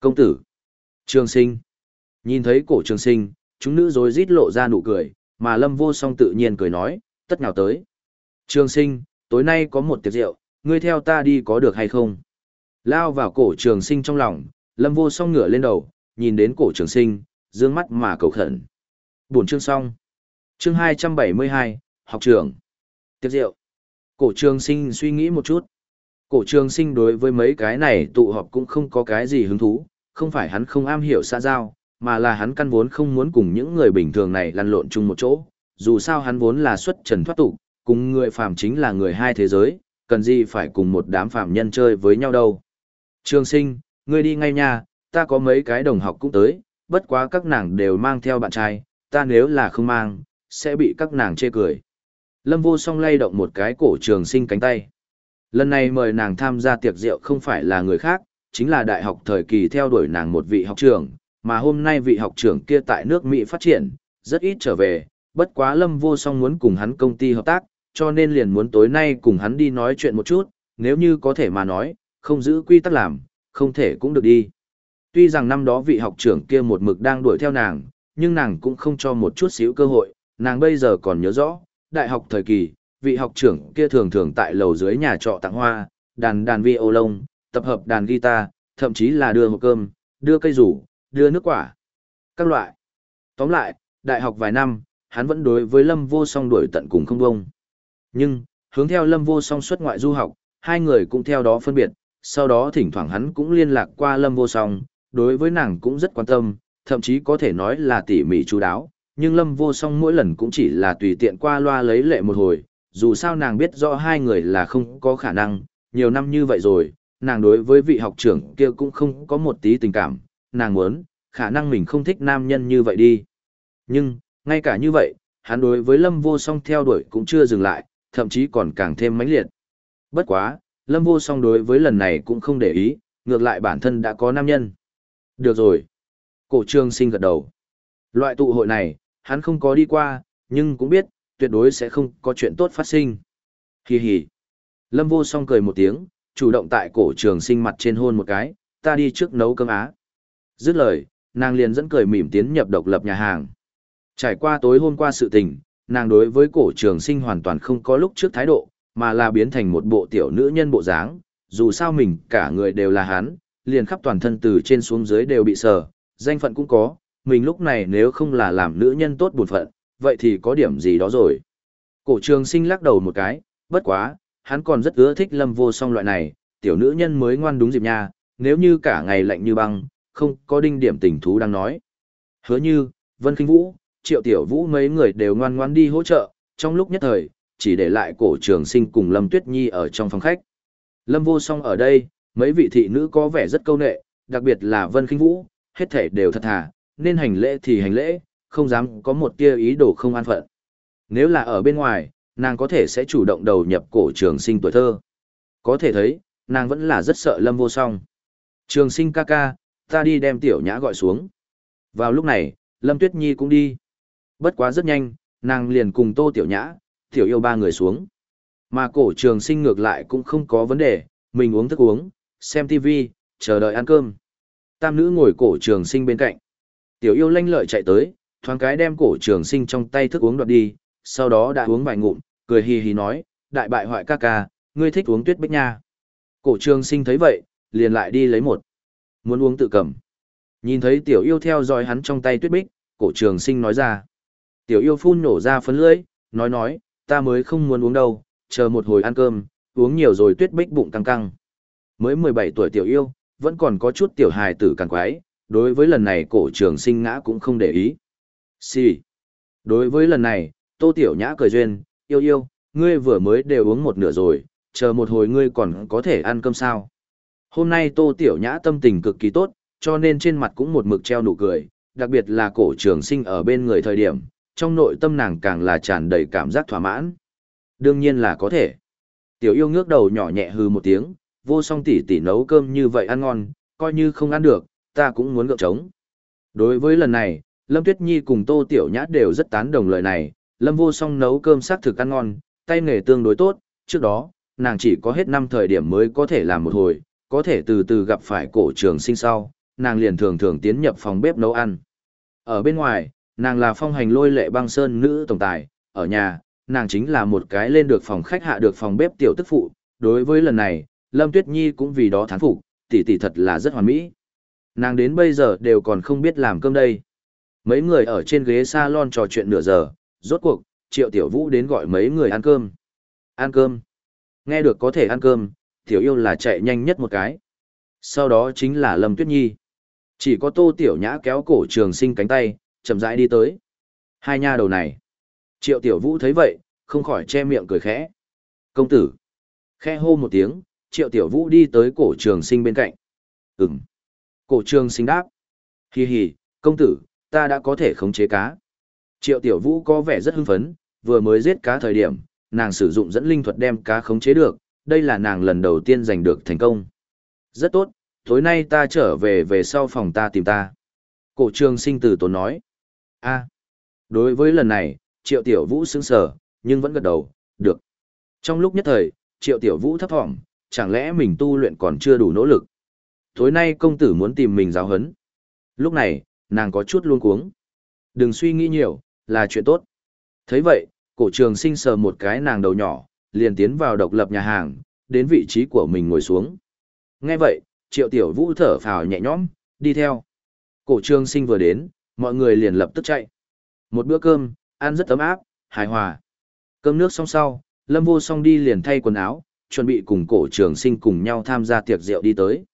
Công tử. Trường sinh. Nhìn thấy cổ trường sinh, chúng nữ rồi rít lộ ra nụ cười, mà lâm vô song tự nhiên cười nói, tất nào tới. Trường sinh, tối nay có một tiệc rượu, ngươi theo ta đi có được hay không? Lao vào cổ trường sinh trong lòng, lâm vô song ngửa lên đầu, nhìn đến cổ trường sinh, dương mắt mà cầu khẩn. Buồn chương xong. Chương 272, học trường. Tiệc rượu. Cổ trường sinh suy nghĩ một chút. Cổ trường sinh đối với mấy cái này tụ họp cũng không có cái gì hứng thú, không phải hắn không am hiểu xã giao, mà là hắn căn vốn không muốn cùng những người bình thường này lăn lộn chung một chỗ. Dù sao hắn vốn là xuất trần thoát tục, cùng người phàm chính là người hai thế giới, cần gì phải cùng một đám phàm nhân chơi với nhau đâu. Trường sinh, ngươi đi ngay nha, ta có mấy cái đồng học cũng tới, bất quá các nàng đều mang theo bạn trai, ta nếu là không mang, sẽ bị các nàng chê cười. Lâm vô song lay động một cái cổ trường sinh cánh tay. Lần này mời nàng tham gia tiệc rượu không phải là người khác, chính là đại học thời kỳ theo đuổi nàng một vị học trưởng, mà hôm nay vị học trưởng kia tại nước Mỹ phát triển, rất ít trở về, bất quá Lâm Vô Song muốn cùng hắn công ty hợp tác, cho nên liền muốn tối nay cùng hắn đi nói chuyện một chút, nếu như có thể mà nói, không giữ quy tắc làm, không thể cũng được đi. Tuy rằng năm đó vị học trưởng kia một mực đang đuổi theo nàng, nhưng nàng cũng không cho một chút xíu cơ hội, nàng bây giờ còn nhớ rõ, đại học thời kỳ, vị học trưởng kia thường thường tại lầu dưới nhà trọ tặng hoa, đàn đàn vi ô lông, tập hợp đàn guitar, thậm chí là đưa hộp cơm, đưa cây rủ, đưa nước quả. Các loại. Tóm lại, đại học vài năm, hắn vẫn đối với Lâm Vô Song đuổi tận cùng không bông. Nhưng, hướng theo Lâm Vô Song xuất ngoại du học, hai người cũng theo đó phân biệt, sau đó thỉnh thoảng hắn cũng liên lạc qua Lâm Vô Song, đối với nàng cũng rất quan tâm, thậm chí có thể nói là tỉ mỉ chú đáo, nhưng Lâm Vô Song mỗi lần cũng chỉ là tùy tiện qua loa lấy lệ một hồi, dù sao nàng biết rõ hai người là không có khả năng, nhiều năm như vậy rồi, nàng đối với vị học trưởng kia cũng không có một tí tình cảm, nàng muốn, khả năng mình không thích nam nhân như vậy đi. Nhưng, ngay cả như vậy, hắn đối với Lâm Vô Song theo đuổi cũng chưa dừng lại, thậm chí còn càng thêm mãnh liệt. Bất quá, Lâm Vô Song đối với lần này cũng không để ý, ngược lại bản thân đã có nam nhân. Được rồi. Cổ trương sinh gật đầu. Loại tụ hội này, hắn không có đi qua, nhưng cũng biết, tuyệt đối sẽ không có chuyện tốt phát sinh. Hi hi. Lâm vô song cười một tiếng, chủ động tại cổ trường sinh mặt trên hôn một cái, ta đi trước nấu cơm á. Dứt lời, nàng liền dẫn cười mỉm tiến nhập độc lập nhà hàng. Trải qua tối hôm qua sự tình, nàng đối với cổ trường sinh hoàn toàn không có lúc trước thái độ, mà là biến thành một bộ tiểu nữ nhân bộ dáng, dù sao mình cả người đều là hắn, liền khắp toàn thân từ trên xuống dưới đều bị sờ, danh phận cũng có, mình lúc này nếu không là làm nữ nhân tốt buồn phận, vậy thì có điểm gì đó rồi. Cổ trường sinh lắc đầu một cái, bất quá, hắn còn rất ưa thích lâm vô song loại này, tiểu nữ nhân mới ngoan đúng dịp nha, nếu như cả ngày lạnh như băng, không có đinh điểm tình thú đang nói. Hứa như, Vân Kinh Vũ, Triệu Tiểu Vũ mấy người đều ngoan ngoan đi hỗ trợ, trong lúc nhất thời, chỉ để lại cổ trường sinh cùng Lâm Tuyết Nhi ở trong phòng khách. Lâm vô song ở đây, mấy vị thị nữ có vẻ rất câu nệ, đặc biệt là Vân Kinh Vũ, hết thể đều thật thà, nên hành lễ thì hành lễ, không dám có một tia ý đồ không an phận. Nếu là ở bên ngoài, nàng có thể sẽ chủ động đầu nhập cổ trường sinh tuổi thơ. Có thể thấy, nàng vẫn là rất sợ lâm vô song. Trường sinh ca ca, ta đi đem tiểu nhã gọi xuống. Vào lúc này, lâm tuyết nhi cũng đi. Bất quá rất nhanh, nàng liền cùng tô tiểu nhã, tiểu yêu ba người xuống. Mà cổ trường sinh ngược lại cũng không có vấn đề, mình uống thức uống, xem tivi, chờ đợi ăn cơm. Tam nữ ngồi cổ trường sinh bên cạnh. Tiểu yêu lanh lợi chạy tới, thoáng cái đem cổ trường sinh trong tay thức uống đoạt đi, sau đó đã uống vài ngụm, cười hì hì nói, đại bại hoại ca ca, ngươi thích uống tuyết bích nha. Cổ trường sinh thấy vậy, liền lại đi lấy một. Muốn uống tự cầm. Nhìn thấy tiểu yêu theo dõi hắn trong tay tuyết bích, cổ trường sinh nói ra. Tiểu yêu phun nổ ra phấn lưỡi, nói nói, ta mới không muốn uống đâu, chờ một hồi ăn cơm, uống nhiều rồi tuyết bích bụng căng căng. Mới 17 tuổi tiểu yêu, vẫn còn có chút tiểu hài tử càng quái, đối với lần này cổ trường sinh ngã cũng không để ý. Xì. Đối với lần này, Tô Tiểu Nhã cười duyên, yêu yêu, ngươi vừa mới đều uống một nửa rồi, chờ một hồi ngươi còn có thể ăn cơm sao. Hôm nay Tô Tiểu Nhã tâm tình cực kỳ tốt, cho nên trên mặt cũng một mực treo nụ cười, đặc biệt là cổ trường sinh ở bên người thời điểm, trong nội tâm nàng càng là tràn đầy cảm giác thỏa mãn. Đương nhiên là có thể. Tiểu yêu ngước đầu nhỏ nhẹ hư một tiếng, vô song tỷ tỷ nấu cơm như vậy ăn ngon, coi như không ăn được, ta cũng muốn gượng trống. Đối với lần này, Lâm Tuyết Nhi cùng Tô Tiểu Nhã đều rất tán đồng lời này, Lâm Vô Song nấu cơm sắc thực ăn ngon, tay nghề tương đối tốt, trước đó, nàng chỉ có hết năm thời điểm mới có thể làm một hồi, có thể từ từ gặp phải cổ trường sinh sau, nàng liền thường thường tiến nhập phòng bếp nấu ăn. Ở bên ngoài, nàng là phong hành lôi lệ băng sơn nữ tổng tài, ở nhà, nàng chính là một cái lên được phòng khách hạ được phòng bếp tiểu tức phụ. Đối với lần này, Lâm Tuyết Nhi cũng vì đó thán phục, tỷ tỷ thật là rất hoàn mỹ. Nàng đến bây giờ đều còn không biết làm cơm đây. Mấy người ở trên ghế salon trò chuyện nửa giờ, rốt cuộc, Triệu Tiểu Vũ đến gọi mấy người ăn cơm. Ăn cơm. Nghe được có thể ăn cơm, Tiểu Yêu là chạy nhanh nhất một cái. Sau đó chính là Lâm Tuyết Nhi. Chỉ có Tô Tiểu Nhã kéo cổ trường sinh cánh tay, chậm rãi đi tới. Hai nha đầu này. Triệu Tiểu Vũ thấy vậy, không khỏi che miệng cười khẽ. Công tử. Khe hô một tiếng, Triệu Tiểu Vũ đi tới cổ trường sinh bên cạnh. Ừm. Cổ trường sinh đáp. Hi hi, công tử, ta đã có thể khống chế cá. Triệu Tiểu Vũ có vẻ rất hưng phấn, vừa mới giết cá thời điểm, nàng sử dụng dẫn linh thuật đem cá khống chế được, đây là nàng lần đầu tiên giành được thành công. Rất tốt, tối nay ta trở về về sau phòng ta tìm ta. Cổ trường sinh từ tốn nói. a đối với lần này, Triệu Tiểu Vũ sững sờ, nhưng vẫn gật đầu, được. Trong lúc nhất thời, Triệu Tiểu Vũ thấp thỏm, chẳng lẽ mình tu luyện còn chưa đủ nỗ lực. Tối nay công tử muốn tìm mình giáo hấn. Lúc này, nàng có chút luống cuống. Đừng suy nghĩ nhiều, là chuyện tốt. thấy vậy, cổ trường sinh sờ một cái nàng đầu nhỏ, liền tiến vào độc lập nhà hàng, đến vị trí của mình ngồi xuống. Nghe vậy, triệu tiểu vũ thở phào nhẹ nhõm, đi theo. Cổ trường sinh vừa đến, mọi người liền lập tức chạy. Một bữa cơm, ăn rất ấm áp, hài hòa. Cơm nước xong sau, Lâm Vô Song đi liền thay quần áo, chuẩn bị cùng cổ trường sinh cùng nhau tham gia tiệc rượu đi tới.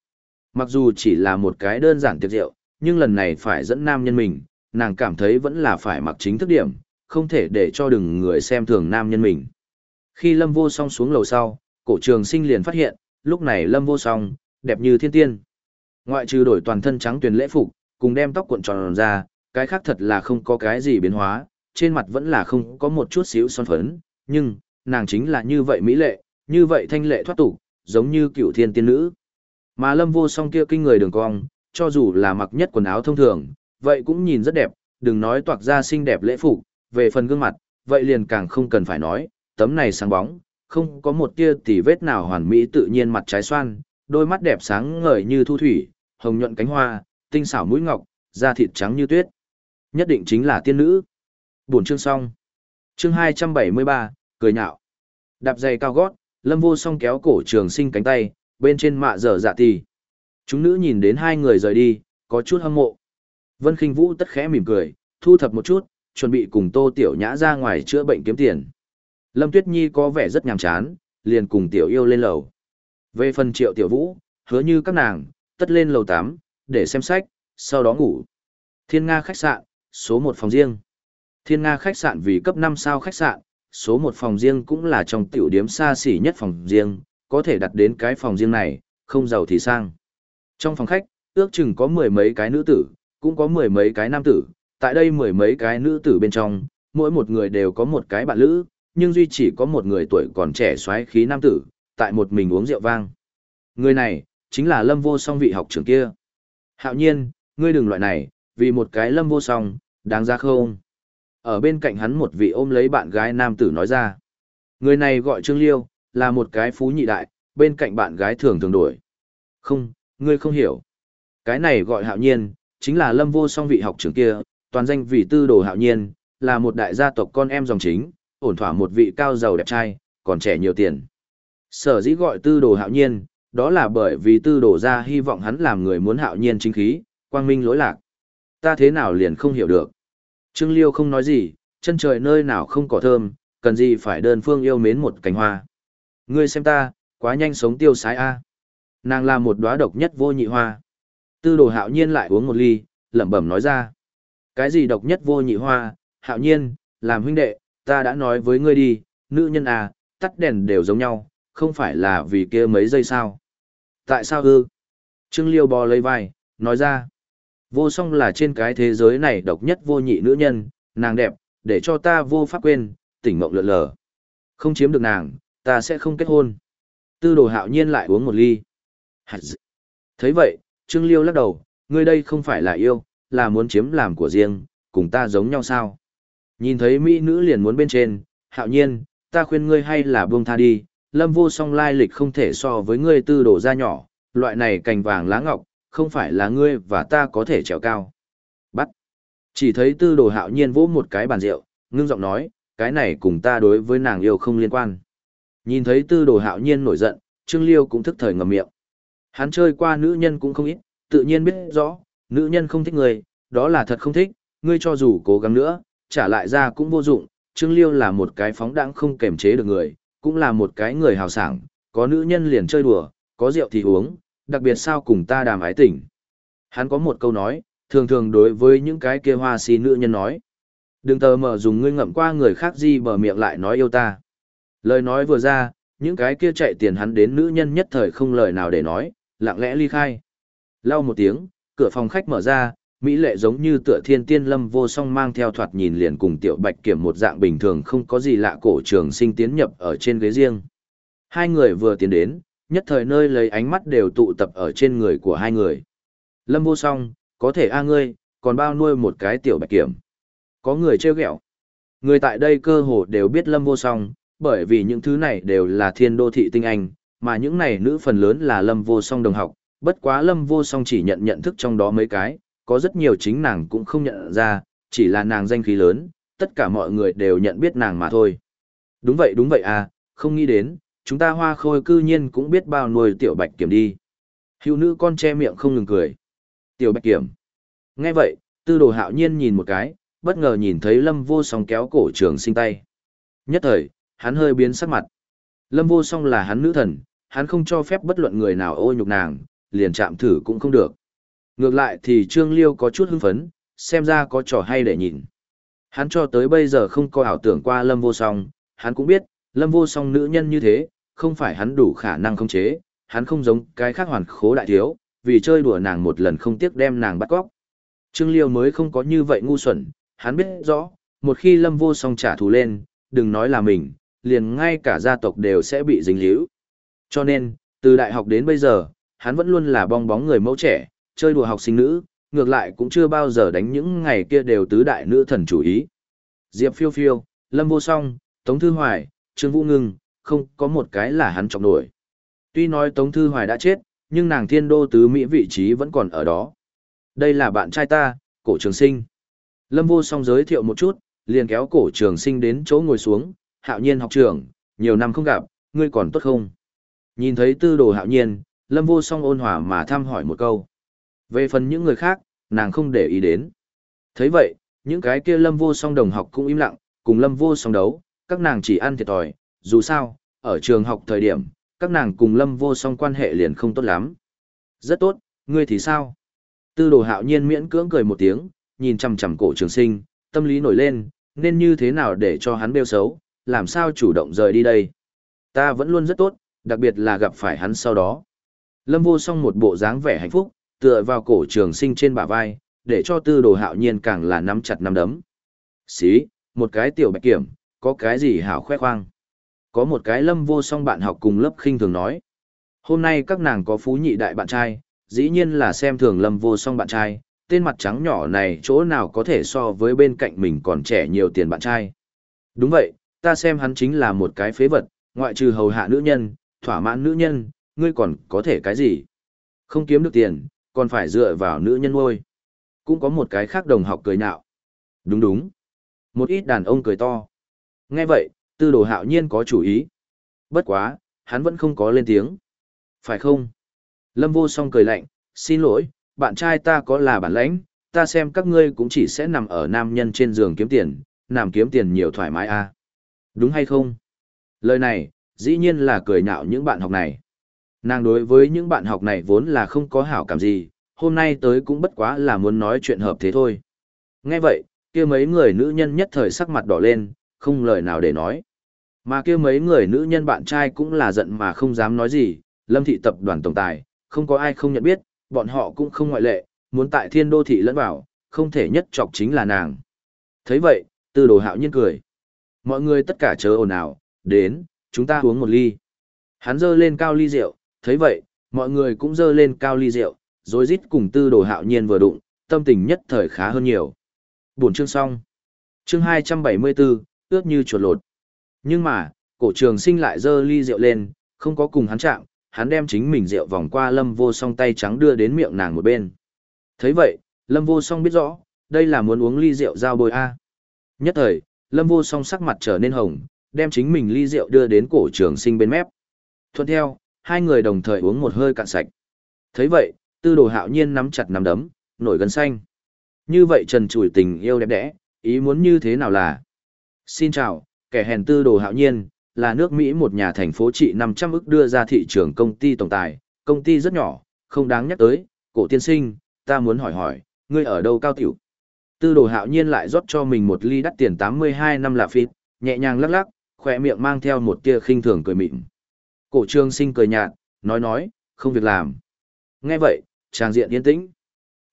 Mặc dù chỉ là một cái đơn giản tiệc rượu, nhưng lần này phải dẫn nam nhân mình, nàng cảm thấy vẫn là phải mặc chính thức điểm, không thể để cho đừng người xem thường nam nhân mình. Khi Lâm Vô Song xuống lầu sau, cổ trường sinh liền phát hiện, lúc này Lâm Vô Song, đẹp như thiên tiên. Ngoại trừ đổi toàn thân trắng tuyền lễ phục, cùng đem tóc cuộn tròn ra, cái khác thật là không có cái gì biến hóa, trên mặt vẫn là không có một chút xíu son phấn, nhưng, nàng chính là như vậy mỹ lệ, như vậy thanh lệ thoát tục, giống như cựu thiên tiên nữ. Mà Lâm Vô Song kia kinh người đường cong, cho dù là mặc nhất quần áo thông thường, vậy cũng nhìn rất đẹp, đừng nói toạc ra xinh đẹp lễ phục, về phần gương mặt, vậy liền càng không cần phải nói, tấm này sáng bóng, không có một tia tỉ vết nào hoàn mỹ tự nhiên mặt trái xoan, đôi mắt đẹp sáng ngời như thu thủy, hồng nhuận cánh hoa, tinh xảo mũi ngọc, da thịt trắng như tuyết. Nhất định chính là tiên nữ. Buổi chương xong. Chương 273, cười nhạo. Đạp giày cao gót, Lâm Vô Song kéo cổ Trường Sinh cánh tay, bên trên mạ dở dạ tỳ. Chúng nữ nhìn đến hai người rời đi, có chút hâm mộ. Vân Khinh Vũ tất khẽ mỉm cười, thu thập một chút, chuẩn bị cùng Tô Tiểu Nhã ra ngoài chữa bệnh kiếm tiền. Lâm Tuyết Nhi có vẻ rất nhàm chán, liền cùng Tiểu Yêu lên lầu. Về phần Triệu Tiểu Vũ, hứa như các nàng, tất lên lầu 8, để xem sách, sau đó ngủ. Thiên Nga khách sạn, số 1 phòng riêng. Thiên Nga khách sạn vì cấp 5 sao khách sạn, số 1 phòng riêng cũng là trong tiểu điếm xa xỉ nhất phòng riêng, có thể đặt đến cái phòng riêng này, không giàu thì sang. Trong phòng khách, ước chừng có mười mấy cái nữ tử, cũng có mười mấy cái nam tử, tại đây mười mấy cái nữ tử bên trong, mỗi một người đều có một cái bạn lữ, nhưng duy chỉ có một người tuổi còn trẻ xoáy khí nam tử, tại một mình uống rượu vang. Người này, chính là lâm vô song vị học trưởng kia. Hạo nhiên, ngươi đừng loại này, vì một cái lâm vô song, đáng ra không? Ở bên cạnh hắn một vị ôm lấy bạn gái nam tử nói ra. Người này gọi Trương Liêu, là một cái phú nhị đại, bên cạnh bạn gái thường thường đổi. Không, ngươi không hiểu. Cái này gọi hạo nhiên, chính là lâm vô song vị học trưởng kia, toàn danh vị tư đồ hạo nhiên, là một đại gia tộc con em dòng chính, ổn thỏa một vị cao giàu đẹp trai, còn trẻ nhiều tiền. Sở dĩ gọi tư đồ hạo nhiên, đó là bởi vì tư đồ ra hy vọng hắn làm người muốn hạo nhiên chính khí, quang minh lỗi lạc. Ta thế nào liền không hiểu được. Trương Liêu không nói gì, chân trời nơi nào không có thơm, cần gì phải đơn phương yêu mến một cánh hoa. Ngươi xem ta, quá nhanh sống tiêu sái a. Nàng là một đóa độc nhất vô nhị hoa. Tư đồ hạo nhiên lại uống một ly, lẩm bẩm nói ra. Cái gì độc nhất vô nhị hoa, hạo nhiên, làm huynh đệ, ta đã nói với ngươi đi, nữ nhân à, tắt đèn đều giống nhau, không phải là vì kia mấy giây sao. Tại sao ư? Trương Liêu bò lấy vai, nói ra. Vô song là trên cái thế giới này độc nhất vô nhị nữ nhân, nàng đẹp, để cho ta vô pháp quên, tỉnh mộng lượn lờ. Không chiếm được nàng, ta sẽ không kết hôn. Tư đồ hạo nhiên lại uống một ly. Thấy vậy, Trương Liêu lắc đầu, ngươi đây không phải là yêu, là muốn chiếm làm của riêng, cùng ta giống nhau sao? Nhìn thấy mỹ nữ liền muốn bên trên, hạo nhiên, ta khuyên ngươi hay là buông tha đi, lâm vô song lai lịch không thể so với ngươi tư đổ ra nhỏ, loại này cành vàng lá ngọc, không phải là ngươi và ta có thể trèo cao. Bắt. Chỉ thấy tư đồ hạo nhiên vỗ một cái bàn rượu, ngưng giọng nói, cái này cùng ta đối với nàng yêu không liên quan. Nhìn thấy tư đồ hạo nhiên nổi giận, Trương Liêu cũng thức thời ngầm miệng. Hắn chơi qua nữ nhân cũng không ít, tự nhiên biết rõ, nữ nhân không thích người, đó là thật không thích, ngươi cho dù cố gắng nữa, trả lại ra cũng vô dụng. Trương Liêu là một cái phóng đãng không kềm chế được người, cũng là một cái người hào sảng, có nữ nhân liền chơi đùa, có rượu thì uống, đặc biệt sao cùng ta đàm ái tình. Hắn có một câu nói, thường thường đối với những cái kia hoa si nữ nhân nói. Đừng tờ mở dùng ngươi ngậm qua người khác gì bờ miệng lại nói yêu ta. Lời nói vừa ra, những cái kia chạy tiền hắn đến nữ nhân nhất thời không lời nào để nói, lặng lẽ ly khai. Lau một tiếng, cửa phòng khách mở ra, Mỹ lệ giống như tựa thiên tiên lâm vô song mang theo thoạt nhìn liền cùng tiểu bạch kiểm một dạng bình thường không có gì lạ cổ trường sinh tiến nhập ở trên ghế riêng. Hai người vừa tiến đến, nhất thời nơi lấy ánh mắt đều tụ tập ở trên người của hai người. Lâm vô song, có thể a ngươi, còn bao nuôi một cái tiểu bạch kiểm. Có người trêu ghẹo. Người tại đây cơ hồ đều biết Lâm vô song, bởi vì những thứ này đều là thiên đô thị tinh anh, mà những này nữ phần lớn là Lâm vô song đồng học, bất quá Lâm vô song chỉ nhận nhận thức trong đó mấy cái, có rất nhiều chính nàng cũng không nhận ra, chỉ là nàng danh khí lớn, tất cả mọi người đều nhận biết nàng mà thôi. Đúng vậy đúng vậy à, không nghĩ đến, chúng ta hoa khôi cư nhiên cũng biết bao nuôi tiểu bạch kiểm đi. Hữu nữ con che miệng không ngừng cười. Tiểu bạch kiểm. Nghe vậy, tư đồ hạo nhiên nhìn một cái, bất ngờ nhìn thấy lâm vô song kéo cổ trường sinh tay. Nhất thời, hắn hơi biến sắc mặt. Lâm vô song là hắn nữ thần, hắn không cho phép bất luận người nào ô nhục nàng, liền chạm thử cũng không được. Ngược lại thì Trương Liêu có chút hưng phấn, xem ra có trò hay để nhìn. Hắn cho tới bây giờ không có ảo tưởng qua Lâm Vô Song, hắn cũng biết, Lâm Vô Song nữ nhân như thế, không phải hắn đủ khả năng khống chế, hắn không giống cái khác hoàn khố đại thiếu, vì chơi đùa nàng một lần không tiếc đem nàng bắt cóc. Trương Liêu mới không có như vậy ngu xuẩn, hắn biết rõ, một khi Lâm Vô Song trả thù lên, đừng nói là mình, liền ngay cả gia tộc đều sẽ bị dính líu. Cho nên, từ đại học đến bây giờ, hắn vẫn luôn là bong bóng người mẫu trẻ, chơi đùa học sinh nữ, ngược lại cũng chưa bao giờ đánh những ngày kia đều tứ đại nữ thần chủ ý. Diệp phiêu phiêu, Lâm Vô Song, Tống Thư Hoài, Trương Vũ Ngưng, không có một cái là hắn trọng nổi. Tuy nói Tống Thư Hoài đã chết, nhưng nàng thiên đô tứ Mỹ vị trí vẫn còn ở đó. Đây là bạn trai ta, cổ trường sinh. Lâm Vô Song giới thiệu một chút, liền kéo cổ trường sinh đến chỗ ngồi xuống, hạo nhiên học trưởng, nhiều năm không gặp, ngươi còn tốt không? Nhìn thấy tư đồ hạo nhiên, Lâm Vô Song ôn hòa mà thăm hỏi một câu. Về phần những người khác, nàng không để ý đến. thấy vậy, những cái kia lâm vô song đồng học cũng im lặng, cùng lâm vô song đấu, các nàng chỉ ăn thiệt thòi, dù sao, ở trường học thời điểm, các nàng cùng lâm vô song quan hệ liền không tốt lắm. Rất tốt, ngươi thì sao? Tư đồ hạo nhiên miễn cưỡng cười một tiếng, nhìn chằm chằm cổ trường sinh, tâm lý nổi lên, nên như thế nào để cho hắn bêu xấu, làm sao chủ động rời đi đây. Ta vẫn luôn rất tốt, đặc biệt là gặp phải hắn sau đó. Lâm vô song một bộ dáng vẻ hạnh phúc, tựa vào cổ trường sinh trên bả vai, để cho tư đồ hạo nhiên càng là nắm chặt nắm đấm. Xí, một cái tiểu bạch kiểm, có cái gì hảo khoe khoang. Có một cái lâm vô song bạn học cùng lớp khinh thường nói. Hôm nay các nàng có phú nhị đại bạn trai, dĩ nhiên là xem thường lâm vô song bạn trai, tên mặt trắng nhỏ này chỗ nào có thể so với bên cạnh mình còn trẻ nhiều tiền bạn trai. Đúng vậy, ta xem hắn chính là một cái phế vật, ngoại trừ hầu hạ nữ nhân, thỏa mãn nữ nhân, ngươi còn có thể cái gì? Không kiếm được tiền, còn phải dựa vào nữ nhân nuôi. Cũng có một cái khác đồng học cười nhạo. Đúng đúng. Một ít đàn ông cười to. Nghe vậy, tư đồ hạo nhiên có chủ ý. Bất quá, hắn vẫn không có lên tiếng. Phải không? Lâm vô song cười lạnh, xin lỗi, bạn trai ta có là bản lãnh, ta xem các ngươi cũng chỉ sẽ nằm ở nam nhân trên giường kiếm tiền, nằm kiếm tiền nhiều thoải mái à. Đúng hay không? Lời này, dĩ nhiên là cười nhạo những bạn học này. Nàng đối với những bạn học này vốn là không có hảo cảm gì, hôm nay tới cũng bất quá là muốn nói chuyện hợp thế thôi. Nghe vậy, kia mấy người nữ nhân nhất thời sắc mặt đỏ lên, không lời nào để nói. Mà kia mấy người nữ nhân bạn trai cũng là giận mà không dám nói gì, lâm thị tập đoàn tổng tài, không có ai không nhận biết, bọn họ cũng không ngoại lệ, muốn tại thiên đô thị lẫn vào, không thể nhất chọc chính là nàng. thấy vậy, tư đồ hạo nhiên cười. Mọi người tất cả chớ ồn ào, đến, chúng ta uống một ly. Hắn dơ lên cao ly rượu, thấy vậy, mọi người cũng dơ lên cao ly rượu, rồi rít cùng tư đồ hạo nhiên vừa đụng, tâm tình nhất thời khá hơn nhiều. Buổi chương xong. Chương 274, ước như chuột lột. Nhưng mà, cổ trường sinh lại dơ ly rượu lên, không có cùng hắn chạm, hắn đem chính mình rượu vòng qua lâm vô song tay trắng đưa đến miệng nàng một bên. thấy vậy, lâm vô song biết rõ, đây là muốn uống ly rượu giao bôi A. Nhất thời, lâm vô song sắc mặt trở nên hồng, đem chính mình ly rượu đưa đến cổ trường sinh bên mép. Thuận theo, hai người đồng thời uống một hơi cạn sạch. thấy vậy, tư đồ hạo nhiên nắm chặt nắm đấm, nổi gần xanh. Như vậy trần trùi tình yêu đẹp đẽ, ý muốn như thế nào là? Xin chào, kẻ hèn tư đồ hạo nhiên, là nước Mỹ một nhà thành phố trị 500 ức đưa ra thị trường công ty tổng tài, công ty rất nhỏ, không đáng nhắc tới, cổ tiên sinh, ta muốn hỏi hỏi, ngươi ở đâu cao tiểu? Tư đồ hạo nhiên lại rót cho mình một ly đắt tiền 82 năm lạ phít, nhẹ nhàng lắc lắc, khỏe miệng mang theo một tia khinh thường cười mịn. Cổ trương sinh cười nhạt, nói nói, không việc làm. Nghe vậy, tràng diện yên tĩnh.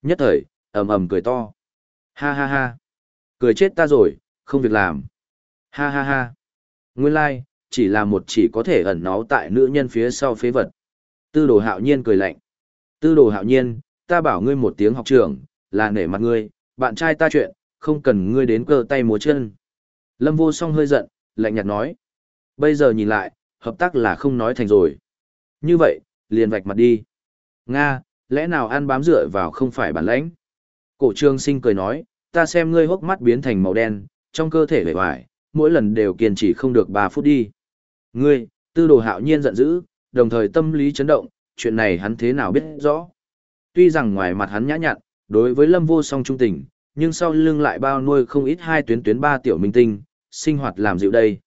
Nhất thời, ầm ầm cười to. Ha ha ha. Cười chết ta rồi, không việc làm. Ha ha ha. Nguyên lai, like, chỉ là một chỉ có thể ẩn náu tại nữ nhân phía sau phế vật. Tư đồ hạo nhiên cười lạnh. Tư đồ hạo nhiên, ta bảo ngươi một tiếng học trưởng, là nể mặt ngươi, bạn trai ta chuyện, không cần ngươi đến cơ tay múa chân. Lâm vô song hơi giận, lạnh nhạt nói. Bây giờ nhìn lại, hợp tác là không nói thành rồi. Như vậy, liền vạch mặt đi. Nga, lẽ nào ăn bám dựa vào không phải bản lãnh? Cổ trương sinh cười nói, ta xem ngươi hốc mắt biến thành màu đen, trong cơ thể vẻ vải, mỗi lần đều kiên trì không được 3 phút đi. Ngươi, tư đồ hạo nhiên giận dữ, đồng thời tâm lý chấn động, chuyện này hắn thế nào biết rõ. Tuy rằng ngoài mặt hắn nhã nhặn, đối với lâm vô song trung tình, nhưng sau lưng lại bao nuôi không ít hai tuyến tuyến ba tiểu minh tinh, sinh hoạt làm dịu đây.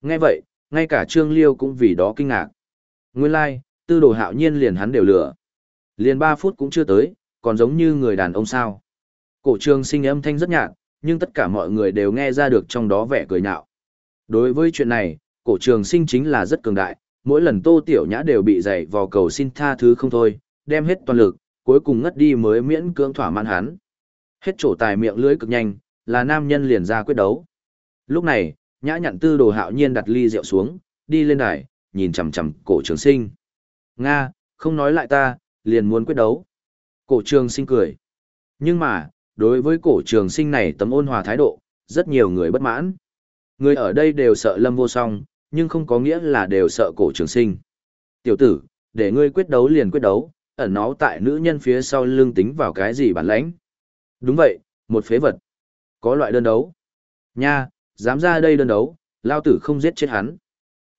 Nghe vậy, ngay cả Trương Liêu cũng vì đó kinh ngạc. Nguyên lai, like, tư đồ hạo nhiên liền hắn đều lửa. Liền ba phút cũng chưa tới, còn giống như người đàn ông sao. Cổ trường sinh âm thanh rất nhạt, nhưng tất cả mọi người đều nghe ra được trong đó vẻ cười nhạo. Đối với chuyện này, cổ trường sinh chính là rất cường đại, mỗi lần tô tiểu nhã đều bị dày vào cầu xin tha thứ không thôi, đem hết toàn lực, cuối cùng ngất đi mới miễn cưỡng thỏa mãn hắn. Hết chỗ tài miệng lưới cực nhanh, là nam nhân liền ra quyết đấu. Lúc này, nhã nhặn tư đồ hạo nhiên đặt ly rượu xuống, đi lên đài, nhìn chằm chằm cổ trường sinh. Nga, không nói lại ta, liền muốn quyết đấu. Cổ trường sinh cười. Nhưng mà, đối với cổ trường sinh này tấm ôn hòa thái độ, rất nhiều người bất mãn. Người ở đây đều sợ lâm vô song, nhưng không có nghĩa là đều sợ cổ trường sinh. Tiểu tử, để ngươi quyết đấu liền quyết đấu, ẩn nó tại nữ nhân phía sau lưng tính vào cái gì bản lãnh. Đúng vậy, một phế vật. Có loại đơn đấu. Nha, dám ra đây đơn đấu, lao tử không giết chết hắn.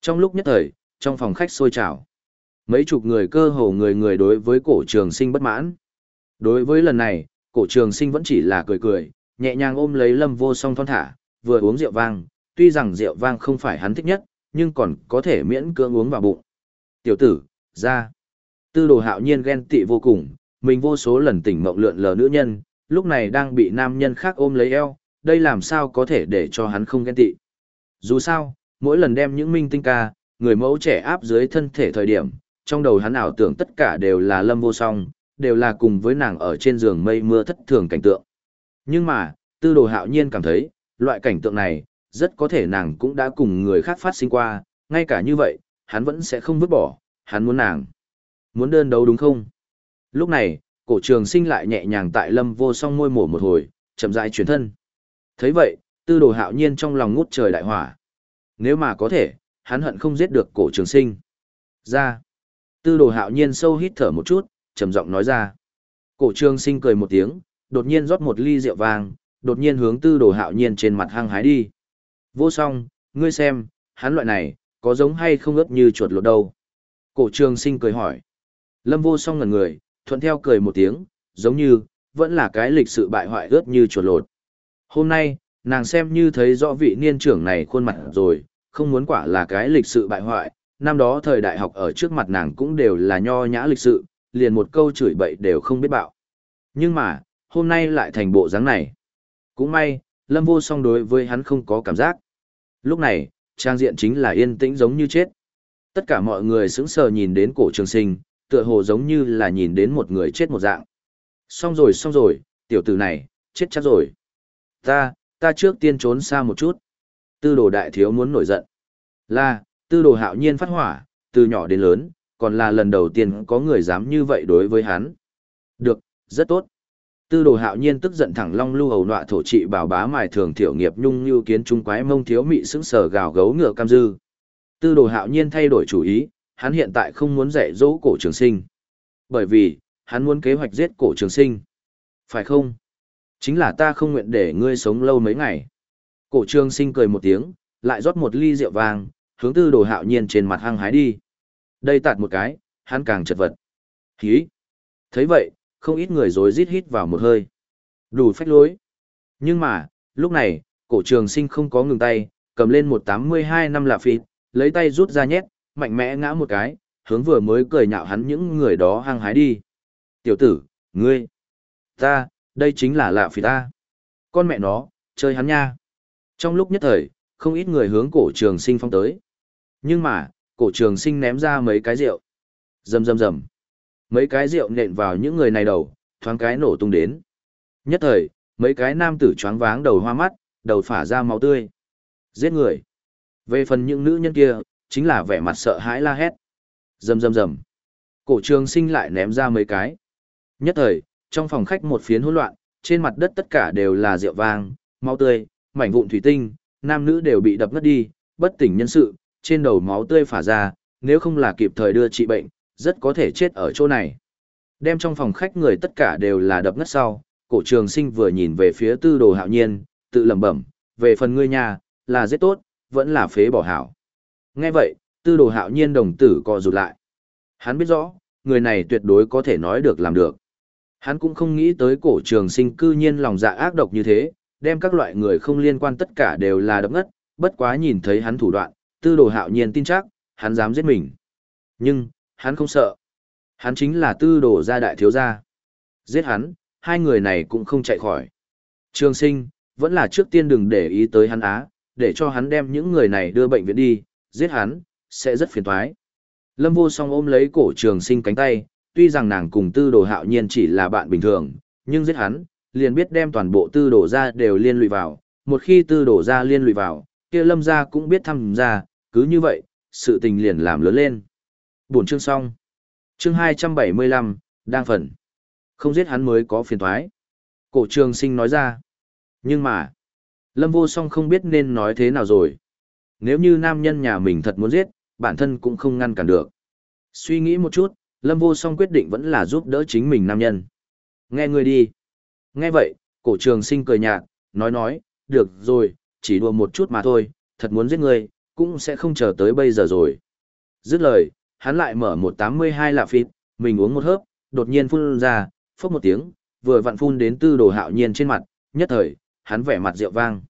Trong lúc nhất thời, trong phòng khách sôi trào. Mấy chục người cơ hồ người người đối với cổ trường sinh bất mãn. Đối với lần này, cổ trường sinh vẫn chỉ là cười cười, nhẹ nhàng ôm lấy lâm vô song thon thả, vừa uống rượu vang, tuy rằng rượu vang không phải hắn thích nhất, nhưng còn có thể miễn cưỡng uống vào bụng. Tiểu tử, ra. Tư đồ hạo nhiên ghen tị vô cùng, mình vô số lần tỉnh mộng lượn lờ nữ nhân, lúc này đang bị nam nhân khác ôm lấy eo, đây làm sao có thể để cho hắn không ghen tị. Dù sao, mỗi lần đem những minh tinh ca, người mẫu trẻ áp dưới thân thể thời điểm, trong đầu hắn ảo tưởng tất cả đều là lâm vô song, đều là cùng với nàng ở trên giường mây mưa thất thường cảnh tượng. Nhưng mà, tư đồ hạo nhiên cảm thấy, loại cảnh tượng này, rất có thể nàng cũng đã cùng người khác phát sinh qua, ngay cả như vậy, hắn vẫn sẽ không vứt bỏ, hắn muốn nàng. Muốn đơn đấu đúng không? Lúc này, cổ trường sinh lại nhẹ nhàng tại lâm vô song môi mổ một hồi, chậm rãi chuyển thân. thấy vậy, tư đồ hạo nhiên trong lòng ngút trời đại hỏa. Nếu mà có thể, hắn hận không giết được cổ trường sinh. Ra. Tư đồ hạo nhiên sâu hít thở một chút, trầm giọng nói ra. Cổ trường sinh cười một tiếng, đột nhiên rót một ly rượu vàng, đột nhiên hướng tư đồ hạo nhiên trên mặt hăng hái đi. Vô song, ngươi xem, hắn loại này, có giống hay không ướp như chuột lột đâu. Cổ trường sinh cười hỏi. Lâm vô song ngần người, thuận theo cười một tiếng, giống như, vẫn là cái lịch sự bại hoại ướt như chuột lột. Hôm nay, nàng xem như thấy rõ vị niên trưởng này khuôn mặt rồi, không muốn quả là cái lịch sự bại hoại, năm đó thời đại học ở trước mặt nàng cũng đều là nho nhã lịch sự, liền một câu chửi bậy đều không biết bạo. Nhưng mà, hôm nay lại thành bộ dáng này. Cũng may, Lâm Vô Song đối với hắn không có cảm giác. Lúc này, trang diện chính là yên tĩnh giống như chết. Tất cả mọi người sững sờ nhìn đến cổ trường sinh, tựa hồ giống như là nhìn đến một người chết một dạng. Xong rồi xong rồi, tiểu tử này, chết chắc rồi. Ta, ta trước tiên trốn xa một chút. Tư đồ đại thiếu muốn nổi giận. Là, tư đồ hạo nhiên phát hỏa, từ nhỏ đến lớn, còn là lần đầu tiên có người dám như vậy đối với hắn. Được, rất tốt. Tư đồ hạo nhiên tức giận thẳng long lưu hầu nọa thổ trị bảo bá mài thường thiểu nghiệp nhung như kiến trung quái mông thiếu mị sững sờ gào gấu ngựa cam dư. Tư đồ hạo nhiên thay đổi chủ ý, hắn hiện tại không muốn dạy dỗ cổ trường sinh. Bởi vì, hắn muốn kế hoạch giết cổ trường sinh. Phải không? Chính là ta không nguyện để ngươi sống lâu mấy ngày. Cổ trường sinh cười một tiếng, lại rót một ly rượu vàng, hướng tư đồ hạo nhiên trên mặt hăng hái đi. Đây tạt một cái, hắn càng chật vật. Hí! thấy vậy, không ít người rồi rít hít vào một hơi. Đủ phách lối. Nhưng mà, lúc này, cổ trường sinh không có ngừng tay, cầm lên một tám mươi hai năm lạ phịt, lấy tay rút ra nhét, mạnh mẽ ngã một cái, hướng vừa mới cười nhạo hắn những người đó hăng hái đi. Tiểu tử, ngươi, ta, đây chính là lạ phi ta. Con mẹ nó, chơi hắn nha. Trong lúc nhất thời, không ít người hướng cổ trường sinh phong tới. Nhưng mà, cổ trường sinh ném ra mấy cái rượu. Rầm rầm rầm. Mấy cái rượu nện vào những người này đầu, thoáng cái nổ tung đến. Nhất thời, mấy cái nam tử choáng váng đầu hoa mắt, đầu phả ra máu tươi. Giết người. Về phần những nữ nhân kia, chính là vẻ mặt sợ hãi la hét. Rầm rầm rầm. Cổ trường sinh lại ném ra mấy cái. Nhất thời, trong phòng khách một phiến hỗn loạn, trên mặt đất tất cả đều là rượu vang, máu tươi, mảnh vụn thủy tinh, nam nữ đều bị đập ngất đi, bất tỉnh nhân sự, trên đầu máu tươi phả ra, nếu không là kịp thời đưa trị bệnh, rất có thể chết ở chỗ này. Đem trong phòng khách người tất cả đều là đập ngất sau, cổ trường sinh vừa nhìn về phía tư đồ hạo nhiên, tự lẩm bẩm, về phần ngươi nhà, là giết tốt, vẫn là phế bỏ hảo. Nghe vậy, tư đồ hạo nhiên đồng tử co rụt lại. Hắn biết rõ, người này tuyệt đối có thể nói được làm được. Hắn cũng không nghĩ tới cổ trường sinh cư nhiên lòng dạ ác độc như thế, đem các loại người không liên quan tất cả đều là đập ngất, bất quá nhìn thấy hắn thủ đoạn, tư đồ hạo nhiên tin chắc, hắn dám giết mình. Nhưng, hắn không sợ. Hắn chính là tư đồ gia đại thiếu gia. Giết hắn, hai người này cũng không chạy khỏi. Trường sinh, vẫn là trước tiên đừng để ý tới hắn á, để cho hắn đem những người này đưa bệnh viện đi, giết hắn, sẽ rất phiền toái. Lâm vô song ôm lấy cổ trường sinh cánh tay, tuy rằng nàng cùng tư đồ hạo nhiên chỉ là bạn bình thường, nhưng giết hắn, liền biết đem toàn bộ tư đồ ra đều liên lụy vào, một khi tư đồ ra liên lụy vào, kia lâm ra cũng biết thăm ra, cứ như vậy, sự tình liền làm lớn lên. Buổi chương xong. Chương 275, đang phần. Không giết hắn mới có phiền toái. Cổ trường sinh nói ra. Nhưng mà, Lâm vô song không biết nên nói thế nào rồi. Nếu như nam nhân nhà mình thật muốn giết, bản thân cũng không ngăn cản được. Suy nghĩ một chút, Lâm vô song quyết định vẫn là giúp đỡ chính mình nam nhân. Nghe ngươi đi. Nghe vậy, cổ trường sinh cười nhạt, nói nói, được rồi, chỉ đùa một chút mà thôi, thật muốn giết ngươi, cũng sẽ không chờ tới bây giờ rồi. Dứt lời, hắn lại mở một tám mươi hai lạ phịt, mình uống một hớp, đột nhiên phun ra, phốc một tiếng, vừa vặn phun đến tư đồ hạo nhiên trên mặt, nhất thời, hắn vẻ mặt rượu vang.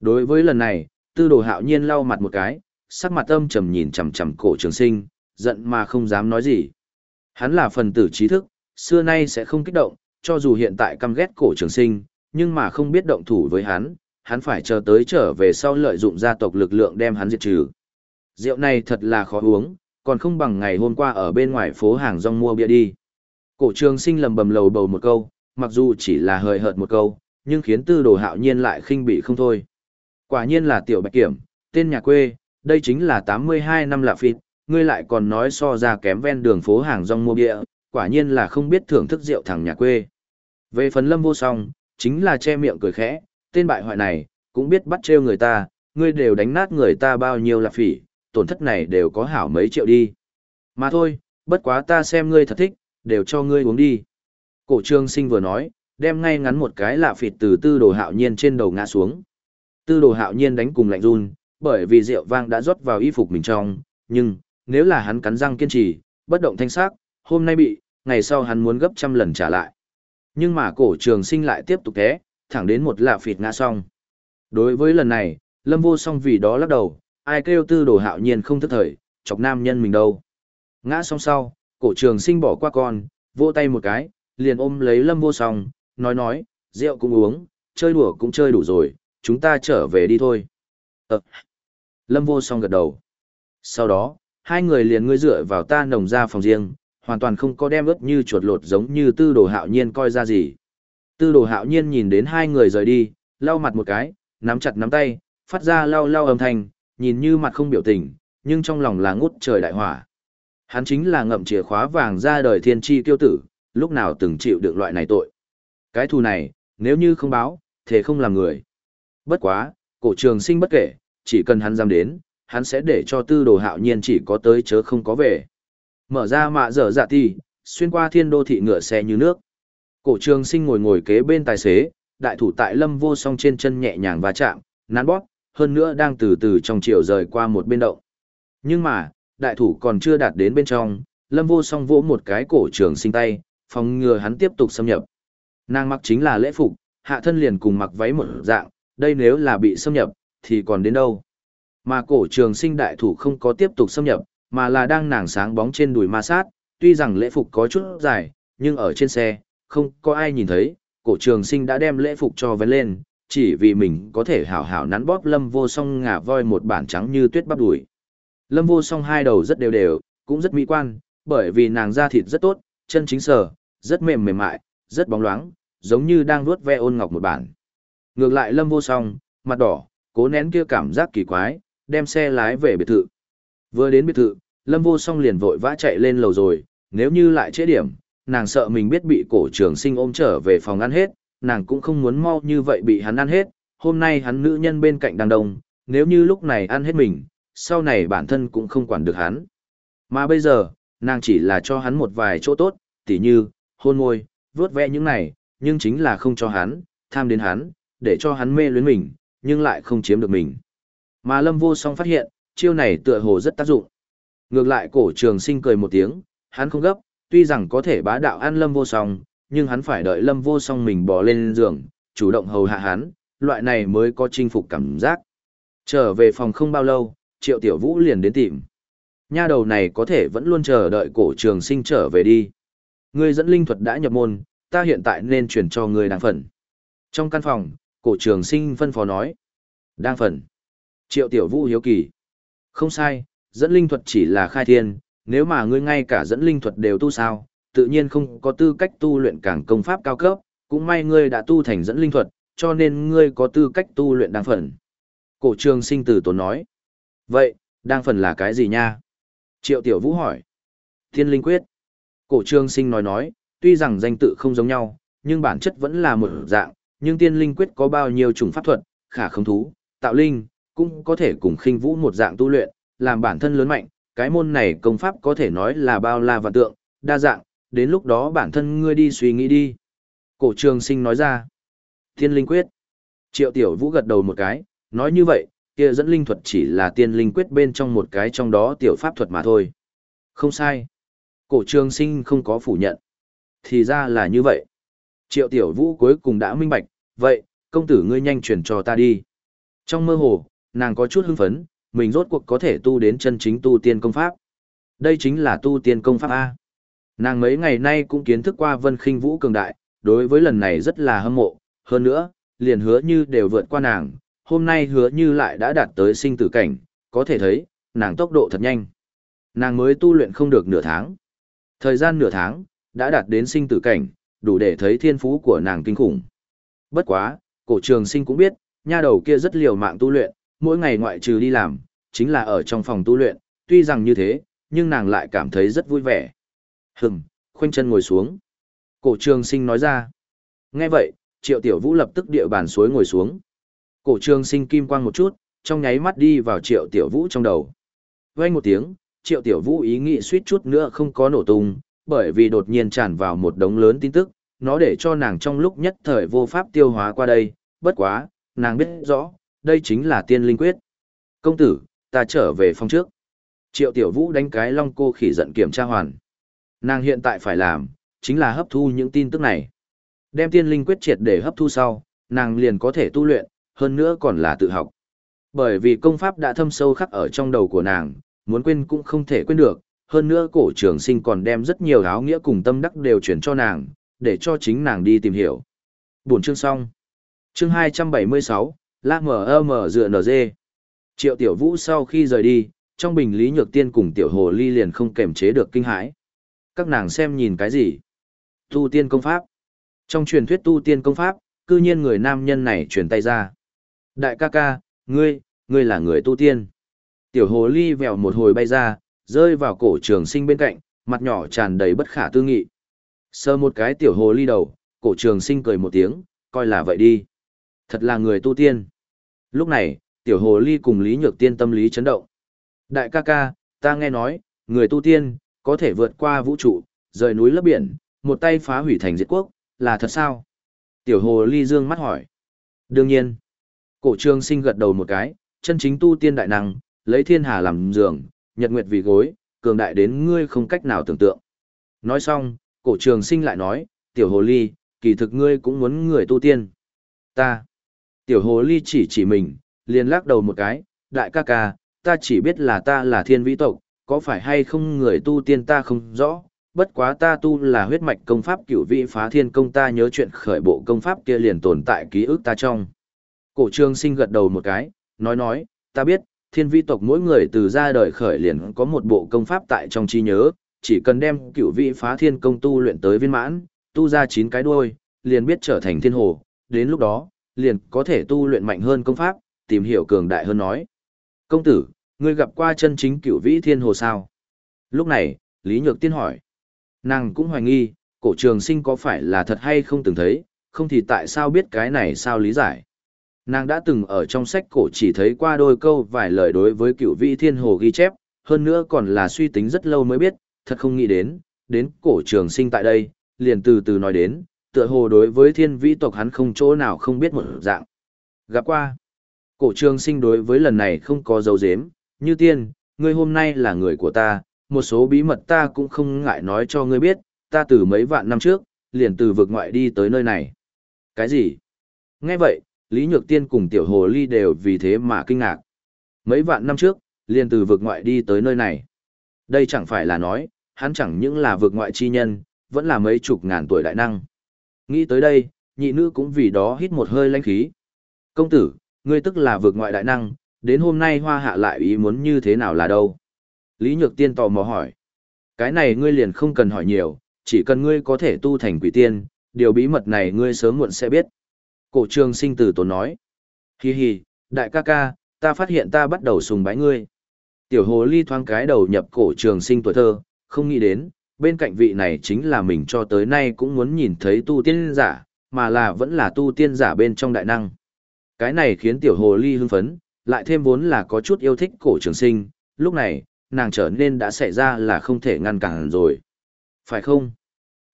Đối với lần này, tư đồ hạo nhiên lau mặt một cái, sắc mặt âm trầm nhìn chằm chằm cổ trường sinh, giận mà không dám nói gì. Hắn là phần tử trí thức, xưa nay sẽ không kích động, cho dù hiện tại căm ghét cổ trường sinh, nhưng mà không biết động thủ với hắn, hắn phải chờ tới trở về sau lợi dụng gia tộc lực lượng đem hắn diệt trừ. Rượu này thật là khó uống, còn không bằng ngày hôm qua ở bên ngoài phố hàng rong mua bia đi. Cổ trường sinh lầm bầm lầu bầu một câu, mặc dù chỉ là hời hợt một câu, nhưng khiến tư đồ hạo nhiên lại khinh bị không thôi. Quả nhiên là tiểu bạch kiểm, tên nhà quê, đây chính là 82 năm lạ phịt, ngươi lại còn nói so ra kém ven đường phố hàng rong mua bia, quả nhiên là không biết thưởng thức rượu thằng nhà quê. Về phần lâm vô song, chính là che miệng cười khẽ, tên bại hoại này, cũng biết bắt trêu người ta, ngươi đều đánh nát người ta bao nhiêu là phỉ, tổn thất này đều có hảo mấy triệu đi. Mà thôi, bất quá ta xem ngươi thật thích, đều cho ngươi uống đi. Cổ trương sinh vừa nói, đem ngay ngắn một cái lạ phịt từ tư đồ hạo nhiên trên đầu ngã xuống. Tư đồ hạo nhiên đánh cùng lạnh run, bởi vì rượu vang đã rót vào y phục mình trong, nhưng, nếu là hắn cắn răng kiên trì, bất động thanh sắc, hôm nay bị, ngày sau hắn muốn gấp trăm lần trả lại. Nhưng mà cổ trường sinh lại tiếp tục thế, thẳng đến một lạ phịt ngã xong. Đối với lần này, lâm vô song vì đó lắc đầu, ai kêu tư đồ hạo nhiên không thức thời, chọc nam nhân mình đâu. Ngã xong sau, cổ trường sinh bỏ qua con, vỗ tay một cái, liền ôm lấy lâm vô song, nói nói, rượu cũng uống, chơi đùa cũng chơi đủ rồi, chúng ta trở về đi thôi. Ờ. Lâm vô song gật đầu. Sau đó, hai người liền ngươi dựa vào ta nồng ra phòng riêng, hoàn toàn không có đem ướt như chuột lột giống như tư đồ hạo nhiên coi ra gì. Tư đồ hạo nhiên nhìn đến hai người rời đi, lau mặt một cái, nắm chặt nắm tay, phát ra lau lau âm thanh, nhìn như mặt không biểu tình, nhưng trong lòng là ngút trời đại hỏa. Hắn chính là ngậm chìa khóa vàng ra đời thiên tri kiêu tử, lúc nào từng chịu được loại này tội. Cái thù này, nếu như không báo, thế không làm người. Bất quá, cổ trường sinh bất kể, chỉ cần hắn dám đến, hắn sẽ để cho tư đồ hạo nhiên chỉ có tới chớ không có về. Mở ra mạ dở dạ ti, xuyên qua thiên đô thị ngựa xe như nước. Cổ trường sinh ngồi ngồi kế bên tài xế, đại thủ tại lâm vô song trên chân nhẹ nhàng va chạm, nắn bóp, hơn nữa đang từ từ trong chiều rời qua một bên động. Nhưng mà, đại thủ còn chưa đạt đến bên trong, lâm vô song vỗ một cái cổ trường sinh tay, phòng ngừa hắn tiếp tục xâm nhập. Nàng mặc chính là lễ phục, hạ thân liền cùng mặc váy một dạng, đây nếu là bị xâm nhập, thì còn đến đâu. Mà cổ trường sinh đại thủ không có tiếp tục xâm nhập, mà là đang nàng sáng bóng trên đùi ma sát, tuy rằng lễ phục có chút dài, nhưng ở trên xe, không có ai nhìn thấy, cổ trường sinh đã đem lễ phục cho vén lên, chỉ vì mình có thể hảo hảo nắn bóp lâm vô song ngả voi một bản trắng như tuyết bắp đùi. Lâm vô song hai đầu rất đều đều, cũng rất mỹ quan, bởi vì nàng da thịt rất tốt, chân chính sở, rất mềm mềm mại, rất bóng loáng, giống như đang vuốt ve ôn ngọc một bản. Ngược lại lâm vô song, mặt đỏ, cố nén kia cảm giác kỳ quái, đem xe lái về biệt thự. Vừa đến biệt thự, lâm vô song liền vội vã chạy lên lầu rồi, nếu như lại chế điểm, nàng sợ mình biết bị cổ trường sinh ôm trở về phòng ăn hết, nàng cũng không muốn mau như vậy bị hắn ăn hết, hôm nay hắn nữ nhân bên cạnh đang đông, nếu như lúc này ăn hết mình, sau này bản thân cũng không quản được hắn. Mà bây giờ, nàng chỉ là cho hắn một vài chỗ tốt, tỉ như, hôn môi, vuốt ve những này, nhưng chính là không cho hắn, tham đến hắn, để cho hắn mê luyến mình, nhưng lại không chiếm được mình. Mà Lâm Vô Song phát hiện, chiêu này tựa hồ rất tác dụng. Ngược lại cổ trường sinh cười một tiếng, hắn không gấp, tuy rằng có thể bá đạo ăn Lâm Vô Song, nhưng hắn phải đợi Lâm Vô Song mình bò lên giường, chủ động hầu hạ hắn, loại này mới có chinh phục cảm giác. Trở về phòng không bao lâu, Triệu Tiểu Vũ liền đến tìm. Nha đầu này có thể vẫn luôn chờ đợi cổ trường sinh trở về đi. Ngươi dẫn linh thuật đã nhập môn, ta hiện tại nên chuyển cho ngươi đàng phần. Trong căn phòng, cổ trường sinh phân phó nói. Đang phần. Triệu Tiểu Vũ hiếu kỳ. Không sai, dẫn linh thuật chỉ là khai thiên, nếu mà ngươi ngay cả dẫn linh thuật đều tu sao, tự nhiên không có tư cách tu luyện càng công pháp cao cấp, cũng may ngươi đã tu thành dẫn linh thuật, cho nên ngươi có tư cách tu luyện Đang phần. Cổ trường sinh tử tốn nói. Vậy, Đang phần là cái gì nha? Triệu Tiểu Vũ hỏi. Thiên linh quyết. Cổ trường sinh nói nói, tuy rằng danh tự không giống nhau, nhưng bản chất vẫn là một dạng, nhưng tiên linh quyết có bao nhiêu chủng pháp thuật, khả không thú, tạo linh, cũng có thể cùng khinh vũ một dạng tu luyện, làm bản thân lớn mạnh, cái môn này công pháp có thể nói là bao la và tượng, đa dạng, đến lúc đó bản thân ngươi đi suy nghĩ đi. Cổ trường sinh nói ra, tiên linh quyết. Triệu tiểu vũ gật đầu một cái, nói như vậy, kia dẫn linh thuật chỉ là tiên linh quyết bên trong một cái trong đó tiểu pháp thuật mà thôi. Không sai. Cổ trường sinh không có phủ nhận. Thì ra là như vậy. Triệu tiểu vũ cuối cùng đã minh bạch, vậy, công tử ngươi nhanh truyền cho ta đi. Trong mơ hồ, nàng có chút hưng phấn, mình rốt cuộc có thể tu đến chân chính tu tiên công pháp. Đây chính là tu tiên công pháp A. Nàng mấy ngày nay cũng kiến thức qua vân khinh vũ cường đại, đối với lần này rất là hâm mộ, hơn nữa, liền hứa như đều vượt qua nàng, hôm nay hứa như lại đã đạt tới sinh tử cảnh, có thể thấy, nàng tốc độ thật nhanh. Nàng mới tu luyện không được nửa tháng. Thời gian nửa tháng, đã đạt đến sinh tử cảnh, đủ để thấy thiên phú của nàng kinh khủng. Bất quá, cổ trường sinh cũng biết, nha đầu kia rất liều mạng tu luyện, mỗi ngày ngoại trừ đi làm, chính là ở trong phòng tu luyện, tuy rằng như thế, nhưng nàng lại cảm thấy rất vui vẻ. Hừm, khoanh chân ngồi xuống. Cổ trường sinh nói ra. Nghe vậy, triệu tiểu vũ lập tức địa bàn suối ngồi xuống. Cổ trường sinh kim quang một chút, trong nháy mắt đi vào triệu tiểu vũ trong đầu. Vang một tiếng, triệu tiểu vũ ý nghĩ suýt chút nữa không có nổ tung, bởi vì đột nhiên tràn vào một đống lớn tin tức, nó để cho nàng trong lúc nhất thời vô pháp tiêu hóa qua đây, bất quá, nàng biết rõ, đây chính là tiên linh quyết. Công tử, ta trở về phòng trước. Triệu tiểu vũ đánh cái long cô khỉ giận kiểm tra hoàn. Nàng hiện tại phải làm, chính là hấp thu những tin tức này. Đem tiên linh quyết triệt để hấp thu sau, nàng liền có thể tu luyện, hơn nữa còn là tự học. Bởi vì công pháp đã thâm sâu khắc ở trong đầu của nàng, muốn quên cũng không thể quên được, hơn nữa cổ trường sinh còn đem rất nhiều áo nghĩa cùng tâm đắc đều chuyển cho nàng, để cho chính nàng đi tìm hiểu. Buổi chương xong. Chương 276, La M.M. dựa NG. Triệu Tiểu Vũ sau khi rời đi, trong bình Lý Nhược Tiên cùng Tiểu Hồ Ly liền không kềm chế được kinh hãi. Các nàng xem nhìn cái gì? Tu tiên công pháp. Trong truyền thuyết tu tiên công pháp, cư nhiên người nam nhân này truyền tay ra. Đại ca ca, ngươi, ngươi là người tu tiên. Tiểu Hồ Ly vèo một hồi bay ra, rơi vào cổ trường sinh bên cạnh, mặt nhỏ tràn đầy bất khả tư nghị sờ một cái tiểu hồ ly đầu, cổ trường sinh cười một tiếng, coi là vậy đi. Thật là người tu tiên. Lúc này, tiểu hồ ly cùng Lý Nhược Tiên tâm lý chấn động. Đại ca ca, ta nghe nói, người tu tiên, có thể vượt qua vũ trụ, rời núi lấp biển, một tay phá hủy thành diệt quốc, là thật sao? Tiểu hồ ly dương mắt hỏi. Đương nhiên. Cổ trường sinh gật đầu một cái, chân chính tu tiên đại năng, lấy thiên hà làm giường, nhật nguyệt vì gối, cường đại đến ngươi không cách nào tưởng tượng. Nói xong, cổ trường sinh lại nói, tiểu hồ ly, kỳ thực ngươi cũng muốn người tu tiên. Ta. Tiểu hồ ly chỉ chỉ mình, liền lắc đầu một cái, đại ca ca, ta chỉ biết là ta là thiên vĩ tộc, có phải hay không người tu tiên ta không rõ, bất quá ta tu là huyết mạch công pháp cửu vị phá thiên công ta nhớ chuyện khởi bộ công pháp kia liền tồn tại ký ức ta trong. Cổ trường sinh gật đầu một cái, nói nói, ta biết, thiên vi tộc mỗi người từ ra đời khởi liền có một bộ công pháp tại trong trí nhớ, chỉ cần đem cửu vị phá thiên công tu luyện tới viên mãn, tu ra chín cái đuôi, liền biết trở thành thiên hồ, đến lúc đó, liền có thể tu luyện mạnh hơn công pháp, tìm hiểu cường đại hơn nói. Công tử, ngươi gặp qua chân chính cửu vĩ thiên hồ sao? Lúc này, Lý Nhược Tiên hỏi. Nàng cũng hoài nghi, cổ trường sinh có phải là thật hay không từng thấy, không thì tại sao biết cái này sao lý giải. Nàng đã từng ở trong sách cổ chỉ thấy qua đôi câu vài lời đối với cựu vị thiên hồ ghi chép, hơn nữa còn là suy tính rất lâu mới biết, thật không nghĩ đến, đến cổ trường sinh tại đây, liền từ từ nói đến, tựa hồ đối với thiên vĩ tộc hắn không chỗ nào không biết một dạng. Gặp qua, cổ trường sinh đối với lần này không có dấu dếm, như tiên, ngươi hôm nay là người của ta, một số bí mật ta cũng không ngại nói cho ngươi biết, ta từ mấy vạn năm trước, liền từ vực ngoại đi tới nơi này. Cái gì? Nghe vậy, Lý Nhược Tiên cùng Tiểu Hồ Ly đều vì thế mà kinh ngạc. Mấy vạn năm trước, liền từ vực ngoại đi tới nơi này. Đây chẳng phải là nói, hắn chẳng những là vực ngoại chi nhân, vẫn là mấy chục ngàn tuổi đại năng. Nghĩ tới đây, nhị nữ cũng vì đó hít một hơi lãnh khí. Công tử, ngươi tức là vực ngoại đại năng, đến hôm nay hoa hạ lại ý muốn như thế nào là đâu? Lý Nhược Tiên tò mò hỏi. Cái này ngươi liền không cần hỏi nhiều, chỉ cần ngươi có thể tu thành quỷ tiên, điều bí mật này ngươi sớm muộn sẽ biết. Cổ trường sinh tử tổ nói. Hi hi, đại ca ca, ta phát hiện ta bắt đầu sùng bái ngươi. Tiểu hồ ly thoáng cái đầu nhập cổ trường sinh tuổi thơ, không nghĩ đến, bên cạnh vị này chính là mình cho tới nay cũng muốn nhìn thấy tu tiên giả, mà là vẫn là tu tiên giả bên trong đại năng. Cái này khiến tiểu hồ ly hưng phấn, lại thêm vốn là có chút yêu thích cổ trường sinh, lúc này, nàng trở nên đã xảy ra là không thể ngăn cản rồi. Phải không?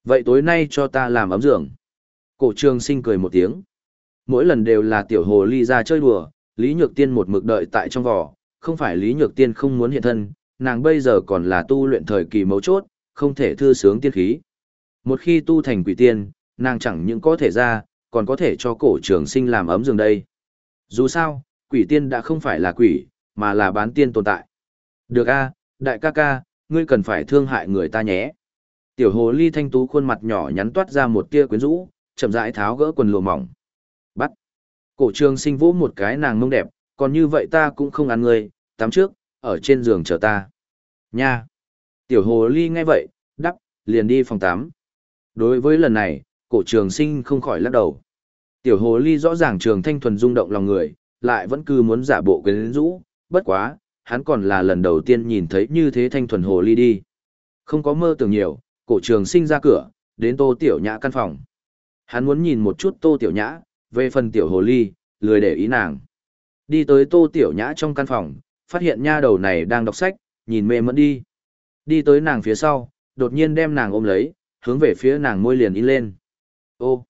Vậy tối nay cho ta làm ấm giường. Cổ trường sinh cười một tiếng. Mỗi lần đều là tiểu hồ ly ra chơi đùa, Lý Nhược Tiên một mực đợi tại trong vỏ, không phải Lý Nhược Tiên không muốn hiện thân, nàng bây giờ còn là tu luyện thời kỳ mấu chốt, không thể thư sướng tiên khí. Một khi tu thành quỷ tiên, nàng chẳng những có thể ra, còn có thể cho cổ trường sinh làm ấm giường đây. Dù sao, quỷ tiên đã không phải là quỷ, mà là bán tiên tồn tại. Được a, đại ca ca, ngươi cần phải thương hại người ta nhé. Tiểu hồ ly thanh tú khuôn mặt nhỏ nhắn toát ra một tia quyến rũ, chậm rãi tháo gỡ quần lụa mỏng. Bắt. Cổ trường sinh vỗ một cái nàng mông đẹp, còn như vậy ta cũng không ăn ngươi, tắm trước, ở trên giường chờ ta. Nha. Tiểu hồ ly nghe vậy, đắp, liền đi phòng tắm. Đối với lần này, cổ trường sinh không khỏi lắc đầu. Tiểu hồ ly rõ ràng trường thanh thuần rung động lòng người, lại vẫn cứ muốn giả bộ quyến rũ, bất quá, hắn còn là lần đầu tiên nhìn thấy như thế thanh thuần hồ ly đi. Không có mơ tưởng nhiều, cổ trường sinh ra cửa, đến tô tiểu nhã căn phòng. Hắn muốn nhìn một chút tô tiểu nhã, về phần tiểu hồ ly, lười để ý nàng. Đi tới tô tiểu nhã trong căn phòng, phát hiện nha đầu này đang đọc sách, nhìn mê mẫn đi. Đi tới nàng phía sau, đột nhiên đem nàng ôm lấy, hướng về phía nàng môi liền in lên. Ô!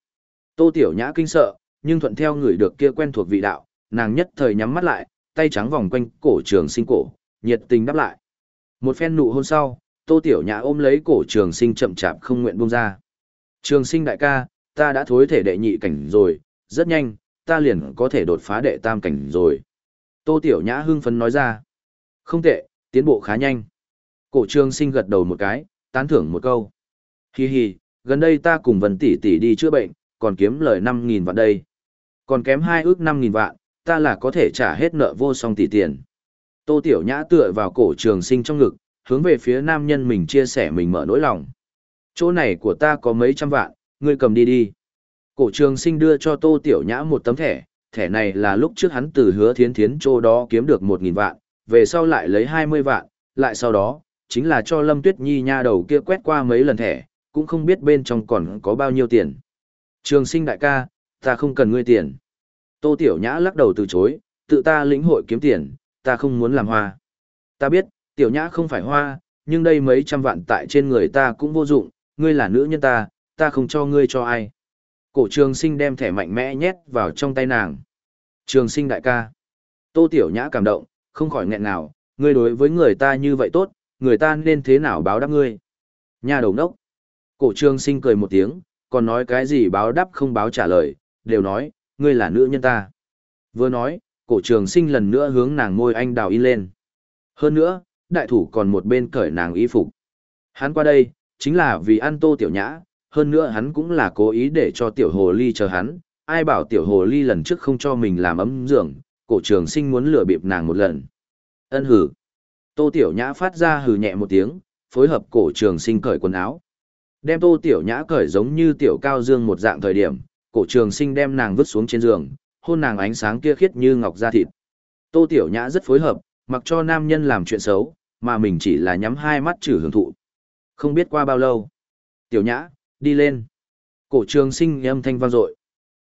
Tô tiểu nhã kinh sợ, nhưng thuận theo người được kia quen thuộc vị đạo, nàng nhất thời nhắm mắt lại, tay trắng vòng quanh cổ trường sinh cổ, nhiệt tình đáp lại. Một phen nụ hôn sau, Tô Tiểu Nhã ôm lấy cổ trường sinh chậm chạp không nguyện buông ra. Trường sinh đại ca, ta đã thối thể đệ nhị cảnh rồi, rất nhanh, ta liền có thể đột phá đệ tam cảnh rồi. Tô Tiểu Nhã hưng phấn nói ra. Không tệ, tiến bộ khá nhanh. Cổ trường sinh gật đầu một cái, tán thưởng một câu. Hi hi, gần đây ta cùng Vân tỷ tỷ đi chữa bệnh, còn kiếm lời 5.000 vạn đây. Còn kém hai ước 5.000 vạn, ta là có thể trả hết nợ vô song tỷ tiền. Tô Tiểu Nhã tựa vào cổ trường sinh trong ngực, hướng về phía nam nhân mình chia sẻ mình mở nỗi lòng. Chỗ này của ta có mấy trăm vạn, ngươi cầm đi đi. Cổ trường sinh đưa cho Tô Tiểu Nhã một tấm thẻ, thẻ này là lúc trước hắn từ hứa thiến thiến chỗ đó kiếm được một nghìn vạn, về sau lại lấy hai mươi vạn, lại sau đó, chính là cho Lâm Tuyết Nhi nha đầu kia quét qua mấy lần thẻ, cũng không biết bên trong còn có bao nhiêu tiền. Trường sinh đại ca, ta không cần ngươi tiền. Tô Tiểu Nhã lắc đầu từ chối, tự ta lĩnh hội kiếm tiền, ta không muốn làm hoa. Ta biết, tiểu nhã không phải hoa, nhưng đây mấy trăm vạn tại trên người ta cũng vô dụng, ngươi là nữ nhân ta, ta không cho ngươi cho ai. Cổ trường sinh đem thẻ mạnh mẽ nhét vào trong tay nàng. Trường sinh đại ca. Tô tiểu nhã cảm động, không khỏi nghẹn nào, ngươi đối với người ta như vậy tốt, người ta nên thế nào báo đáp ngươi. Nhà đầu đốc. Cổ trường sinh cười một tiếng, còn nói cái gì báo đáp không báo trả lời, đều nói, ngươi là nữ nhân ta. Vừa nói, cổ trường sinh lần nữa hướng nàng môi anh đào in lên. Hơn nữa, đại thủ còn một bên cởi nàng y phục. Hắn qua đây, chính là vì ăn tô tiểu nhã, hơn nữa hắn cũng là cố ý để cho tiểu hồ ly chờ hắn. Ai bảo tiểu hồ ly lần trước không cho mình làm ấm giường, cổ trường sinh muốn lừa bịp nàng một lần. Ân hử. Tô tiểu nhã phát ra hừ nhẹ một tiếng, phối hợp cổ trường sinh cởi quần áo. Đem tô tiểu nhã cởi giống như tiểu cao dương một dạng thời điểm, cổ trường sinh đem nàng vứt xuống trên giường, hôn nàng ánh sáng kia khiết như ngọc da thịt. Tô tiểu nhã rất phối hợp, mặc cho nam nhân làm chuyện xấu, mà mình chỉ là nhắm hai mắt trừ hưởng thụ. Không biết qua bao lâu. Tiểu nhã, đi lên. Cổ trường sinh âm thanh vang dội.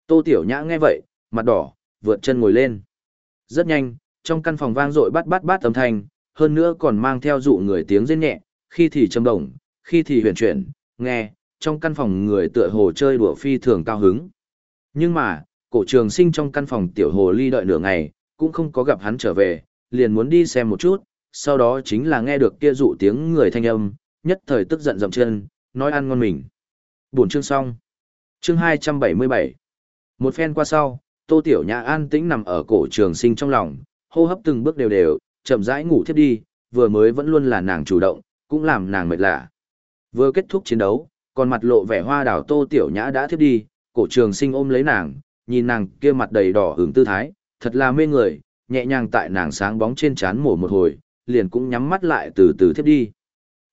Tô tiểu nhã nghe vậy, mặt đỏ, vượt chân ngồi lên. Rất nhanh, trong căn phòng vang dội bắt bắt bắt âm thanh, hơn nữa còn mang theo dụ người tiếng rên nhẹ, khi thì trầm đồng, khi thì huyền chuyển, nghe, trong căn phòng người tựa hồ chơi đùa phi thường cao hứng. Nhưng mà, cổ trường sinh trong căn phòng tiểu hồ ly đợi nửa ngày, cũng không có gặp hắn trở về, liền muốn đi xem một chút, sau đó chính là nghe được kia dụ tiếng người thanh âm, nhất thời tức giận dậm chân, nói ăn ngon mình. Buổi chương xong. Chương 277. Một phen qua sau, Tô Tiểu Nhã an tĩnh nằm ở cổ trường sinh trong lòng, hô hấp từng bước đều đều, chậm rãi ngủ thiếp đi, vừa mới vẫn luôn là nàng chủ động, cũng làm nàng mệt lạ. Vừa kết thúc chiến đấu, còn mặt lộ vẻ hoa đảo Tô Tiểu Nhã đã thiếp đi, cổ trường sinh ôm lấy nàng, nhìn nàng kia mặt đầy đỏ hứng tư thái, thật là mê người, nhẹ nhàng tại nàng sáng bóng trên trán mổ một hồi, liền cũng nhắm mắt lại từ từ thiếp đi.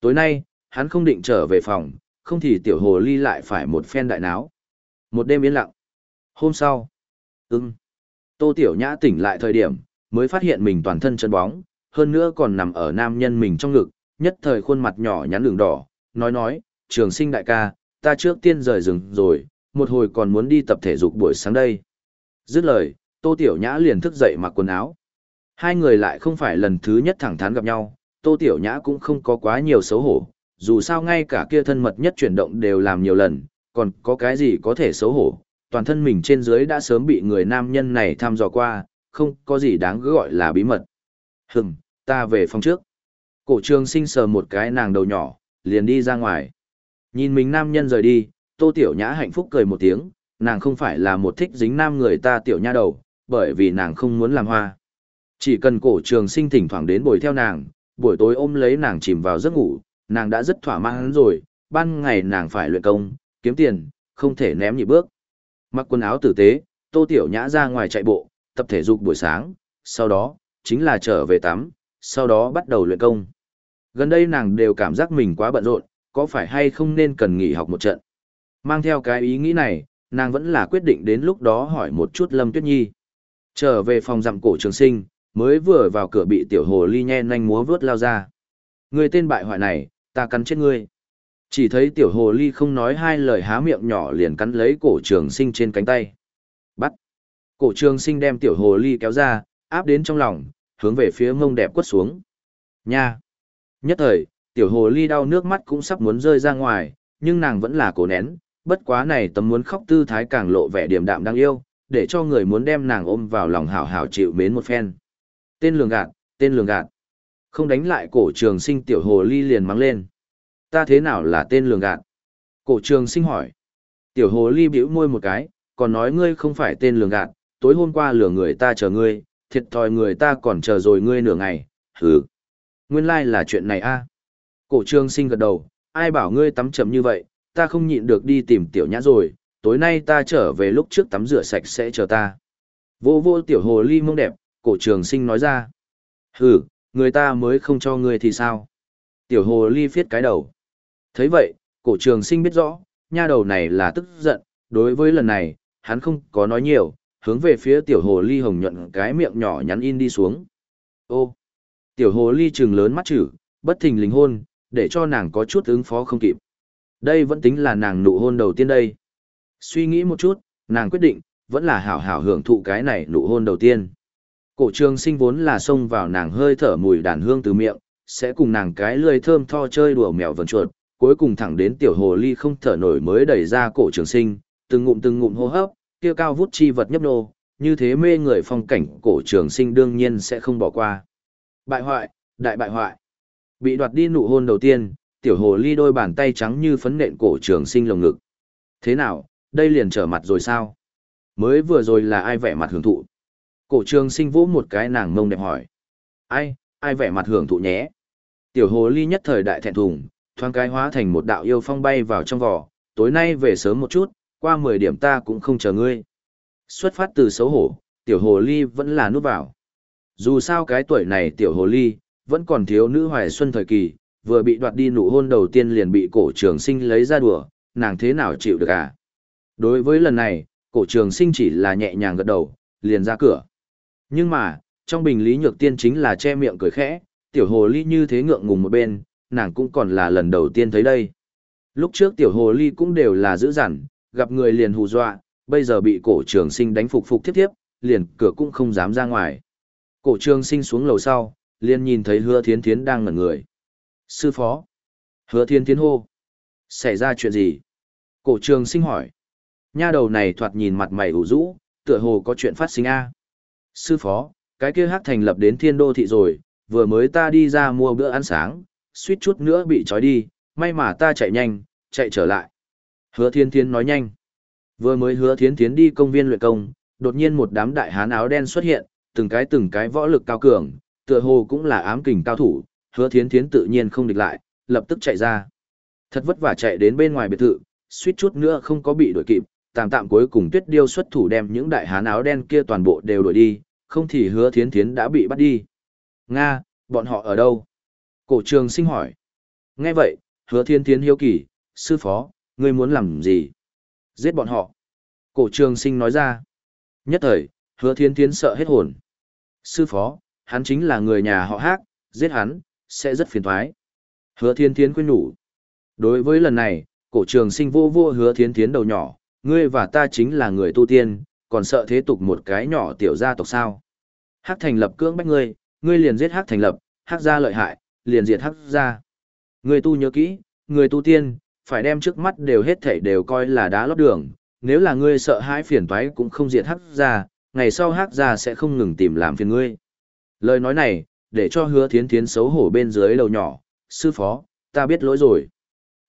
Tối nay, hắn không định trở về phòng, không thì tiểu hồ ly lại phải một phen đại náo. Một đêm yên lặng. Hôm sau, ưng, tô tiểu nhã tỉnh lại thời điểm, mới phát hiện mình toàn thân chân bóng, hơn nữa còn nằm ở nam nhân mình trong ngực, nhất thời khuôn mặt nhỏ nhắn đường đỏ, nói nói, trường sinh đại ca, ta trước tiên rời rừng rồi, một hồi còn muốn đi tập thể dục buổi sáng đây. Dứt lời, Tô Tiểu Nhã liền thức dậy mặc quần áo. Hai người lại không phải lần thứ nhất thẳng thắn gặp nhau, Tô Tiểu Nhã cũng không có quá nhiều xấu hổ, dù sao ngay cả kia thân mật nhất chuyển động đều làm nhiều lần, còn có cái gì có thể xấu hổ, toàn thân mình trên dưới đã sớm bị người nam nhân này thăm dò qua, không có gì đáng gọi là bí mật. Hừm, ta về phòng trước. Cổ trường sinh sờ một cái nàng đầu nhỏ, liền đi ra ngoài. Nhìn mình nam nhân rời đi, Tô Tiểu Nhã hạnh phúc cười một tiếng, nàng không phải là một thích dính nam người ta tiểu nha đầu, bởi vì nàng không muốn làm hoa. Chỉ cần cổ trường sinh thỉnh thoảng đến bồi theo nàng, buổi tối ôm lấy nàng chìm vào giấc ngủ, nàng đã rất thỏa mãn rồi, ban ngày nàng phải luyện công, kiếm tiền, không thể ném nhị bước. Mặc quần áo tử tế, Tô Tiểu Nhã ra ngoài chạy bộ, tập thể dục buổi sáng, sau đó, chính là trở về tắm, sau đó bắt đầu luyện công. Gần đây nàng đều cảm giác mình quá bận rộn, có phải hay không nên cần nghỉ học một trận. Mang theo cái ý nghĩ này, nàng vẫn là quyết định đến lúc đó hỏi một chút Lâm Tuyết Nhi. Trở về phòng dặm cổ trường sinh, mới vừa vào cửa bị tiểu hồ ly nhen nhanh múa vướt lao ra. Người tên bại hoại này, ta cắn chết ngươi. Chỉ thấy tiểu hồ ly không nói hai lời há miệng nhỏ liền cắn lấy cổ trường sinh trên cánh tay. Bắt. Cổ trường sinh đem tiểu hồ ly kéo ra, áp đến trong lòng, hướng về phía mông đẹp quất xuống. Nha. Nhất thời, tiểu hồ ly đau nước mắt cũng sắp muốn rơi ra ngoài, nhưng nàng vẫn là cố nén, bất quá này tấm muốn khóc tư thái càng lộ vẻ điềm đạm đáng yêu, để cho người muốn đem nàng ôm vào lòng hảo hảo chịu mến một phen. Tên lường gạt, tên lường gạt. Không đánh lại cổ trường sinh tiểu hồ ly liền mắng lên. Ta thế nào là tên lường gạt? Cổ trường sinh hỏi. Tiểu hồ ly bĩu môi một cái, còn nói ngươi không phải tên lường gạt, tối hôm qua lừa người ta chờ ngươi, thiệt thòi người ta còn chờ rồi ngươi nửa ngày, hừ. Nguyên lai like là chuyện này a. Cổ trường sinh gật đầu, ai bảo ngươi tắm chậm như vậy, ta không nhịn được đi tìm tiểu nhã rồi, tối nay ta trở về lúc trước tắm rửa sạch sẽ chờ ta. Vô vô tiểu hồ ly mông đẹp, cổ trường sinh nói ra. Hừ, người ta mới không cho ngươi thì sao? Tiểu hồ ly phiết cái đầu. thấy vậy, cổ trường sinh biết rõ, nha đầu này là tức giận, đối với lần này, hắn không có nói nhiều, hướng về phía tiểu hồ ly hồng nhuận cái miệng nhỏ nhắn in đi xuống. Ô! Tiểu hồ ly trừng lớn mắt chữ, bất thình lình hôn, để cho nàng có chút ứng phó không kịp. Đây vẫn tính là nàng nụ hôn đầu tiên đây. Suy nghĩ một chút, nàng quyết định, vẫn là hảo hảo hưởng thụ cái này nụ hôn đầu tiên. Cổ trường sinh vốn là xông vào nàng hơi thở mùi đàn hương từ miệng, sẽ cùng nàng cái lười thơm tho chơi đùa mèo vần chuột, cuối cùng thẳng đến tiểu hồ ly không thở nổi mới đẩy ra cổ trường sinh, từng ngụm từng ngụm hô hấp, kia cao vút chi vật nhấp nô, như thế mê người phong cảnh cổ trường sinh đương nhiên sẽ không bỏ qua. Bại hoại, đại bại hoại. Bị đoạt đi nụ hôn đầu tiên, tiểu hồ ly đôi bàn tay trắng như phấn nện cổ trường sinh lồng ngực. Thế nào, đây liền trở mặt rồi sao? Mới vừa rồi là ai vẻ mặt hưởng thụ? Cổ trường sinh vỗ một cái nàng mông đẹp hỏi. Ai, ai vẻ mặt hưởng thụ nhé? Tiểu hồ ly nhất thời đại thẹn thùng, thoáng cái hóa thành một đạo yêu phong bay vào trong vỏ, tối nay về sớm một chút, qua 10 điểm ta cũng không chờ ngươi. Xuất phát từ xấu hổ, tiểu hồ ly vẫn là nút vào. Dù sao cái tuổi này tiểu hồ ly, vẫn còn thiếu nữ hoài xuân thời kỳ, vừa bị đoạt đi nụ hôn đầu tiên liền bị cổ trường sinh lấy ra đùa, nàng thế nào chịu được à? Đối với lần này, cổ trường sinh chỉ là nhẹ nhàng gật đầu, liền ra cửa. Nhưng mà, trong bình lý nhược tiên chính là che miệng cười khẽ, tiểu hồ ly như thế ngượng ngùng một bên, nàng cũng còn là lần đầu tiên thấy đây. Lúc trước tiểu hồ ly cũng đều là dữ dằn, gặp người liền hù dọa, bây giờ bị cổ trường sinh đánh phục phục tiếp tiếp, liền cửa cũng không dám ra ngoài. Cổ trường sinh xuống lầu sau, liền nhìn thấy hứa thiến thiến đang ngẩn người. Sư phó. Hứa thiến thiến hô. Xảy ra chuyện gì? Cổ trường sinh hỏi. Nha đầu này thoạt nhìn mặt mày ủ rũ, tựa hồ có chuyện phát sinh a. Sư phó, cái kia hát thành lập đến thiên đô thị rồi, vừa mới ta đi ra mua bữa ăn sáng, suýt chút nữa bị trói đi, may mà ta chạy nhanh, chạy trở lại. Hứa thiên thiến nói nhanh. Vừa mới hứa thiến thiến đi công viên luyện công, đột nhiên một đám đại hán áo đen xuất hiện, từng cái từng cái võ lực cao cường, tựa hồ cũng là ám kình cao thủ, hứa thiến thiến tự nhiên không địch lại, lập tức chạy ra. Thật vất vả chạy đến bên ngoài biệt thự, suýt chút nữa không có bị đuổi kịp, tạm tạm cuối cùng tuyết điêu xuất thủ đem những đại hán áo đen kia toàn bộ đều đuổi đi, không thì hứa thiến thiến đã bị bắt đi. Nga, bọn họ ở đâu? Cổ trường sinh hỏi. Nghe vậy, hứa thiến thiến hiếu kỳ, sư phó, ngươi muốn làm gì? Giết bọn họ. Cổ trường sinh nói ra. Nhất thời, hứa thiến thiến sợ hết hồn. Sư phó, hắn chính là người nhà họ hát, giết hắn, sẽ rất phiền thoái. Hứa thiên thiến khuyên nhủ. Đối với lần này, cổ trường sinh vô vô hứa thiên thiến đầu nhỏ, ngươi và ta chính là người tu tiên, còn sợ thế tục một cái nhỏ tiểu gia tộc sao. Hắc thành lập cưỡng bách ngươi, ngươi liền giết hắc thành lập, hắc gia lợi hại, liền diệt hắc gia. Ngươi tu nhớ kỹ, người tu tiên, phải đem trước mắt đều hết thảy đều coi là đá lót đường, nếu là ngươi sợ hãi phiền toái cũng không diệt hắc gia, ngày sau hắc gia sẽ không ngừng tìm làm phiền ngươi. Lời nói này, để cho hứa thiến thiến xấu hổ bên dưới đầu nhỏ, sư phó, ta biết lỗi rồi.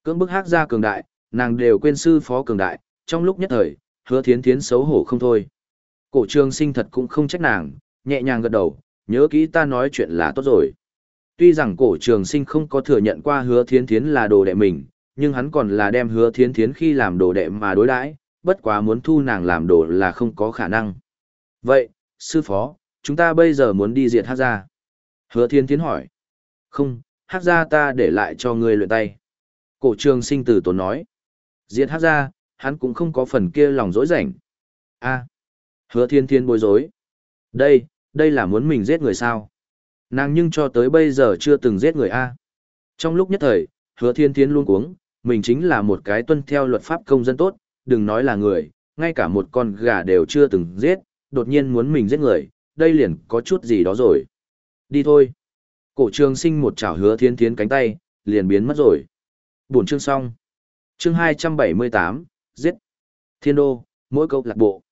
Cưỡng bức hắc gia cường đại, nàng đều quên sư phó cường đại, trong lúc nhất thời, hứa thiến thiến xấu hổ không thôi. Cổ trường sinh thật cũng không trách nàng, nhẹ nhàng gật đầu, nhớ kỹ ta nói chuyện là tốt rồi. Tuy rằng cổ trường sinh không có thừa nhận qua hứa thiến thiến là đồ đệ mình, nhưng hắn còn là đem hứa thiến thiến khi làm đồ đệ mà đối đãi, bất quá muốn thu nàng làm đồ là không có khả năng. Vậy, sư phó, chúng ta bây giờ muốn đi diệt hát ra. Hứa thiến thiến hỏi. Không, hát ra ta để lại cho ngươi luyện tay. Cổ trường sinh tử tốn nói. Diệt hát ra, hắn cũng không có phần kia lòng dối rảnh. a hứa thiên thiên bối rối. Đây, đây là muốn mình giết người sao? Nàng nhưng cho tới bây giờ chưa từng giết người a. Trong lúc nhất thời, hứa thiên thiên luôn cuống, mình chính là một cái tuân theo luật pháp công dân tốt, đừng nói là người, ngay cả một con gà đều chưa từng giết, đột nhiên muốn mình giết người, đây liền có chút gì đó rồi. Đi thôi. Cổ trường sinh một chảo hứa thiên thiên cánh tay, liền biến mất rồi. buồn chương xong. Chương 278, giết. Thiên đô, mỗi câu lạc bộ.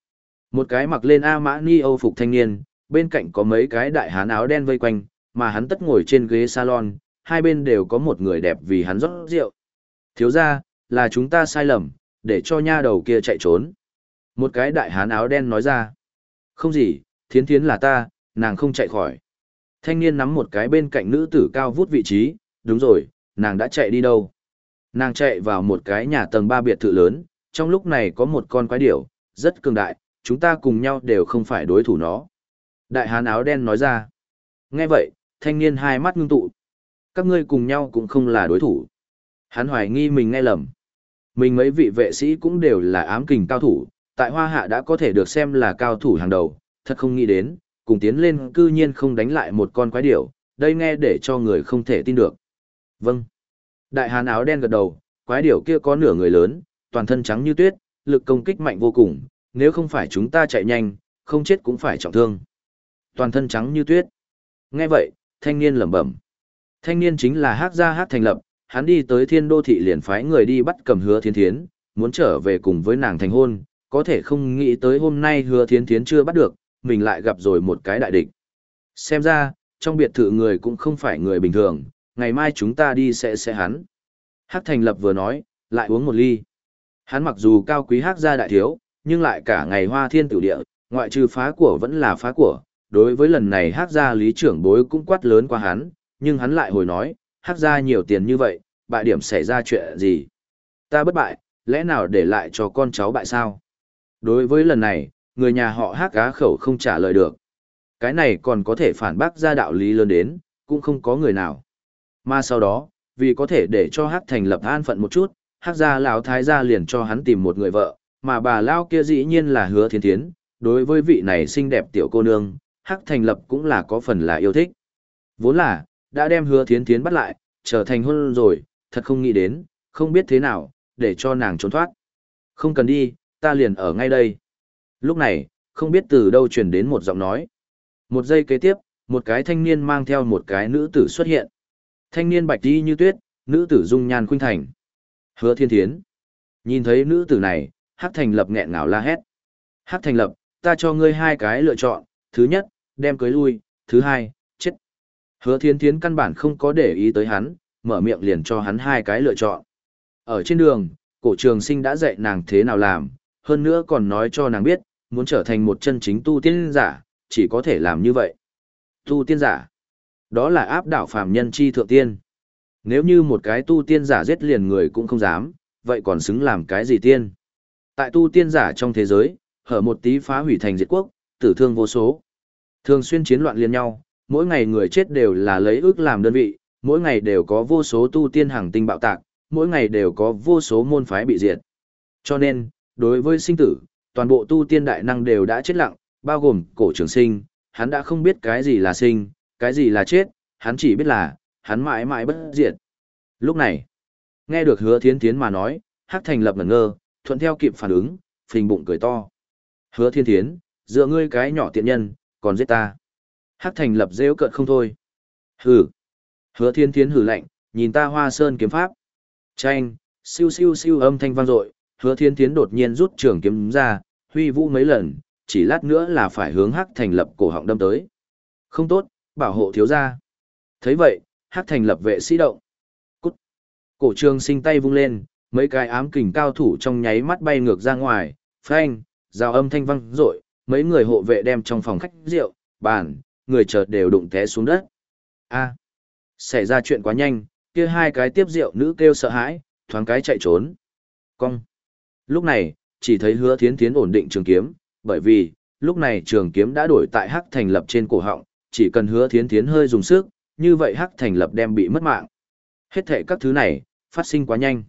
Một cái mặc lên A mã ni âu phục thanh niên, bên cạnh có mấy cái đại hán áo đen vây quanh, mà hắn tất ngồi trên ghế salon, hai bên đều có một người đẹp vì hắn rót rượu. Thiếu ra, là chúng ta sai lầm, để cho nha đầu kia chạy trốn. Một cái đại hán áo đen nói ra. Không gì, thiến thiến là ta, nàng không chạy khỏi. Thanh niên nắm một cái bên cạnh nữ tử cao vút vị trí, đúng rồi, nàng đã chạy đi đâu? Nàng chạy vào một cái nhà tầng ba biệt thự lớn, trong lúc này có một con quái điểu, rất cường đại, chúng ta cùng nhau đều không phải đối thủ nó. Đại hán áo đen nói ra. Nghe vậy, thanh niên hai mắt ngưng tụ. Các ngươi cùng nhau cũng không là đối thủ. Hắn hoài nghi mình nghe lầm. Mình mấy vị vệ sĩ cũng đều là ám kình cao thủ, tại Hoa Hạ đã có thể được xem là cao thủ hàng đầu, thật không nghĩ đến, cùng tiến lên cư nhiên không đánh lại một con quái điểu, đây nghe để cho người không thể tin được. Vâng. Đại hán áo đen gật đầu, quái điểu kia có nửa người lớn, toàn thân trắng như tuyết, lực công kích mạnh vô cùng, nếu không phải chúng ta chạy nhanh, không chết cũng phải trọng thương. toàn thân trắng như tuyết. Nghe vậy, thanh niên lẩm bẩm. Thanh niên chính là Hắc gia Hắc thành lập, hắn đi tới Thiên Đô thị liền phái người đi bắt cầm Hứa Thiên Thiến, muốn trở về cùng với nàng thành hôn, có thể không nghĩ tới hôm nay Hứa Thiên Thiến chưa bắt được, mình lại gặp rồi một cái đại địch. Xem ra, trong biệt thự người cũng không phải người bình thường, ngày mai chúng ta đi sẽ sẽ hắn. Hắc thành lập vừa nói, lại uống một ly. Hắn mặc dù cao quý Hắc gia đại thiếu, nhưng lại cả ngày hoa thiên tử địa, ngoại trừ phá của vẫn là phá của. Đối với lần này Hắc gia lý trưởng bối cũng quát lớn qua hắn, nhưng hắn lại hồi nói, Hắc gia nhiều tiền như vậy, bại điểm xảy ra chuyện gì? Ta bất bại, lẽ nào để lại cho con cháu bại sao? Đối với lần này, người nhà họ Hắc cá khẩu không trả lời được. Cái này còn có thể phản bác ra đạo lý lớn đến, cũng không có người nào. Mà sau đó, vì có thể để cho Hắc thành lập an phận một chút, Hắc gia lão thái gia liền cho hắn tìm một người vợ, mà bà lao kia dĩ nhiên là Hứa Thiên Thiến, đối với vị này xinh đẹp tiểu cô nương, Hắc thành lập cũng là có phần là yêu thích. Vốn là, đã đem Hứa Thiên Thiến bắt lại, trở thành hôn rồi, thật không nghĩ đến, không biết thế nào, để cho nàng trốn thoát. Không cần đi, ta liền ở ngay đây. Lúc này, không biết từ đâu truyền đến một giọng nói. Một giây kế tiếp, một cái thanh niên mang theo một cái nữ tử xuất hiện. Thanh niên bạch đi như tuyết, nữ tử dung nhan khuynh thành. Hứa thiên thiến. Nhìn thấy nữ tử này, Hắc Thành Lập nghẹn ngào la hét. Hắc Thành Lập, ta cho ngươi hai cái lựa chọn, thứ nhất, đem cưới lui, thứ hai, chết. Hứa thiên thiến căn bản không có để ý tới hắn, mở miệng liền cho hắn hai cái lựa chọn. Ở trên đường, cổ trường sinh đã dạy nàng thế nào làm, hơn nữa còn nói cho nàng biết, muốn trở thành một chân chính tu tiên giả, chỉ có thể làm như vậy. Tu tiên giả, đó là áp đảo phàm nhân chi thượng tiên. Nếu như một cái tu tiên giả giết liền người cũng không dám, vậy còn xứng làm cái gì tiên? Tại tu tiên giả trong thế giới, hở một tí phá hủy thành diệt quốc, tử thương vô số. Thường xuyên chiến loạn liên nhau, mỗi ngày người chết đều là lấy ước làm đơn vị, mỗi ngày đều có vô số tu tiên hàng tinh bạo tạc, mỗi ngày đều có vô số môn phái bị diệt. Cho nên, đối với sinh tử, toàn bộ tu tiên đại năng đều đã chết lặng, bao gồm cổ trường sinh, hắn đã không biết cái gì là sinh, cái gì là chết, hắn chỉ biết là, hắn mãi mãi bất diệt. Lúc này, nghe được hứa thiến thiến mà nói, hắc thành lập ngẩn ngơ, thuận theo kịp phản ứng, phình bụng cười to. Hứa thiên thiến, dựa ngươi cái nhỏ tiện nhân, còn giết ta. Hắc thành lập rêu cợt không thôi. Hừ. Hứa thiên thiến hử lạnh, nhìn ta hoa sơn kiếm pháp. Chanh, siêu siêu siêu âm thanh vang dội, hứa thiên thiến đột nhiên rút trường kiếm ra, huy vũ mấy lần, chỉ lát nữa là phải hướng hắc thành lập cổ họng đâm tới. Không tốt, bảo hộ thiếu gia. thấy vậy, hắc thành lập vệ sĩ động. Cút. Cổ trường sinh tay vung lên, mấy cái ám kình cao thủ trong nháy mắt bay ngược ra ngoài, phanh, rào âm thanh vang rội, mấy người hộ vệ đem trong phòng khách rượu, bàn, người chợt đều đụng té xuống đất. A. Xảy ra chuyện quá nhanh, kia hai cái tiếp rượu nữ kêu sợ hãi, thoáng cái chạy trốn. Cong. Lúc này, chỉ thấy hứa thiến thiến ổn định trường kiếm, bởi vì, lúc này trường kiếm đã đổi tại hắc thành lập trên cổ họng, chỉ cần hứa thiến thiến hơi dùng sức, như vậy hắc thành lập đem bị mất mạng. Hết thệ các thứ này, phát sinh quá nhanh.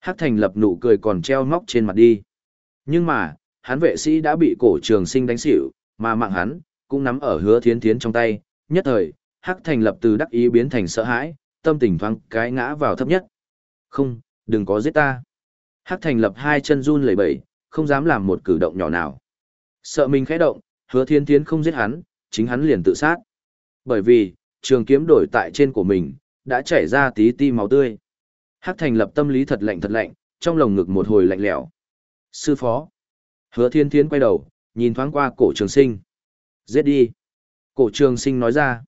Hắc thành lập nụ cười còn treo móc trên mặt đi. Nhưng mà, hắn vệ sĩ đã bị cổ trường sinh đánh xỉu, mà mạng hắn, cũng nắm ở hứa thiến thiến trong tay, nhất thời, hắc thành lập từ đắc ý biến thành sợ hãi, tâm tình thoáng cái ngã vào thấp nhất. Không, đừng có giết ta. Hắc thành lập hai chân run lẩy bẩy, không dám làm một cử động nhỏ nào. Sợ mình khẽ động, hứa thiên thiến không giết hắn, chính hắn liền tự sát. Bởi vì, trường kiếm đổi tại trên của mình, đã chảy ra tí ti máu tươi. Hắc thành lập tâm lý thật lạnh thật lạnh, trong lồng ngực một hồi lạnh lẽo. Sư phó. Hứa thiên thiến quay đầu, nhìn thoáng qua cổ trường sinh. Giết đi. Cổ trường sinh nói ra.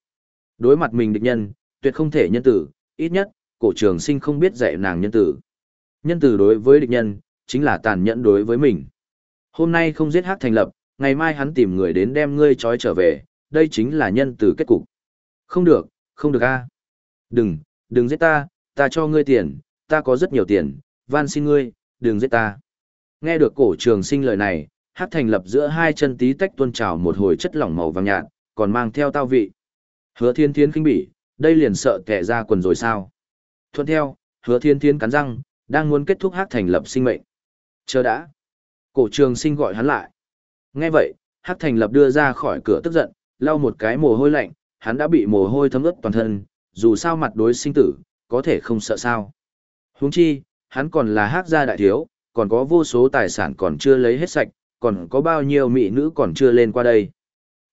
Đối mặt mình địch nhân, tuyệt không thể nhân tử, ít nhất, cổ trường sinh không biết dạy nàng nhân tử. Nhân tử đối với địch nhân, chính là tàn nhẫn đối với mình. Hôm nay không giết Hắc thành lập, ngày mai hắn tìm người đến đem ngươi trói trở về, đây chính là nhân tử kết cục. Không được, không được a. Đừng, đừng giết ta, ta cho ngươi tiền, ta có rất nhiều tiền, van xin ngươi, đừng giết ta. Nghe được cổ trường sinh lời này, hát thành lập giữa hai chân tí tách tuôn trào một hồi chất lỏng màu vàng nhạt, còn mang theo tao vị. Hứa thiên thiên kinh bỉ, đây liền sợ kẻ ra quần rồi sao. Thuận theo, hứa thiên thiên cắn răng, đang muốn kết thúc hát thành lập sinh mệnh. Chờ đã. Cổ trường sinh gọi hắn lại. Nghe vậy, hát thành lập đưa ra khỏi cửa tức giận, lau một cái mồ hôi lạnh, hắn đã bị mồ hôi thấm ướt toàn thân, dù sao mặt đối sinh tử, có thể không sợ sao. Huống chi, hắn còn là hát gia đại thiếu, còn có vô số tài sản còn chưa lấy hết sạch, còn có bao nhiêu mỹ nữ còn chưa lên qua đây.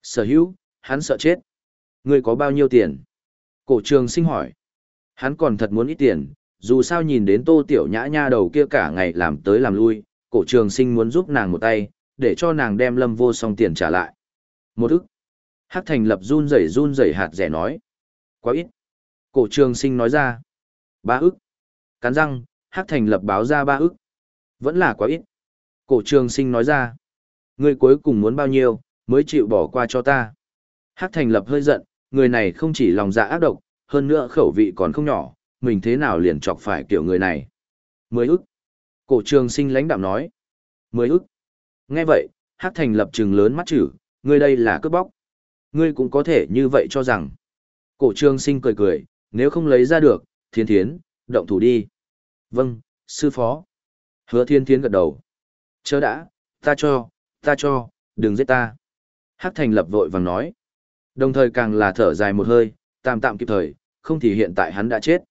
Sở hữu, hắn sợ chết. Ngươi có bao nhiêu tiền? Cổ trường sinh hỏi. Hắn còn thật muốn ít tiền, dù sao nhìn đến tô tiểu nhã nha đầu kia cả ngày làm tới làm lui, cổ trường sinh muốn giúp nàng một tay, để cho nàng đem lâm vô song tiền trả lại. Một ức. Hắc thành lập run rẩy run rẩy hạt rẻ nói. Quá ít. Cổ trường sinh nói ra. Ba ức. Cắn răng, Hắc thành lập báo ra ba ức. Vẫn là quá ít. Cổ trường sinh nói ra. Ngươi cuối cùng muốn bao nhiêu, mới chịu bỏ qua cho ta. Hắc thành lập hơi giận, người này không chỉ lòng dạ ác độc, hơn nữa khẩu vị còn không nhỏ, mình thế nào liền chọc phải kiểu người này. Mười ức. Cổ trường sinh lãnh đạm nói. Mười ức. Nghe vậy, Hắc thành lập trừng lớn mắt chữ, ngươi đây là cướp bóc. Ngươi cũng có thể như vậy cho rằng. Cổ Trương sinh cười cười, nếu không lấy ra được, thiên thiến, động thủ đi. Vâng, sư phó. Hứa thiên thiến gật đầu. Chớ đã, ta cho, ta cho, đừng giết ta. Hắc thành lập vội vàng nói. Đồng thời càng là thở dài một hơi, tạm tạm kịp thời, không thì hiện tại hắn đã chết.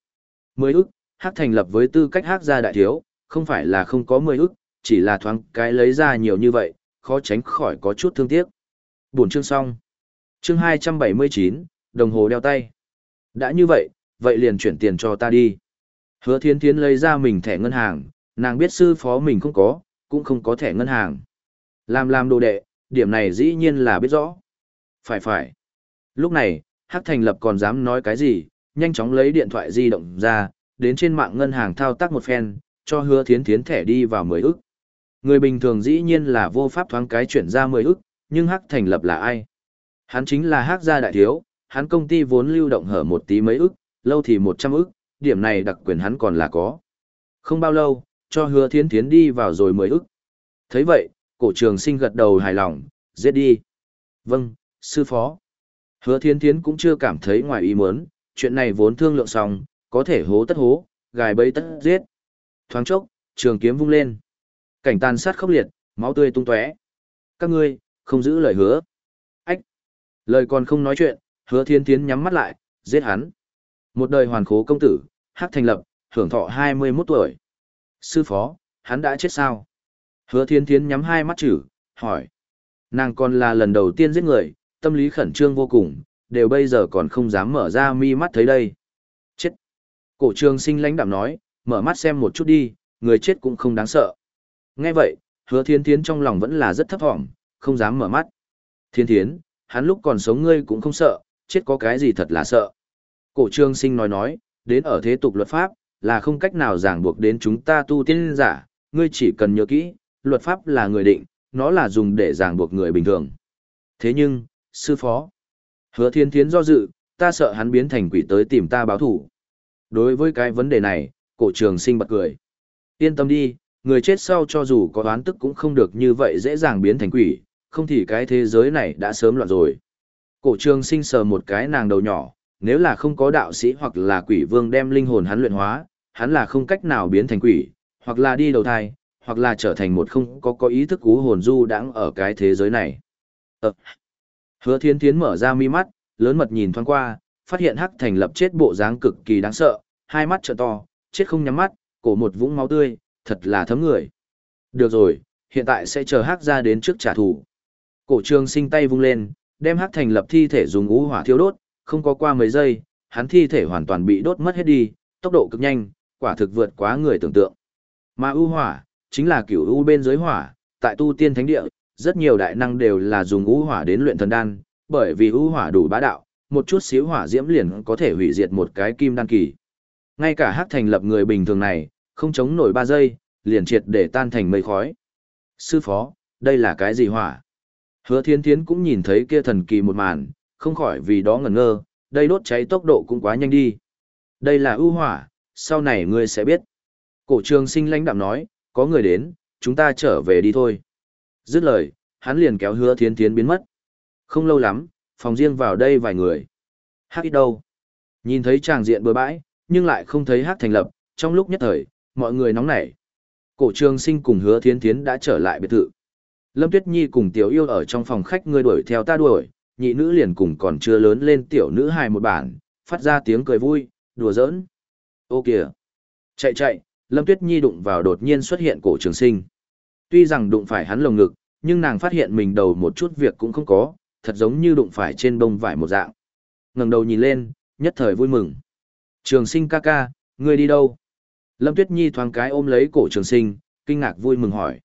Mười ức, Hắc thành lập với tư cách Hắc gia đại thiếu, không phải là không có mười ức, chỉ là thoáng cái lấy ra nhiều như vậy, khó tránh khỏi có chút thương tiếc. Buồn chương xong. Chương 279, đồng hồ đeo tay. Đã như vậy, vậy liền chuyển tiền cho ta đi. Hứa thiên thiến lấy ra mình thẻ ngân hàng, nàng biết sư phó mình không có, cũng không có thẻ ngân hàng. Làm làm đồ đệ, điểm này dĩ nhiên là biết rõ. Phải phải. Lúc này, Hắc Thành Lập còn dám nói cái gì, nhanh chóng lấy điện thoại di động ra, đến trên mạng ngân hàng thao tác một phen, cho hứa thiến thiến thẻ đi vào mười ức. Người bình thường dĩ nhiên là vô pháp thoáng cái chuyển ra mười ức, nhưng Hắc Thành Lập là ai? Hắn chính là Hắc gia đại thiếu, hắn công ty vốn lưu động hở một tí mấy ức, lâu thì một trăm ức, điểm này đặc quyền hắn còn là có. Không bao lâu, cho hứa thiến thiến đi vào rồi mười ức. thấy vậy, cổ trường sinh gật đầu hài lòng, giết đi. Vâng, sư phó. Hứa thiên thiến cũng chưa cảm thấy ngoài ý muốn, chuyện này vốn thương lượng xong, có thể hố tất hố, gài bẫy tất giết. Thoáng chốc, trường kiếm vung lên. Cảnh tàn sát khốc liệt, máu tươi tung tóe. Các ngươi, không giữ lời hứa. Lời còn không nói chuyện, hứa thiên tiến nhắm mắt lại, giết hắn. Một đời hoàn khố công tử, hắc thành lập, hưởng thọ 21 tuổi. Sư phó, hắn đã chết sao? Hứa thiên tiến nhắm hai mắt chữ, hỏi. Nàng còn là lần đầu tiên giết người, tâm lý khẩn trương vô cùng, đều bây giờ còn không dám mở ra mi mắt thấy đây. Chết. Cổ trường sinh lãnh đạm nói, mở mắt xem một chút đi, người chết cũng không đáng sợ. Nghe vậy, hứa thiên tiến trong lòng vẫn là rất thấp thỏm, không dám mở mắt. Thiên thiến, hắn lúc còn sống ngươi cũng không sợ, chết có cái gì thật là sợ. Cổ trường sinh nói nói, đến ở thế tục luật pháp, là không cách nào ràng buộc đến chúng ta tu tiên giả, ngươi chỉ cần nhớ kỹ, luật pháp là người định, nó là dùng để ràng buộc người bình thường. Thế nhưng, sư phó, hứa thiên thiến do dự, ta sợ hắn biến thành quỷ tới tìm ta báo thủ. Đối với cái vấn đề này, cổ trường sinh bật cười. Yên tâm đi, người chết sau cho dù có đoán tức cũng không được như vậy dễ dàng biến thành quỷ, không thì cái thế giới này đã sớm loạn rồi. Cổ trường sinh sờ một cái nàng đầu nhỏ, nếu là không có đạo sĩ hoặc là quỷ vương đem linh hồn hắn luyện hóa, hắn là không cách nào biến thành quỷ, hoặc là đi đầu thai, hoặc là trở thành một không có có ý thức cú hồn du đãng ở cái thế giới này. Ờ. Hứa thiên thiến mở ra mi mắt, lớn mật nhìn thoáng qua, phát hiện hắc thành lập chết bộ dáng cực kỳ đáng sợ, hai mắt trợ to, chết không nhắm mắt, cổ một vũng máu tươi, thật là thấm người. Được rồi, hiện tại sẽ chờ hắc ra đến trước trả thù. Cổ trường sinh tay vung lên, đem hắc thành lập thi thể dùng ngũ hỏa thiêu đốt, không có qua mấy giây, hắn thi thể hoàn toàn bị đốt mất hết đi, tốc độ cực nhanh, quả thực vượt quá người tưởng tượng. Mà ưu hỏa, chính là kiểu u bên dưới hỏa, tại tu tiên thánh địa, rất nhiều đại năng đều là dùng u hỏa đến luyện thần đan, bởi vì u hỏa đủ bá đạo, một chút xíu hỏa diễm liền có thể hủy diệt một cái kim đan kỳ. Ngay cả hắc thành lập người bình thường này, không chống nổi ba giây, liền triệt để tan thành mây khói. Sư phó, đây là cái gì hỏa? Hứa thiên thiến cũng nhìn thấy kia thần kỳ một màn, không khỏi vì đó ngẩn ngơ, đây đốt cháy tốc độ cũng quá nhanh đi. Đây là ưu hỏa, sau này ngươi sẽ biết. Cổ trường sinh lãnh đạm nói, có người đến, chúng ta trở về đi thôi. Dứt lời, hắn liền kéo hứa Thiên thiến biến mất. Không lâu lắm, phòng riêng vào đây vài người. Hắc ít đâu? Nhìn thấy tràng diện bừa bãi, nhưng lại không thấy Hắc thành lập, trong lúc nhất thời, mọi người nóng nảy. Cổ trường sinh cùng hứa Thiên thiến đã trở lại biệt thự. Lâm Tuyết Nhi cùng tiểu yêu ở trong phòng khách người đuổi theo ta đuổi, nhị nữ liền cùng còn chưa lớn lên tiểu nữ hài một bản, phát ra tiếng cười vui, đùa giỡn. Ô kìa! Chạy chạy, Lâm Tuyết Nhi đụng vào đột nhiên xuất hiện cổ trường sinh. Tuy rằng đụng phải hắn lồng ngực, nhưng nàng phát hiện mình đầu một chút việc cũng không có, thật giống như đụng phải trên bông vải một dạng. ngẩng đầu nhìn lên, nhất thời vui mừng. Trường sinh ca ca, ngươi đi đâu? Lâm Tuyết Nhi thoáng cái ôm lấy cổ trường sinh, kinh ngạc vui mừng hỏi.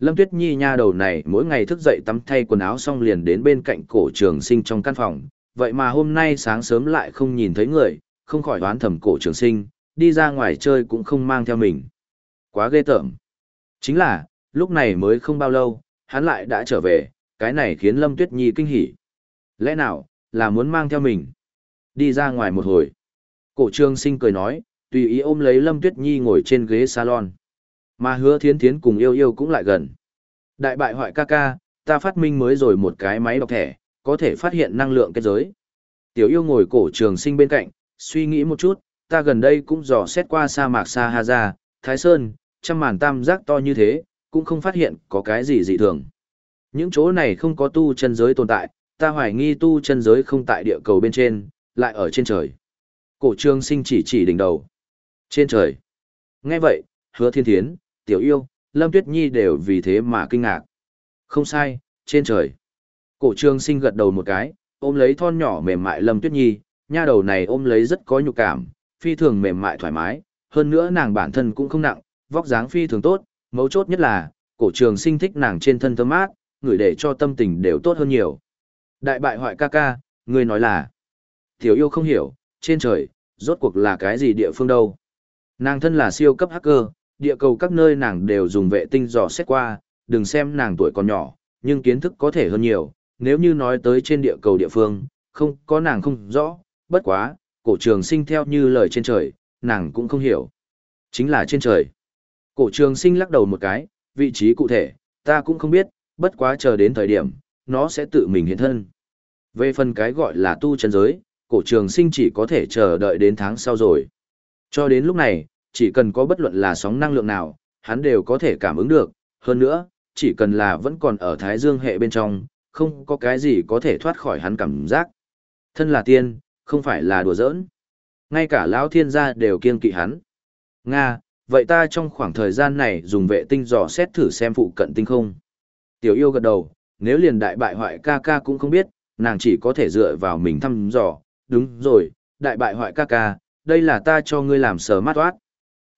Lâm Tuyết Nhi nha đầu này mỗi ngày thức dậy tắm thay quần áo xong liền đến bên cạnh cổ trường sinh trong căn phòng, vậy mà hôm nay sáng sớm lại không nhìn thấy người, không khỏi đoán thầm cổ trường sinh, đi ra ngoài chơi cũng không mang theo mình. Quá ghê tởm. Chính là, lúc này mới không bao lâu, hắn lại đã trở về, cái này khiến Lâm Tuyết Nhi kinh hỉ. Lẽ nào, là muốn mang theo mình? Đi ra ngoài một hồi. Cổ trường sinh cười nói, tùy ý ôm lấy Lâm Tuyết Nhi ngồi trên ghế salon. Mà hứa thiến thiến cùng yêu yêu cũng lại gần. Đại bại hoại ca ca, ta phát minh mới rồi một cái máy đọc thẻ, có thể phát hiện năng lượng kết giới. Tiểu yêu ngồi cổ trường sinh bên cạnh, suy nghĩ một chút, ta gần đây cũng dò xét qua sa mạc Sahara, Thái Sơn, trăm màn tam giác to như thế, cũng không phát hiện có cái gì dị thường. Những chỗ này không có tu chân giới tồn tại, ta hoài nghi tu chân giới không tại địa cầu bên trên, lại ở trên trời. Cổ trường sinh chỉ chỉ đỉnh đầu. Trên trời. Nghe vậy, hứa thiên thiến, tiểu yêu, lâm tuyết nhi đều vì thế mà kinh ngạc. Không sai, trên trời. Cổ trường sinh gật đầu một cái, ôm lấy thon nhỏ mềm mại lâm tuyết nhi, nha đầu này ôm lấy rất có nhục cảm, phi thường mềm mại thoải mái, hơn nữa nàng bản thân cũng không nặng, vóc dáng phi thường tốt, mấu chốt nhất là, cổ trường sinh thích nàng trên thân thơm mát, người để cho tâm tình đều tốt hơn nhiều. Đại bại hoại ca ca, người nói là, tiểu yêu không hiểu, trên trời, rốt cuộc là cái gì địa phương đâu. Nàng thân là siêu cấp hacker, địa cầu các nơi nàng đều dùng vệ tinh dò xét qua, đừng xem nàng tuổi còn nhỏ, nhưng kiến thức có thể hơn nhiều, nếu như nói tới trên địa cầu địa phương, không có nàng không rõ, bất quá, cổ trường sinh theo như lời trên trời, nàng cũng không hiểu. Chính là trên trời. Cổ trường sinh lắc đầu một cái, vị trí cụ thể, ta cũng không biết, bất quá chờ đến thời điểm, nó sẽ tự mình hiện thân. Về phần cái gọi là tu chân giới, cổ trường sinh chỉ có thể chờ đợi đến tháng sau rồi. Cho đến lúc này, chỉ cần có bất luận là sóng năng lượng nào, hắn đều có thể cảm ứng được, hơn nữa, chỉ cần là vẫn còn ở Thái Dương hệ bên trong, không có cái gì có thể thoát khỏi hắn cảm giác. Thân là tiên, không phải là đùa giỡn. Ngay cả lão thiên gia đều kiên kỵ hắn. Nga, vậy ta trong khoảng thời gian này dùng vệ tinh dò xét thử xem phụ cận tinh không. Tiểu yêu gật đầu, nếu liền đại bại hoại ca ca cũng không biết, nàng chỉ có thể dựa vào mình thăm dò. Đúng rồi, đại bại hoại ca ca, đây là ta cho ngươi làm sờ mát toát.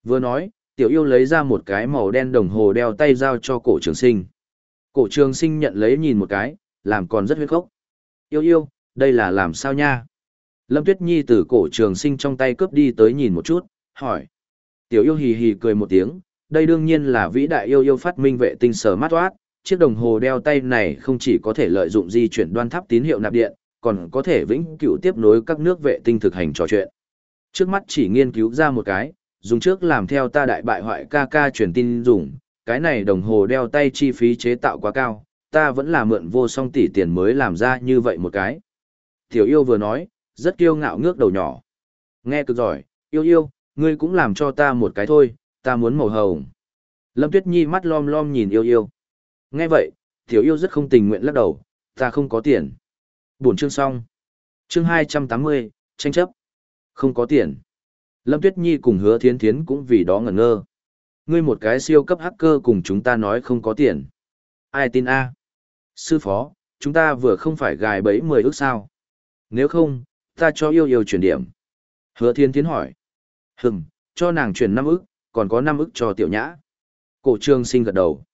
Vừa nói, tiểu yêu lấy ra một cái màu đen đồng hồ đeo tay giao cho cổ trường sinh. Cổ trường sinh nhận lấy nhìn một cái, làm còn rất huyết khốc. Yêu yêu, đây là làm sao nha? Lâm Tuyết Nhi từ cổ trường sinh trong tay cướp đi tới nhìn một chút, hỏi. Tiểu yêu hì hì cười một tiếng, đây đương nhiên là vĩ đại yêu yêu phát minh vệ tinh sở mát toát, chiếc đồng hồ đeo tay này không chỉ có thể lợi dụng di chuyển đoan tháp tín hiệu nạp điện, còn có thể vĩnh cửu tiếp nối các nước vệ tinh thực hành trò chuyện. Trước mắt chỉ nghiên cứu ra một cái, dùng trước làm theo ta đại bại hoại ca ca truyền tin dùng, cái này đồng hồ đeo tay chi phí chế tạo quá cao, ta vẫn là mượn vô song tỷ tiền mới làm ra như vậy một cái. Tiểu yêu vừa nói, rất kiêu ngạo ngước đầu nhỏ. Nghe cực giỏi, yêu yêu, ngươi cũng làm cho ta một cái thôi, ta muốn màu hồng. Lâm Tuyết Nhi mắt lom lom nhìn yêu yêu. Nghe vậy, tiểu yêu rất không tình nguyện lắc đầu, ta không có tiền. Buồn chương xong. Chương 280, tranh chấp. Không có tiền. Lâm Tuyết Nhi cùng hứa thiến thiến cũng vì đó ngẩn ngơ. Ngươi một cái siêu cấp hacker cùng chúng ta nói không có tiền. Ai tin a? Sư phó, chúng ta vừa không phải gài bẫy mười ước sao. Nếu không, ta cho yêu yêu chuyển điểm. Hứa thiên thiến hỏi. Hừm, cho nàng chuyển năm ức, còn có năm ức cho tiểu nhã. Cổ trương sinh gật đầu.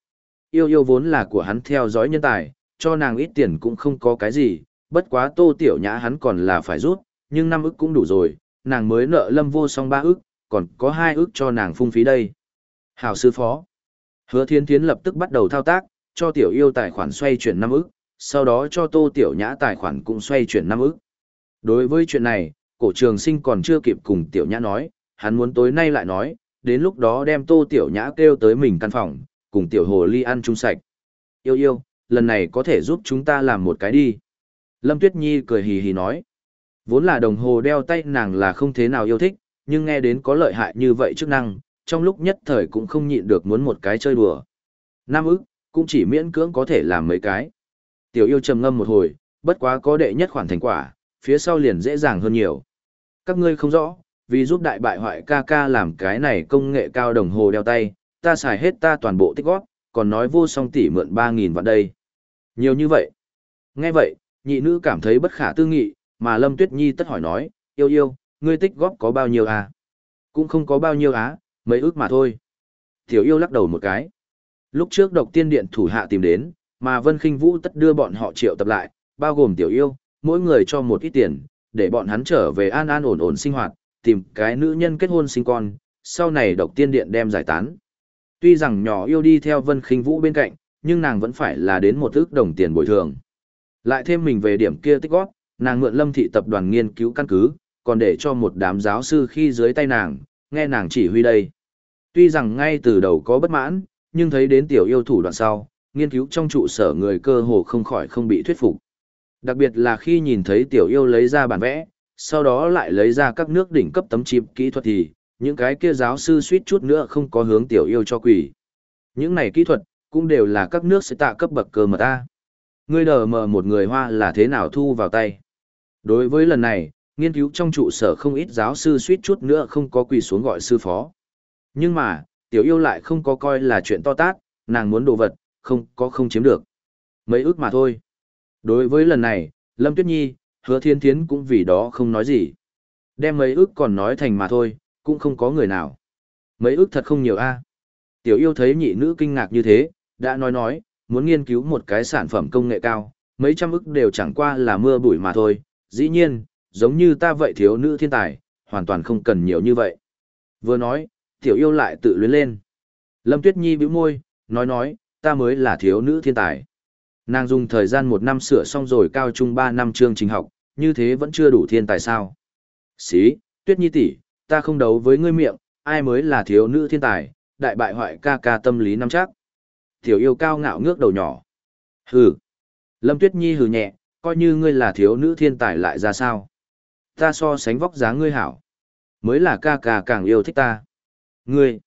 Yêu yêu vốn là của hắn theo dõi nhân tài, cho nàng ít tiền cũng không có cái gì, bất quá tô tiểu nhã hắn còn là phải rút, nhưng năm ức cũng đủ rồi, nàng mới nợ lâm vô song ba ức, còn có hai ức cho nàng phung phí đây. Hảo sư phó. Hứa thiên thiến lập tức bắt đầu thao tác, cho tiểu yêu tài khoản xoay chuyển năm ức, sau đó cho tô tiểu nhã tài khoản cũng xoay chuyển năm ức. Đối với chuyện này, cổ trường sinh còn chưa kịp cùng tiểu nhã nói, hắn muốn tối nay lại nói, đến lúc đó đem tô tiểu nhã kêu tới mình căn phòng, cùng tiểu hồ ly ăn chung sạch. Yêu yêu, lần này có thể giúp chúng ta làm một cái đi. Lâm Tuyết Nhi cười hì hì nói. Vốn là đồng hồ đeo tay nàng là không thế nào yêu thích, nhưng nghe đến có lợi hại như vậy chức năng, trong lúc nhất thời cũng không nhịn được muốn một cái chơi đùa. Nam ức, cũng chỉ miễn cưỡng có thể làm mấy cái. Tiểu yêu trầm ngâm một hồi, bất quá có đệ nhất khoản thành quả, phía sau liền dễ dàng hơn nhiều. Các ngươi không rõ, vì giúp đại bại hoại ca ca làm cái này công nghệ cao đồng hồ đeo tay, ta xài hết ta toàn bộ tích góp, còn nói vô song tỷ mượn 3.000 vạn đây. Nhiều như vậy. Nghe vậy, nhị nữ cảm thấy bất khả tư nghị, mà Lâm Tuyết Nhi tất hỏi nói, yêu yêu, ngươi tích góp có bao nhiêu à? Cũng không có bao nhiêu á, mấy ước mà thôi. Tiểu yêu lắc đầu một cái. Lúc trước độc tiên điện thủ hạ tìm đến, mà Vân Kinh Vũ tất đưa bọn họ triệu tập lại, bao gồm tiểu yêu, mỗi người cho một ít tiền, để bọn hắn trở về an an ổn ổn sinh hoạt, tìm cái nữ nhân kết hôn sinh con, sau này độc tiên điện đem giải tán. Tuy rằng nhỏ yêu đi theo Vân Kinh Vũ bên cạnh, nhưng nàng vẫn phải là đến một ước đồng tiền bồi thường. Lại thêm mình về điểm kia tích góp, nàng mượn lâm thị tập đoàn nghiên cứu căn cứ, còn để cho một đám giáo sư khi dưới tay nàng, nghe nàng chỉ huy đây. Tuy rằng ngay từ đầu có bất mãn, nhưng thấy đến tiểu yêu thủ đoạn sau, nghiên cứu trong trụ sở người cơ hồ không khỏi không bị thuyết phục. Đặc biệt là khi nhìn thấy tiểu yêu lấy ra bản vẽ, sau đó lại lấy ra các nước đỉnh cấp tấm chip kỹ thuật thì, những cái kia giáo sư suýt chút nữa không có hướng tiểu yêu cho quỷ. Những này kỹ thuật, cũng đều là các nước sẽ tạ cấp bậc cơ mật ta Ngươi đờ mờ một người hoa là thế nào thu vào tay. Đối với lần này, nghiên cứu trong trụ sở không ít giáo sư suýt chút nữa không có quỳ xuống gọi sư phó. Nhưng mà, tiểu yêu lại không có coi là chuyện to tát, nàng muốn đồ vật, không có không chiếm được. Mấy ước mà thôi. Đối với lần này, Lâm Tuyết Nhi, hứa thiên thiến cũng vì đó không nói gì. Đem mấy ước còn nói thành mà thôi, cũng không có người nào. Mấy ước thật không nhiều a. Tiểu yêu thấy nhị nữ kinh ngạc như thế, đã nói nói, muốn nghiên cứu một cái sản phẩm công nghệ cao, mấy trăm ức đều chẳng qua là mưa bụi mà thôi. Dĩ nhiên, giống như ta vậy thiếu nữ thiên tài, hoàn toàn không cần nhiều như vậy. Vừa nói, tiểu yêu lại tự luyến lên. Lâm Tuyết Nhi bĩu môi, nói nói, ta mới là thiếu nữ thiên tài. Nàng dùng thời gian một năm sửa xong rồi cao trung ba năm chương trình học, như thế vẫn chưa đủ thiên tài sao. Xí, Tuyết Nhi tỷ, ta không đấu với ngươi miệng, ai mới là thiếu nữ thiên tài, đại bại hoại ca ca tâm lý năm chắc. Tiểu yêu cao ngạo ngước đầu nhỏ. Hừ. Lâm Tuyết Nhi hừ nhẹ, coi như ngươi là thiếu nữ thiên tài lại ra sao. Ta so sánh vóc dáng ngươi hảo. Mới là ca ca càng yêu thích ta. Ngươi.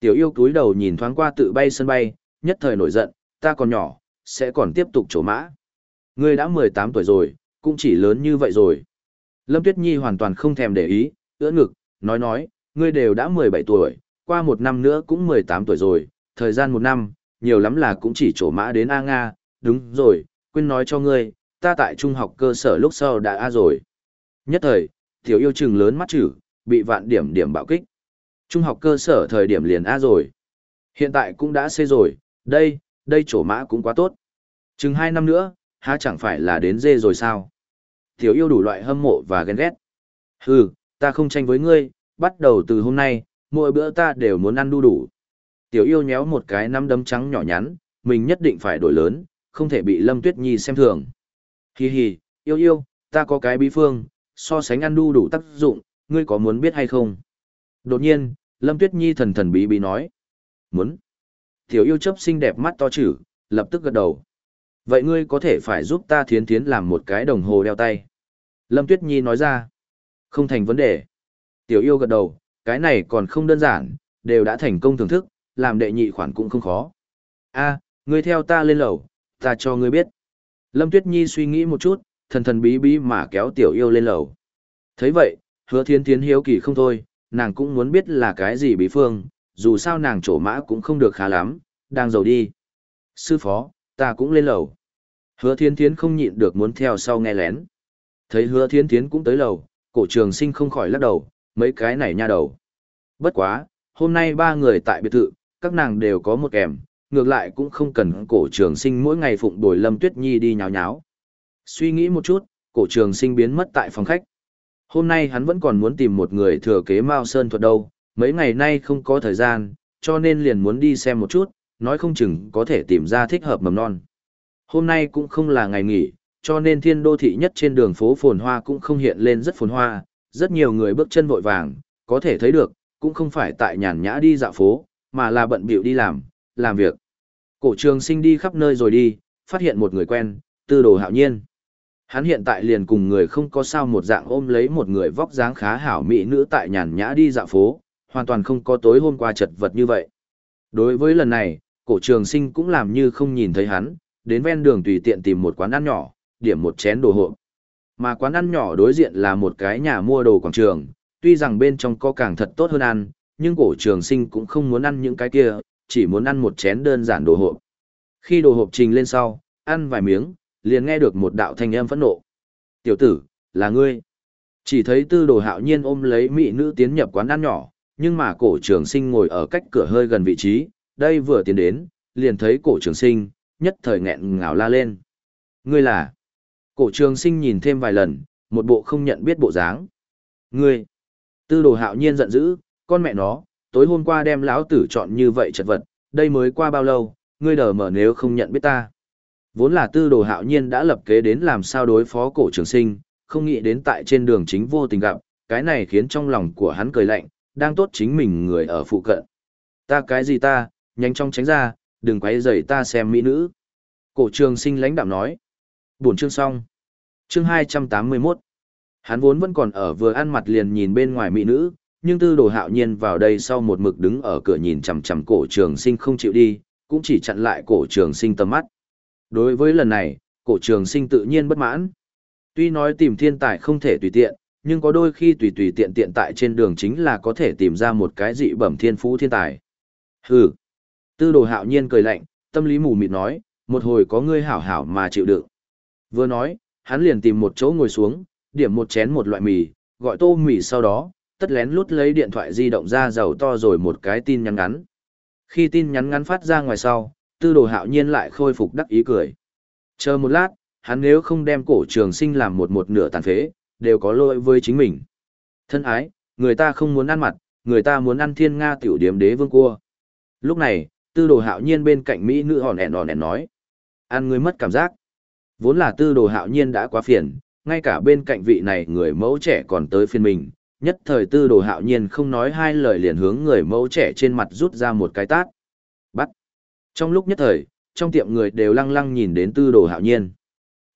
Tiểu yêu cúi đầu nhìn thoáng qua tự bay sân bay, nhất thời nổi giận, ta còn nhỏ, sẽ còn tiếp tục trổ mã. Ngươi đã 18 tuổi rồi, cũng chỉ lớn như vậy rồi. Lâm Tuyết Nhi hoàn toàn không thèm để ý, ưỡn ngực, nói nói, ngươi đều đã 17 tuổi, qua một năm nữa cũng 18 tuổi rồi, thời gian một năm, nhiều lắm là cũng chỉ trổ mã đến A Nga, đúng rồi, quên nói cho ngươi, ta tại trung học cơ sở lúc sau đã A rồi. Nhất thời, tiểu yêu chừng lớn mắt chữ, bị vạn điểm điểm bạo kích. Trung học cơ sở thời điểm liền A rồi. Hiện tại cũng đã C rồi, đây, đây chỗ mã cũng quá tốt. Chừng hai năm nữa, há chẳng phải là đến dê rồi sao? Tiểu yêu đủ loại hâm mộ và ghen ghét. Hừ, ta không tranh với ngươi, bắt đầu từ hôm nay, mỗi bữa ta đều muốn ăn đu đủ. Tiểu yêu nhéo một cái nắm đấm trắng nhỏ nhắn, mình nhất định phải đổi lớn, không thể bị Lâm Tuyết Nhi xem thường. Hì hì, yêu yêu, ta có cái bí phương, so sánh ăn đu đủ tác dụng, ngươi có muốn biết hay không? Đột nhiên, Lâm Tuyết Nhi thần thần bí bí nói. Muốn. Tiểu yêu chấp xinh đẹp mắt to chữ, lập tức gật đầu. Vậy ngươi có thể phải giúp ta thiến thiến làm một cái đồng hồ đeo tay. Lâm Tuyết Nhi nói ra. Không thành vấn đề. Tiểu yêu gật đầu, cái này còn không đơn giản, đều đã thành công thưởng thức, làm đệ nhị khoản cũng không khó. a ngươi theo ta lên lầu, ta cho ngươi biết. Lâm Tuyết Nhi suy nghĩ một chút, thần thần bí bí mà kéo tiểu yêu lên lầu. thấy vậy, hứa thiên thiến hiếu kỳ không thôi, nàng cũng muốn biết là cái gì bí phương, dù sao nàng trổ mã cũng không được khá lắm, đang giàu đi. Sư phó, ta cũng lên lầu. Hứa thiên thiến không nhịn được muốn theo sau nghe lén. Thấy hứa thiên thiến cũng tới lầu, cổ trường sinh không khỏi lắc đầu, mấy cái này nha đầu. Bất quá, hôm nay ba người tại biệt thự, các nàng đều có một kèm, ngược lại cũng không cần cổ trường sinh mỗi ngày phụng đổi Lâm Tuyết Nhi đi nháo nháo. Suy nghĩ một chút, cổ trường sinh biến mất tại phòng khách. Hôm nay hắn vẫn còn muốn tìm một người thừa kế Mao Sơn thuật đâu, mấy ngày nay không có thời gian, cho nên liền muốn đi xem một chút, nói không chừng có thể tìm ra thích hợp mầm non. Hôm nay cũng không là ngày nghỉ, cho nên thiên đô thị nhất trên đường phố phồn hoa cũng không hiện lên rất phồn hoa, rất nhiều người bước chân vội vàng, có thể thấy được, cũng không phải tại nhàn nhã đi dạo phố, mà là bận bịu đi làm, làm việc. Cổ trường sinh đi khắp nơi rồi đi, phát hiện một người quen, tư đồ hạo nhiên. Hắn hiện tại liền cùng người không có sao một dạng ôm lấy một người vóc dáng khá hảo mỹ nữ tại nhàn nhã đi dạo phố, hoàn toàn không có tối hôm qua chật vật như vậy. Đối với lần này, cổ trường sinh cũng làm như không nhìn thấy hắn, đến ven đường tùy tiện tìm một quán ăn nhỏ, điểm một chén đồ hộp. Mà quán ăn nhỏ đối diện là một cái nhà mua đồ quảng trường, tuy rằng bên trong có càng thật tốt hơn ăn, nhưng cổ trường sinh cũng không muốn ăn những cái kia, chỉ muốn ăn một chén đơn giản đồ hộp. Khi đồ hộp trình lên sau, ăn vài miếng, liền nghe được một đạo thanh âm phẫn nộ. Tiểu tử, là ngươi. Chỉ thấy tư đồ hạo nhiên ôm lấy mỹ nữ tiến nhập quán ăn nhỏ, nhưng mà cổ trường sinh ngồi ở cách cửa hơi gần vị trí, đây vừa tiến đến, liền thấy cổ trường sinh, nhất thời nghẹn ngào la lên. Ngươi là... Cổ trường sinh nhìn thêm vài lần, một bộ không nhận biết bộ dáng. Ngươi... Tư đồ hạo nhiên giận dữ, con mẹ nó, tối hôm qua đem lão tử chọn như vậy chật vật, đây mới qua bao lâu, ngươi đờ mở nếu không nhận biết ta. Vốn là tư đồ hạo nhiên đã lập kế đến làm sao đối phó cổ trường sinh, không nghĩ đến tại trên đường chính vô tình gặp, cái này khiến trong lòng của hắn cười lạnh, đang tốt chính mình người ở phụ cận. Ta cái gì ta, nhanh chóng tránh ra, đừng quấy rầy ta xem mỹ nữ. Cổ trường sinh lãnh đạm nói. Buồn chương xong. Chương 281. Hắn vốn vẫn còn ở vừa ăn mặt liền nhìn bên ngoài mỹ nữ, nhưng tư đồ hạo nhiên vào đây sau một mực đứng ở cửa nhìn chằm chằm cổ trường sinh không chịu đi, cũng chỉ chặn lại cổ trường sinh tầm mắt. Đối với lần này, cổ trường sinh tự nhiên bất mãn. Tuy nói tìm thiên tài không thể tùy tiện, nhưng có đôi khi tùy tùy tiện tiện tại trên đường chính là có thể tìm ra một cái dị bẩm thiên phú thiên tài. Hừ. Tư đồ hạo nhiên cười lạnh, tâm lý mù mịt nói, một hồi có ngươi hảo hảo mà chịu đựng. Vừa nói, hắn liền tìm một chỗ ngồi xuống, điểm một chén một loại mì, gọi tô mì sau đó, tất lén lút lấy điện thoại di động ra giàu to rồi một cái tin nhắn ngắn. Khi tin nhắn ngắn phát ra ngoài sau, tư đồ hạo nhiên lại khôi phục đắc ý cười. Chờ một lát, hắn nếu không đem cổ trường sinh làm một một nửa tàn phế, đều có lỗi với chính mình. Thân ái, người ta không muốn ăn mặt, người ta muốn ăn thiên nga tiểu điếm đế vương cua. Lúc này, tư đồ hạo nhiên bên cạnh Mỹ nữ hòn ẹn hòn ẹn nói. Ăn người mất cảm giác. Vốn là tư đồ hạo nhiên đã quá phiền, ngay cả bên cạnh vị này người mẫu trẻ còn tới phiên mình. Nhất thời tư đồ hạo nhiên không nói hai lời liền hướng người mẫu trẻ trên mặt rút ra một cái tát. Bắt. Trong lúc nhất thời, trong tiệm người đều lăng lăng nhìn đến tư đồ hạo nhiên.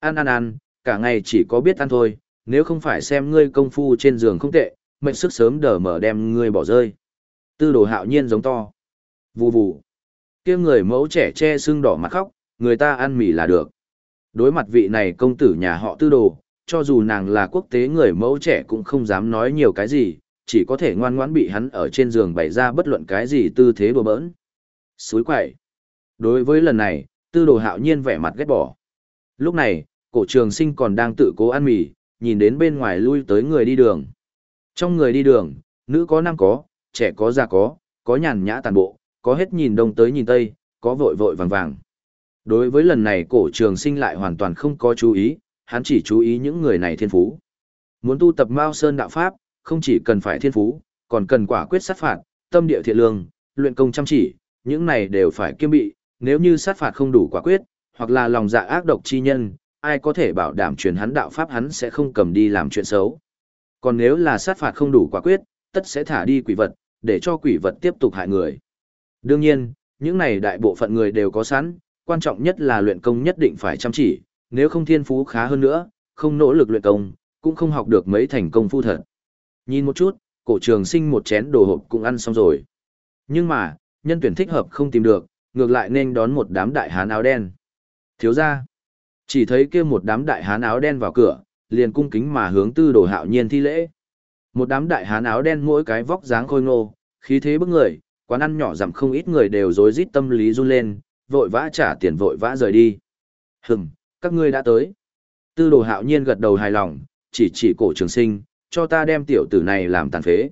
Ăn ăn ăn, cả ngày chỉ có biết ăn thôi, nếu không phải xem ngươi công phu trên giường không tệ, mệnh sức sớm đờ mở đem ngươi bỏ rơi. Tư đồ hạo nhiên giống to. Vù vù. kia người mẫu trẻ che sưng đỏ mặt khóc, người ta ăn mì là được. Đối mặt vị này công tử nhà họ tư đồ, cho dù nàng là quốc tế người mẫu trẻ cũng không dám nói nhiều cái gì, chỉ có thể ngoan ngoãn bị hắn ở trên giường bày ra bất luận cái gì tư thế đùa bỡn. Suối quậy. Đối với lần này, tư đồ hạo nhiên vẻ mặt ghét bỏ. Lúc này, cổ trường sinh còn đang tự cố ăn mì, nhìn đến bên ngoài lui tới người đi đường. Trong người đi đường, nữ có nam có, trẻ có già có, có nhàn nhã tàn bộ, có hết nhìn đông tới nhìn tây, có vội vội vàng vàng. Đối với lần này cổ trường sinh lại hoàn toàn không có chú ý, hắn chỉ chú ý những người này thiên phú. Muốn tu tập Mao Sơn đạo Pháp, không chỉ cần phải thiên phú, còn cần quả quyết sát phạt, tâm địa thiện lương, luyện công chăm chỉ, những này đều phải kiêm bị, nếu như sát phạt không đủ quả quyết, hoặc là lòng dạ ác độc chi nhân, ai có thể bảo đảm truyền hắn đạo pháp hắn sẽ không cầm đi làm chuyện xấu. Còn nếu là sát phạt không đủ quả quyết, tất sẽ thả đi quỷ vật, để cho quỷ vật tiếp tục hại người. Đương nhiên, những này đại bộ phận người đều có sẵn, quan trọng nhất là luyện công nhất định phải chăm chỉ, nếu không thiên phú khá hơn nữa, không nỗ lực luyện công, cũng không học được mấy thành công phu thật. Nhìn một chút, cổ trường sinh một chén đồ hộp cũng ăn xong rồi. Nhưng mà, nhân tuyển thích hợp không tìm được, ngược lại nên đón một đám đại hán áo đen. Thiếu ra, chỉ thấy kia một đám đại hán áo đen vào cửa, liền cung kính mà hướng tư đồ hạo nhiên thi lễ. Một đám đại hán áo đen mỗi cái vóc dáng khôi ngô, khí thế bức người, quán ăn nhỏ giảm không ít người đều rối rít tâm lý run lên, vội vã trả tiền vội vã rời đi. Hừng, các ngươi đã tới. Tư đồ hạo nhiên gật đầu hài lòng, chỉ chỉ cổ trường sinh, cho ta đem tiểu tử này làm tàn phế.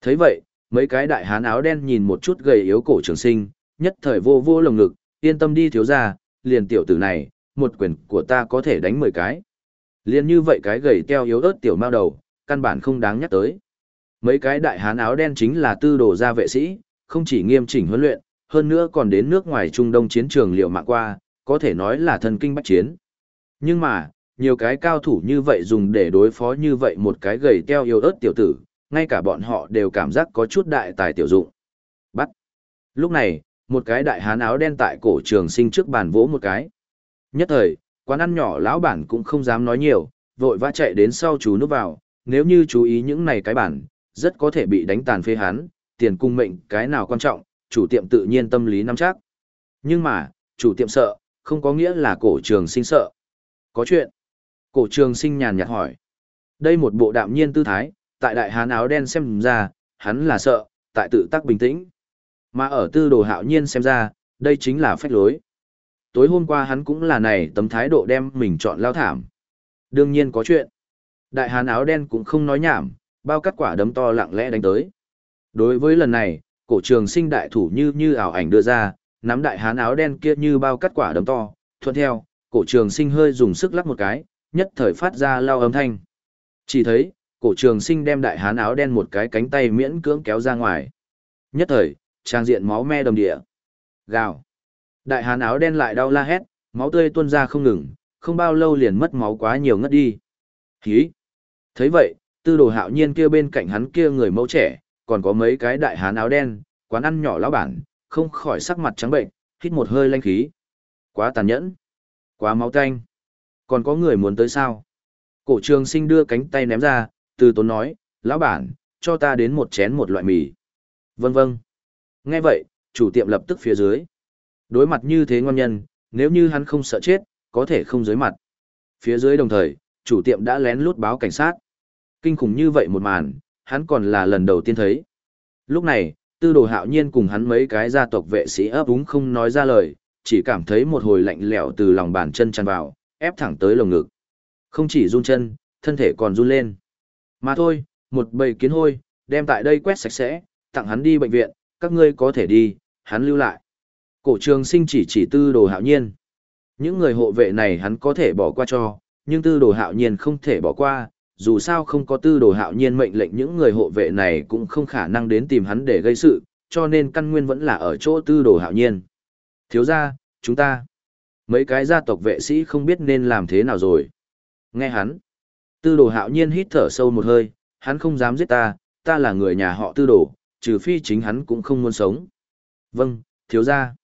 thấy vậy, mấy cái đại hán áo đen nhìn một chút gầy yếu cổ trường sinh, nhất thời vô vô lồng ngực, yên tâm đi thiếu ra, liền tiểu tử này, một quyền của ta có thể đánh 10 cái. Liên như vậy cái gầy teo yếu ớt tiểu mao đầu, căn bản không đáng nhắc tới. Mấy cái đại hán áo đen chính là tư đồ gia vệ sĩ, không chỉ nghiêm chỉnh huấn luyện, hơn nữa còn đến nước ngoài Trung Đông chiến trường liệu mạng qua, có thể nói là thần kinh bách chiến. Nhưng mà, nhiều cái cao thủ như vậy dùng để đối phó như vậy một cái gầy teo yếu ớt tiểu tử, ngay cả bọn họ đều cảm giác có chút đại tài tiểu dụng. Bắt. Lúc này, một cái đại hán áo đen tại cổ trường sinh trước bàn vỗ một cái. Nhất thời, quán ăn nhỏ lão bản cũng không dám nói nhiều, vội vã chạy đến sau chú núp vào, nếu như chú ý những này cái bản, rất có thể bị đánh tàn phê hắn, tiền cung mệnh cái nào quan trọng, chủ tiệm tự nhiên tâm lý nắm chắc. Nhưng mà, chủ tiệm sợ, không có nghĩa là cổ trường sinh sợ. Có chuyện. Cổ trường sinh nhàn nhạt hỏi. Đây một bộ đạm nhiên tư thái, tại đại hán áo đen xem ra, hắn là sợ, tại tự tác bình tĩnh. Mà ở tư đồ hạo nhiên xem ra, đây chính là phách lối. tối hôm qua hắn cũng là này tấm thái độ đem mình chọn lao thảm. Đương nhiên có chuyện. Đại hán áo đen cũng không nói nhảm, bao cắt quả đấm to lặng lẽ đánh tới. Đối với lần này, cổ trường sinh đại thủ như như ảo ảnh đưa ra, nắm đại hán áo đen kia như bao cắt quả đấm to, thuận theo, cổ trường sinh hơi dùng sức lắc một cái, nhất thời phát ra lao âm thanh. Chỉ thấy, cổ trường sinh đem đại hán áo đen một cái cánh tay miễn cưỡng kéo ra ngoài. Nhất thời, trang diện máu me đầm địa. Gào. Đại hán áo đen lại đau la hét, máu tươi tuôn ra không ngừng, không bao lâu liền mất máu quá nhiều ngất đi. Hí. thấy vậy, tư đồ hạo nhiên kia bên cạnh hắn kia người mẫu trẻ, còn có mấy cái đại hán áo đen, quán ăn nhỏ lão bản, không khỏi sắc mặt trắng bệnh, hít một hơi lanh khí. Quá tàn nhẫn. Quá máu tanh. Còn có người muốn tới sao? Cổ trường sinh đưa cánh tay ném ra, từ tốn nói, lão bản, cho ta đến một chén một loại mì. Vâng vâng. Nghe vậy, chủ tiệm lập tức phía dưới. Đối mặt như thế ngon nhân, nếu như hắn không sợ chết, có thể không dưới mặt. Phía dưới đồng thời, chủ tiệm đã lén lút báo cảnh sát. Kinh khủng như vậy một màn, hắn còn là lần đầu tiên thấy. Lúc này, tư đồ hạo nhiên cùng hắn mấy cái gia tộc vệ sĩ ấp úng không nói ra lời, chỉ cảm thấy một hồi lạnh lẽo từ lòng bàn chân tràn vào, ép thẳng tới lồng ngực. Không chỉ run chân, thân thể còn run lên. Mà thôi, một bầy kiến hôi, đem tại đây quét sạch sẽ, tặng hắn đi bệnh viện, các ngươi có thể đi, hắn lưu lại. Cổ trường sinh chỉ chỉ tư đồ hạo nhiên. Những người hộ vệ này hắn có thể bỏ qua cho, nhưng tư đồ hạo nhiên không thể bỏ qua, dù sao không có tư đồ hạo nhiên mệnh lệnh những người hộ vệ này cũng không khả năng đến tìm hắn để gây sự, cho nên căn nguyên vẫn là ở chỗ tư đồ hạo nhiên. Thiếu ra, chúng ta, mấy cái gia tộc vệ sĩ không biết nên làm thế nào rồi. Nghe hắn, tư đồ hạo nhiên hít thở sâu một hơi, hắn không dám giết ta, ta là người nhà họ tư đồ, trừ phi chính hắn cũng không muốn sống. Vâng, thiếu ra.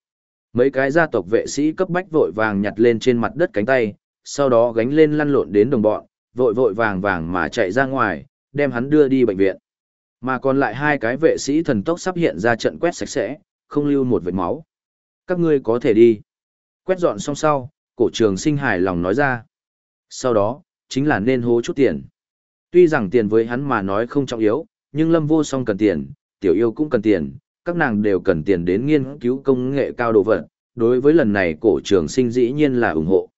Mấy cái gia tộc vệ sĩ cấp bách vội vàng nhặt lên trên mặt đất cánh tay, sau đó gánh lên lăn lộn đến đồng bọn, vội vội vàng vàng mà chạy ra ngoài, đem hắn đưa đi bệnh viện. Mà còn lại hai cái vệ sĩ thần tốc sắp hiện ra trận quét sạch sẽ, không lưu một vệt máu. Các ngươi có thể đi. Quét dọn xong sau, cổ trường sinh hài lòng nói ra. Sau đó, chính là nên hố chút tiền. Tuy rằng tiền với hắn mà nói không trọng yếu, nhưng lâm vô song cần tiền, tiểu yêu cũng cần tiền, các nàng đều cần tiền đến nghiên cứu công nghệ cao đồ vật. Đối với lần này cổ trường sinh dĩ nhiên là ủng hộ.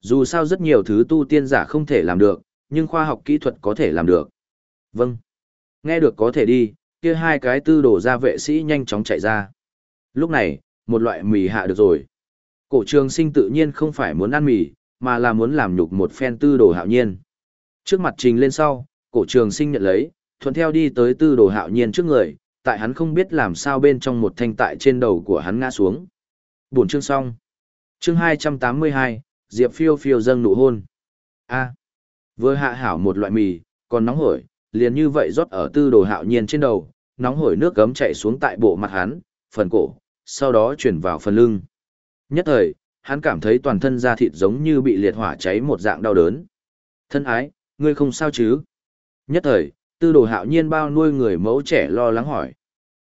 Dù sao rất nhiều thứ tu tiên giả không thể làm được, nhưng khoa học kỹ thuật có thể làm được. Vâng. Nghe được có thể đi, kia hai cái tư đồ ra vệ sĩ nhanh chóng chạy ra. Lúc này, một loại mì hạ được rồi. Cổ trường sinh tự nhiên không phải muốn ăn mì, mà là muốn làm nhục một phen tư đồ hạo nhiên. Trước mặt trình lên sau, cổ trường sinh nhận lấy, thuận theo đi tới tư đồ hạo nhiên trước người, tại hắn không biết làm sao bên trong một thanh tại trên đầu của hắn ngã xuống. Buổi chương xong. Chương 282, Diệp phiêu phiêu dâng nụ hôn. A. Vừa hạ hảo một loại mì, còn nóng hổi, liền như vậy rót ở tư đồ hạo nhiên trên đầu, nóng hổi nước cấm chạy xuống tại bộ mặt hắn, phần cổ, sau đó chuyển vào phần lưng. Nhất thời, hắn cảm thấy toàn thân da thịt giống như bị liệt hỏa cháy một dạng đau đớn. Thân ái, ngươi không sao chứ? Nhất thời, tư đồ hạo nhiên bao nuôi người mẫu trẻ lo lắng hỏi.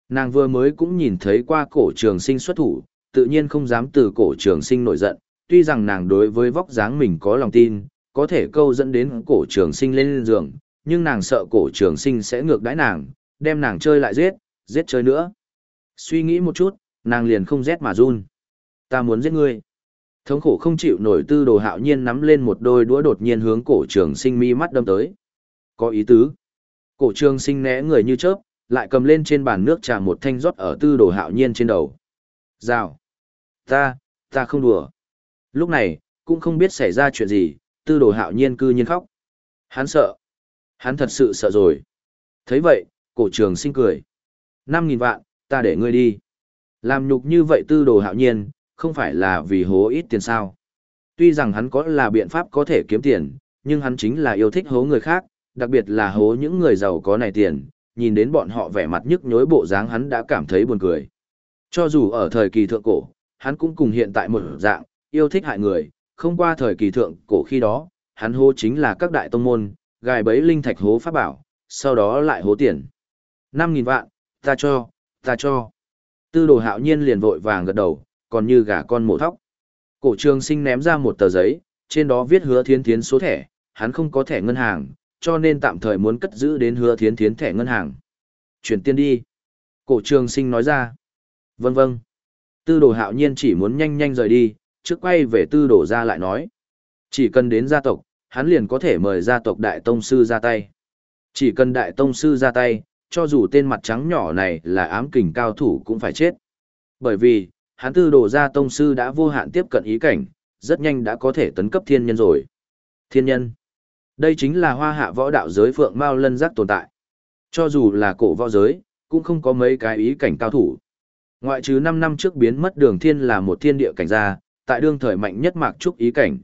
Nàng vừa mới cũng nhìn thấy qua cổ trường sinh xuất thủ, tự nhiên không dám từ cổ trường sinh nổi giận, tuy rằng nàng đối với vóc dáng mình có lòng tin, có thể câu dẫn đến cổ trường sinh lên giường, nhưng nàng sợ cổ trường sinh sẽ ngược đãi nàng, đem nàng chơi lại giết, giết chơi nữa. Suy nghĩ một chút, nàng liền không rét mà run. Ta muốn giết ngươi. Thống khổ không chịu nổi tư đồ hạo nhiên nắm lên một đôi đũa đột nhiên hướng cổ trường sinh mi mắt đâm tới. Có ý tứ. Cổ trường sinh né người như chớp, lại cầm lên trên bàn nước trà một thanh rót ở tư đồ hạo nhiên trên đầu. Rào. Ta, ta không đùa. Lúc này, cũng không biết xảy ra chuyện gì, tư đồ hạo nhiên cư nhiên khóc. Hắn sợ. Hắn thật sự sợ rồi. thấy vậy, cổ trường sinh cười. Năm nghìn vạn, ta để ngươi đi. Làm nhục như vậy tư đồ hạo nhiên, không phải là vì hố ít tiền sao. Tuy rằng hắn có là biện pháp có thể kiếm tiền, nhưng hắn chính là yêu thích hố người khác, đặc biệt là hố những người giàu có này tiền, nhìn đến bọn họ vẻ mặt nhức nhối bộ dáng hắn đã cảm thấy buồn cười. Cho dù ở thời kỳ thượng cổ, hắn cũng cùng hiện tại một dạng, yêu thích hại người, không qua thời kỳ thượng cổ khi đó, hắn hô chính là các đại tông môn, gài bấy linh thạch hố pháp bảo, sau đó lại hố tiền. 5.000 vạn, ta cho, ta cho. Tư đồ hạo nhiên liền vội vàng gật đầu, còn như gà con mổ thóc. Cổ trường sinh ném ra một tờ giấy, trên đó viết hứa thiến thiến số thẻ, hắn không có thẻ ngân hàng, cho nên tạm thời muốn cất giữ đến hứa thiến thiến thẻ ngân hàng. Chuyển tiền đi. Cổ trường sinh nói ra. Vâng vâng. Tư đồ hạo nhiên chỉ muốn nhanh nhanh rời đi, trước quay về tư đổ ra lại nói. Chỉ cần đến gia tộc, hắn liền có thể mời gia tộc đại tông sư ra tay. Chỉ cần đại tông sư ra tay, cho dù tên mặt trắng nhỏ này là ám kình cao thủ cũng phải chết. Bởi vì, hắn tư đổ ra tông sư đã vô hạn tiếp cận ý cảnh, rất nhanh đã có thể tấn cấp thiên nhân rồi. Thiên nhân. Đây chính là hoa hạ võ đạo giới phượng mao lân giác tồn tại. Cho dù là cổ võ giới, cũng không có mấy cái ý cảnh cao thủ. Ngoại trừ 5 năm trước biến mất đường thiên là một thiên địa cảnh gia, tại đương thời mạnh nhất mạc trúc ý cảnh.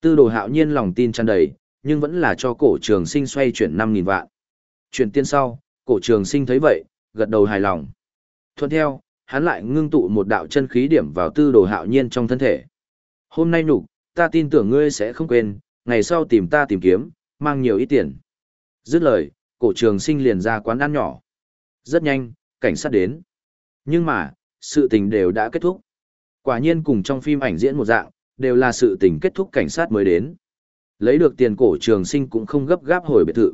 Tư đồ hạo nhiên lòng tin tràn đầy, nhưng vẫn là cho cổ trường sinh xoay chuyển 5.000 vạn. Chuyển tiên sau, cổ trường sinh thấy vậy, gật đầu hài lòng. Thuận theo, hắn lại ngưng tụ một đạo chân khí điểm vào tư đồ hạo nhiên trong thân thể. Hôm nay nhục, ta tin tưởng ngươi sẽ không quên, ngày sau tìm ta tìm kiếm, mang nhiều ít tiền. Dứt lời, cổ trường sinh liền ra quán ăn nhỏ. Rất nhanh, cảnh sát đến. Nhưng mà, sự tình đều đã kết thúc. Quả nhiên cùng trong phim ảnh diễn một dạng, đều là sự tình kết thúc cảnh sát mới đến. Lấy được tiền cổ trường sinh cũng không gấp gáp hồi biệt thự.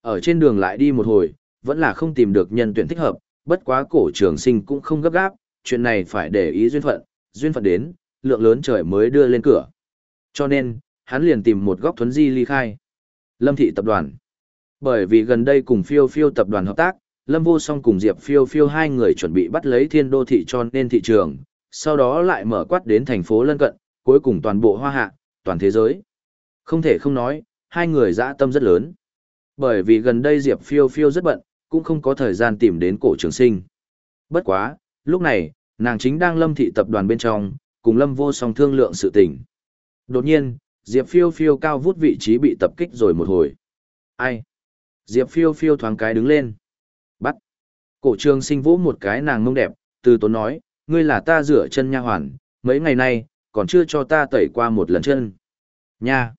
Ở trên đường lại đi một hồi, vẫn là không tìm được nhân tuyển thích hợp, bất quá cổ trường sinh cũng không gấp gáp, chuyện này phải để ý duyên phận, duyên phận đến, lượng lớn trời mới đưa lên cửa. Cho nên, hắn liền tìm một góc thuấn di ly khai. Lâm thị tập đoàn. Bởi vì gần đây cùng phiêu phiêu tập đoàn hợp tác, Lâm Vô Song cùng Diệp phiêu phiêu hai người chuẩn bị bắt lấy thiên đô thị cho nên thị trường, sau đó lại mở quát đến thành phố lân cận, cuối cùng toàn bộ hoa hạ, toàn thế giới. Không thể không nói, hai người dã tâm rất lớn. Bởi vì gần đây Diệp phiêu phiêu rất bận, cũng không có thời gian tìm đến cổ trường sinh. Bất quá, lúc này, nàng chính đang lâm thị tập đoàn bên trong, cùng lâm vô song thương lượng sự tình. Đột nhiên, Diệp phiêu phiêu cao vút vị trí bị tập kích rồi một hồi. Ai? Diệp phiêu phiêu thoáng cái đứng lên. Bắt. Cổ trường sinh vỗ một cái nàng mông đẹp, từ tốn nói, ngươi là ta rửa chân nha hoàn, mấy ngày nay, còn chưa cho ta tẩy qua một lần chân. Nha.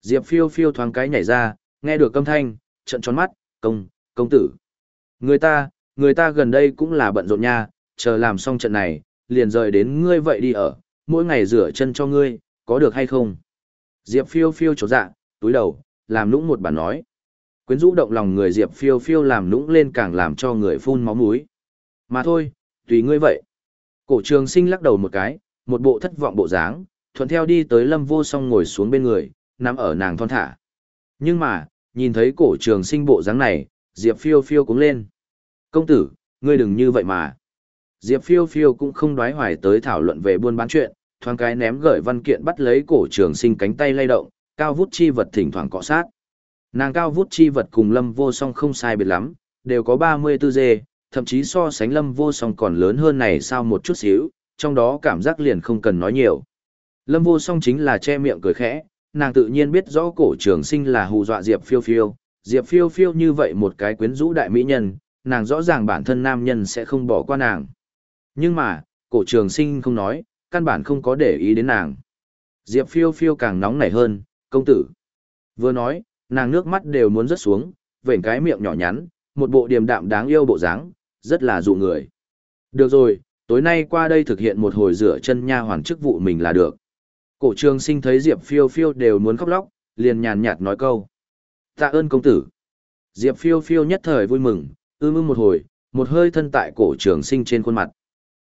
Diệp phiêu phiêu thoáng cái nhảy ra, nghe được âm thanh, trận tròn mắt, công, công tử. Người ta, người ta gần đây cũng là bận rộn nha, chờ làm xong trận này, liền rời đến ngươi vậy đi ở, mỗi ngày rửa chân cho ngươi, có được hay không? Diệp phiêu phiêu trột dạ, túi đầu, làm nũng một bản nói. Quyến rũ động lòng người Diệp phiêu phiêu làm nũng lên càng làm cho người phun máu mũi. Mà thôi, tùy ngươi vậy. Cổ trường sinh lắc đầu một cái, một bộ thất vọng bộ dáng, thuận theo đi tới lâm vô song ngồi xuống bên người, nằm ở nàng thon thả. Nhưng mà, nhìn thấy cổ trường sinh bộ dáng này, Diệp phiêu phiêu cũng lên. Công tử, ngươi đừng như vậy mà. Diệp phiêu phiêu cũng không đoái hoài tới thảo luận về buôn bán chuyện, thoáng cái ném gửi văn kiện bắt lấy cổ trường sinh cánh tay lay động, cao vút chi vật thỉnh thoảng cọ sát. Nàng cao vút chi vật cùng lâm vô song không sai biệt lắm, đều có 34 dê, thậm chí so sánh lâm vô song còn lớn hơn này sao một chút xíu, trong đó cảm giác liền không cần nói nhiều. Lâm vô song chính là che miệng cười khẽ, nàng tự nhiên biết rõ cổ trường sinh là hù dọa Diệp phiêu phiêu, Diệp phiêu phiêu như vậy một cái quyến rũ đại mỹ nhân, nàng rõ ràng bản thân nam nhân sẽ không bỏ qua nàng. Nhưng mà, cổ trường sinh không nói, căn bản không có để ý đến nàng. Diệp phiêu phiêu càng nóng nảy hơn, công tử. Vừa nói, nàng nước mắt đều muốn rớt xuống, vểnh cái miệng nhỏ nhắn, một bộ điềm đạm đáng yêu bộ dáng, rất là dụ người. Được rồi, tối nay qua đây thực hiện một hồi rửa chân nha hoàn chức vụ mình là được. Cổ trường sinh thấy Diệp phiêu phiêu đều muốn khóc lóc, liền nhàn nhạt nói câu. Tạ ơn công tử. Diệp phiêu phiêu nhất thời vui mừng, ưm ưm một hồi, một hơi thân tại cổ trường sinh trên khuôn mặt.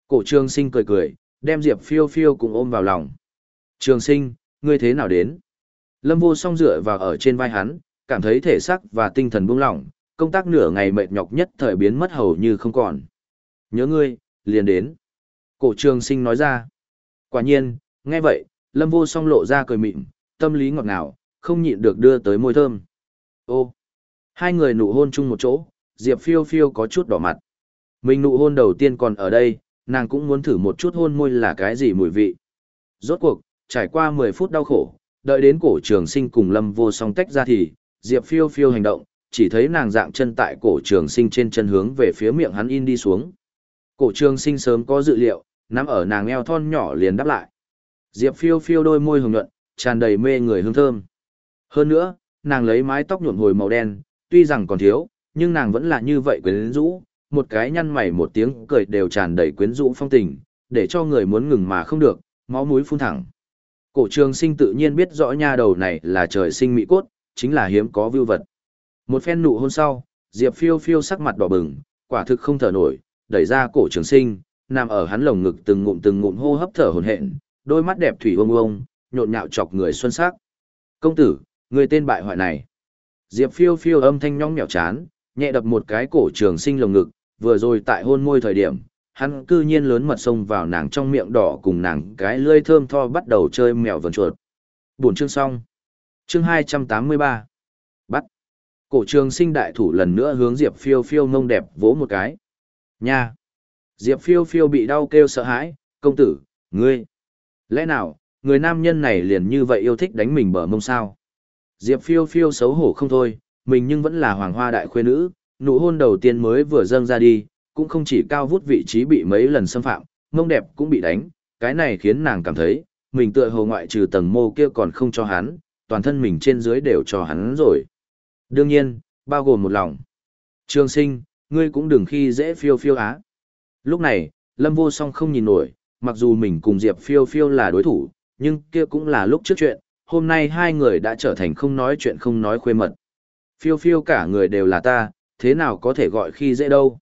Cổ trường sinh cười cười, đem Diệp phiêu phiêu cùng ôm vào lòng. Trường sinh, ngươi thế nào đến? Lâm vô song dựa vào ở trên vai hắn, cảm thấy thể xác và tinh thần buông lỏng, công tác nửa ngày mệt nhọc nhất thời biến mất hầu như không còn. Nhớ ngươi, liền đến. Cổ trường sinh nói ra. Quả nhiên, nghe vậy, lâm vô song lộ ra cười mịn, tâm lý ngọt ngào, không nhịn được đưa tới môi thơm. Ô, hai người nụ hôn chung một chỗ, Diệp phiêu phiêu có chút đỏ mặt. Mình nụ hôn đầu tiên còn ở đây, nàng cũng muốn thử một chút hôn môi là cái gì mùi vị. Rốt cuộc, trải qua 10 phút đau khổ, đợi đến cổ trường sinh cùng lâm vô song tách ra thì, Diệp phiêu phiêu hành động, chỉ thấy nàng dạng chân tại cổ trường sinh trên chân hướng về phía miệng hắn in đi xuống. Cổ trường sinh sớm có dự liệu, nắm ở nàng eo thon nhỏ liền đáp lại. Diệp phiêu phiêu đôi môi hồng nhuận, tràn đầy mê người hương thơm. Hơn nữa, nàng lấy mái tóc nhuộm hồi màu đen, tuy rằng còn thiếu, nhưng nàng vẫn là như vậy quyến rũ, một cái nhăn mày một tiếng cười đều tràn đầy quyến rũ phong tình, để cho người muốn ngừng mà không được, máu mũi phun thẳng. Cổ trường sinh tự nhiên biết rõ nha đầu này là trời sinh mỹ cốt, chính là hiếm có vưu vật. Một phen nụ hôn sau, Diệp phiêu phiêu sắc mặt đỏ bừng, quả thực không thở nổi, đẩy ra cổ trường sinh, nằm ở hắn lồng ngực từng ngụm từng ngụm hô hấp thở hổn hển, Đôi mắt đẹp thủy ông ông, nhộn nhạo chọc người xuân sắc. Công tử, người tên bại hoại này. Diệp phiêu phiêu âm thanh nhong nhẽo chán, nhẹ đập một cái cổ trường sinh lồng ngực, vừa rồi tại hôn môi thời điểm, hắn cư nhiên lớn mật xông vào nàng trong miệng đỏ cùng nàng cái lưỡi thơm tho bắt đầu chơi mèo vần chuột. Buổi chương xong. Chương 283. Cổ trường sinh đại thủ lần nữa hướng Diệp phiêu phiêu mông đẹp vỗ một cái. Nha. Diệp phiêu phiêu bị đau kêu sợ hãi, công tử, ngươi. Lẽ nào, người nam nhân này liền như vậy yêu thích đánh mình bờ mông sao? Diệp phiêu phiêu xấu hổ không thôi, mình nhưng vẫn là hoàng hoa đại khuê nữ, nụ hôn đầu tiên mới vừa dâng ra đi, cũng không chỉ cao vút vị trí bị mấy lần xâm phạm, mông đẹp cũng bị đánh, cái này khiến nàng cảm thấy, mình tựa hồ ngoại trừ tầng mô kia còn không cho hắn, toàn thân mình trên dưới đều cho hắn rồi. Đương nhiên, bao gồm một lòng. Trường sinh, ngươi cũng đừng khi dễ phiêu phiêu á. Lúc này, Lâm Vô Song không nhìn nổi, mặc dù mình cùng Diệp phiêu phiêu là đối thủ, nhưng kia cũng là lúc trước chuyện, hôm nay hai người đã trở thành không nói chuyện không nói khuê mật. Phiêu phiêu cả người đều là ta, thế nào có thể gọi khi dễ đâu.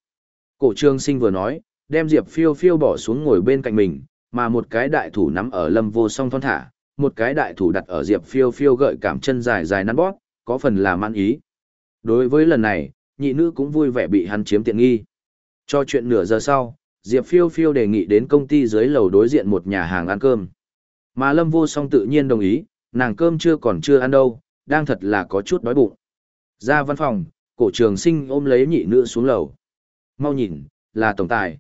Cổ trương sinh vừa nói, đem Diệp phiêu phiêu bỏ xuống ngồi bên cạnh mình, mà một cái đại thủ nắm ở lâm vô song thon thả, một cái đại thủ đặt ở Diệp phiêu phiêu gợi cảm chân dài dài nắn bóp, có phần là man ý. Đối với lần này, nhị nữ cũng vui vẻ bị hắn chiếm tiện nghi. Cho chuyện nửa giờ sau, Diệp phiêu phiêu đề nghị đến công ty dưới lầu đối diện một nhà hàng ăn cơm. Mà lâm vô song tự nhiên đồng ý, nàng cơm chưa còn chưa ăn đâu, đang thật là có chút đói bụng. Ra văn phòng, cổ trường sinh ôm lấy nhị nữ xuống lầu. Mau nhìn, là tổng tài.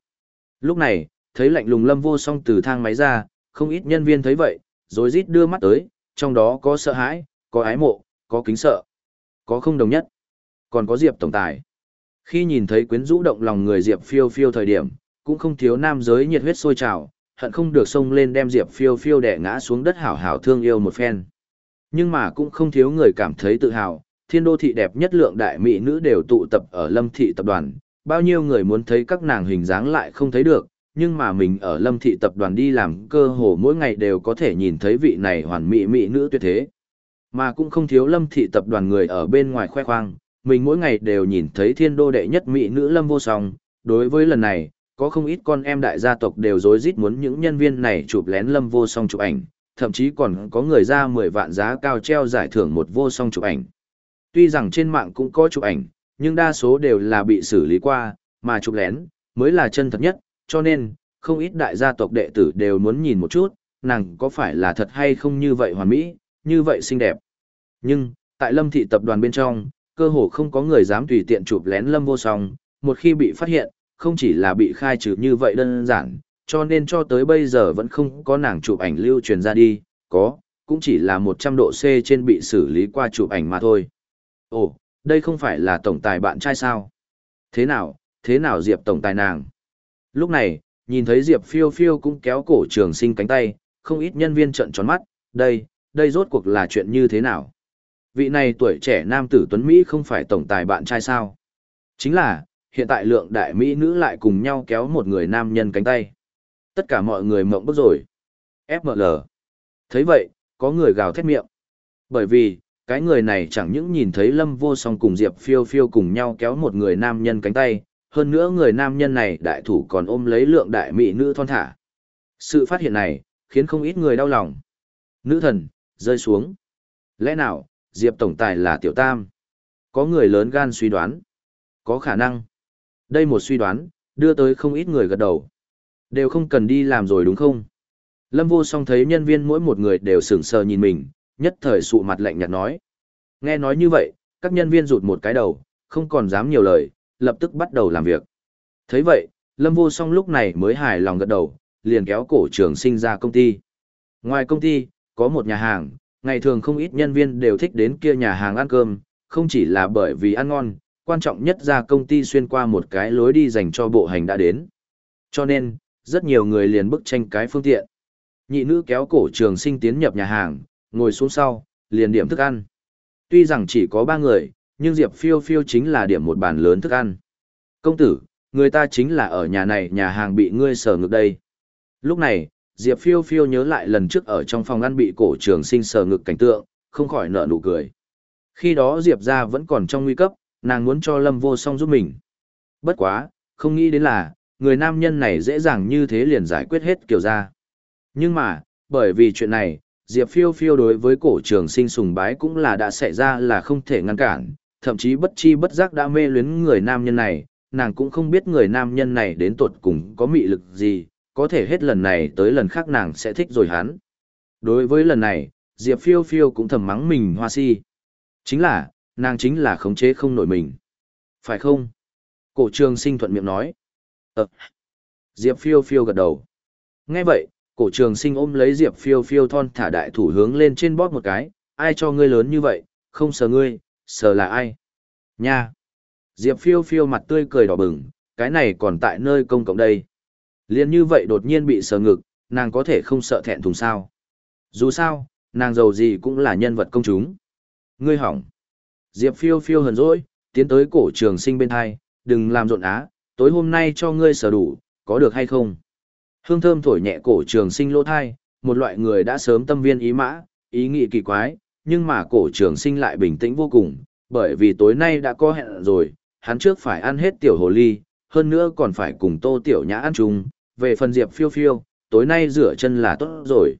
Lúc này, thấy lạnh lùng lâm vô song từ thang máy ra, không ít nhân viên thấy vậy, rồi rít đưa mắt tới, trong đó có sợ hãi, có ái mộ, có kính sợ, có không đồng nhất, còn có Diệp tổng tài. Khi nhìn thấy quyến rũ động lòng người Diệp phiêu phiêu thời điểm, cũng không thiếu nam giới nhiệt huyết sôi trào, hận không được xông lên đem Diệp phiêu phiêu đẻ ngã xuống đất hảo hảo thương yêu một phen. Nhưng mà cũng không thiếu người cảm thấy tự hào, thiên đô thị đẹp nhất lượng đại mỹ nữ đều tụ tập ở lâm thị tập đoàn, bao nhiêu người muốn thấy các nàng hình dáng lại không thấy được, nhưng mà mình ở lâm thị tập đoàn đi làm cơ hồ mỗi ngày đều có thể nhìn thấy vị này hoàn mỹ mỹ nữ tuyệt thế. Mà cũng không thiếu lâm thị tập đoàn người ở bên ngoài khoe khoang, mình mỗi ngày đều nhìn thấy thiên đô đệ nhất mỹ nữ lâm vô song, đối với lần này, có không ít con em đại gia tộc đều rối rít muốn những nhân viên này chụp lén lâm vô song chụp ảnh, thậm chí còn có người ra 10 vạn giá cao treo giải thưởng một vô song chụp ảnh. Tuy rằng trên mạng cũng có chụp ảnh, nhưng đa số đều là bị xử lý qua, mà chụp lén, mới là chân thật nhất, cho nên, không ít đại gia tộc đệ tử đều muốn nhìn một chút, nàng có phải là thật hay không như vậy hoàn mỹ, như vậy xinh đẹp. Nhưng, tại lâm thị tập đoàn bên trong, cơ hồ không có người dám tùy tiện chụp lén lâm vô song, một khi bị phát hiện, không chỉ là bị khai trừ như vậy đơn giản, cho nên cho tới bây giờ vẫn không có nàng chụp ảnh lưu truyền ra đi, có, cũng chỉ là 100 độ C trên bị xử lý qua chụp ảnh mà thôi. Ồ, đây không phải là tổng tài bạn trai sao? Thế nào, thế nào Diệp tổng tài nàng? Lúc này, nhìn thấy Diệp phiêu phiêu cũng kéo cổ trường sinh cánh tay, không ít nhân viên trợn tròn mắt, đây, đây rốt cuộc là chuyện như thế nào? Vị này tuổi trẻ nam tử Tuấn Mỹ không phải tổng tài bạn trai sao? Chính là, hiện tại lượng đại Mỹ nữ lại cùng nhau kéo một người nam nhân cánh tay. Tất cả mọi người mộng bức rồi. FML. thấy vậy, có người gào thét miệng. Bởi vì, cái người này chẳng những nhìn thấy Lâm Vô Song cùng Diệp Phiêu Phiêu cùng nhau kéo một người nam nhân cánh tay, hơn nữa người nam nhân này đại thủ còn ôm lấy lượng đại mỹ nữ thon thả. Sự phát hiện này, khiến không ít người đau lòng. Nữ thần, rơi xuống. Lẽ nào, Diệp Tổng Tài là Tiểu Tam? Có người lớn gan suy đoán. Có khả năng. Đây một suy đoán, đưa tới không ít người gật đầu. Đều không cần đi làm rồi đúng không? Lâm vô song thấy nhân viên mỗi một người đều sững sờ nhìn mình, nhất thời sụ mặt lạnh nhạt nói. Nghe nói như vậy, các nhân viên rụt một cái đầu, không còn dám nhiều lời, lập tức bắt đầu làm việc. thấy vậy, Lâm vô song lúc này mới hài lòng gật đầu, liền kéo cổ trường sinh ra công ty. Ngoài công ty, có một nhà hàng, ngày thường không ít nhân viên đều thích đến kia nhà hàng ăn cơm, không chỉ là bởi vì ăn ngon, quan trọng nhất ra công ty xuyên qua một cái lối đi dành cho bộ hành đã đến. Cho nên, rất nhiều người liền bức tranh cái phương tiện. Nhị nữ kéo cổ trường sinh tiến nhập nhà hàng, ngồi xuống sau, liền điểm thức ăn. Tuy rằng chỉ có ba người, nhưng Diệp phiêu phiêu chính là điểm một bàn lớn thức ăn. Công tử, người ta chính là ở nhà này nhà hàng bị ngươi sở ngược đây. Lúc này, Diệp phiêu phiêu nhớ lại lần trước ở trong phòng ăn bị cổ trường sinh sờ ngực cảnh tượng, không khỏi nở nụ cười. Khi đó Diệp ra vẫn còn trong nguy cấp, nàng muốn cho Lâm Vô Song giúp mình. Bất quá, không nghĩ đến là, người nam nhân này dễ dàng như thế liền giải quyết hết kiểu ra. Nhưng mà, bởi vì chuyện này, Diệp Phiêu Phiêu đối với cổ trường sinh sùng bái cũng là đã xảy ra là không thể ngăn cản, thậm chí bất chi bất giác đã mê luyến người nam nhân này, nàng cũng không biết người nam nhân này đến tột cùng có mị lực gì, có thể hết lần này tới lần khác nàng sẽ thích rồi hắn. Đối với lần này, Diệp Phiêu Phiêu cũng thầm mắng mình hoa si. Chính là, nàng chính là khống chế không nổi mình. Phải không? Cổ trường sinh thuận miệng nói. Ờ. Diệp Phiêu Phiêu gật đầu. Nghe vậy, cổ trường sinh ôm lấy Diệp Phiêu Phiêu thon thả đại thủ hướng lên trên bóp một cái. Ai cho ngươi lớn như vậy, không sờ ngươi, sờ là ai? Nha! Diệp Phiêu Phiêu mặt tươi cười đỏ bừng, cái này còn tại nơi công cộng đây. Liên như vậy đột nhiên bị sờ ngực, nàng có thể không sợ thẹn thùng sao. Dù sao, nàng giàu gì cũng là nhân vật công chúng. Ngươi hỏng. Diệp phiêu phiêu hờn dỗi, tiến tới cổ trường sinh bên hai, đừng làm rộn á, tối hôm nay cho ngươi sở đủ, có được hay không? Hương thơm thổi nhẹ cổ trường sinh lỗ thai, một loại người đã sớm tâm viên ý mã, ý nghĩ kỳ quái, nhưng mà cổ trường sinh lại bình tĩnh vô cùng, bởi vì tối nay đã có hẹn rồi, hắn trước phải ăn hết tiểu hồ ly, hơn nữa còn phải cùng tô tiểu nhã ăn chung, về phần diệp phiêu phiêu, tối nay rửa chân là tốt rồi.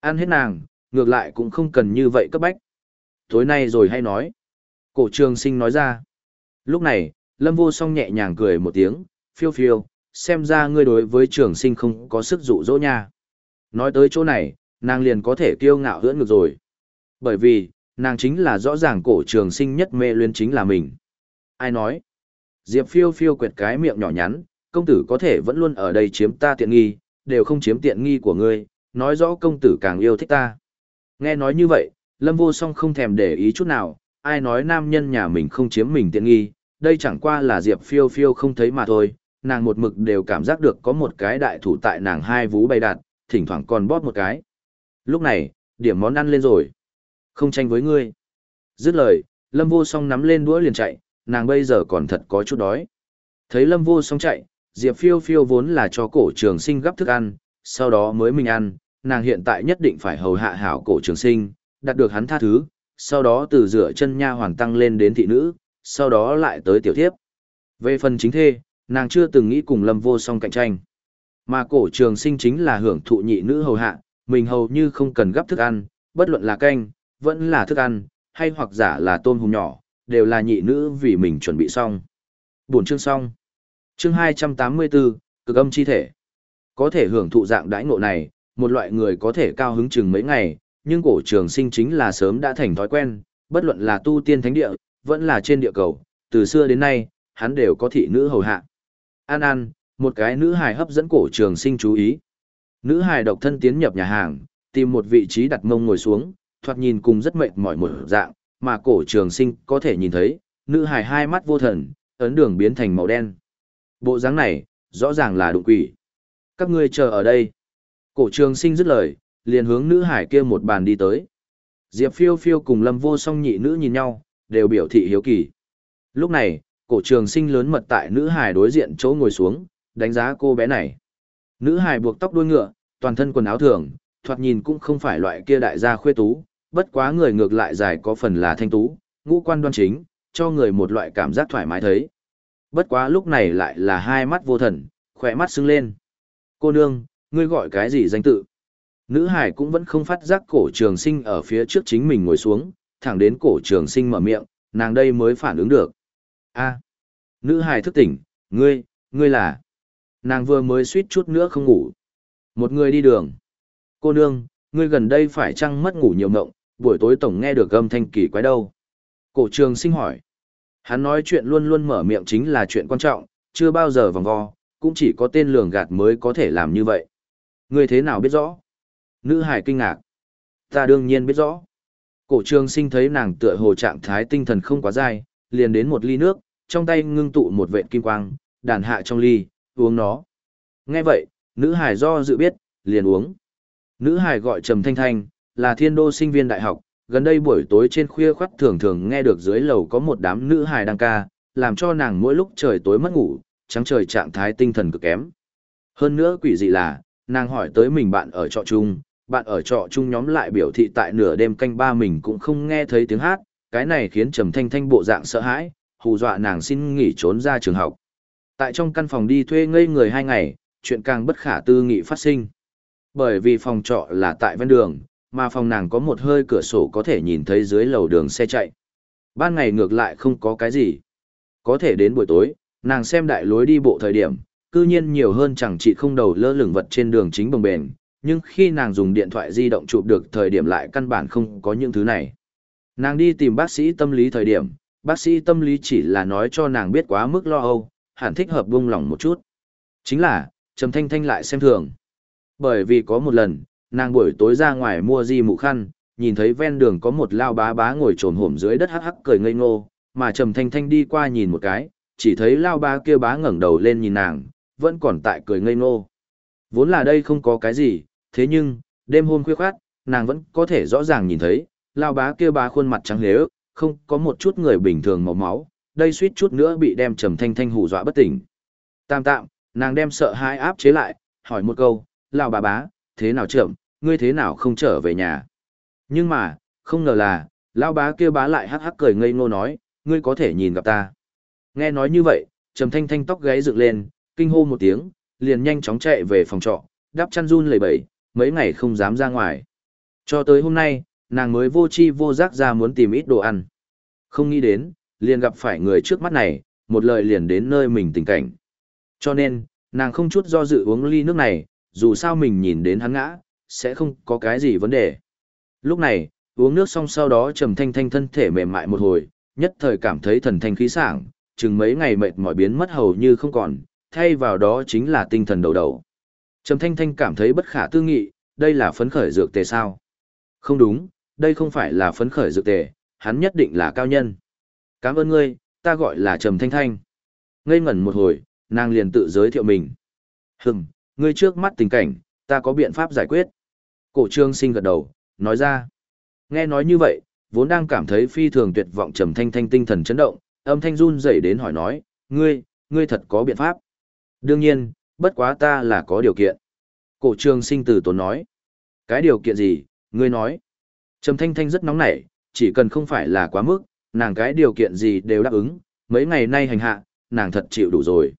Ăn hết nàng, ngược lại cũng không cần như vậy cấp bách. Tối nay rồi hay nói. Cổ trường sinh nói ra. Lúc này, Lâm vô song nhẹ nhàng cười một tiếng, phiêu phiêu, xem ra ngươi đối với trường sinh không có sức dụ dỗ nha. Nói tới chỗ này, nàng liền có thể kiêu ngạo hưỡng ngược rồi. Bởi vì, nàng chính là rõ ràng cổ trường sinh nhất mê luyến chính là mình. Ai nói? Diệp phiêu phiêu quẹt cái miệng nhỏ nhắn, công tử có thể vẫn luôn ở đây chiếm ta tiện nghi, đều không chiếm tiện nghi của ngươi, nói rõ công tử càng yêu thích ta. Nghe nói như vậy, Lâm Vô Song không thèm để ý chút nào, ai nói nam nhân nhà mình không chiếm mình tiện nghi, đây chẳng qua là Diệp Phiêu Phiêu không thấy mà thôi, nàng một mực đều cảm giác được có một cái đại thủ tại nàng hai vú bay đạt, thỉnh thoảng còn bóp một cái. Lúc này, điểm món ăn lên rồi. Không tranh với ngươi. Dứt lời, Lâm Vô Song nắm lên đũa liền chạy, nàng bây giờ còn thật có chút đói. Thấy Lâm Vô Song chạy, Diệp Phiêu Phiêu vốn là cho cổ trường sinh gấp thức ăn, sau đó mới mình ăn, nàng hiện tại nhất định phải hầu hạ hảo cổ trường sinh, đạt được hắn tha thứ, sau đó từ rửa chân nha hoàn tăng lên đến thị nữ, sau đó lại tới tiểu thiếp. Về phần chính thê, nàng chưa từng nghĩ cùng lâm vô song cạnh tranh. Mà cổ trường sinh chính là hưởng thụ nhị nữ hầu hạ, mình hầu như không cần gấp thức ăn, bất luận là canh, vẫn là thức ăn, hay hoặc giả là tôm hùm nhỏ, đều là nhị nữ vì mình chuẩn bị xong. Buổi chương xong. Chương 284, cực âm chi thể. Có thể hưởng thụ dạng đãi ngộ này, một loại người có thể cao hứng chừng mấy ngày, nhưng cổ trường sinh chính là sớm đã thành thói quen, bất luận là tu tiên thánh địa, vẫn là trên địa cầu, từ xưa đến nay, hắn đều có thị nữ hầu hạ. An An, một cái nữ hài hấp dẫn cổ trường sinh chú ý. Nữ hài độc thân tiến nhập nhà hàng, tìm một vị trí đặt mông ngồi xuống, thoạt nhìn cùng rất mệt mỏi một dạng, mà cổ trường sinh có thể nhìn thấy, nữ hài hai mắt vô thần, ấn đường biến thành màu đen. Bộ dáng này, rõ ràng là đụng quỷ. Các ngươi chờ ở đây. Cổ trường sinh dứt lời, liền hướng nữ hải kia một bàn đi tới. Diệp phiêu phiêu cùng lâm vô song nhị nữ nhìn nhau, đều biểu thị hiếu kỳ. Lúc này, cổ trường sinh lớn mật tại nữ hải đối diện chỗ ngồi xuống, đánh giá cô bé này. Nữ hải buộc tóc đuôi ngựa, toàn thân quần áo thường, thoạt nhìn cũng không phải loại kia đại gia khuê tú, bất quá người ngược lại dài có phần là thanh tú, ngũ quan đoan chính, cho người một loại cảm giác thoải mái thấy. Bất quá lúc này lại là hai mắt vô thần, khỏe mắt sưng lên. Cô nương, ngươi gọi cái gì danh tự? Nữ hải cũng vẫn không phát giác cổ trường sinh ở phía trước chính mình ngồi xuống, thẳng đến cổ trường sinh mở miệng, nàng đây mới phản ứng được. a nữ hải thức tỉnh, ngươi, ngươi là... Nàng vừa mới suýt chút nữa không ngủ. Một người đi đường. Cô nương, ngươi gần đây phải chăng mất ngủ nhiều ngộng, buổi tối tổng nghe được âm thanh kỳ quái đâu. Cổ trường sinh hỏi. Hắn nói chuyện luôn luôn mở miệng chính là chuyện quan trọng, chưa bao giờ vòng vo, cũng chỉ có tên lường gạt mới có thể làm như vậy. Ngươi thế nào biết rõ? Nữ hải kinh ngạc. Ta đương nhiên biết rõ. Cổ trường sinh thấy nàng tựa hồ trạng thái tinh thần không quá dai, liền đến một ly nước, trong tay ngưng tụ một vệt kim quang, đàn hạ trong ly, uống nó. Nghe vậy, nữ hải do dự biết, liền uống. Nữ hải gọi Trầm Thanh Thanh, là thiên đô sinh viên đại học, gần đây buổi tối trên khuya khoắt thường thường nghe được dưới lầu có một đám nữ hài đang ca, làm cho nàng mỗi lúc trời tối mất ngủ, trắng trời trạng thái tinh thần cực kém. Hơn nữa quỷ dị là, nàng hỏi tới mình bạn ở trọ chung, bạn ở trọ chung nhóm lại biểu thị tại nửa đêm canh ba mình cũng không nghe thấy tiếng hát, cái này khiến Trầm Thanh Thanh bộ dạng sợ hãi, hù dọa nàng xin nghỉ trốn ra trường học. Tại trong căn phòng đi thuê ngây người hai ngày, chuyện càng bất khả tư nghị phát sinh. Bởi vì phòng trọ là tại ven đường, mà phòng nàng có một hơi cửa sổ có thể nhìn thấy dưới lầu đường xe chạy. Ban ngày ngược lại không có cái gì. Có thể đến buổi tối, nàng xem đại lối đi bộ thời điểm, cư nhiên nhiều hơn chẳng chỉ không đầu lơ lửng vật trên đường chính bồng bền, nhưng khi nàng dùng điện thoại di động chụp được thời điểm lại căn bản không có những thứ này. Nàng đi tìm bác sĩ tâm lý thời điểm, bác sĩ tâm lý chỉ là nói cho nàng biết quá mức lo âu, hẳn thích hợp buông lỏng một chút. Chính là, Trầm Thanh Thanh lại xem thường. Bởi vì có một lần, nàng buổi tối ra ngoài mua di mụ khăn, nhìn thấy ven đường có một lao bá bá ngồi trồn hổm dưới đất hắc hắc cười ngây ngô, mà Trầm Thanh Thanh đi qua nhìn một cái, chỉ thấy lao bá kia bá ngẩng đầu lên nhìn nàng, vẫn còn tại cười ngây ngô. Vốn là đây không có cái gì, thế nhưng, đêm hôm khuya khoát, nàng vẫn có thể rõ ràng nhìn thấy, lao bá kia bá khuôn mặt trắng lếu, không có một chút người bình thường màu máu, đây suýt chút nữa bị đem trầm thanh thanh hù dọa bất tỉnh. Tam tạm, nàng đem sợ hãi áp chế lại, hỏi một câu, lao bà bá, thế nào chậm, ngươi thế nào không trở về nhà. Nhưng mà, không ngờ là, lão bá kia bá lại hắc hắc cười ngây ngô nói, ngươi có thể nhìn gặp ta. Nghe nói như vậy, trầm thanh thanh tóc gáy dựng lên, kinh hô một tiếng, liền nhanh chóng chạy về phòng trọ, đắp chăn run lẩy bẩy, mấy ngày không dám ra ngoài. Cho tới hôm nay, nàng mới vô chi vô giác ra muốn tìm ít đồ ăn. Không nghĩ đến, liền gặp phải người trước mắt này, một lời liền đến nơi mình tình cảnh. Cho nên, nàng không chút do dự uống ly nước này, dù sao mình nhìn đến hắn ngã, sẽ không có cái gì vấn đề. Lúc này, uống nước xong sau đó trầm thanh thanh thân thể mềm mại một hồi, nhất thời cảm thấy thần thanh khí sảng, chừng mấy ngày mệt mỏi biến mất hầu như không còn, thay vào đó chính là tinh thần đầu đầu. Trầm thanh thanh cảm thấy bất khả tư nghị, đây là phấn khởi dược tề sao? Không đúng, đây không phải là phấn khởi dược tề, hắn nhất định là cao nhân. Cảm ơn ngươi, ta gọi là Trầm Thanh Thanh. Ngây ngẩn một hồi, nàng liền tự giới thiệu mình. Hừm, ngươi trước mắt tình cảnh, ta có biện pháp giải quyết. Cổ trương sinh gật đầu, nói ra. Nghe nói như vậy, vốn đang cảm thấy phi thường tuyệt vọng Trầm Thanh Thanh tinh thần chấn động, âm thanh run rẩy đến hỏi nói, ngươi, ngươi thật có biện pháp. Đương nhiên, bất quá ta là có điều kiện. Cổ trương sinh từ tốn nói. Cái điều kiện gì, ngươi nói. Trầm Thanh Thanh rất nóng nảy, chỉ cần không phải là quá mức, nàng cái điều kiện gì đều đáp ứng, mấy ngày nay hành hạ, nàng thật chịu đủ rồi.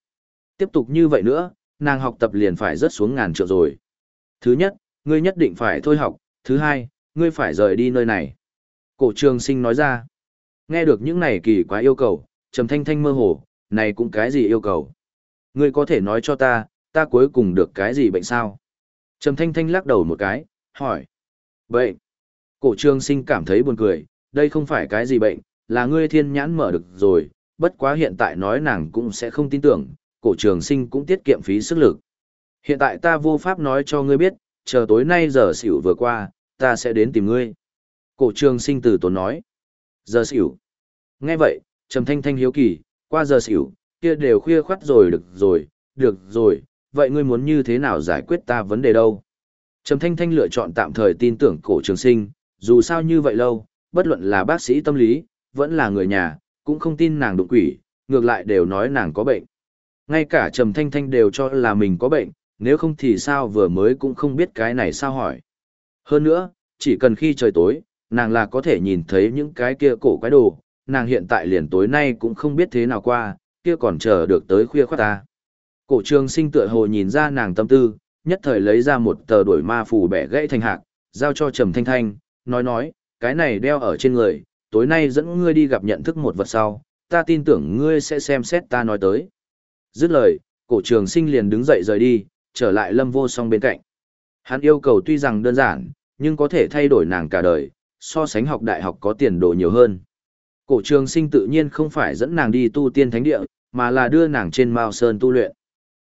Tiếp tục như vậy nữa, nàng học tập liền phải rất xuống ngàn trượng rồi. Thứ nhất, ngươi nhất định phải thôi học, thứ hai, ngươi phải rời đi nơi này. Cổ trường sinh nói ra, nghe được những này kỳ quá yêu cầu, trầm thanh thanh mơ hồ, này cũng cái gì yêu cầu. Ngươi có thể nói cho ta, ta cuối cùng được cái gì bệnh sao? Trầm thanh thanh lắc đầu một cái, hỏi. Bệnh. Cổ trường sinh cảm thấy buồn cười, đây không phải cái gì bệnh, là ngươi thiên nhãn mở được rồi, bất quá hiện tại nói nàng cũng sẽ không tin tưởng, cổ trường sinh cũng tiết kiệm phí sức lực. Hiện tại ta vô pháp nói cho ngươi biết, chờ tối nay giờ xỉu vừa qua, ta sẽ đến tìm ngươi. Cổ trường sinh từ tốn nói. Giờ xỉu. Nghe vậy, trầm thanh thanh hiếu kỳ, qua giờ xỉu, kia đều khuya khoắt rồi được rồi, được rồi, vậy ngươi muốn như thế nào giải quyết ta vấn đề đâu? Trầm thanh thanh lựa chọn tạm thời tin tưởng cổ trường sinh, dù sao như vậy lâu, bất luận là bác sĩ tâm lý, vẫn là người nhà, cũng không tin nàng đụng quỷ, ngược lại đều nói nàng có bệnh. Ngay cả Trầm Thanh Thanh đều cho là mình có bệnh, nếu không thì sao vừa mới cũng không biết cái này sao hỏi. Hơn nữa, chỉ cần khi trời tối, nàng là có thể nhìn thấy những cái kia cổ quái đồ, nàng hiện tại liền tối nay cũng không biết thế nào qua, kia còn chờ được tới khuya khoát ta. Cổ trường sinh tựa hồ nhìn ra nàng tâm tư, nhất thời lấy ra một tờ đuổi ma phù bẻ gãy thành hạc, giao cho Trầm Thanh Thanh, nói nói, cái này đeo ở trên người, tối nay dẫn ngươi đi gặp nhận thức một vật sau, ta tin tưởng ngươi sẽ xem xét ta nói tới. Dứt lời, cổ trường sinh liền đứng dậy rời đi, trở lại lâm vô song bên cạnh. Hắn yêu cầu tuy rằng đơn giản, nhưng có thể thay đổi nàng cả đời, so sánh học đại học có tiền đồ nhiều hơn. Cổ trường sinh tự nhiên không phải dẫn nàng đi tu tiên thánh địa, mà là đưa nàng trên Mao Sơn tu luyện.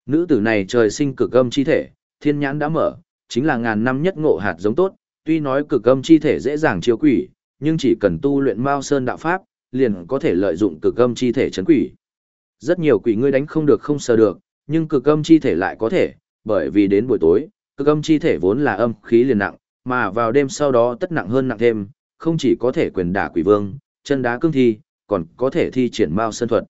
Nữ tử này trời sinh cực âm chi thể, thiên nhãn đã mở, chính là ngàn năm nhất ngộ hạt giống tốt, tuy nói cực âm chi thể dễ dàng chiếu quỷ, nhưng chỉ cần tu luyện Mao Sơn đạo pháp, liền có thể lợi dụng cực âm chi thể chấn quỷ. Rất nhiều quỷ ngươi đánh không được không sờ được, nhưng cực âm chi thể lại có thể, bởi vì đến buổi tối, cực âm chi thể vốn là âm khí liền nặng, mà vào đêm sau đó tất nặng hơn nặng thêm, không chỉ có thể quyền đả quỷ vương, chân đá cương thi, còn có thể thi triển Mao Sơn thuật.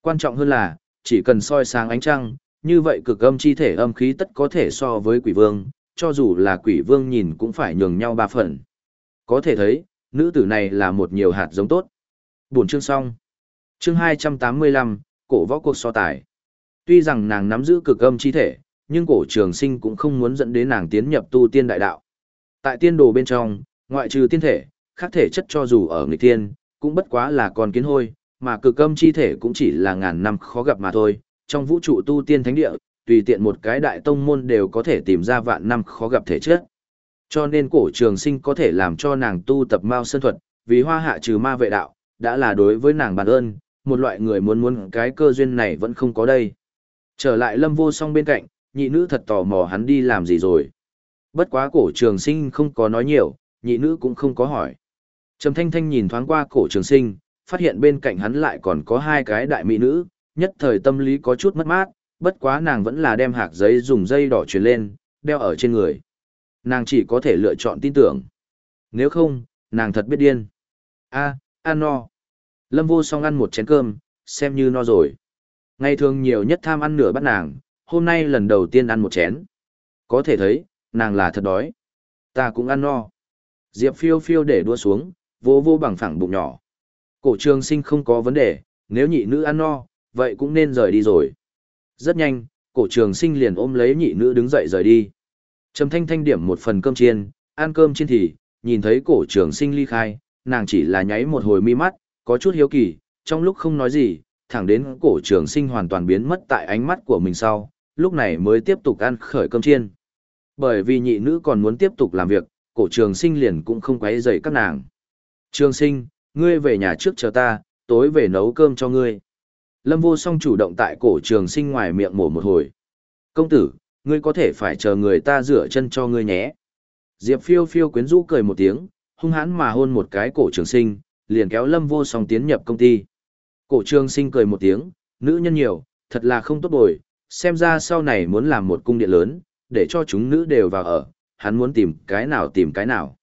Quan trọng hơn là, chỉ cần soi sáng ánh trăng, như vậy cực âm chi thể âm khí tất có thể so với quỷ vương, cho dù là quỷ vương nhìn cũng phải nhường nhau ba phần. Có thể thấy, nữ tử này là một nhiều hạt giống tốt. Buổi chương xong. Chương 285, cổ võ cuộc so tài. Tuy rằng nàng nắm giữ cực âm chi thể, nhưng cổ trường sinh cũng không muốn dẫn đến nàng tiến nhập tu tiên đại đạo. Tại tiên đồ bên trong, ngoại trừ tiên thể, khác thể chất cho dù ở nghịch tiên, cũng bất quá là con kiến hôi, mà cực âm chi thể cũng chỉ là ngàn năm khó gặp mà thôi. Trong vũ trụ tu tiên thánh địa, tùy tiện một cái đại tông môn đều có thể tìm ra vạn năm khó gặp thể chất. Cho nên cổ trường sinh có thể làm cho nàng tu tập mao sơn thuật, vì hoa hạ trừ ma vệ đạo, đã là đối với nàng bản ơn, một loại người muốn muốn cái cơ duyên này vẫn không có đây. Trở lại lâm vô song bên cạnh, nhị nữ thật tò mò hắn đi làm gì rồi. Bất quá cổ trường sinh không có nói nhiều, nhị nữ cũng không có hỏi. Trầm thanh thanh nhìn thoáng qua cổ trường sinh, phát hiện bên cạnh hắn lại còn có hai cái đại mỹ nữ, nhất thời tâm lý có chút mất mát, bất quá nàng vẫn là đem hạc giấy dùng dây đỏ truyền lên, đeo ở trên người. Nàng chỉ có thể lựa chọn tin tưởng. Nếu không, nàng thật biết điên. a ăn no. Lâm vô song ăn một chén cơm, xem như no rồi. Ngày thường nhiều nhất tham ăn nửa bát nàng, hôm nay lần đầu tiên ăn một chén. Có thể thấy, nàng là thật đói. Ta cũng ăn no. Diệp phiêu phiêu để đua xuống, vô vô bằng phẳng bụng nhỏ. Cổ trường sinh không có vấn đề, nếu nhị nữ ăn no, vậy cũng nên rời đi rồi. Rất nhanh, cổ trường sinh liền ôm lấy nhị nữ đứng dậy rời đi. Trầm thanh thanh điểm một phần cơm chiên, ăn cơm chiên thì, nhìn thấy cổ trường sinh ly khai, nàng chỉ là nháy một hồi mi mắt, có chút hiếu kỳ, trong lúc không nói gì, thẳng đến cổ trường sinh hoàn toàn biến mất tại ánh mắt của mình sau, lúc này mới tiếp tục ăn khởi cơm chiên. Bởi vì nhị nữ còn muốn tiếp tục làm việc, cổ trường sinh liền cũng không quấy rầy các nàng. Trường sinh, ngươi về nhà trước chờ ta, tối về nấu cơm cho ngươi. Lâm vô song chủ động tại cổ trường sinh ngoài miệng mổ một hồi. Công tử, ngươi có thể phải chờ người ta rửa chân cho ngươi nhé. Diệp phiêu phiêu quyến rũ cười một tiếng, hung hãn mà hôn một cái cổ trường sinh, liền kéo lâm vô song tiến nhập công ty. Cổ trường sinh cười một tiếng, nữ nhân nhiều, thật là không tốt bồi, xem ra sau này muốn làm một cung điện lớn, để cho chúng nữ đều vào ở, hắn muốn tìm cái nào tìm cái nào.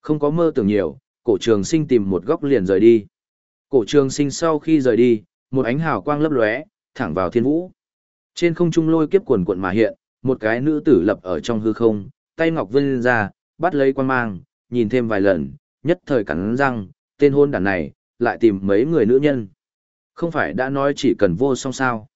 Không có mơ tưởng nhiều, cổ trường sinh tìm một góc liền rời đi. Cổ trường sinh sau khi rời đi, một ánh hào quang lấp lóe, thẳng vào thiên vũ. Trên không trung lôi kiếp quần quận mà hiện, một cái nữ tử lập ở trong hư không, tay ngọc vươn ra, bắt lấy quan mang, nhìn thêm vài lần, nhất thời cắn răng, tên hôn đàn này, lại tìm mấy người nữ nhân. Không phải đã nói chỉ cần vô song sao.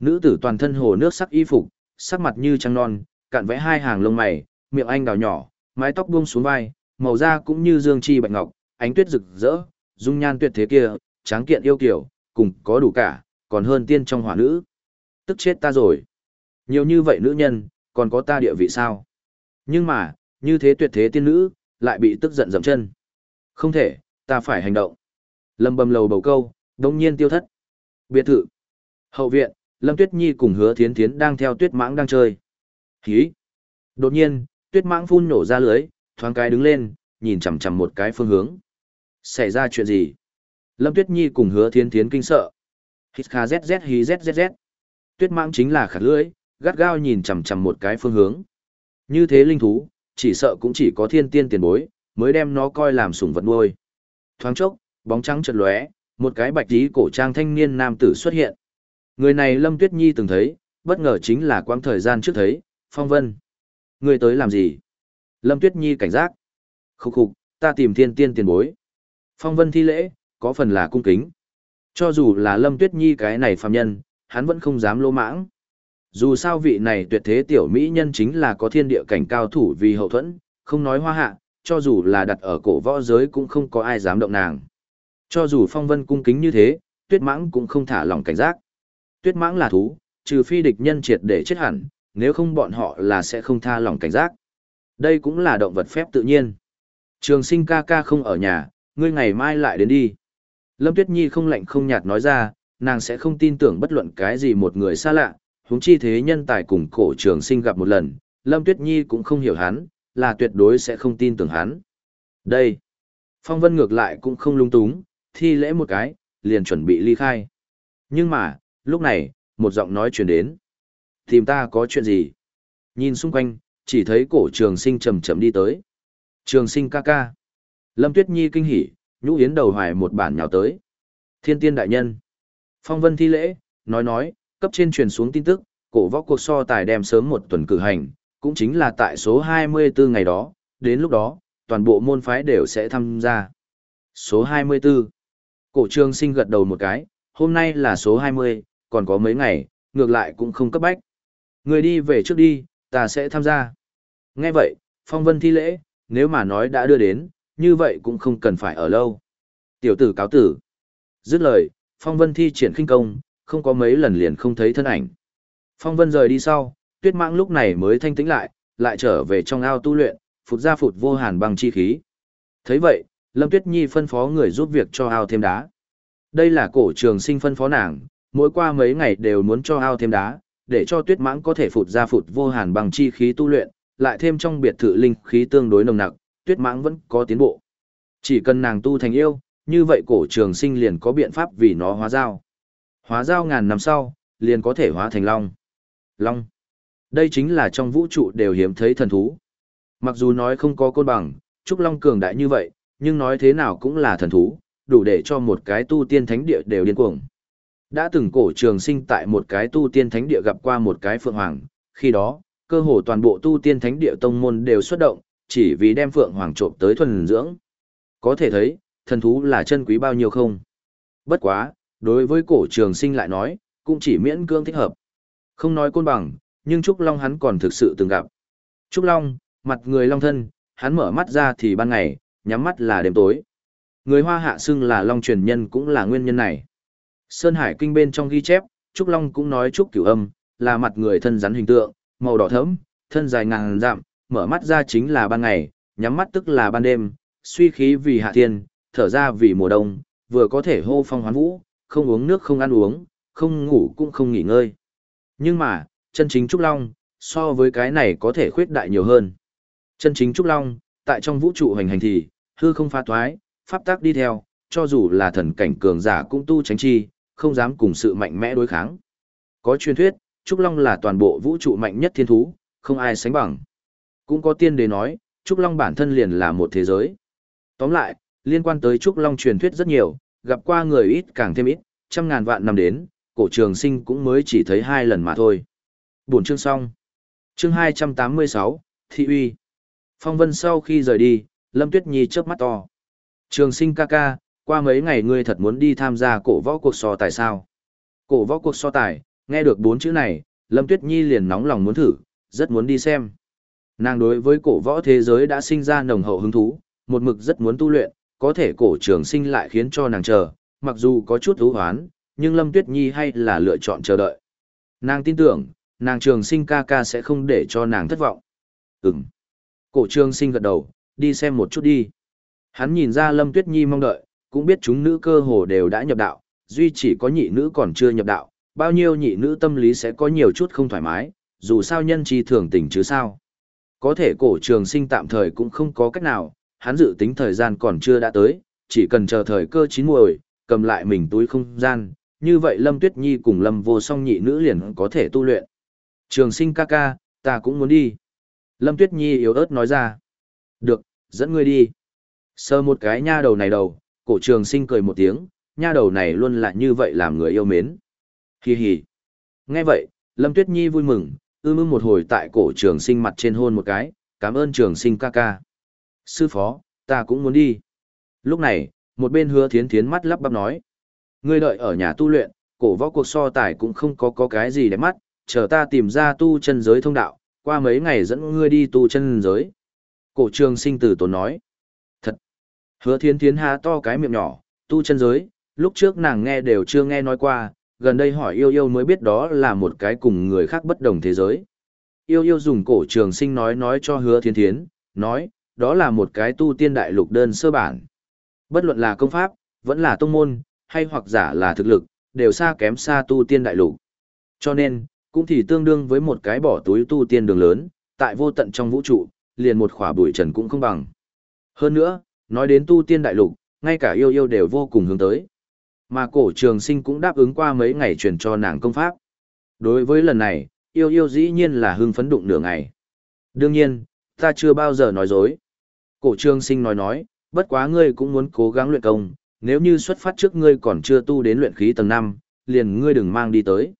Nữ tử toàn thân hồ nước sắc y phục, sắc mặt như trăng non, cạn vẽ hai hàng lông mày, miệng anh đào nhỏ, mái tóc buông xuống vai, màu da cũng như dương chi bạch ngọc, ánh tuyết rực rỡ, dung nhan tuyệt thế kia, tráng kiện yêu kiều, cùng có đủ cả, còn hơn tiên trong hỏa nữ. Tức chết ta rồi. Nhiều như vậy nữ nhân, còn có ta địa vị sao? Nhưng mà, như thế tuyệt thế tiên nữ, lại bị tức giận dậm chân. Không thể, ta phải hành động. Lâm bầm lầu bầu câu, đồng nhiên tiêu thất. Biệt thự. Hậu viện, Lâm Tuyết Nhi cùng hứa thiến thiến đang theo tuyết mãng đang chơi. Hí. Đột nhiên, tuyết mãng phun nổ ra lưới, thoáng cái đứng lên, nhìn chằm chằm một cái phương hướng. Xảy ra chuyện gì? Lâm Tuyết Nhi cùng hứa thiến thiến kinh sợ. Hít kha zzz hí zzz. Tuyết mãng chính là khả lưới, gắt gao nhìn chằm chằm một cái phương hướng. Như thế linh thú, chỉ sợ cũng chỉ có thiên tiên tiền bối, mới đem nó coi làm sủng vật nuôi. Thoáng chốc, bóng trắng chợt lóe, một cái bạch tí cổ trang thanh niên nam tử xuất hiện. Người này Lâm Tuyết Nhi từng thấy, bất ngờ chính là quãng thời gian trước thấy, Phong Vân. Người tới làm gì? Lâm Tuyết Nhi cảnh giác. Khúc khục, ta tìm thiên tiên tiền bối. Phong Vân thi lễ, có phần là cung kính. Cho dù là Lâm Tuyết Nhi cái này phàm nhân, hắn vẫn không dám lô mãng. Dù sao vị này tuyệt thế tiểu mỹ nhân chính là có thiên địa cảnh cao thủ vì hậu thuẫn, không nói hoa hạ, cho dù là đặt ở cổ võ giới cũng không có ai dám động nàng. Cho dù phong vân cung kính như thế, tuyết mãng cũng không thả lòng cảnh giác. Tuyết mãng là thú, trừ phi địch nhân triệt để chết hẳn, nếu không bọn họ là sẽ không tha lòng cảnh giác. Đây cũng là động vật phép tự nhiên. Trường sinh ca ca không ở nhà, ngươi ngày mai lại đến đi. Lâm Tuyết Nhi không lạnh không nhạt nói ra, nàng sẽ không tin tưởng bất luận cái gì một người xa lạ, huống chi thế nhân tài cùng cổ trường sinh gặp một lần, Lâm Tuyết Nhi cũng không hiểu hắn, là tuyệt đối sẽ không tin tưởng hắn. Đây, Phong Vân ngược lại cũng không lung túng, thi lễ một cái, liền chuẩn bị ly khai. Nhưng mà, lúc này, một giọng nói truyền đến. Tìm ta có chuyện gì? Nhìn xung quanh, chỉ thấy cổ trường sinh chậm chậm đi tới. Trường sinh ca ca. Lâm Tuyết Nhi kinh hỉ, nhũ yến đầu hoài một bản nhào tới. Thiên tiên đại nhân. Phong vân thi lễ, nói nói, cấp trên truyền xuống tin tức, cổ võ cuộc so tài đem sớm một tuần cử hành, cũng chính là tại số 24 ngày đó, đến lúc đó, toàn bộ môn phái đều sẽ tham gia. Số 24. Cổ trường sinh gật đầu một cái, hôm nay là số 20, còn có mấy ngày, ngược lại cũng không cấp bách. Người đi về trước đi, ta sẽ tham gia. Nghe vậy, phong vân thi lễ, nếu mà nói đã đưa đến, như vậy cũng không cần phải ở lâu. Tiểu tử cáo tử. Dứt lời, phong vân thi triển khinh công, không có mấy lần liền không thấy thân ảnh. Phong vân rời đi sau, tuyết mãng lúc này mới thanh tĩnh lại, lại trở về trong ao tu luyện, phụt ra phụt vô hàn bằng chi khí. thấy vậy, Lâm Tuyết Nhi phân phó người giúp việc cho ao thêm đá. Đây là cổ trường sinh phân phó nàng, mỗi qua mấy ngày đều muốn cho ao thêm đá, để cho tuyết mãng có thể phụt ra phụt vô hàn bằng chi khí tu luyện, lại thêm trong biệt thự linh khí tương đối nồng nặc, tuyết mãng vẫn có tiến bộ. Chỉ cần nàng tu thành yêu, như vậy cổ trường sinh liền có biện pháp vì nó hóa dao. Hóa dao ngàn năm sau, liền có thể hóa thành long. Long. Đây chính là trong vũ trụ đều hiếm thấy thần thú. Mặc dù nói không có côn bằng, trúc long cường đại như vậy, nhưng nói thế nào cũng là thần thú, đủ để cho một cái tu tiên thánh địa đều điên cuồng. Đã từng cổ trường sinh tại một cái tu tiên thánh địa gặp qua một cái phượng hoàng, khi đó, cơ hồ toàn bộ tu tiên thánh địa tông môn đều xuất động, chỉ vì đem phượng hoàng trộm tới thuần dưỡng. Có thể thấy, thần thú là chân quý bao nhiêu không? Bất quá, đối với cổ trường sinh lại nói, cũng chỉ miễn cương thích hợp. Không nói côn bằng, nhưng Trúc Long hắn còn thực sự từng gặp. Trúc Long, mặt người long thân, hắn mở mắt ra thì ban ngày, nhắm mắt là đêm tối. Người hoa hạ xưng là long truyền nhân cũng là nguyên nhân này. Sơn Hải kinh bên trong ghi chép, Trúc Long cũng nói Trúc cửu âm, là mặt người thân rắn hình tượng, màu đỏ thẫm, thân dài ngàn dặm, mở mắt ra chính là ban ngày, nhắm mắt tức là ban đêm, suy khí vì hạ thiên, thở ra vì mùa đông, vừa có thể hô phong hoán vũ, không uống nước không ăn uống, không ngủ cũng không nghỉ ngơi. Nhưng mà, chân chính Trúc Long, so với cái này có thể khuyết đại nhiều hơn. Chân chính Trúc Long, tại trong vũ trụ hành hành thì, hư không pha toái, pháp tác đi theo, cho dù là thần cảnh cường giả cũng tu tránh chi, không dám cùng sự mạnh mẽ đối kháng. Có truyền thuyết, Trúc Long là toàn bộ vũ trụ mạnh nhất thiên thú, không ai sánh bằng. Cũng có tiên đế nói, Trúc Long bản thân liền là một thế giới. Tóm lại, liên quan tới Trúc Long truyền thuyết rất nhiều, gặp qua người ít càng thêm ít, trăm ngàn vạn năm đến, cổ trường sinh cũng mới chỉ thấy hai lần mà thôi. Buổi chương xong. Chương 286, Thị uy. Phong vân sau khi rời đi, Lâm Tuyết Nhi chớp mắt to. Trường sinh ca ca, qua mấy ngày ngươi thật muốn đi tham gia cổ võ cuộc so tài sao? Cổ võ cuộc so tài, nghe được bốn chữ này, Lâm Tuyết Nhi liền nóng lòng muốn thử, rất muốn đi xem. Nàng đối với cổ võ thế giới đã sinh ra nồng hậu hứng thú, một mực rất muốn tu luyện, có thể cổ trường sinh lại khiến cho nàng chờ, mặc dù có chút thú hoán, nhưng Lâm Tuyết Nhi hay là lựa chọn chờ đợi. Nàng tin tưởng, nàng trường sinh ca ca sẽ không để cho nàng thất vọng. Ừm. Cổ trường sinh gật đầu, đi xem một chút đi. Hắn nhìn ra Lâm Tuyết Nhi mong đợi, cũng biết chúng nữ cơ hồ đều đã nhập đạo, duy chỉ có nhị nữ còn chưa nhập đạo, bao nhiêu nhị nữ tâm lý sẽ có nhiều chút không thoải mái, dù sao nhân chi thường tình chứ sao. Có thể cổ trường sinh tạm thời cũng không có cách nào, hắn dự tính thời gian còn chưa đã tới, chỉ cần chờ thời cơ chín muồi, cầm lại mình túi không gian, như vậy Lâm Tuyết Nhi cùng Lâm Vô Song nhị nữ liền có thể tu luyện. Trường sinh ca ca, ta cũng muốn đi. Lâm Tuyết Nhi yếu ớt nói ra. Được, dẫn ngươi đi. Sơ một cái nha đầu này đầu, cổ trường sinh cười một tiếng, nha đầu này luôn là như vậy làm người yêu mến. Hi hi. Nghe vậy, Lâm Tuyết Nhi vui mừng, ư mưng một hồi tại cổ trường sinh mặt trên hôn một cái, cảm ơn trường sinh ca ca. Sư phó, ta cũng muốn đi. Lúc này, một bên hứa thiến thiến mắt lắp bắp nói. Ngươi đợi ở nhà tu luyện, cổ võ cuộc so tài cũng không có có cái gì để mắt, chờ ta tìm ra tu chân giới thông đạo, qua mấy ngày dẫn ngươi đi tu chân giới. Cổ trường sinh tử tốn nói. Thật. Hứa thiến thiến há to cái miệng nhỏ, tu chân giới, lúc trước nàng nghe đều chưa nghe nói qua, gần đây hỏi yêu yêu mới biết đó là một cái cùng người khác bất đồng thế giới. Yêu yêu dùng cổ trường sinh nói nói cho hứa thiến thiến, nói, đó là một cái tu tiên đại lục đơn sơ bản. Bất luận là công pháp, vẫn là tông môn, hay hoặc giả là thực lực, đều xa kém xa tu tiên đại lục. Cho nên, cũng thì tương đương với một cái bỏ túi tu tiên đường lớn, tại vô tận trong vũ trụ, liền một khỏa bụi trần cũng không bằng. Hơn nữa, nói đến tu tiên đại lục, ngay cả yêu yêu đều vô cùng hướng tới. Mà cổ trường sinh cũng đáp ứng qua mấy ngày truyền cho nàng công pháp. Đối với lần này, yêu yêu dĩ nhiên là hưng phấn đụng nửa ngày. Đương nhiên, ta chưa bao giờ nói dối. Cổ trường sinh nói nói, bất quá ngươi cũng muốn cố gắng luyện công, nếu như xuất phát trước ngươi còn chưa tu đến luyện khí tầng 5, liền ngươi đừng mang đi tới.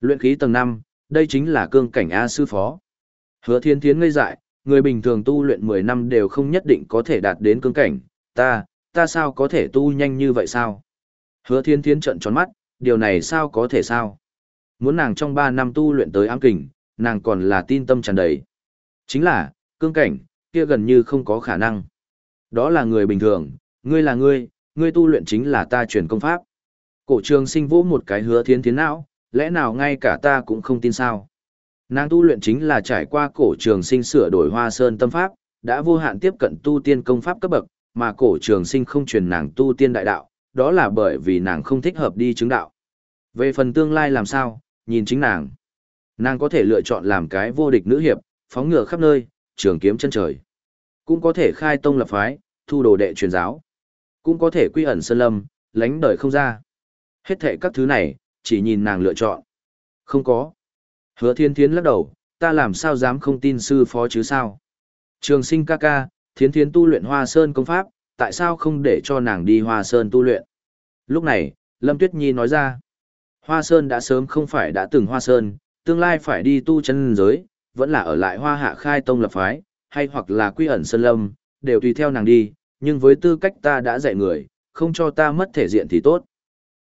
Luyện khí tầng 5, đây chính là cương cảnh A sư phó. Hứa thiên thiến ngây dại, người bình thường tu luyện 10 năm đều không nhất định có thể đạt đến cương cảnh, ta, ta sao có thể tu nhanh như vậy sao? Hứa thiên thiến trận tròn mắt, điều này sao có thể sao? Muốn nàng trong 3 năm tu luyện tới ám kình, nàng còn là tin tâm tràn đầy. Chính là, cương cảnh, kia gần như không có khả năng. Đó là người bình thường, ngươi là ngươi, ngươi tu luyện chính là ta truyền công pháp. Cổ trường sinh vũ một cái hứa Thiên thiến não, lẽ nào ngay cả ta cũng không tin sao. Nàng tu luyện chính là trải qua cổ trường sinh sửa đổi hoa sơn tâm pháp, đã vô hạn tiếp cận tu tiên công pháp cấp bậc, mà cổ trường sinh không truyền nàng tu tiên đại đạo, đó là bởi vì nàng không thích hợp đi chứng đạo. Về phần tương lai làm sao, nhìn chính nàng. Nàng có thể lựa chọn làm cái vô địch nữ hiệp, phóng ngựa khắp nơi, trường kiếm chân trời. Cũng có thể khai tông lập phái, thu đồ đệ truyền giáo. Cũng có thể quy ẩn sơn lâm, lánh đời không ra. Hết thệ các thứ này, chỉ nhìn nàng lựa chọn. Không có. Hứa thiên thiến lắc đầu, ta làm sao dám không tin sư phó chứ sao. Trường sinh ca ca, thiến thiến tu luyện hoa sơn công pháp, tại sao không để cho nàng đi hoa sơn tu luyện. Lúc này, Lâm Tuyết Nhi nói ra, hoa sơn đã sớm không phải đã từng hoa sơn, tương lai phải đi tu chân giới, vẫn là ở lại hoa hạ khai tông lập phái, hay hoặc là quy ẩn sơn lâm, đều tùy theo nàng đi, nhưng với tư cách ta đã dạy người, không cho ta mất thể diện thì tốt.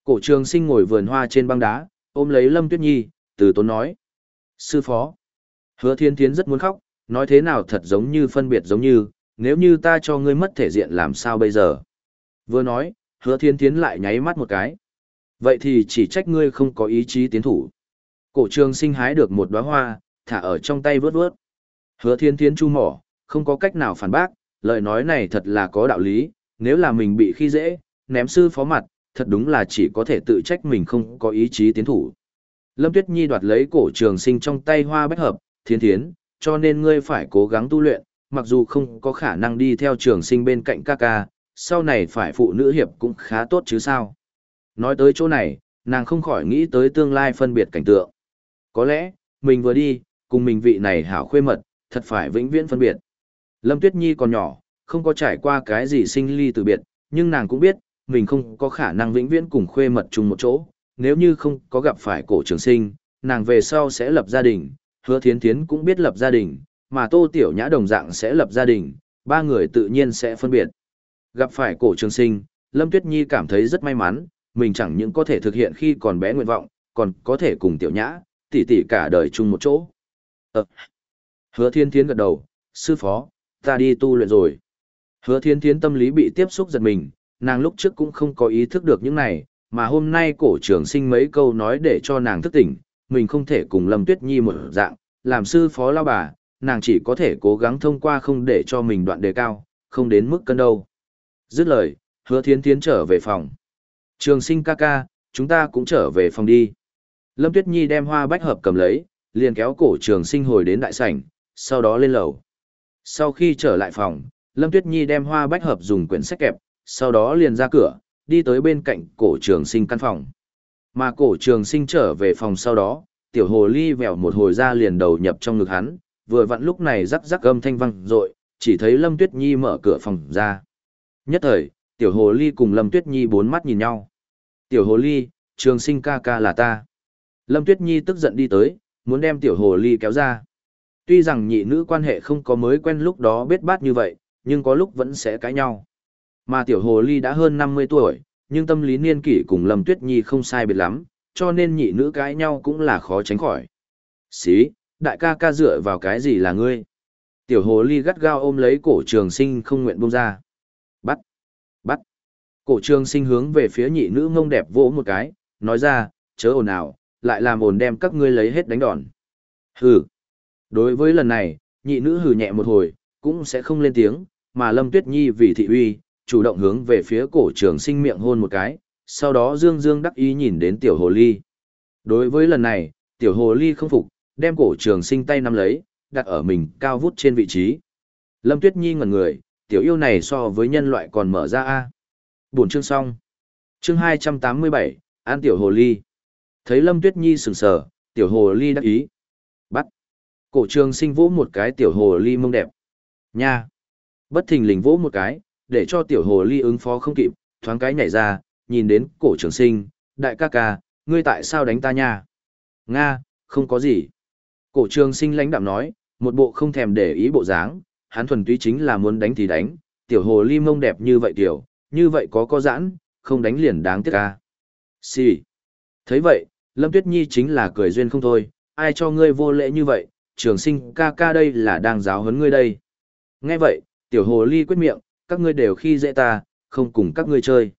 Cổ trường sinh ngồi vườn hoa trên băng đá, ôm lấy Lâm Tuyết Nhi, từ tốn nói. Sư phó. Hứa thiên thiến rất muốn khóc, nói thế nào thật giống như phân biệt giống như, nếu như ta cho ngươi mất thể diện làm sao bây giờ. Vừa nói, hứa thiên thiến lại nháy mắt một cái. Vậy thì chỉ trách ngươi không có ý chí tiến thủ. Cổ trường sinh hái được một đóa hoa, thả ở trong tay vớt vớt. Hứa thiên thiến chu mỏ, không có cách nào phản bác, lời nói này thật là có đạo lý, nếu là mình bị khi dễ, ném sư phó mặt, thật đúng là chỉ có thể tự trách mình không có ý chí tiến thủ. Lâm Tuyết Nhi đoạt lấy cổ trường sinh trong tay hoa bách hợp, thiên thiến, cho nên ngươi phải cố gắng tu luyện, mặc dù không có khả năng đi theo trường sinh bên cạnh ca ca, sau này phải phụ nữ hiệp cũng khá tốt chứ sao. Nói tới chỗ này, nàng không khỏi nghĩ tới tương lai phân biệt cảnh tượng. Có lẽ, mình vừa đi, cùng mình vị này hảo khuê mật, thật phải vĩnh viễn phân biệt. Lâm Tuyết Nhi còn nhỏ, không có trải qua cái gì sinh ly từ biệt, nhưng nàng cũng biết, mình không có khả năng vĩnh viễn cùng khuê mật chung một chỗ, nếu như không có gặp phải cổ trường sinh, nàng về sau sẽ lập gia đình, hứa thiến thiến cũng biết lập gia đình, mà tô tiểu nhã đồng dạng sẽ lập gia đình, ba người tự nhiên sẽ phân biệt. Gặp phải cổ trường sinh, Lâm Tuyết Nhi cảm thấy rất may mắn, mình chẳng những có thể thực hiện khi còn bé nguyện vọng, còn có thể cùng tiểu nhã, tỷ tỷ cả đời chung một chỗ. Ờ. Hứa thiên thiến gật đầu, sư phó, ta đi tu luyện rồi. Hứa thiên thiến tâm lý bị tiếp xúc giật mình, nàng lúc trước cũng không có ý thức được những này, mà hôm nay cổ trưởng sinh mấy câu nói để cho nàng thức tỉnh, mình không thể cùng Lâm Tuyết Nhi một dạng, làm sư phó lao bà, nàng chỉ có thể cố gắng thông qua không để cho mình đoạn đề cao, không đến mức cân đâu. Dứt lời, hứa thiến thiến trở về phòng. Trường sinh ca ca, chúng ta cũng trở về phòng đi. Lâm Tuyết Nhi đem hoa bách hợp cầm lấy, liền kéo cổ trường sinh hồi đến đại sảnh, sau đó lên lầu. Sau khi trở lại phòng, Lâm Tuyết Nhi đem hoa bách hợp dùng quyển sách kẹp, sau đó liền ra cửa, đi tới bên cạnh cổ trường sinh căn phòng. Mà cổ trường sinh trở về phòng sau đó, tiểu hồ ly vèo một hồi ra liền đầu nhập trong ngực hắn, vừa vặn lúc này rắc rắc âm thanh vang rội, chỉ thấy Lâm Tuyết Nhi mở cửa phòng ra. Nhất thời, tiểu hồ ly cùng Lâm Tuyết Nhi bốn mắt nhìn nhau. Tiểu hồ ly, trường sinh ca ca là ta. Lâm Tuyết Nhi tức giận đi tới, muốn đem tiểu hồ ly kéo ra. Tuy rằng nhị nữ quan hệ không có mới quen lúc đó biết bát như vậy, nhưng có lúc vẫn sẽ cãi nhau. Mà tiểu hồ ly đã hơn 50 tuổi, nhưng tâm lý niên kỷ cùng Lâm Tuyết Nhi không sai biệt lắm, cho nên nhị nữ cãi nhau cũng là khó tránh khỏi. Xí, đại ca ca dựa vào cái gì là ngươi? Tiểu hồ ly gắt gao ôm lấy cổ trường sinh không nguyện buông ra. Bắt, bắt. Cổ trường sinh hướng về phía nhị nữ ngông đẹp vỗ một cái, nói ra, chớ ồn ào, lại làm ồn đem các ngươi lấy hết đánh đòn. Hừ. Đối với lần này, nhị nữ hừ nhẹ một hồi, cũng sẽ không lên tiếng, mà Lâm Tuyết Nhi vì thị uy, chủ động hướng về phía cổ trường sinh miệng hôn một cái, sau đó dương dương đắc ý nhìn đến tiểu hồ ly. Đối với lần này, tiểu hồ ly không phục, đem cổ trường sinh tay nắm lấy, đặt ở mình cao vút trên vị trí. Lâm Tuyết Nhi ngẩn người, tiểu yêu này so với nhân loại còn mở ra a. buồn chương xong. Chương 287, An tiểu hồ ly. Thấy Lâm Tuyết Nhi sừng sờ, tiểu hồ ly đắc ý. Bắt. Cổ trường sinh vỗ một cái tiểu hồ ly mông đẹp. Nha. Bất thình lình vỗ một cái, để cho tiểu hồ ly ứng phó không kịp, thoáng cái nhảy ra, nhìn đến cổ trường sinh, đại ca ca, ngươi tại sao đánh ta nha? Nga, không có gì. Cổ trường sinh lãnh đạm nói, một bộ không thèm để ý bộ dáng, hắn thuần túy chính là muốn đánh thì đánh, tiểu hồ ly mông đẹp như vậy tiểu, như vậy có có giãn, không đánh liền đáng tiếc ca. Xì. Thấy vậy, Lâm Tuyết Nhi chính là cười duyên không thôi, ai cho ngươi vô lễ như vậy, trường sinh ca ca đây là đang giáo huấn ngươi đây. Nghe vậy, tiểu hồ ly quyết miệng, các ngươi đều khi dễ ta, không cùng các ngươi chơi.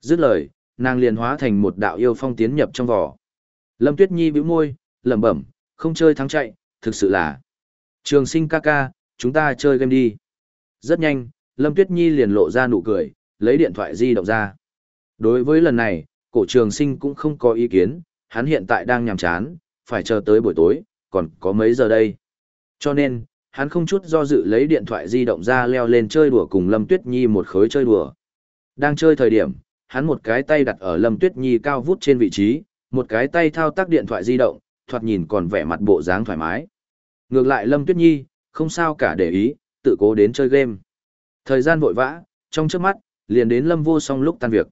Dứt lời, nàng liền hóa thành một đạo yêu phong tiến nhập trong vỏ. Lâm Tuyết Nhi bĩu môi, lẩm bẩm, không chơi thắng chạy, thực sự là. Trường sinh ca ca, chúng ta chơi game đi. Rất nhanh, Lâm Tuyết Nhi liền lộ ra nụ cười, lấy điện thoại di động ra. Đối với lần này, cổ trường sinh cũng không có ý kiến, hắn hiện tại đang nhàm chán, phải chờ tới buổi tối, còn có mấy giờ đây. Cho nên, hắn không chút do dự lấy điện thoại di động ra leo lên chơi đùa cùng Lâm Tuyết Nhi một khối chơi đùa. Đang chơi thời điểm, hắn một cái tay đặt ở Lâm Tuyết Nhi cao vút trên vị trí, một cái tay thao tác điện thoại di động, thoạt nhìn còn vẻ mặt bộ dáng thoải mái. Ngược lại Lâm Tuyết Nhi, không sao cả để ý, tự cố đến chơi game. Thời gian vội vã, trong trước mắt, liền đến Lâm Vô Song lúc tan việc.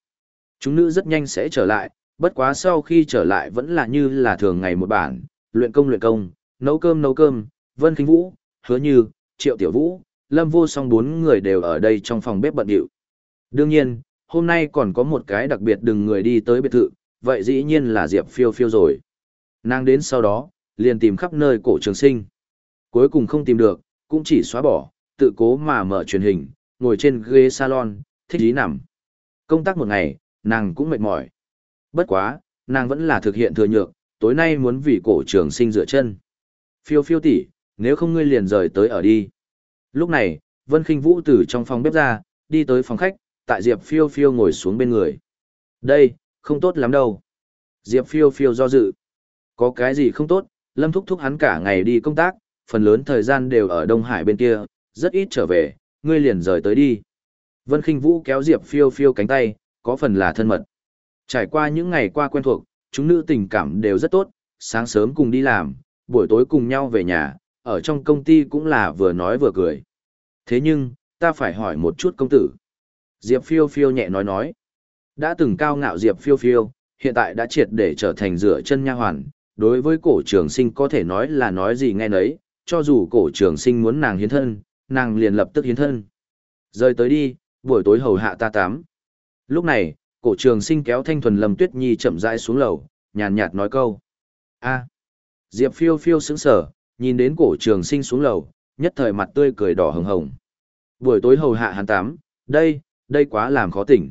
Chúng nữ rất nhanh sẽ trở lại, bất quá sau khi trở lại vẫn là như là thường ngày một bản, luyện công luyện công, nấu cơm nấu cơm, Vân Khinh Vũ, Hứa Như, Triệu Tiểu Vũ, Lâm Vô Song bốn người đều ở đây trong phòng bếp bận điệu. Đương nhiên, hôm nay còn có một cái đặc biệt đừng người đi tới biệt thự, vậy dĩ nhiên là Diệp Phiêu Phiêu rồi. Nàng đến sau đó, liền tìm khắp nơi cổ trường sinh. Cuối cùng không tìm được, cũng chỉ xóa bỏ, tự cố mà mở truyền hình, ngồi trên ghế salon, thích ý nằm. Công tác một ngày, nàng cũng mệt mỏi. Bất quá, nàng vẫn là thực hiện thừa nhược, tối nay muốn vì cổ trường sinh rửa chân. Phiêu phiêu tỷ, nếu không ngươi liền rời tới ở đi. Lúc này, Vân Kinh Vũ từ trong phòng bếp ra, đi tới phòng khách, tại Diệp phiêu phiêu ngồi xuống bên người. Đây, không tốt lắm đâu. Diệp phiêu phiêu do dự. Có cái gì không tốt, Lâm thúc thúc hắn cả ngày đi công tác, phần lớn thời gian đều ở Đông Hải bên kia, rất ít trở về, ngươi liền rời tới đi. Vân Kinh Vũ kéo Diệp phiêu phiêu cánh tay, có phần là thân mật. Trải qua những ngày qua quen thuộc, chúng nữ tình cảm đều rất tốt, sáng sớm cùng đi làm, buổi tối cùng nhau về nhà, ở trong công ty cũng là vừa nói vừa cười. Thế nhưng, ta phải hỏi một chút công tử. Diệp phiêu phiêu nhẹ nói nói. Đã từng cao ngạo Diệp phiêu phiêu, hiện tại đã triệt để trở thành rửa chân nha hoàn. Đối với cổ trường sinh có thể nói là nói gì nghe nấy, cho dù cổ trường sinh muốn nàng hiến thân, nàng liền lập tức hiến thân. Rời tới đi, buổi tối hầu hạ ta tắm. Lúc này, cổ trường sinh kéo thanh thuần lâm tuyết nhi chậm rãi xuống lầu, nhàn nhạt nói câu. a Diệp phiêu phiêu sững sở, nhìn đến cổ trường sinh xuống lầu, nhất thời mặt tươi cười đỏ hồng hồng. Buổi tối hầu hạ hắn tắm, đây, đây quá làm khó tỉnh.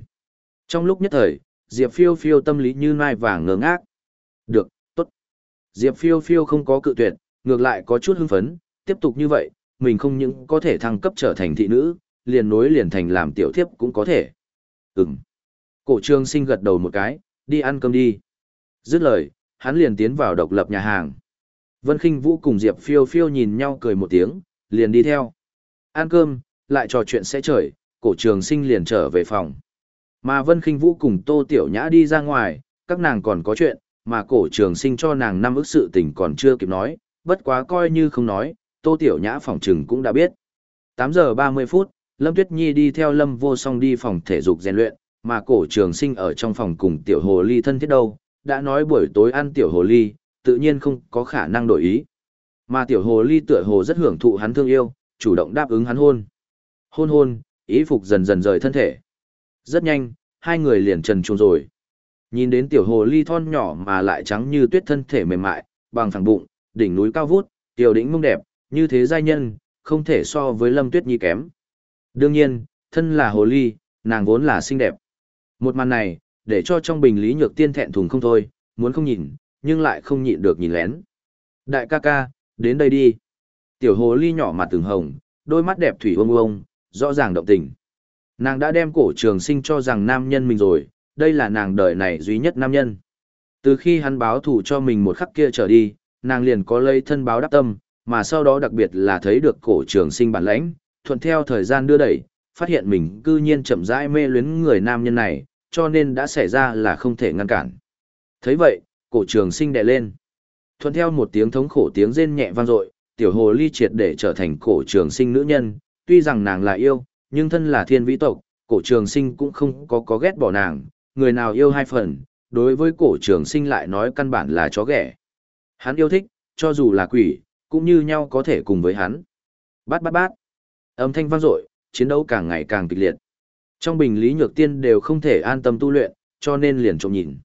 Trong lúc nhất thời, Diệp phiêu phiêu tâm lý như mai vàng ngơ ngác. Được, tốt. Diệp phiêu phiêu không có cự tuyệt, ngược lại có chút hưng phấn, tiếp tục như vậy, mình không những có thể thăng cấp trở thành thị nữ, liền nối liền thành làm tiểu thiếp cũng có thể. Ừm. Cổ trường sinh gật đầu một cái, đi ăn cơm đi. Dứt lời, hắn liền tiến vào độc lập nhà hàng. Vân Kinh Vũ cùng Diệp Phiêu Phiêu nhìn nhau cười một tiếng, liền đi theo. Ăn cơm, lại trò chuyện sẽ trời, cổ trường sinh liền trở về phòng. Mà Vân Kinh Vũ cùng Tô Tiểu Nhã đi ra ngoài, các nàng còn có chuyện, mà cổ trường sinh cho nàng năm ức sự tình còn chưa kịp nói, bất quá coi như không nói, Tô Tiểu Nhã phòng trừng cũng đã biết. 8 giờ 30 phút, Lâm Tuyết Nhi đi theo Lâm Vô Song đi phòng thể dục rèn luyện, mà cổ trường sinh ở trong phòng cùng tiểu hồ ly thân thiết đâu, đã nói buổi tối ăn tiểu hồ ly, tự nhiên không có khả năng đổi ý. Mà tiểu hồ ly tựa hồ rất hưởng thụ hắn thương yêu, chủ động đáp ứng hắn hôn. Hôn hôn, ý phục dần dần rời thân thể. Rất nhanh, hai người liền trần truồng rồi. Nhìn đến tiểu hồ ly thon nhỏ mà lại trắng như tuyết thân thể mềm mại, bằng phẳng bụng, đỉnh núi cao vút, tiểu đỉnh mông đẹp, như thế giai nhân, không thể so với lâm tuyết nhi kém. Đương nhiên, thân là hồ ly, nàng vốn là xinh đẹp. Một màn này, để cho trong bình lý nhược tiên thẹn thùng không thôi, muốn không nhìn, nhưng lại không nhịn được nhìn lén. Đại ca ca, đến đây đi. Tiểu hồ ly nhỏ mặt từng hồng, đôi mắt đẹp thủy ông ông, rõ ràng động tình. Nàng đã đem cổ trường sinh cho rằng nam nhân mình rồi, đây là nàng đời này duy nhất nam nhân. Từ khi hắn báo thủ cho mình một khắc kia trở đi, nàng liền có lấy thân báo đáp tâm, mà sau đó đặc biệt là thấy được cổ trường sinh bản lãnh, thuận theo thời gian đưa đẩy, phát hiện mình cư nhiên chậm rãi mê luyến người nam nhân này, cho nên đã xảy ra là không thể ngăn cản. thấy vậy, cổ trường sinh đè lên. Thuận theo một tiếng thống khổ tiếng rên nhẹ vang dội, tiểu hồ ly triệt để trở thành cổ trường sinh nữ nhân, tuy rằng nàng là yêu, nhưng thân là thiên vĩ tộc, cổ trường sinh cũng không có có ghét bỏ nàng, người nào yêu hai phần, đối với cổ trường sinh lại nói căn bản là chó ghẻ. Hắn yêu thích, cho dù là quỷ, cũng như nhau có thể cùng với hắn. Bát bát bát. Âm thanh vang dội, chiến đấu càng ngày càng kịch liệt. Trong bình lý nhược tiên đều không thể an tâm tu luyện, cho nên liền trộm nhìn.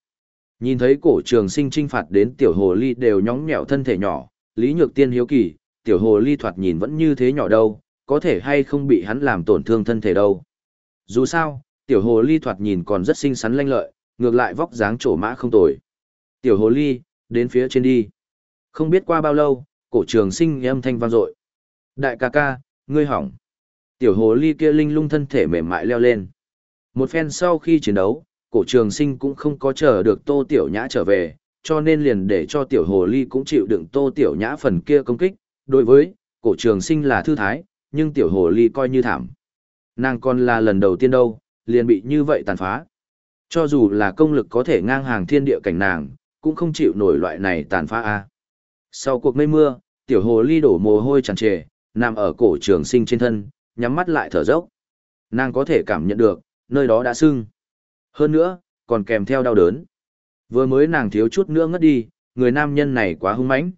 Nhìn thấy cổ trường sinh trinh phạt đến tiểu hồ ly đều nhóng nhẽo thân thể nhỏ, Lý Nhược Tiên hiếu kỳ, tiểu hồ ly thoạt nhìn vẫn như thế nhỏ đâu, có thể hay không bị hắn làm tổn thương thân thể đâu. Dù sao, tiểu hồ ly thoạt nhìn còn rất xinh xắn lanh lợi, ngược lại vóc dáng trổ mã không tồi. Tiểu hồ ly, đến phía trên đi. Không biết qua bao lâu, cổ trường sinh âm thanh vang dội. Đại ca ca, ngươi hỏng. Tiểu hồ ly kia linh lung thân thể mềm mại leo lên. Một phen sau khi chiến đấu, cổ trường sinh cũng không có chờ được tô tiểu nhã trở về, cho nên liền để cho tiểu hồ ly cũng chịu đựng tô tiểu nhã phần kia công kích. Đối với, cổ trường sinh là thư thái, nhưng tiểu hồ ly coi như thảm. Nàng còn là lần đầu tiên đâu, liền bị như vậy tàn phá. Cho dù là công lực có thể ngang hàng thiên địa cảnh nàng, cũng không chịu nổi loại này tàn phá a. Sau cuộc mây mưa, tiểu hồ ly đổ mồ hôi tràn trề, nằm ở cổ trường sinh trên thân, nhắm mắt lại thở dốc. Nàng có thể cảm nhận được, nơi đó đã sưng. Hơn nữa, còn kèm theo đau đớn. Vừa mới nàng thiếu chút nữa ngất đi, người nam nhân này quá hung mãnh.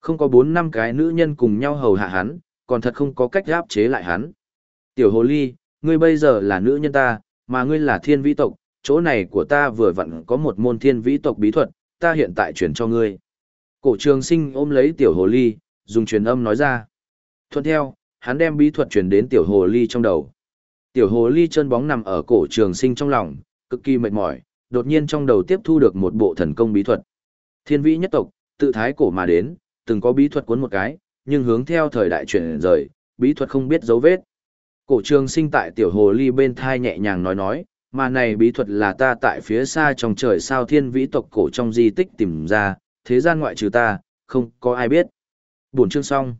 Không có bốn năm cái nữ nhân cùng nhau hầu hạ hắn, còn thật không có cách áp chế lại hắn. Tiểu hồ ly, ngươi bây giờ là nữ nhân ta, mà ngươi là thiên vĩ tộc, chỗ này của ta vừa vặn có một môn thiên vĩ tộc bí thuật, ta hiện tại chuyển cho ngươi. Cổ trường sinh ôm lấy tiểu hồ ly, dùng truyền âm nói ra. Thuận theo, hắn đem bí thuật truyền đến tiểu hồ ly trong đầu. Tiểu hồ ly chân bóng nằm ở cổ trường sinh trong lòng, cực kỳ mệt mỏi, đột nhiên trong đầu tiếp thu được một bộ thần công bí thuật. Thiên vĩ nhất tộc, tự thái cổ mà đến, từng có bí thuật cuốn một cái, nhưng hướng theo thời đại chuyển rời, bí thuật không biết dấu vết. Cổ trường sinh tại tiểu hồ ly bên thai nhẹ nhàng nói nói, mà này bí thuật là ta tại phía xa trong trời sao thiên vĩ tộc cổ trong di tích tìm ra, thế gian ngoại trừ ta, không có ai biết. Buổi chương xong.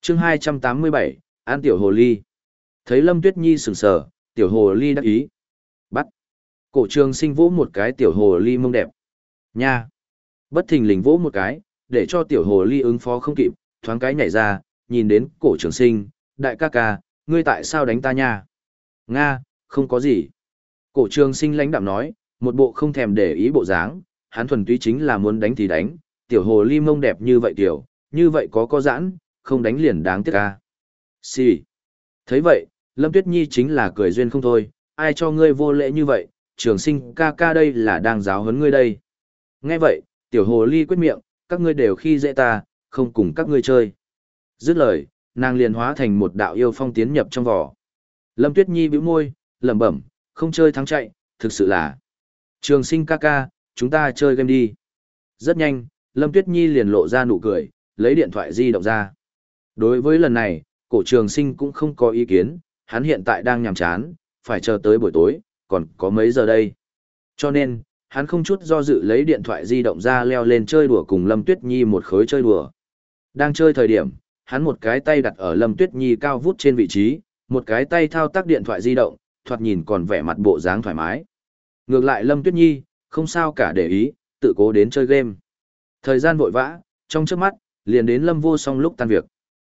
Chương 287, An Tiểu Hồ Ly. Thấy Lâm Tuyết Nhi sừng sờ, Tiểu Hồ Ly đắc ý. Cổ trường sinh vỗ một cái Tiểu Hồ Ly mông đẹp. Nha. Bất thình lình vỗ một cái, để cho Tiểu Hồ Ly ứng phó không kịp, thoáng cái nhảy ra, nhìn đến cổ trường sinh, đại ca ca, ngươi tại sao đánh ta nha? Nga, không có gì. Cổ trường sinh lãnh đạm nói, một bộ không thèm để ý bộ dáng, hắn thuần túy chính là muốn đánh thì đánh, tiểu hồ ly mông đẹp như vậy tiểu, như vậy có có giãn, không đánh liền đáng tiếc ca. Xì. thấy vậy, Lâm Tuyết Nhi chính là cười duyên không thôi, ai cho ngươi vô lễ như vậy, trường sinh ca ca đây là đang giáo huấn ngươi đây. Nghe vậy, tiểu hồ ly quyết miệng, các ngươi đều khi dễ ta, không cùng các ngươi chơi. Dứt lời, nàng liền hóa thành một đạo yêu phong tiến nhập trong vỏ. Lâm Tuyết Nhi bĩu môi, lẩm bẩm, không chơi thắng chạy, thực sự là. Trường sinh ca ca, chúng ta chơi game đi. Rất nhanh, Lâm Tuyết Nhi liền lộ ra nụ cười, lấy điện thoại di động ra. Đối với lần này, cổ trường sinh cũng không có ý kiến, hắn hiện tại đang nhàm chán, phải chờ tới buổi tối, còn có mấy giờ đây. Cho nên, hắn không chút do dự lấy điện thoại di động ra leo lên chơi đùa cùng Lâm Tuyết Nhi một khối chơi đùa. Đang chơi thời điểm, hắn một cái tay đặt ở Lâm Tuyết Nhi cao vút trên vị trí, một cái tay thao tác điện thoại di động, thoạt nhìn còn vẻ mặt bộ dáng thoải mái. Ngược lại Lâm Tuyết Nhi, không sao cả để ý, tự cố đến chơi game. Thời gian vội vã, trong trước mắt, liền đến Lâm Vô Song lúc tan việc.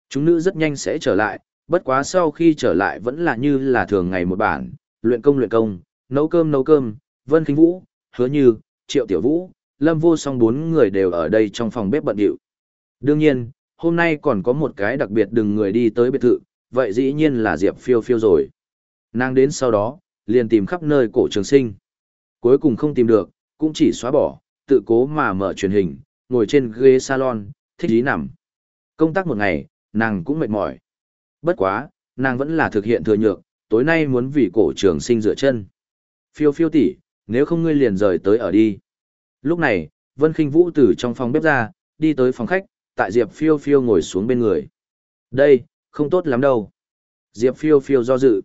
Chúng nữ rất nhanh sẽ trở lại, bất quá sau khi trở lại vẫn là như là thường ngày một bản, luyện công luyện công, nấu cơm nấu cơm, Vân Kinh Vũ, Hứa Như, Triệu Tiểu Vũ, Lâm Vô Song bốn người đều ở đây trong phòng bếp bận rộn. Đương nhiên, hôm nay còn có một cái đặc biệt đừng người đi tới biệt thự, vậy dĩ nhiên là Diệp Phiêu Phiêu rồi. Nàng đến sau đó, liền tìm khắp nơi cổ trường sinh. Cuối cùng không tìm được, cũng chỉ xóa bỏ, tự cố mà mở truyền hình, ngồi trên ghế salon, thích ý nằm. Công tác một ngày, nàng cũng mệt mỏi. Bất quá, nàng vẫn là thực hiện thừa nhược, tối nay muốn vì cổ trường sinh rửa chân. Phiêu phiêu tỷ, nếu không ngươi liền rời tới ở đi. Lúc này, Vân Kinh Vũ từ trong phòng bếp ra, đi tới phòng khách, tại Diệp phiêu phiêu ngồi xuống bên người. Đây, không tốt lắm đâu. Diệp phiêu phiêu do dự.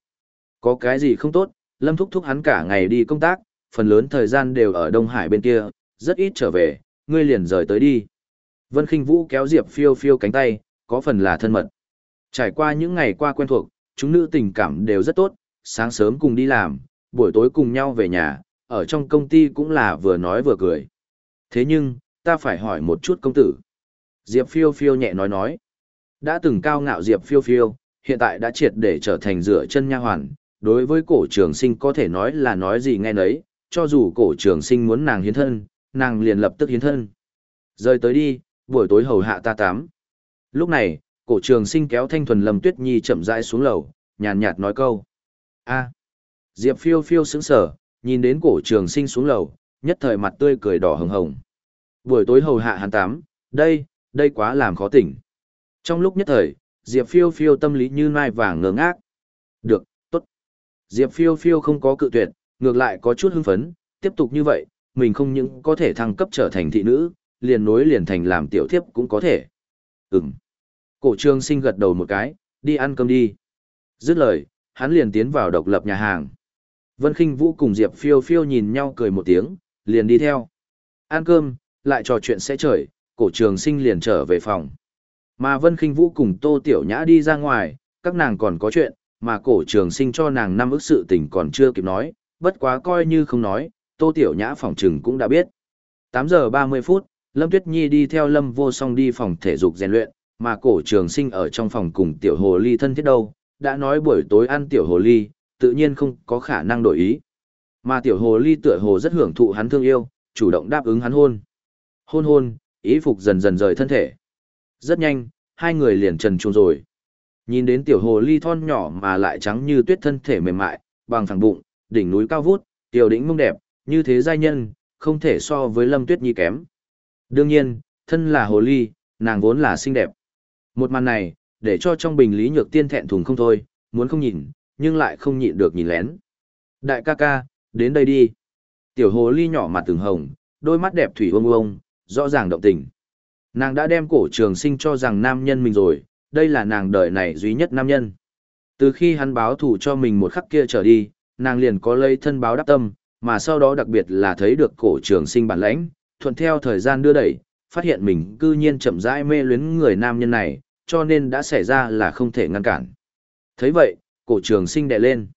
Có cái gì không tốt, Lâm Thúc Thúc hắn cả ngày đi công tác, phần lớn thời gian đều ở Đông Hải bên kia, rất ít trở về, ngươi liền rời tới đi. Vân Kinh Vũ kéo Diệp phiêu phiêu cánh tay, có phần là thân mật. Trải qua những ngày qua quen thuộc, chúng nữ tình cảm đều rất tốt, sáng sớm cùng đi làm, buổi tối cùng nhau về nhà, ở trong công ty cũng là vừa nói vừa cười. Thế nhưng, ta phải hỏi một chút công tử. Diệp phiêu phiêu nhẹ nói nói. Đã từng cao ngạo Diệp phiêu phiêu, hiện tại đã triệt để trở thành rửa chân nha hoàn. Đối với cổ trường sinh có thể nói là nói gì nghe nấy, cho dù cổ trường sinh muốn nàng hiến thân, nàng liền lập tức hiến thân. Rời tới đi, buổi tối hầu hạ ta tắm. Lúc này, cổ trường sinh kéo thanh thuần lâm tuyết nhi chậm rãi xuống lầu, nhàn nhạt nói câu. a Diệp phiêu phiêu sững sờ, nhìn đến cổ trường sinh xuống lầu, nhất thời mặt tươi cười đỏ hồng hồng. Buổi tối hầu hạ hắn tám, đây, đây quá làm khó tỉnh. Trong lúc nhất thời, Diệp Phiêu Phiêu tâm lý như nai vàng ngơ ngác. Được, tốt. Diệp Phiêu Phiêu không có cự tuyệt, ngược lại có chút hưng phấn, tiếp tục như vậy, mình không những có thể thăng cấp trở thành thị nữ, liền nối liền thành làm tiểu thiếp cũng có thể. ừng Cổ trương sinh gật đầu một cái, đi ăn cơm đi. Dứt lời, hắn liền tiến vào độc lập nhà hàng. Vân Kinh Vũ cùng Diệp Phiêu Phiêu nhìn nhau cười một tiếng, liền đi theo. Ăn cơm, lại trò chuyện sẽ trời, cổ trường sinh liền trở về phòng. Mà Vân Kinh Vũ cùng Tô Tiểu Nhã đi ra ngoài, các nàng còn có chuyện, mà cổ trường sinh cho nàng năm ức sự tình còn chưa kịp nói, bất quá coi như không nói, Tô Tiểu Nhã phòng trừng cũng đã biết. 8 giờ 30 phút, Lâm Tuyết Nhi đi theo Lâm Vô Song đi phòng thể dục rèn luyện, mà cổ trường sinh ở trong phòng cùng Tiểu Hồ Ly thân thiết đâu, đã nói buổi tối ăn Tiểu Hồ Ly, tự nhiên không có khả năng đổi ý. Mà Tiểu Hồ Ly tựa hồ rất hưởng thụ hắn thương yêu, chủ động đáp ứng hắn hôn. Hôn hôn, ý phục dần dần rời thân thể. Rất nhanh, hai người liền trần chuồng rồi. Nhìn đến Tiểu Hồ Ly thon nhỏ mà lại trắng như tuyết thân thể mềm mại, bằng phẳng bụng, đỉnh núi cao vút, tiểu đỉnh mông đẹp, như thế giai nhân, không thể so với Lâm Tuyết Nhi kém. Đương nhiên, thân là hồ ly, nàng vốn là xinh đẹp. Một màn này, để cho trong bình lý nhược tiên thẹn thùng không thôi, muốn không nhìn, nhưng lại không nhịn được nhìn lén. Đại ca ca, đến đây đi. Tiểu hồ ly nhỏ mặt từng hồng, đôi mắt đẹp thủy ông ông, rõ ràng động tình. Nàng đã đem cổ trường sinh cho rằng nam nhân mình rồi, đây là nàng đời này duy nhất nam nhân. Từ khi hắn báo thủ cho mình một khắc kia trở đi, nàng liền có lấy thân báo đáp tâm, mà sau đó đặc biệt là thấy được cổ trường sinh bản lãnh, thuận theo thời gian đưa đẩy, phát hiện mình cư nhiên chậm rãi mê luyến người nam nhân này, cho nên đã xảy ra là không thể ngăn cản. thấy vậy, cổ trường sinh đè lên.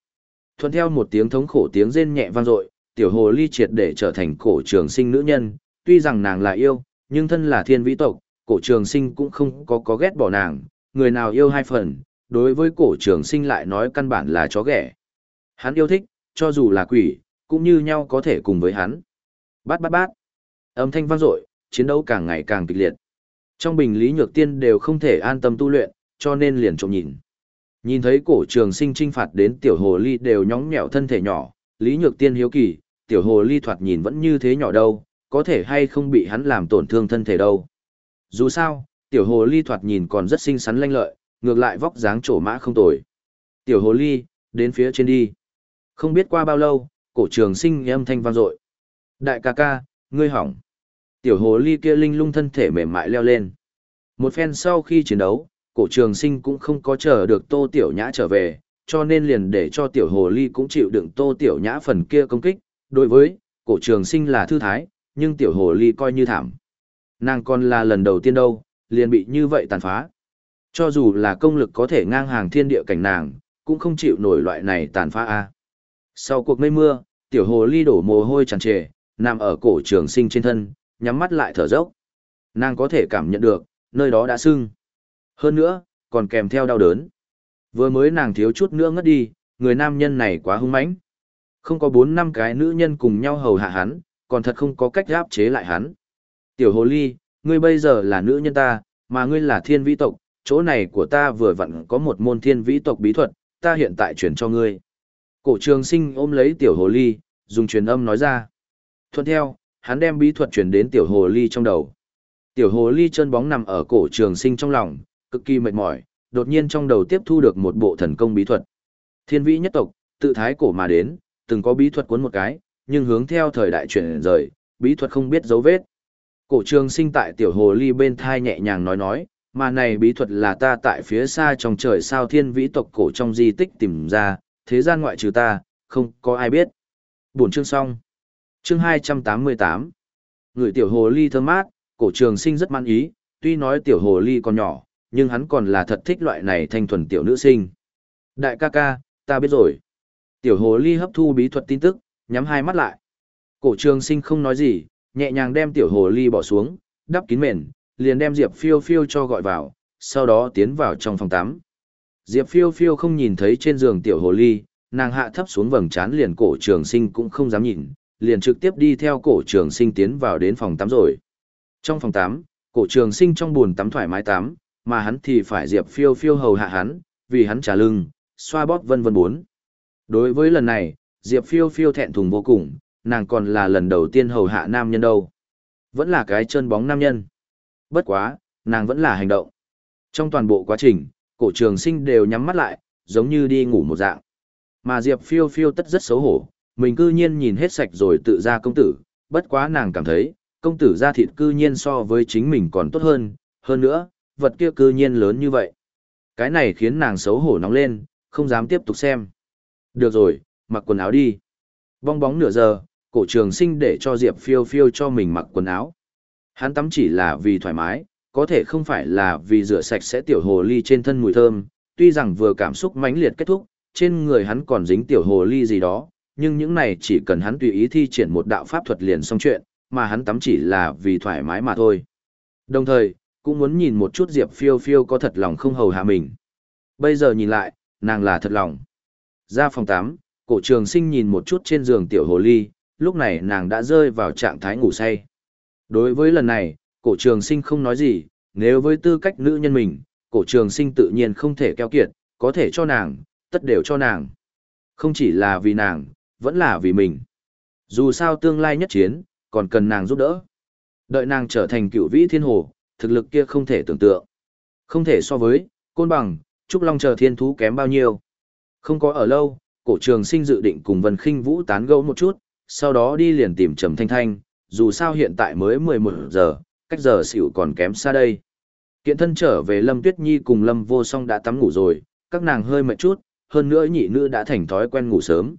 Thuận theo một tiếng thống khổ tiếng rên nhẹ vang dội, tiểu hồ ly triệt để trở thành cổ trường sinh nữ nhân, tuy rằng nàng là yêu, nhưng thân là thiên vĩ tộc, cổ trường sinh cũng không có có ghét bỏ nàng, người nào yêu hai phần, đối với cổ trường sinh lại nói căn bản là chó ghẻ. Hắn yêu thích, cho dù là quỷ, cũng như nhau có thể cùng với hắn. Bát bát bát. Âm thanh vang dội, chiến đấu càng ngày càng kịch liệt. Trong bình Lý Nhược Tiên đều không thể an tâm tu luyện, cho nên liền trộm nhìn. Nhìn thấy cổ trường sinh trinh phạt đến tiểu hồ ly đều nhóng nhẽo thân thể nhỏ, Lý Nhược Tiên hiếu kỳ, tiểu hồ ly thoạt nhìn vẫn như thế nhỏ đâu, có thể hay không bị hắn làm tổn thương thân thể đâu. Dù sao, tiểu hồ ly thoạt nhìn còn rất xinh xắn lanh lợi, ngược lại vóc dáng trổ mã không tồi. Tiểu hồ ly, đến phía trên đi. Không biết qua bao lâu, cổ trường sinh âm thanh vang dội. Đại ca ca, ngươi hỏng. Tiểu hồ ly kia linh lung thân thể mềm mại leo lên. Một phen sau khi chiến đấu, cổ trường sinh cũng không có chờ được tô tiểu nhã trở về, cho nên liền để cho tiểu hồ ly cũng chịu đựng tô tiểu nhã phần kia công kích. Đối với, cổ trường sinh là thư thái, nhưng tiểu hồ ly coi như thảm. Nàng còn là lần đầu tiên đâu, liền bị như vậy tàn phá. Cho dù là công lực có thể ngang hàng thiên địa cảnh nàng, cũng không chịu nổi loại này tàn phá a. Sau cuộc mây mưa, tiểu hồ ly đổ mồ hôi tràn trề, nằm ở cổ trường sinh trên thân, nhắm mắt lại thở dốc. Nàng có thể cảm nhận được, nơi đó đã sưng. Hơn nữa, còn kèm theo đau đớn. Vừa mới nàng thiếu chút nữa ngất đi, người nam nhân này quá hung mãnh. Không có bốn năm cái nữ nhân cùng nhau hầu hạ hắn, còn thật không có cách áp chế lại hắn. Tiểu hồ ly, ngươi bây giờ là nữ nhân ta, mà ngươi là thiên vĩ tộc, chỗ này của ta vừa vặn có một môn thiên vĩ tộc bí thuật, ta hiện tại chuyển cho ngươi. Cổ trường sinh ôm lấy tiểu hồ ly, dùng truyền âm nói ra. Thuận theo, hắn đem bí thuật truyền đến tiểu hồ ly trong đầu. Tiểu hồ ly chân bóng nằm ở cổ trường sinh trong lòng, cực kỳ mệt mỏi, đột nhiên trong đầu tiếp thu được một bộ thần công bí thuật. Thiên vĩ nhất tộc, tự thái cổ mà đến, từng có bí thuật cuốn một cái, nhưng hướng theo thời đại chuyển rời, bí thuật không biết dấu vết. Cổ trường sinh tại tiểu hồ ly bên thai nhẹ nhàng nói nói, mà này bí thuật là ta tại phía xa trong trời sao thiên vĩ tộc cổ trong di tích tìm ra, thế gian ngoại trừ ta, không có ai biết. Buổi chương xong. Chương 288. Người tiểu hồ ly thơm mát, cổ trường sinh rất mãn ý, tuy nói tiểu hồ ly còn nhỏ, nhưng hắn còn là thật thích loại này thanh thuần tiểu nữ sinh. Đại ca ca, ta biết rồi. Tiểu hồ ly hấp thu bí thuật tin tức, nhắm hai mắt lại. Cổ trường sinh không nói gì, nhẹ nhàng đem tiểu hồ ly bỏ xuống, đắp kín mền, liền đem Diệp phiêu phiêu cho gọi vào, sau đó tiến vào trong phòng tắm. Diệp phiêu phiêu không nhìn thấy trên giường tiểu hồ ly, nàng hạ thấp xuống vầng trán liền cổ trường sinh cũng không dám nhìn, liền trực tiếp đi theo cổ trường sinh tiến vào đến phòng tắm rồi. Trong phòng tắm, cổ trường sinh trong buồn tắm thoải mái tắm, mà hắn thì phải diệp phiêu phiêu hầu hạ hắn, vì hắn trả lưng, xoa bóp vân vân bốn. Đối với lần này, diệp phiêu phiêu thẹn thùng vô cùng, nàng còn là lần đầu tiên hầu hạ nam nhân đâu. Vẫn là cái chân bóng nam nhân. Bất quá, nàng vẫn là hành động. Trong toàn bộ quá trình, cổ trường sinh đều nhắm mắt lại, giống như đi ngủ một dạng. Mà Diệp phiêu phiêu tất rất xấu hổ, mình cư nhiên nhìn hết sạch rồi tự ra công tử, bất quá nàng cảm thấy, công tử ra thịt cư nhiên so với chính mình còn tốt hơn, hơn nữa, vật kia cư nhiên lớn như vậy. Cái này khiến nàng xấu hổ nóng lên, không dám tiếp tục xem. Được rồi, mặc quần áo đi. Bong bóng nửa giờ, cổ trường sinh để cho Diệp phiêu phiêu cho mình mặc quần áo. Hắn tắm chỉ là vì thoải mái, có thể không phải là vì rửa sạch sẽ tiểu hồ ly trên thân mùi thơm, tuy rằng vừa cảm xúc mãnh liệt kết thúc, trên người hắn còn dính tiểu hồ ly gì đó, nhưng những này chỉ cần hắn tùy ý thi triển một đạo pháp thuật liền xong chuyện, mà hắn tắm chỉ là vì thoải mái mà thôi. Đồng thời, cũng muốn nhìn một chút Diệp Phiêu Phiêu có thật lòng không hầu hạ mình. Bây giờ nhìn lại, nàng là thật lòng. Ra phòng tắm, cổ trường sinh nhìn một chút trên giường tiểu hồ ly, lúc này nàng đã rơi vào trạng thái ngủ say. Đối với lần này, cổ trường sinh không nói gì, nếu với tư cách nữ nhân mình, cổ trường sinh tự nhiên không thể keo kiệt, có thể cho nàng, tất đều cho nàng. Không chỉ là vì nàng, vẫn là vì mình. Dù sao tương lai nhất chiến, còn cần nàng giúp đỡ. Đợi nàng trở thành cựu vĩ thiên hồ, thực lực kia không thể tưởng tượng. Không thể so với, côn bằng, trúc long chờ thiên thú kém bao nhiêu. Không có ở lâu, cổ trường sinh dự định cùng Vân Khinh Vũ tán gẫu một chút, sau đó đi liền tìm Trầm Thanh Thanh, dù sao hiện tại mới 11 giờ, cách giờ xỉu còn kém xa đây. Kiện thân trở về Lâm Tuyết Nhi cùng Lâm Vô Song đã tắm ngủ rồi, các nàng hơi mệt chút, hơn nữa nhị nữ đã thành thói quen ngủ sớm.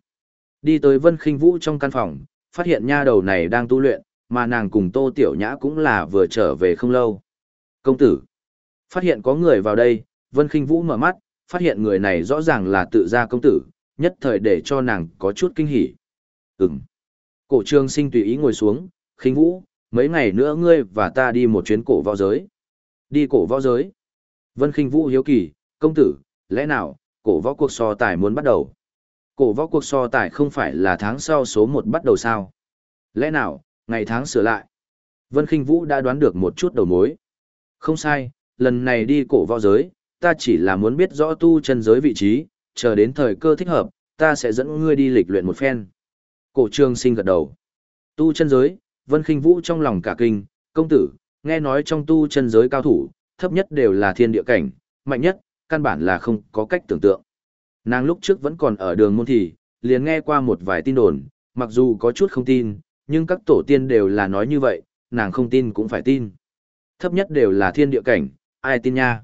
Đi tới Vân Khinh Vũ trong căn phòng, phát hiện nha đầu này đang tu luyện, mà nàng cùng Tô Tiểu Nhã cũng là vừa trở về không lâu. Công tử. Phát hiện có người vào đây, Vân Khinh Vũ mở mắt, phát hiện người này rõ ràng là tự gia công tử, nhất thời để cho nàng có chút kinh hỉ. Ừm. Cổ trương sinh tùy ý ngồi xuống, Khinh Vũ, mấy ngày nữa ngươi và ta đi một chuyến cổ võ giới. Đi cổ võ giới. Vân Khinh Vũ hiếu kỳ, công tử, lẽ nào, cổ võ cuộc so tài muốn bắt đầu. Cổ võ cuộc so tài không phải là tháng sau số một bắt đầu sao? Lẽ nào, ngày tháng sửa lại? Vân Kinh Vũ đã đoán được một chút đầu mối. Không sai, lần này đi cổ võ giới, ta chỉ là muốn biết rõ tu chân giới vị trí, chờ đến thời cơ thích hợp, ta sẽ dẫn ngươi đi lịch luyện một phen. Cổ trương sinh gật đầu. Tu chân giới, Vân Kinh Vũ trong lòng cả kinh, công tử, nghe nói trong tu chân giới cao thủ, thấp nhất đều là thiên địa cảnh, mạnh nhất, căn bản là không có cách tưởng tượng. Nàng lúc trước vẫn còn ở đường môn thì, liền nghe qua một vài tin đồn, mặc dù có chút không tin, nhưng các tổ tiên đều là nói như vậy, nàng không tin cũng phải tin. Thấp nhất đều là thiên địa cảnh, ai tin nha.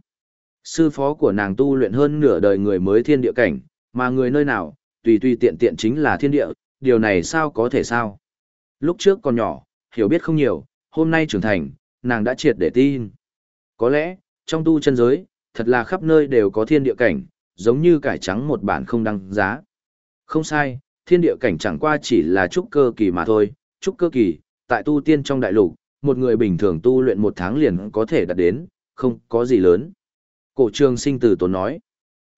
Sư phó của nàng tu luyện hơn nửa đời người mới thiên địa cảnh, mà người nơi nào, tùy tùy tiện tiện chính là thiên địa, điều này sao có thể sao. Lúc trước còn nhỏ, hiểu biết không nhiều, hôm nay trưởng thành, nàng đã triệt để tin. Có lẽ, trong tu chân giới, thật là khắp nơi đều có thiên địa cảnh, giống như cải trắng một bản không đăng giá. Không sai, thiên địa cảnh chẳng qua chỉ là trúc cơ kỳ mà thôi, trúc cơ kỳ, tại tu tiên trong đại lục, một người bình thường tu luyện một tháng liền có thể đạt đến, không có gì lớn. Cổ trường sinh từ tốn nói,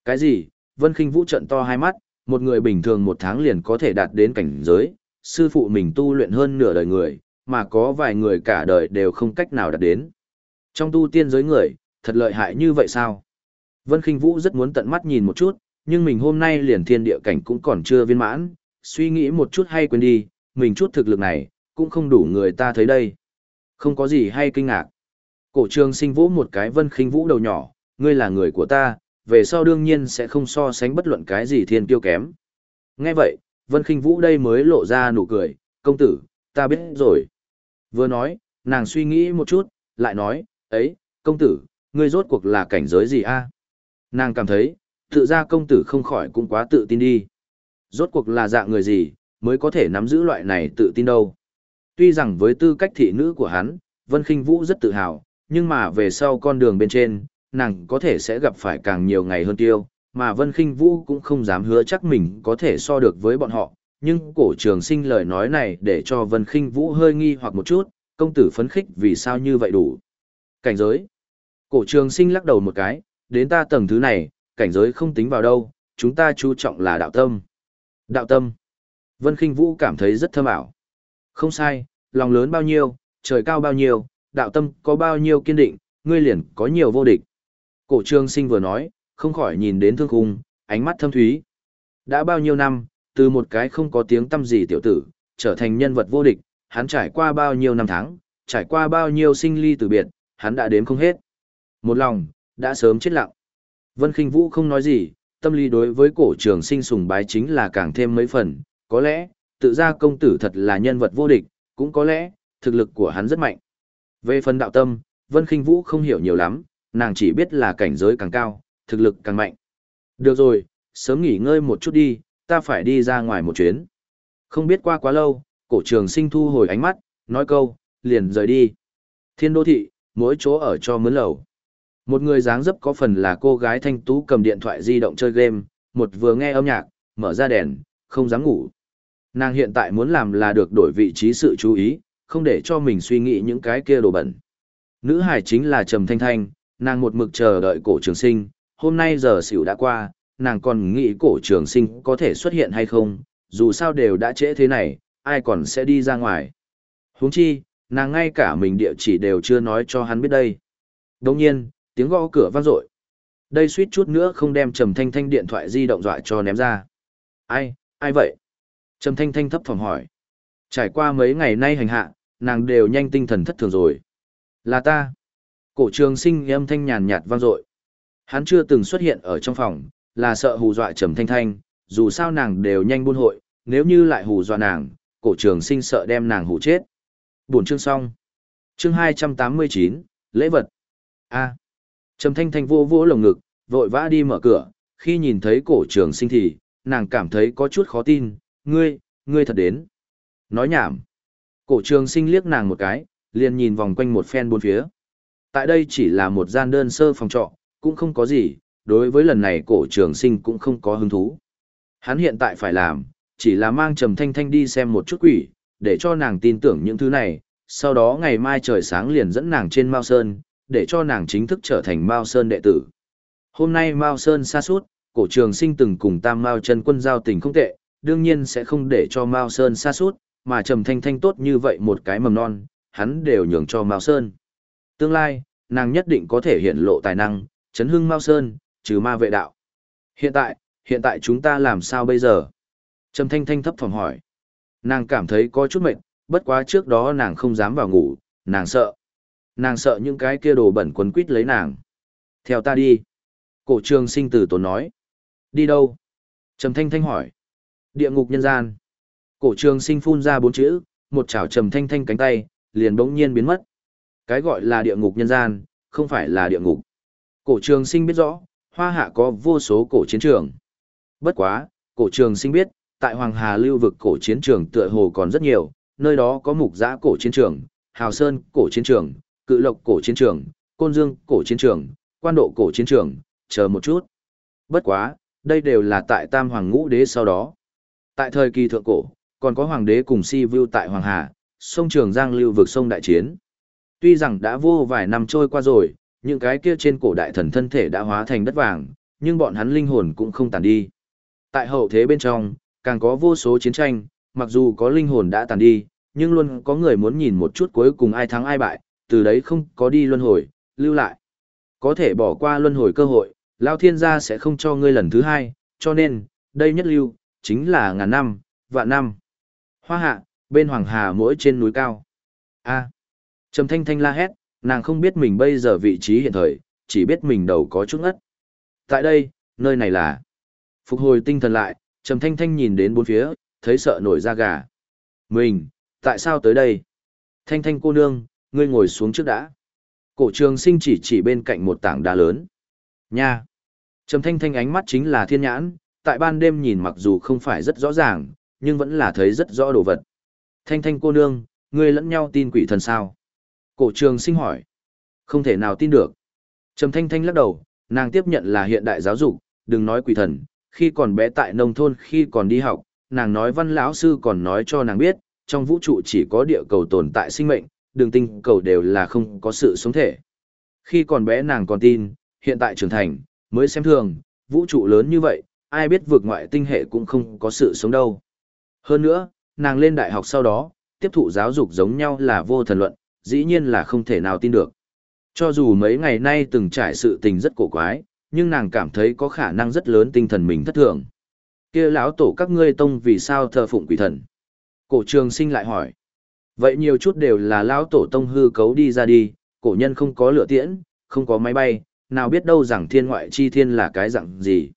cái gì, vân khinh vũ trận to hai mắt, một người bình thường một tháng liền có thể đạt đến cảnh giới, sư phụ mình tu luyện hơn nửa đời người, mà có vài người cả đời đều không cách nào đạt đến. Trong tu tiên giới người, thật lợi hại như vậy sao? Vân Kinh Vũ rất muốn tận mắt nhìn một chút, nhưng mình hôm nay liền thiên địa cảnh cũng còn chưa viên mãn, suy nghĩ một chút hay quên đi, mình chút thực lực này, cũng không đủ người ta thấy đây. Không có gì hay kinh ngạc. Cổ trường sinh vũ một cái Vân Kinh Vũ đầu nhỏ, ngươi là người của ta, về sau đương nhiên sẽ không so sánh bất luận cái gì thiên tiêu kém. Nghe vậy, Vân Kinh Vũ đây mới lộ ra nụ cười, công tử, ta biết rồi. Vừa nói, nàng suy nghĩ một chút, lại nói, ấy, công tử, ngươi rốt cuộc là cảnh giới gì a? Nàng cảm thấy, tự ra công tử không khỏi cũng quá tự tin đi. Rốt cuộc là dạng người gì, mới có thể nắm giữ loại này tự tin đâu. Tuy rằng với tư cách thị nữ của hắn, Vân khinh Vũ rất tự hào, nhưng mà về sau con đường bên trên, nàng có thể sẽ gặp phải càng nhiều ngày hơn tiêu, mà Vân khinh Vũ cũng không dám hứa chắc mình có thể so được với bọn họ. Nhưng cổ trường sinh lời nói này để cho Vân khinh Vũ hơi nghi hoặc một chút, công tử phấn khích vì sao như vậy đủ. Cảnh giới. Cổ trường sinh lắc đầu một cái, đến ta tầng thứ này, cảnh giới không tính vào đâu, chúng ta chú trọng là đạo tâm. Đạo tâm. Vân Kinh Vũ cảm thấy rất thâm ảo. Không sai, lòng lớn bao nhiêu, trời cao bao nhiêu, đạo tâm có bao nhiêu kiên định, ngươi liền có nhiều vô địch. Cổ trương sinh vừa nói, không khỏi nhìn đến thương khung, ánh mắt thâm thúy. Đã bao nhiêu năm, từ một cái không có tiếng tâm gì tiểu tử, trở thành nhân vật vô địch, hắn trải qua bao nhiêu năm tháng, trải qua bao nhiêu sinh ly từ biệt, hắn đã đếm không hết. Một lòng, đã sớm chết lặng. Vân Kinh Vũ không nói gì, tâm lý đối với cổ trường sinh sùng bái chính là càng thêm mấy phần, có lẽ, tự ra công tử thật là nhân vật vô địch, cũng có lẽ, thực lực của hắn rất mạnh. Về phần đạo tâm, Vân Kinh Vũ không hiểu nhiều lắm, nàng chỉ biết là cảnh giới càng cao, thực lực càng mạnh. Được rồi, sớm nghỉ ngơi một chút đi, ta phải đi ra ngoài một chuyến. Không biết qua quá lâu, cổ trường sinh thu hồi ánh mắt, nói câu, liền rời đi. Thiên đô thị, mỗi chỗ ở cho mướn lầu. Một người dáng dấp có phần là cô gái thanh tú cầm điện thoại di động chơi game, một vừa nghe âm nhạc, mở ra đèn, không dám ngủ. Nàng hiện tại muốn làm là được đổi vị trí sự chú ý, không để cho mình suy nghĩ những cái kia đồ bẩn. Nữ hải chính là Trầm Thanh Thanh, nàng một mực chờ đợi cổ trường sinh, hôm nay giờ xỉu đã qua, nàng còn nghĩ cổ trường sinh có thể xuất hiện hay không, dù sao đều đã trễ thế này, ai còn sẽ đi ra ngoài. huống chi, nàng ngay cả mình địa chỉ đều chưa nói cho hắn biết đây. Đồng nhiên, tiếng gõ cửa vang dội Đây suýt chút nữa không đem Trầm Thanh Thanh điện thoại di động dọa cho ném ra. Ai, ai vậy? Trầm Thanh Thanh thấp phòng hỏi. Trải qua mấy ngày nay hành hạ, nàng đều nhanh tinh thần thất thường rồi. Là ta. Cổ trường sinh âm thanh nhàn nhạt vang dội Hắn chưa từng xuất hiện ở trong phòng, là sợ hù dọa Trầm Thanh Thanh, dù sao nàng đều nhanh buôn hội, nếu như lại hù dọa nàng, cổ trường sinh sợ đem nàng hù chết. buồn chương xong. Chương 289, lễ vật. A. Trầm Thanh Thanh vô vô lồng ngực, vội vã đi mở cửa, khi nhìn thấy cổ trường sinh thì, nàng cảm thấy có chút khó tin, ngươi, ngươi thật đến. Nói nhảm. Cổ trường sinh liếc nàng một cái, liền nhìn vòng quanh một phen bốn phía. Tại đây chỉ là một gian đơn sơ phòng trọ, cũng không có gì, đối với lần này cổ trường sinh cũng không có hứng thú. Hắn hiện tại phải làm, chỉ là mang Trầm Thanh Thanh đi xem một chút quỷ, để cho nàng tin tưởng những thứ này, sau đó ngày mai trời sáng liền dẫn nàng trên Mao Sơn, để cho nàng chính thức trở thành Mao Sơn đệ tử. Hôm nay Mao Sơn xa suốt, cổ trường sinh từng cùng Tam Mao chân quân giao tình không tệ, đương nhiên sẽ không để cho Mao Sơn xa suốt, mà Trầm Thanh Thanh tốt như vậy một cái mầm non, hắn đều nhường cho Mao Sơn. Tương lai, nàng nhất định có thể hiện lộ tài năng, chấn hưng Mao Sơn, trừ ma vệ đạo. Hiện tại, hiện tại chúng ta làm sao bây giờ? Trầm Thanh Thanh thấp phòng hỏi. Nàng cảm thấy có chút mệt, bất quá trước đó nàng không dám vào ngủ, nàng sợ. Nàng sợ những cái kia đồ bẩn quấn quýt lấy nàng. Theo ta đi. Cổ trường sinh tử tốn nói. Đi đâu? Trầm Thanh Thanh hỏi. Địa ngục nhân gian. Cổ trường sinh phun ra bốn chữ, một chảo Trầm Thanh Thanh cánh tay, liền bỗng nhiên biến mất. Cái gọi là địa ngục nhân gian, không phải là địa ngục. Cổ trường sinh biết rõ, hoa hạ có vô số cổ chiến trường. Bất quá, cổ trường sinh biết, tại Hoàng Hà lưu vực cổ chiến trường tựa hồ còn rất nhiều, nơi đó có mục giã cổ chiến trường, hào sơn cổ chiến trường, cự lộc cổ chiến trường, côn dương cổ chiến trường, quan độ cổ chiến trường, chờ một chút. Bất quá, đây đều là tại tam hoàng ngũ đế sau đó. Tại thời kỳ thượng cổ, còn có hoàng đế cùng si view tại Hoàng Hà, sông Trường Giang lưu vực sông đại chiến. Tuy rằng đã vô vài năm trôi qua rồi, những cái kia trên cổ đại thần thân thể đã hóa thành đất vàng, nhưng bọn hắn linh hồn cũng không tàn đi. Tại hậu thế bên trong, càng có vô số chiến tranh, mặc dù có linh hồn đã tàn đi, nhưng luôn có người muốn nhìn một chút cuối cùng ai thắng ai bại, từ đấy không có đi luân hồi, lưu lại. Có thể bỏ qua luân hồi cơ hội, Lao Thiên gia sẽ không cho ngươi lần thứ hai, cho nên, đây nhất lưu, chính là ngàn năm, vạn năm. Hoa hạ, bên Hoàng Hà mỗi trên núi cao. A. Trầm Thanh Thanh la hét, nàng không biết mình bây giờ vị trí hiện thời, chỉ biết mình đầu có chút ngất. Tại đây, nơi này là... Phục hồi tinh thần lại, Trầm Thanh Thanh nhìn đến bốn phía, thấy sợ nổi da gà. Mình, tại sao tới đây? Thanh Thanh cô nương, ngươi ngồi xuống trước đã. Cổ trường sinh chỉ chỉ bên cạnh một tảng đá lớn. Nha! Trầm Thanh Thanh ánh mắt chính là thiên nhãn, tại ban đêm nhìn mặc dù không phải rất rõ ràng, nhưng vẫn là thấy rất rõ đồ vật. Thanh Thanh cô nương, ngươi lẫn nhau tin quỷ thần sao? Cổ trường sinh hỏi. Không thể nào tin được. Trầm Thanh Thanh lắc đầu, nàng tiếp nhận là hiện đại giáo dục, đừng nói quỷ thần, khi còn bé tại nông thôn khi còn đi học, nàng nói văn lão sư còn nói cho nàng biết, trong vũ trụ chỉ có địa cầu tồn tại sinh mệnh, đường tinh cầu đều là không có sự sống thể. Khi còn bé nàng còn tin, hiện tại trưởng thành, mới xem thường, vũ trụ lớn như vậy, ai biết vượt ngoại tinh hệ cũng không có sự sống đâu. Hơn nữa, nàng lên đại học sau đó, tiếp thụ giáo dục giống nhau là vô thần luận, dĩ nhiên là không thể nào tin được. Cho dù mấy ngày nay từng trải sự tình rất cổ quái, nhưng nàng cảm thấy có khả năng rất lớn tinh thần mình thất thường. Kia lão tổ các ngươi tông vì sao thờ phụng quỷ thần? Cổ trường sinh lại hỏi. Vậy nhiều chút đều là lão tổ tông hư cấu đi ra đi, cổ nhân không có lửa tiễn, không có máy bay, nào biết đâu rằng thiên ngoại chi thiên là cái dạng gì.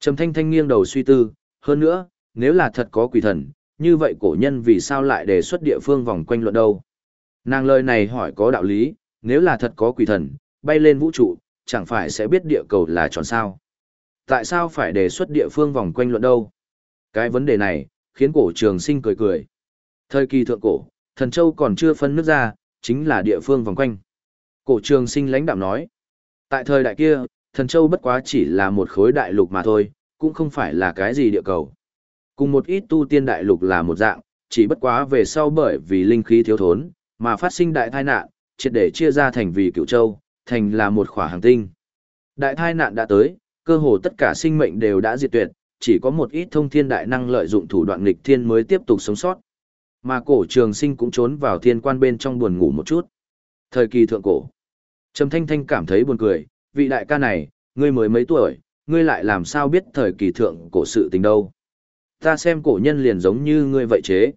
Trầm thanh thanh nghiêng đầu suy tư, hơn nữa, nếu là thật có quỷ thần, như vậy cổ nhân vì sao lại đề xuất địa phương vòng quanh luận đâu? Nàng lời này hỏi có đạo lý, nếu là thật có quỷ thần, bay lên vũ trụ, chẳng phải sẽ biết địa cầu là tròn sao? Tại sao phải đề xuất địa phương vòng quanh luận đâu? Cái vấn đề này, khiến cổ trường sinh cười cười. Thời kỳ thượng cổ, thần châu còn chưa phân nước ra, chính là địa phương vòng quanh. Cổ trường sinh lãnh đạm nói. Tại thời đại kia, thần châu bất quá chỉ là một khối đại lục mà thôi, cũng không phải là cái gì địa cầu. Cùng một ít tu tiên đại lục là một dạng, chỉ bất quá về sau bởi vì linh khí thiếu thốn, mà phát sinh đại tai nạn, triệt để chia ra thành vì cựu châu, thành là một khỏa hành tinh. Đại tai nạn đã tới, cơ hồ tất cả sinh mệnh đều đã diệt tuyệt, chỉ có một ít thông thiên đại năng lợi dụng thủ đoạn nghịch thiên mới tiếp tục sống sót. Mà cổ trường sinh cũng trốn vào thiên quan bên trong buồn ngủ một chút. Thời kỳ thượng cổ. Trầm Thanh Thanh cảm thấy buồn cười, vị đại ca này, ngươi mới mấy tuổi, ngươi lại làm sao biết thời kỳ thượng cổ sự tình đâu. Ta xem cổ nhân liền giống như ngươi vậy chế.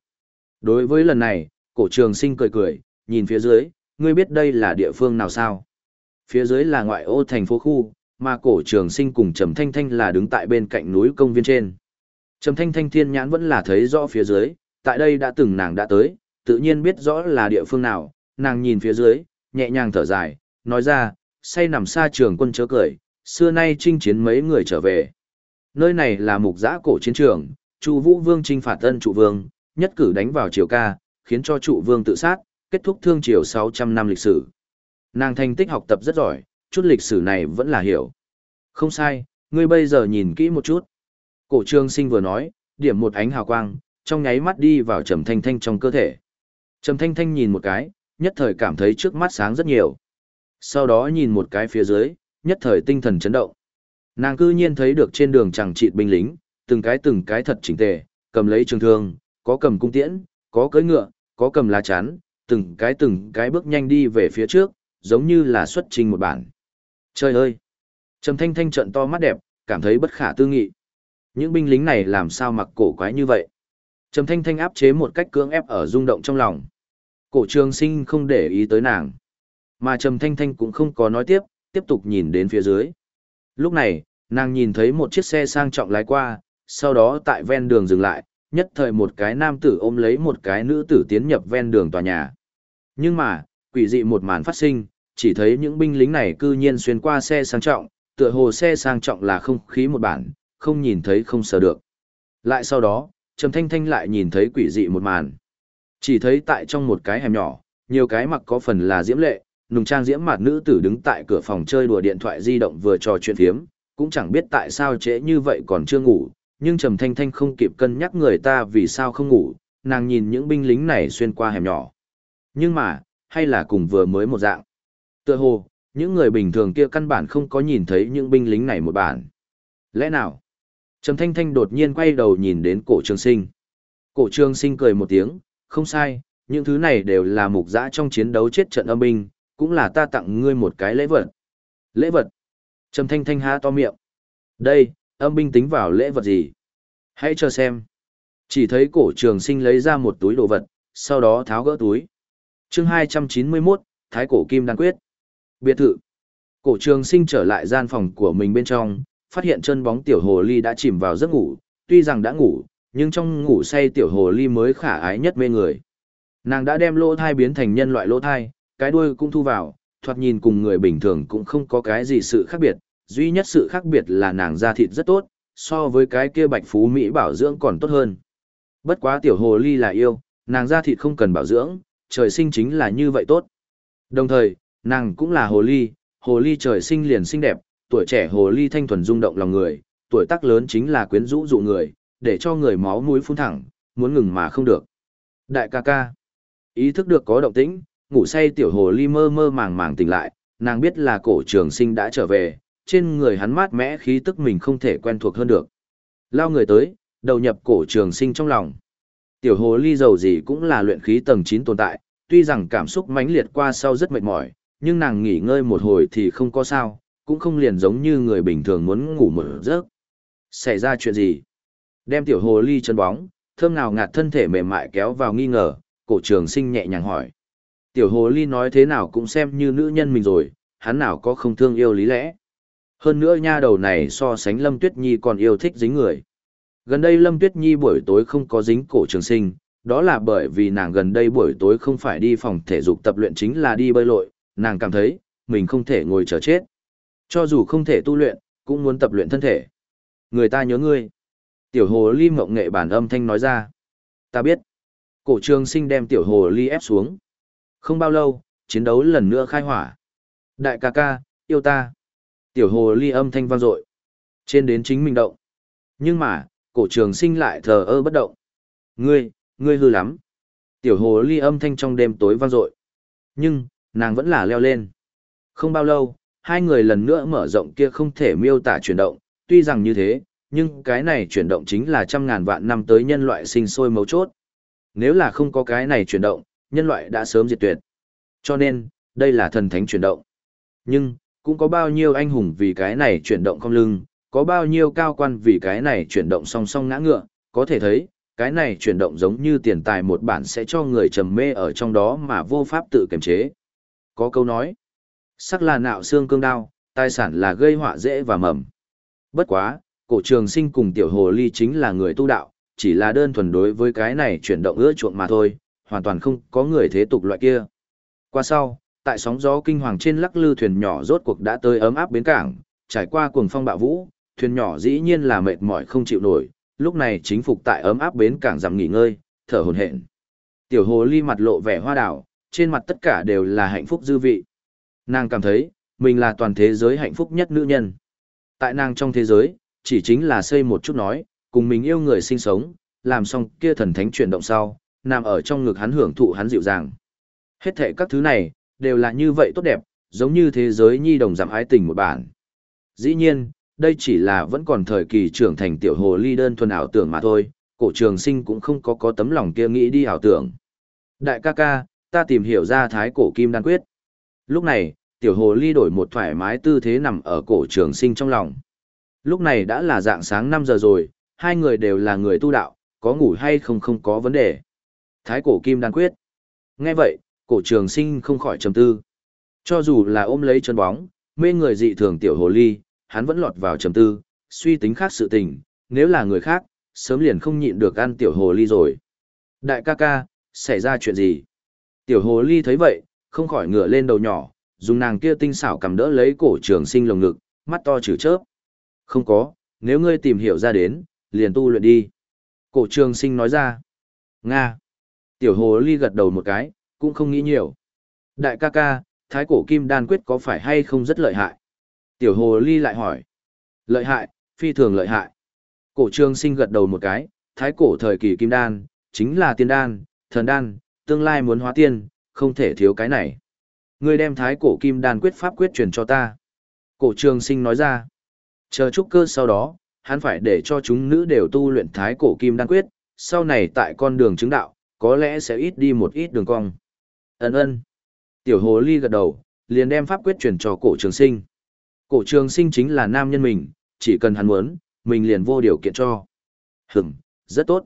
Đối với lần này, cổ trường sinh cười cười, nhìn phía dưới, ngươi biết đây là địa phương nào sao? Phía dưới là ngoại ô thành phố khu, mà cổ trường sinh cùng Trầm Thanh Thanh là đứng tại bên cạnh núi công viên trên. Trầm Thanh Thanh thiên nhãn vẫn là thấy rõ phía dưới, tại đây đã từng nàng đã tới, tự nhiên biết rõ là địa phương nào, nàng nhìn phía dưới, nhẹ nhàng thở dài, nói ra, say nằm xa trường quân chớ cười, xưa nay chinh chiến mấy người trở về. Nơi này là mục giã cổ chiến trường, Chu Vũ Vương trinh phạt Tân trụ vương, nhất cử đánh vào triều ca, khiến cho trụ vương tự sát, kết thúc thương triều 600 năm lịch sử. Nàng thành tích học tập rất giỏi, chút lịch sử này vẫn là hiểu. Không sai, ngươi bây giờ nhìn kỹ một chút. Cổ trương sinh vừa nói, điểm một ánh hào quang, trong nháy mắt đi vào trầm thanh thanh trong cơ thể. Trầm thanh thanh nhìn một cái, nhất thời cảm thấy trước mắt sáng rất nhiều. Sau đó nhìn một cái phía dưới, nhất thời tinh thần chấn động. Nàng cư nhiên thấy được trên đường chẳng trị binh lính, từng cái từng cái thật chỉnh tề, cầm lấy trường thương, có cầm cung tiễn, có cưỡi ngựa, có cầm lá chắn, từng cái từng cái bước nhanh đi về phía trước, giống như là xuất trình một bản. Trời ơi! Trầm thanh thanh trận to mắt đẹp, cảm thấy bất khả tư nghị. Những binh lính này làm sao mặc cổ quái như vậy? Trầm thanh thanh áp chế một cách cưỡng ép ở rung động trong lòng. Cổ trường sinh không để ý tới nàng. Mà Trầm thanh thanh cũng không có nói tiếp, tiếp tục nhìn đến phía dưới. Lúc này, nàng nhìn thấy một chiếc xe sang trọng lái qua, sau đó tại ven đường dừng lại, nhất thời một cái nam tử ôm lấy một cái nữ tử tiến nhập ven đường tòa nhà. Nhưng mà, quỷ dị một màn phát sinh, chỉ thấy những binh lính này cư nhiên xuyên qua xe sang trọng, tựa hồ xe sang trọng là không khí một bản, không nhìn thấy không sờ được. Lại sau đó, Trầm Thanh Thanh lại nhìn thấy quỷ dị một màn. Chỉ thấy tại trong một cái hẻm nhỏ, nhiều cái mặc có phần là diễm lệ, nùng trang diễm mặt nữ tử đứng tại cửa phòng chơi đùa điện thoại di động vừa trò chuyện phiếm, cũng chẳng biết tại sao trễ như vậy còn chưa ngủ, nhưng Trầm Thanh Thanh không kịp cân nhắc người ta vì sao không ngủ, nàng nhìn những binh lính này xuyên qua hẻm nhỏ. Nhưng mà, hay là cùng vừa mới một dạng. Tựa hồ, những người bình thường kia căn bản không có nhìn thấy những binh lính này một bản. Lẽ nào? Trầm Thanh Thanh đột nhiên quay đầu nhìn đến cổ trường sinh. Cổ trường sinh cười một tiếng, không sai, những thứ này đều là mục giã trong chiến đấu chết trận âm binh, cũng là ta tặng ngươi một cái lễ vật. Lễ vật? Trầm Thanh Thanh há to miệng. Đây, âm binh tính vào lễ vật gì? Hãy chờ xem. Chỉ thấy cổ trường sinh lấy ra một túi đồ vật, sau đó tháo gỡ túi. chương 291, Thái cổ kim đan quyết. Biệt thự. Cổ trường sinh trở lại gian phòng của mình bên trong, phát hiện chân bóng tiểu hồ ly đã chìm vào giấc ngủ, tuy rằng đã ngủ, nhưng trong ngủ say tiểu hồ ly mới khả ái nhất mê người. Nàng đã đem lỗ thai biến thành nhân loại lỗ thai, cái đuôi cũng thu vào, thoạt nhìn cùng người bình thường cũng không có cái gì sự khác biệt, duy nhất sự khác biệt là nàng da thịt rất tốt, so với cái kia bạch phú Mỹ bảo dưỡng còn tốt hơn. Bất quá tiểu hồ ly là yêu, nàng da thịt không cần bảo dưỡng, trời sinh chính là như vậy tốt. Đồng thời, nàng cũng là hồ ly, hồ ly trời sinh liền xinh đẹp, tuổi trẻ hồ ly thanh thuần rung động lòng người, tuổi tác lớn chính là quyến rũ dụ người, để cho người máu mũi phun thẳng, muốn ngừng mà không được. Đại ca ca, ý thức được có động tĩnh, ngủ say tiểu hồ ly mơ mơ màng màng tỉnh lại, nàng biết là cổ trường sinh đã trở về, trên người hắn mát mẽ khí tức mình không thể quen thuộc hơn được. Lao người tới, đầu nhập cổ trường sinh trong lòng. Tiểu hồ ly dầu gì cũng là luyện khí tầng 9 tồn tại, tuy rằng cảm xúc mãnh liệt qua sau rất mệt mỏi, nhưng nàng nghỉ ngơi một hồi thì không có sao, cũng không liền giống như người bình thường muốn ngủ một giấc. Xảy ra chuyện gì? Đem tiểu hồ ly chân bóng, thơm nào ngạt thân thể mềm mại kéo vào nghi ngờ, cổ trường sinh nhẹ nhàng hỏi. Tiểu hồ ly nói thế nào cũng xem như nữ nhân mình rồi, hắn nào có không thương yêu lý lẽ. Hơn nữa nha đầu này so sánh Lâm Tuyết Nhi còn yêu thích dính người. Gần đây Lâm Tuyết Nhi buổi tối không có dính cổ trường sinh, đó là bởi vì nàng gần đây buổi tối không phải đi phòng thể dục tập luyện chính là đi bơi lội, nàng cảm thấy, mình không thể ngồi chờ chết. Cho dù không thể tu luyện, cũng muốn tập luyện thân thể. Người ta nhớ ngươi. Tiểu hồ ly mộng nghệ bản âm thanh nói ra. Ta biết. Cổ trường sinh đem tiểu hồ ly ép xuống. Không bao lâu, chiến đấu lần nữa khai hỏa. Đại ca ca, yêu ta. Tiểu hồ ly âm thanh vang dội Trên đến chính mình động. Nhưng mà, cổ trường sinh lại thờ ơ bất động. Ngươi, ngươi hư lắm. Tiểu hồ ly âm thanh trong đêm tối vang dội Nhưng, nàng vẫn là leo lên. Không bao lâu, hai người lần nữa mở rộng kia không thể miêu tả chuyển động, tuy rằng như thế, nhưng cái này chuyển động chính là trăm ngàn vạn năm tới nhân loại sinh sôi mấu chốt. Nếu là không có cái này chuyển động, nhân loại đã sớm diệt tuyệt. Cho nên, đây là thần thánh chuyển động. Nhưng, cũng có bao nhiêu anh hùng vì cái này chuyển động không lưng, có bao nhiêu cao quan vì cái này chuyển động song song ngã ngựa, có thể thấy, cái này chuyển động giống như tiền tài một bản sẽ cho người trầm mê ở trong đó mà vô pháp tự kiềm chế. Có câu nói, sắc là nạo xương cương đao, tài sản là gây họa dễ và mầm. Bất quá, cổ trường sinh cùng tiểu hồ ly chính là người tu đạo, chỉ là đơn thuần đối với cái này chuyển động ưa chuộng mà thôi, hoàn toàn không có người thế tục loại kia. Qua sau, tại sóng gió kinh hoàng trên lắc lư thuyền nhỏ rốt cuộc đã tới ấm áp bến cảng, trải qua cuồng phong bạo vũ, thuyền nhỏ dĩ nhiên là mệt mỏi không chịu nổi, lúc này chính phục tại ấm áp bến cảng giảm nghỉ ngơi, thở hổn hển. Tiểu hồ ly mặt lộ vẻ hoa đảo, trên mặt tất cả đều là hạnh phúc dư vị. Nàng cảm thấy, mình là toàn thế giới hạnh phúc nhất nữ nhân. Tại nàng trong thế giới, chỉ chính là xây một chút nói, cùng mình yêu người sinh sống, làm xong kia thần thánh chuyển động sau, nằm ở trong ngực hắn hưởng thụ hắn dịu dàng. Hết thệ các thứ này, đều là như vậy tốt đẹp, giống như thế giới nhi đồng giảm ái tình một bản. Dĩ nhiên, đây chỉ là vẫn còn thời kỳ trưởng thành tiểu hồ ly đơn thuần ảo tưởng mà thôi, cổ trường sinh cũng không có có tấm lòng kia nghĩ đi ảo tưởng. Đại ca ca, ta tìm hiểu ra thái cổ kim đan quyết. Lúc này, tiểu hồ ly đổi một thoải mái tư thế nằm ở cổ trường sinh trong lòng. Lúc này đã là dạng sáng 5 giờ rồi, hai người đều là người tu đạo, có ngủ hay không không có vấn đề. Thái cổ kim đan quyết. Nghe vậy, cổ trường sinh không khỏi trầm tư. Cho dù là ôm lấy chân bóng, mê người dị thường tiểu hồ ly, hắn vẫn lọt vào trầm tư, suy tính khác sự tình, nếu là người khác, sớm liền không nhịn được ăn tiểu hồ ly rồi. Đại ca ca, xảy ra chuyện gì? Tiểu hồ ly thấy vậy, không khỏi ngửa lên đầu nhỏ, dùng nàng kia tinh xảo cầm đỡ lấy cổ trường sinh lồng ngực, mắt to trừ chớp. Không có, nếu ngươi tìm hiểu ra đến, liền tu luyện đi. Cổ trường sinh nói ra. Nga. Tiểu hồ ly gật đầu một cái, cũng không nghĩ nhiều. Đại ca ca, thái cổ kim đan quyết có phải hay không rất lợi hại? Tiểu hồ ly lại hỏi. Lợi hại, phi thường lợi hại. Cổ trường sinh gật đầu một cái, thái cổ thời kỳ kim đan, chính là tiên đan, thần đan, tương lai muốn hóa tiên, không thể thiếu cái này. Ngươi đem thái cổ kim đan quyết pháp quyết truyền cho ta. Cổ trường sinh nói ra. Chờ trúc cơ sau đó, hắn phải để cho chúng nữ đều tu luyện thái cổ kim đan quyết, sau này tại con đường chứng đạo, có lẽ sẽ ít đi một ít đường cong. Ấn ơn. Tiểu hồ ly gật đầu, liền đem pháp quyết truyền cho cổ trường sinh. Cổ trường sinh chính là nam nhân mình, chỉ cần hắn muốn, mình liền vô điều kiện cho. Hửm, rất tốt.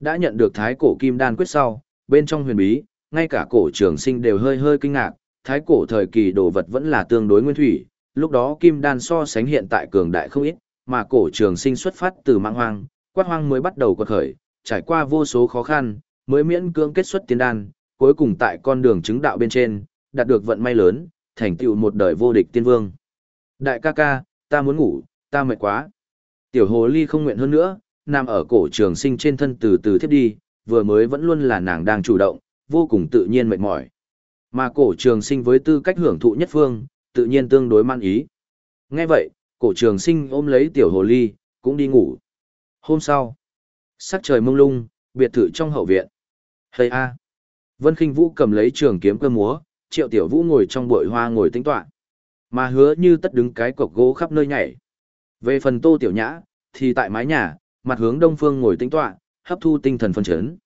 Đã nhận được thái cổ kim đan quyết sau, bên trong huyền bí, ngay cả cổ trường sinh đều hơi hơi kinh ngạc, thái cổ thời kỳ đồ vật vẫn là tương đối nguyên thủy, lúc đó kim đan so sánh hiện tại cường đại không ít, mà cổ trường sinh xuất phát từ mạng hoang, quát hoang mới bắt đầu quật khởi, trải qua vô số khó khăn, mới miễn cưỡng kết xuất tiên đan, cuối cùng tại con đường chứng đạo bên trên, đạt được vận may lớn, thành tựu một đời vô địch tiên vương. Đại ca ca, ta muốn ngủ, ta mệt quá. Tiểu hồ ly không nguyện hơn nữa, nằm ở cổ trường sinh trên thân từ từ thiếp đi, vừa mới vẫn luôn là nàng đang chủ động, vô cùng tự nhiên mệt mỏi. Mà cổ trường sinh với tư cách hưởng thụ nhất phương, tự nhiên tương đối man ý. Nghe vậy, cổ trường sinh ôm lấy tiểu hồ ly, cũng đi ngủ. Hôm sau, sắc trời mông lung, biệt thự trong hậu viện. Hây a! Vân Kinh Vũ cầm lấy trường kiếm cơ múa, triệu tiểu vũ ngồi trong bụi hoa ngồi tính toán. Mà hứa như tất đứng cái cọc gỗ khắp nơi nhảy. Về phần tô tiểu nhã, thì tại mái nhà, mặt hướng đông phương ngồi tính toán, hấp thu tinh thần phân chấn.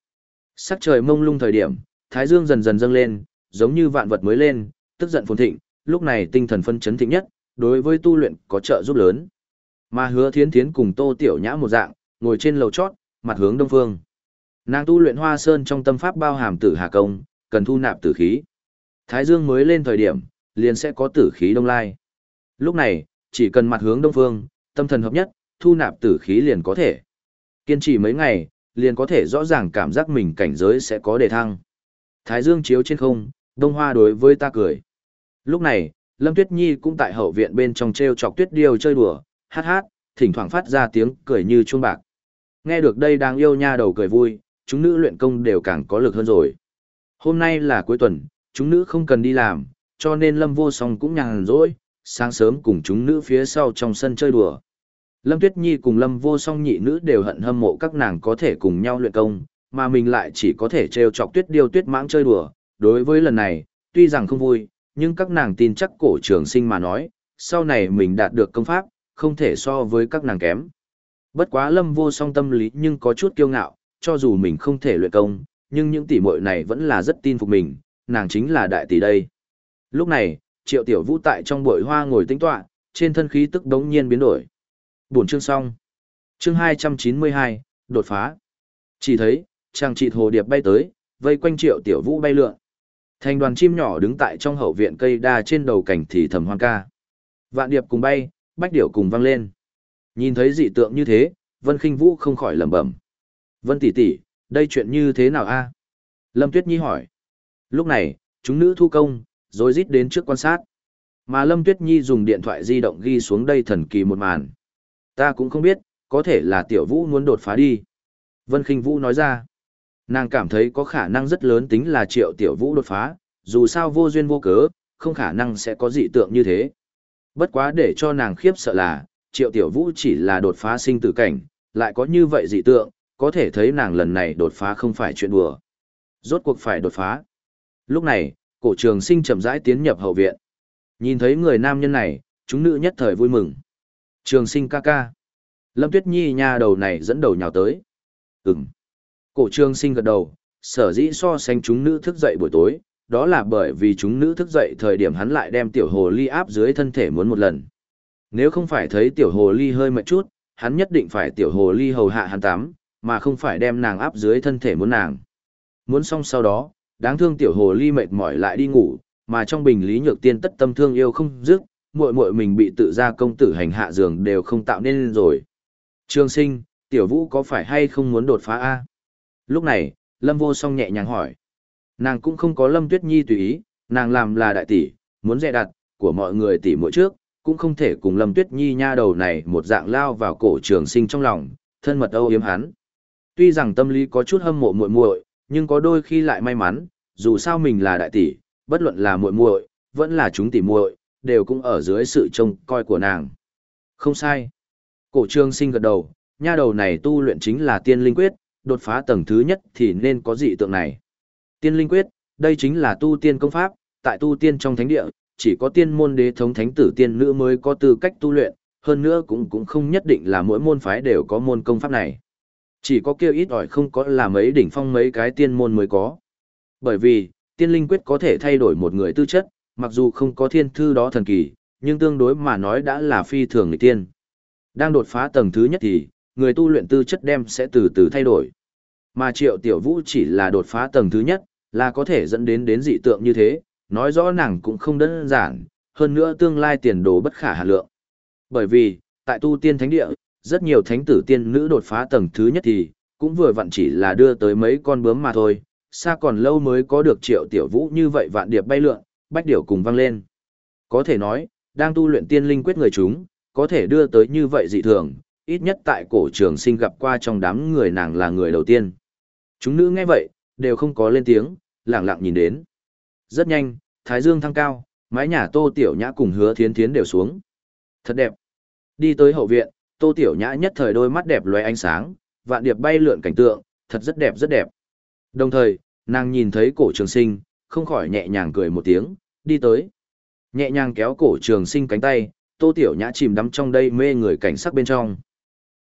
Sắc trời mông lung thời điểm, thái dương dần dần dâng lên, giống như vạn vật mới lên, tức giận phồn thịnh, lúc này tinh thần phân chấn thịnh nhất, đối với tu luyện có trợ giúp lớn. Mà hứa thiến thiến cùng tô tiểu nhã một dạng, ngồi trên lầu chót, mặt hướng đông phương. Nàng tu luyện hoa sơn trong tâm pháp bao hàm tử hà công, cần thu nạp tử khí. Thái dương mới lên thời điểm, liền sẽ có tử khí đông lai. Lúc này, chỉ cần mặt hướng đông phương, tâm thần hợp nhất, thu nạp tử khí liền có thể. Kiên trì mấy ngày, liền có thể rõ ràng cảm giác mình cảnh giới sẽ có đề thăng. Thái dương chiếu trên không, đông hoa đối với ta cười. Lúc này, Lâm Tuyết Nhi cũng tại hậu viện bên trong treo chọc tuyết điêu chơi đùa, hát hát, thỉnh thoảng phát ra tiếng cười như chuông bạc. Nghe được đây đang yêu nha đầu cười vui, chúng nữ luyện công đều càng có lực hơn rồi. Hôm nay là cuối tuần, chúng nữ không cần đi làm, cho nên Lâm Vô Song cũng nhàn rỗi, sáng sớm cùng chúng nữ phía sau trong sân chơi đùa. Lâm Tuyết Nhi cùng Lâm Vô Song nhị nữ đều hận hâm mộ các nàng có thể cùng nhau luyện công, mà mình lại chỉ có thể trêu chọc Tuyết Điêu Tuyết Mãng chơi đùa. Đối với lần này, tuy rằng không vui, nhưng các nàng tin chắc cổ trường sinh mà nói, sau này mình đạt được công pháp, không thể so với các nàng kém. Bất quá Lâm Vô Song tâm lý nhưng có chút kiêu ngạo, cho dù mình không thể luyện công, nhưng những tỷ muội này vẫn là rất tin phục mình, nàng chính là đại tỷ đây. Lúc này, Triệu Tiểu Vũ tại trong bụi hoa ngồi tĩnh tọa, trên thân khí tức đống nhiên biến đổi. Buổi chương xong. Chương 292, đột phá. Chỉ thấy, chàng trịt hồ điệp bay tới, vây quanh Triệu Tiểu Vũ bay lượn. Thành đoàn chim nhỏ đứng tại trong hậu viện cây đa trên đầu cảnh thì thầm hoang ca. Vạn điệp cùng bay, bách điểu cùng vang lên. Nhìn thấy dị tượng như thế, Vân Khinh Vũ không khỏi lẩm bẩm. Vân tỷ tỷ, đây chuyện như thế nào a? Lâm Tuyết Nhi hỏi. Lúc này, chúng nữ thu công, rồi rít đến trước quan sát. Mà Lâm Tuyết Nhi dùng điện thoại di động ghi xuống đây thần kỳ một màn. Ta cũng không biết, có thể là Tiểu Vũ muốn đột phá đi. Vân Kinh Vũ nói ra. Nàng cảm thấy có khả năng rất lớn tính là triệu Tiểu Vũ đột phá, dù sao vô duyên vô cớ, không khả năng sẽ có dị tượng như thế. Bất quá để cho nàng khiếp sợ là, triệu Tiểu Vũ chỉ là đột phá sinh tử cảnh, lại có như vậy dị tượng, có thể thấy nàng lần này đột phá không phải chuyện đùa. Rốt cuộc phải đột phá. Lúc này, cổ trường sinh chậm rãi tiến nhập hậu viện. Nhìn thấy người nam nhân này, chúng nữ nhất thời vui mừng. Trường sinh ca ca. Lâm Tuyết Nhi nha đầu này dẫn đầu nhào tới. Ừm. Cổ trường sinh gật đầu, sở dĩ so sánh chúng nữ thức dậy buổi tối, đó là bởi vì chúng nữ thức dậy thời điểm hắn lại đem tiểu hồ ly áp dưới thân thể muốn một lần. Nếu không phải thấy tiểu hồ ly hơi mệt chút, hắn nhất định phải tiểu hồ ly hầu hạ hắn tắm, mà không phải đem nàng áp dưới thân thể muốn nàng. Muốn xong sau đó, đáng thương tiểu hồ ly mệt mỏi lại đi ngủ, mà trong bình lý nhược tiên tất tâm thương yêu không dứt, muội muội mình bị tự gia công tử hành hạ giường đều không tạo nên rồi. Trương sinh, tiểu vũ có phải hay không muốn đột phá A? Lúc này, Lâm vô song nhẹ nhàng hỏi. Nàng cũng không có Lâm Tuyết Nhi tùy ý, nàng làm là đại tỷ, muốn dè đặt, của mọi người tỷ mỗi trước, cũng không thể cùng Lâm Tuyết Nhi nha đầu này một dạng lao vào cổ trường sinh trong lòng, thân mật âu yếm hắn. Tuy rằng tâm lý có chút hâm mộ muội muội, nhưng có đôi khi lại may mắn, dù sao mình là đại tỷ, bất luận là muội muội, vẫn là chúng tỷ muội, đều cũng ở dưới sự trông coi của nàng. Không sai. Cổ trương sinh gật đầu, nha đầu này tu luyện chính là tiên linh quyết, đột phá tầng thứ nhất thì nên có dị tượng này. Tiên linh quyết, đây chính là tu tiên công pháp, tại tu tiên trong thánh địa, chỉ có tiên môn đế thống thánh tử tiên nữ mới có tư cách tu luyện, hơn nữa cũng cũng không nhất định là mỗi môn phái đều có môn công pháp này. Chỉ có kêu ít ỏi không có là mấy đỉnh phong mấy cái tiên môn mới có. Bởi vì, tiên linh quyết có thể thay đổi một người tư chất, mặc dù không có thiên thư đó thần kỳ, nhưng tương đối mà nói đã là phi thường người tiên. Đang đột phá tầng thứ nhất thì, người tu luyện tư chất đem sẽ từ từ thay đổi. Mà triệu tiểu vũ chỉ là đột phá tầng thứ nhất, là có thể dẫn đến đến dị tượng như thế, nói rõ nàng cũng không đơn giản, hơn nữa tương lai tiền đồ bất khả hà lượng. Bởi vì, tại tu tiên thánh địa, rất nhiều thánh tử tiên nữ đột phá tầng thứ nhất thì, cũng vừa vặn chỉ là đưa tới mấy con bướm mà thôi, xa còn lâu mới có được triệu tiểu vũ như vậy vạn điệp bay lượn, bách điểu cùng vang lên. Có thể nói, đang tu luyện tiên linh quyết người chúng, có thể đưa tới như vậy dị thường, ít nhất tại cổ trường sinh gặp qua trong đám người nàng là người đầu tiên. Chúng nữ nghe vậy, đều không có lên tiếng, lặng lặng nhìn đến. Rất nhanh, thái dương thăng cao, mái nhà tô tiểu nhã cùng hứa thiến thiến đều xuống. Thật đẹp. Đi tới hậu viện, tô tiểu nhã nhất thời đôi mắt đẹp lóe ánh sáng, vạn điệp bay lượn cảnh tượng, thật rất đẹp rất đẹp. Đồng thời, nàng nhìn thấy cổ trường sinh, không khỏi nhẹ nhàng cười một tiếng, đi tới. Nhẹ nhàng kéo cổ trường sinh cánh tay, tô tiểu nhã chìm đắm trong đây mê người cảnh sắc bên trong.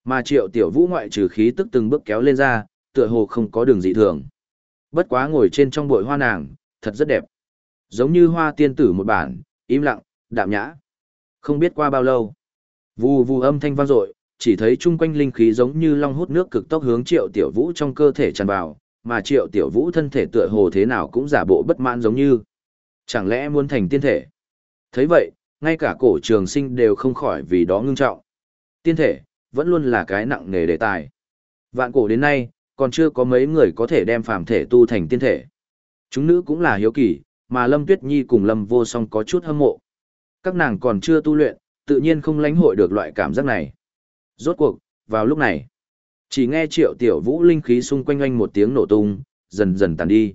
Mà triệu tiểu vũ ngoại trừ khí tức từng bước kéo lên ra, tựa hồ không có đường dị thường. Bất quá ngồi trên trong bụi hoa nàng, thật rất đẹp. Giống như hoa tiên tử một bản, im lặng, đạm nhã. Không biết qua bao lâu. Vù vù âm thanh vang dội, chỉ thấy chung quanh linh khí giống như long hút nước cực tốc hướng triệu tiểu vũ trong cơ thể tràn vào, mà triệu tiểu vũ thân thể tựa hồ thế nào cũng giả bộ bất mãn giống như. Chẳng lẽ muốn thành tiên thể? thấy vậy, ngay cả cổ trường sinh đều không khỏi vì đó ngưng trọng. Tiên thể, vẫn luôn là cái nặng nề đề tài. Vạn cổ đến nay, còn chưa có mấy người có thể đem phàm thể tu thành tiên thể. Chúng nữ cũng là hiếu kỳ, mà Lâm Tuyết Nhi cùng Lâm Vô Song có chút hâm mộ. Các nàng còn chưa tu luyện, tự nhiên không lãnh hội được loại cảm giác này. Rốt cuộc, vào lúc này, chỉ nghe triệu tiểu vũ linh khí xung quanh anh một tiếng nổ tung, dần dần tàn đi.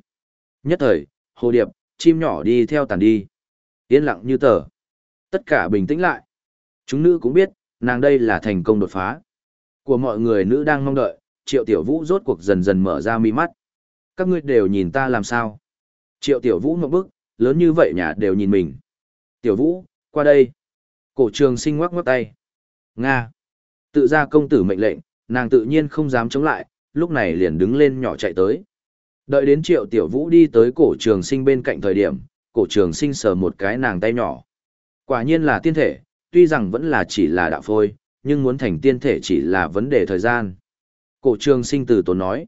Nhất thời, hồ điệp, chim nhỏ đi theo tàn đi. Yên lặng như tờ. Tất cả bình tĩnh lại. Chúng nữ cũng biết, nàng đây là thành công đột phá. Của mọi người nữ đang mong đợi, triệu tiểu vũ rốt cuộc dần dần mở ra mi mắt. Các ngươi đều nhìn ta làm sao? Triệu tiểu vũ một bức, lớn như vậy nhà đều nhìn mình. Tiểu vũ, qua đây. Cổ trường sinh ngoắc ngoắc tay. Nga. Tự ra công tử mệnh lệnh, nàng tự nhiên không dám chống lại, lúc này liền đứng lên nhỏ chạy tới. Đợi đến triệu tiểu vũ đi tới cổ trường sinh bên cạnh thời điểm, cổ trường sinh sờ một cái nàng tay nhỏ. Quả nhiên là tiên thể, tuy rằng vẫn là chỉ là đạo phôi, nhưng muốn thành tiên thể chỉ là vấn đề thời gian. Cổ trường sinh từ tốn nói,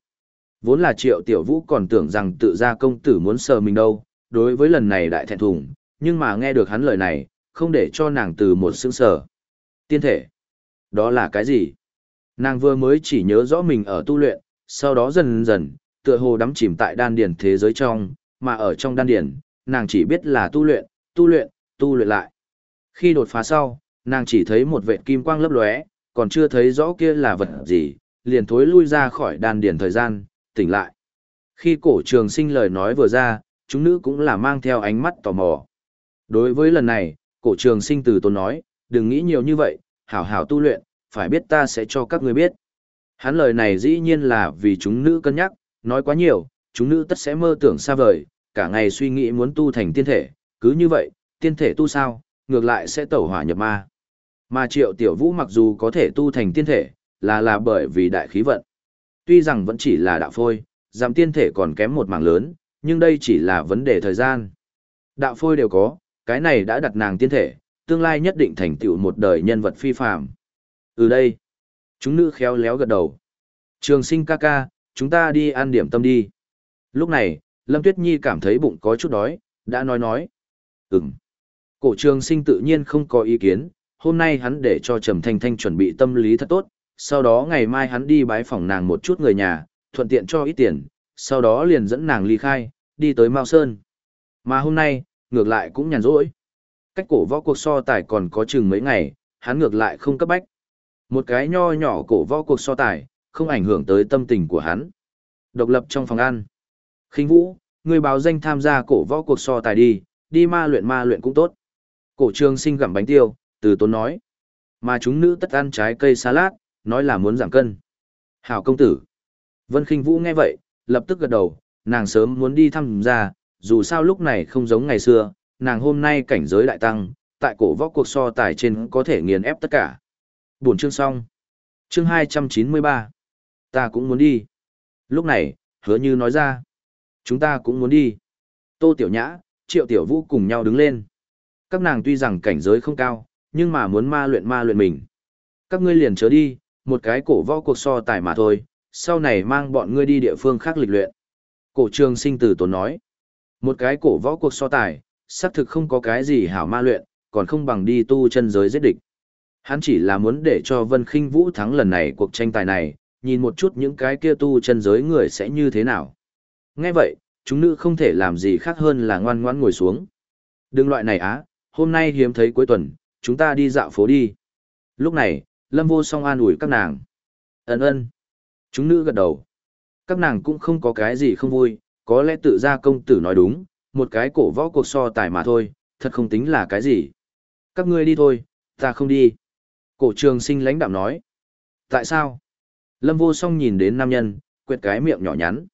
vốn là triệu tiểu vũ còn tưởng rằng tự gia công tử muốn sờ mình đâu, đối với lần này đại thẹn thùng, nhưng mà nghe được hắn lời này, không để cho nàng từ một xương sờ. Tiên thể, đó là cái gì? Nàng vừa mới chỉ nhớ rõ mình ở tu luyện, sau đó dần dần, tựa hồ đắm chìm tại đan điển thế giới trong, mà ở trong đan điển, nàng chỉ biết là tu luyện, tu luyện, tu luyện lại. Khi đột phá sau, nàng chỉ thấy một vệt kim quang lấp lóe, còn chưa thấy rõ kia là vật gì, liền thối lui ra khỏi đan điển thời gian, tỉnh lại. Khi cổ trường sinh lời nói vừa ra, chúng nữ cũng là mang theo ánh mắt tò mò. Đối với lần này, cổ trường sinh từ tốn nói, đừng nghĩ nhiều như vậy, hảo hảo tu luyện, phải biết ta sẽ cho các ngươi biết. Hắn lời này dĩ nhiên là vì chúng nữ cân nhắc, nói quá nhiều, chúng nữ tất sẽ mơ tưởng xa vời, cả ngày suy nghĩ muốn tu thành tiên thể, cứ như vậy, tiên thể tu sao, ngược lại sẽ tẩu hỏa nhập ma. Mà triệu tiểu vũ mặc dù có thể tu thành tiên thể, là là bởi vì đại khí vận. Tuy rằng vẫn chỉ là đạo phôi, giảm tiên thể còn kém một mảng lớn, nhưng đây chỉ là vấn đề thời gian. Đạo phôi đều có, cái này đã đặt nàng tiên thể, tương lai nhất định thành tựu một đời nhân vật phi phàm. Từ đây, chúng nữ khéo léo gật đầu. Trường sinh ca ca, chúng ta đi ăn điểm tâm đi. Lúc này, Lâm Tuyết Nhi cảm thấy bụng có chút đói, đã nói nói. Ừm. Cổ trường sinh tự nhiên không có ý kiến, hôm nay hắn để cho Trầm Thanh Thanh chuẩn bị tâm lý thật tốt, sau đó ngày mai hắn đi bái phòng nàng một chút người nhà, thuận tiện cho ít tiền, sau đó liền dẫn nàng ly khai, đi tới Mao Sơn. Mà hôm nay, ngược lại cũng nhàn rỗi. Cách cổ võ cuộc so tài còn có chừng mấy ngày, hắn ngược lại không cấp bách. Một cái nho nhỏ cổ võ cuộc so tài, không ảnh hưởng tới tâm tình của hắn. Độc lập trong phòng ăn. khinh vũ, người báo danh tham gia cổ võ cuộc so tài đi, đi ma luyện ma luyện cũng tốt. Cổ trường sinh gặm bánh tiêu, từ tốn nói. Mà chúng nữ tất ăn trái cây salad, nói là muốn giảm cân. Hảo công tử. Vân khinh vũ nghe vậy, lập tức gật đầu, nàng sớm muốn đi tham gia, dù sao lúc này không giống ngày xưa, nàng hôm nay cảnh giới đại tăng, tại cổ võ cuộc so tài trên có thể nghiền ép tất cả. Buổi chương xong. Chương 293. Ta cũng muốn đi. Lúc này, hứa như nói ra. Chúng ta cũng muốn đi. Tô Tiểu Nhã, Triệu Tiểu Vũ cùng nhau đứng lên. Các nàng tuy rằng cảnh giới không cao, nhưng mà muốn ma luyện ma luyện mình. Các ngươi liền chớ đi, một cái cổ võ cuộc so tài mà thôi, sau này mang bọn ngươi đi địa phương khác lịch luyện. Cổ trường sinh tử tốn nói. Một cái cổ võ cuộc so tài, xác thực không có cái gì hảo ma luyện, còn không bằng đi tu chân giới giết địch. Hắn chỉ là muốn để cho Vân Khinh Vũ thắng lần này cuộc tranh tài này, nhìn một chút những cái kia tu chân giới người sẽ như thế nào. Nghe vậy, chúng nữ không thể làm gì khác hơn là ngoan ngoãn ngồi xuống. Đừng loại này á, hôm nay hiếm thấy cuối tuần, chúng ta đi dạo phố đi. Lúc này, Lâm Vô Song an ủi các nàng. Ấn ơn. Chúng nữ gật đầu. Các nàng cũng không có cái gì không vui, có lẽ tự ra công tử nói đúng, một cái cổ võ cuộc so tài mà thôi, thật không tính là cái gì. Các ngươi đi thôi, ta không đi. Cổ trường sinh lãnh đạm nói. Tại sao? Lâm vô song nhìn đến nam nhân, quẹt cái miệng nhỏ nhắn.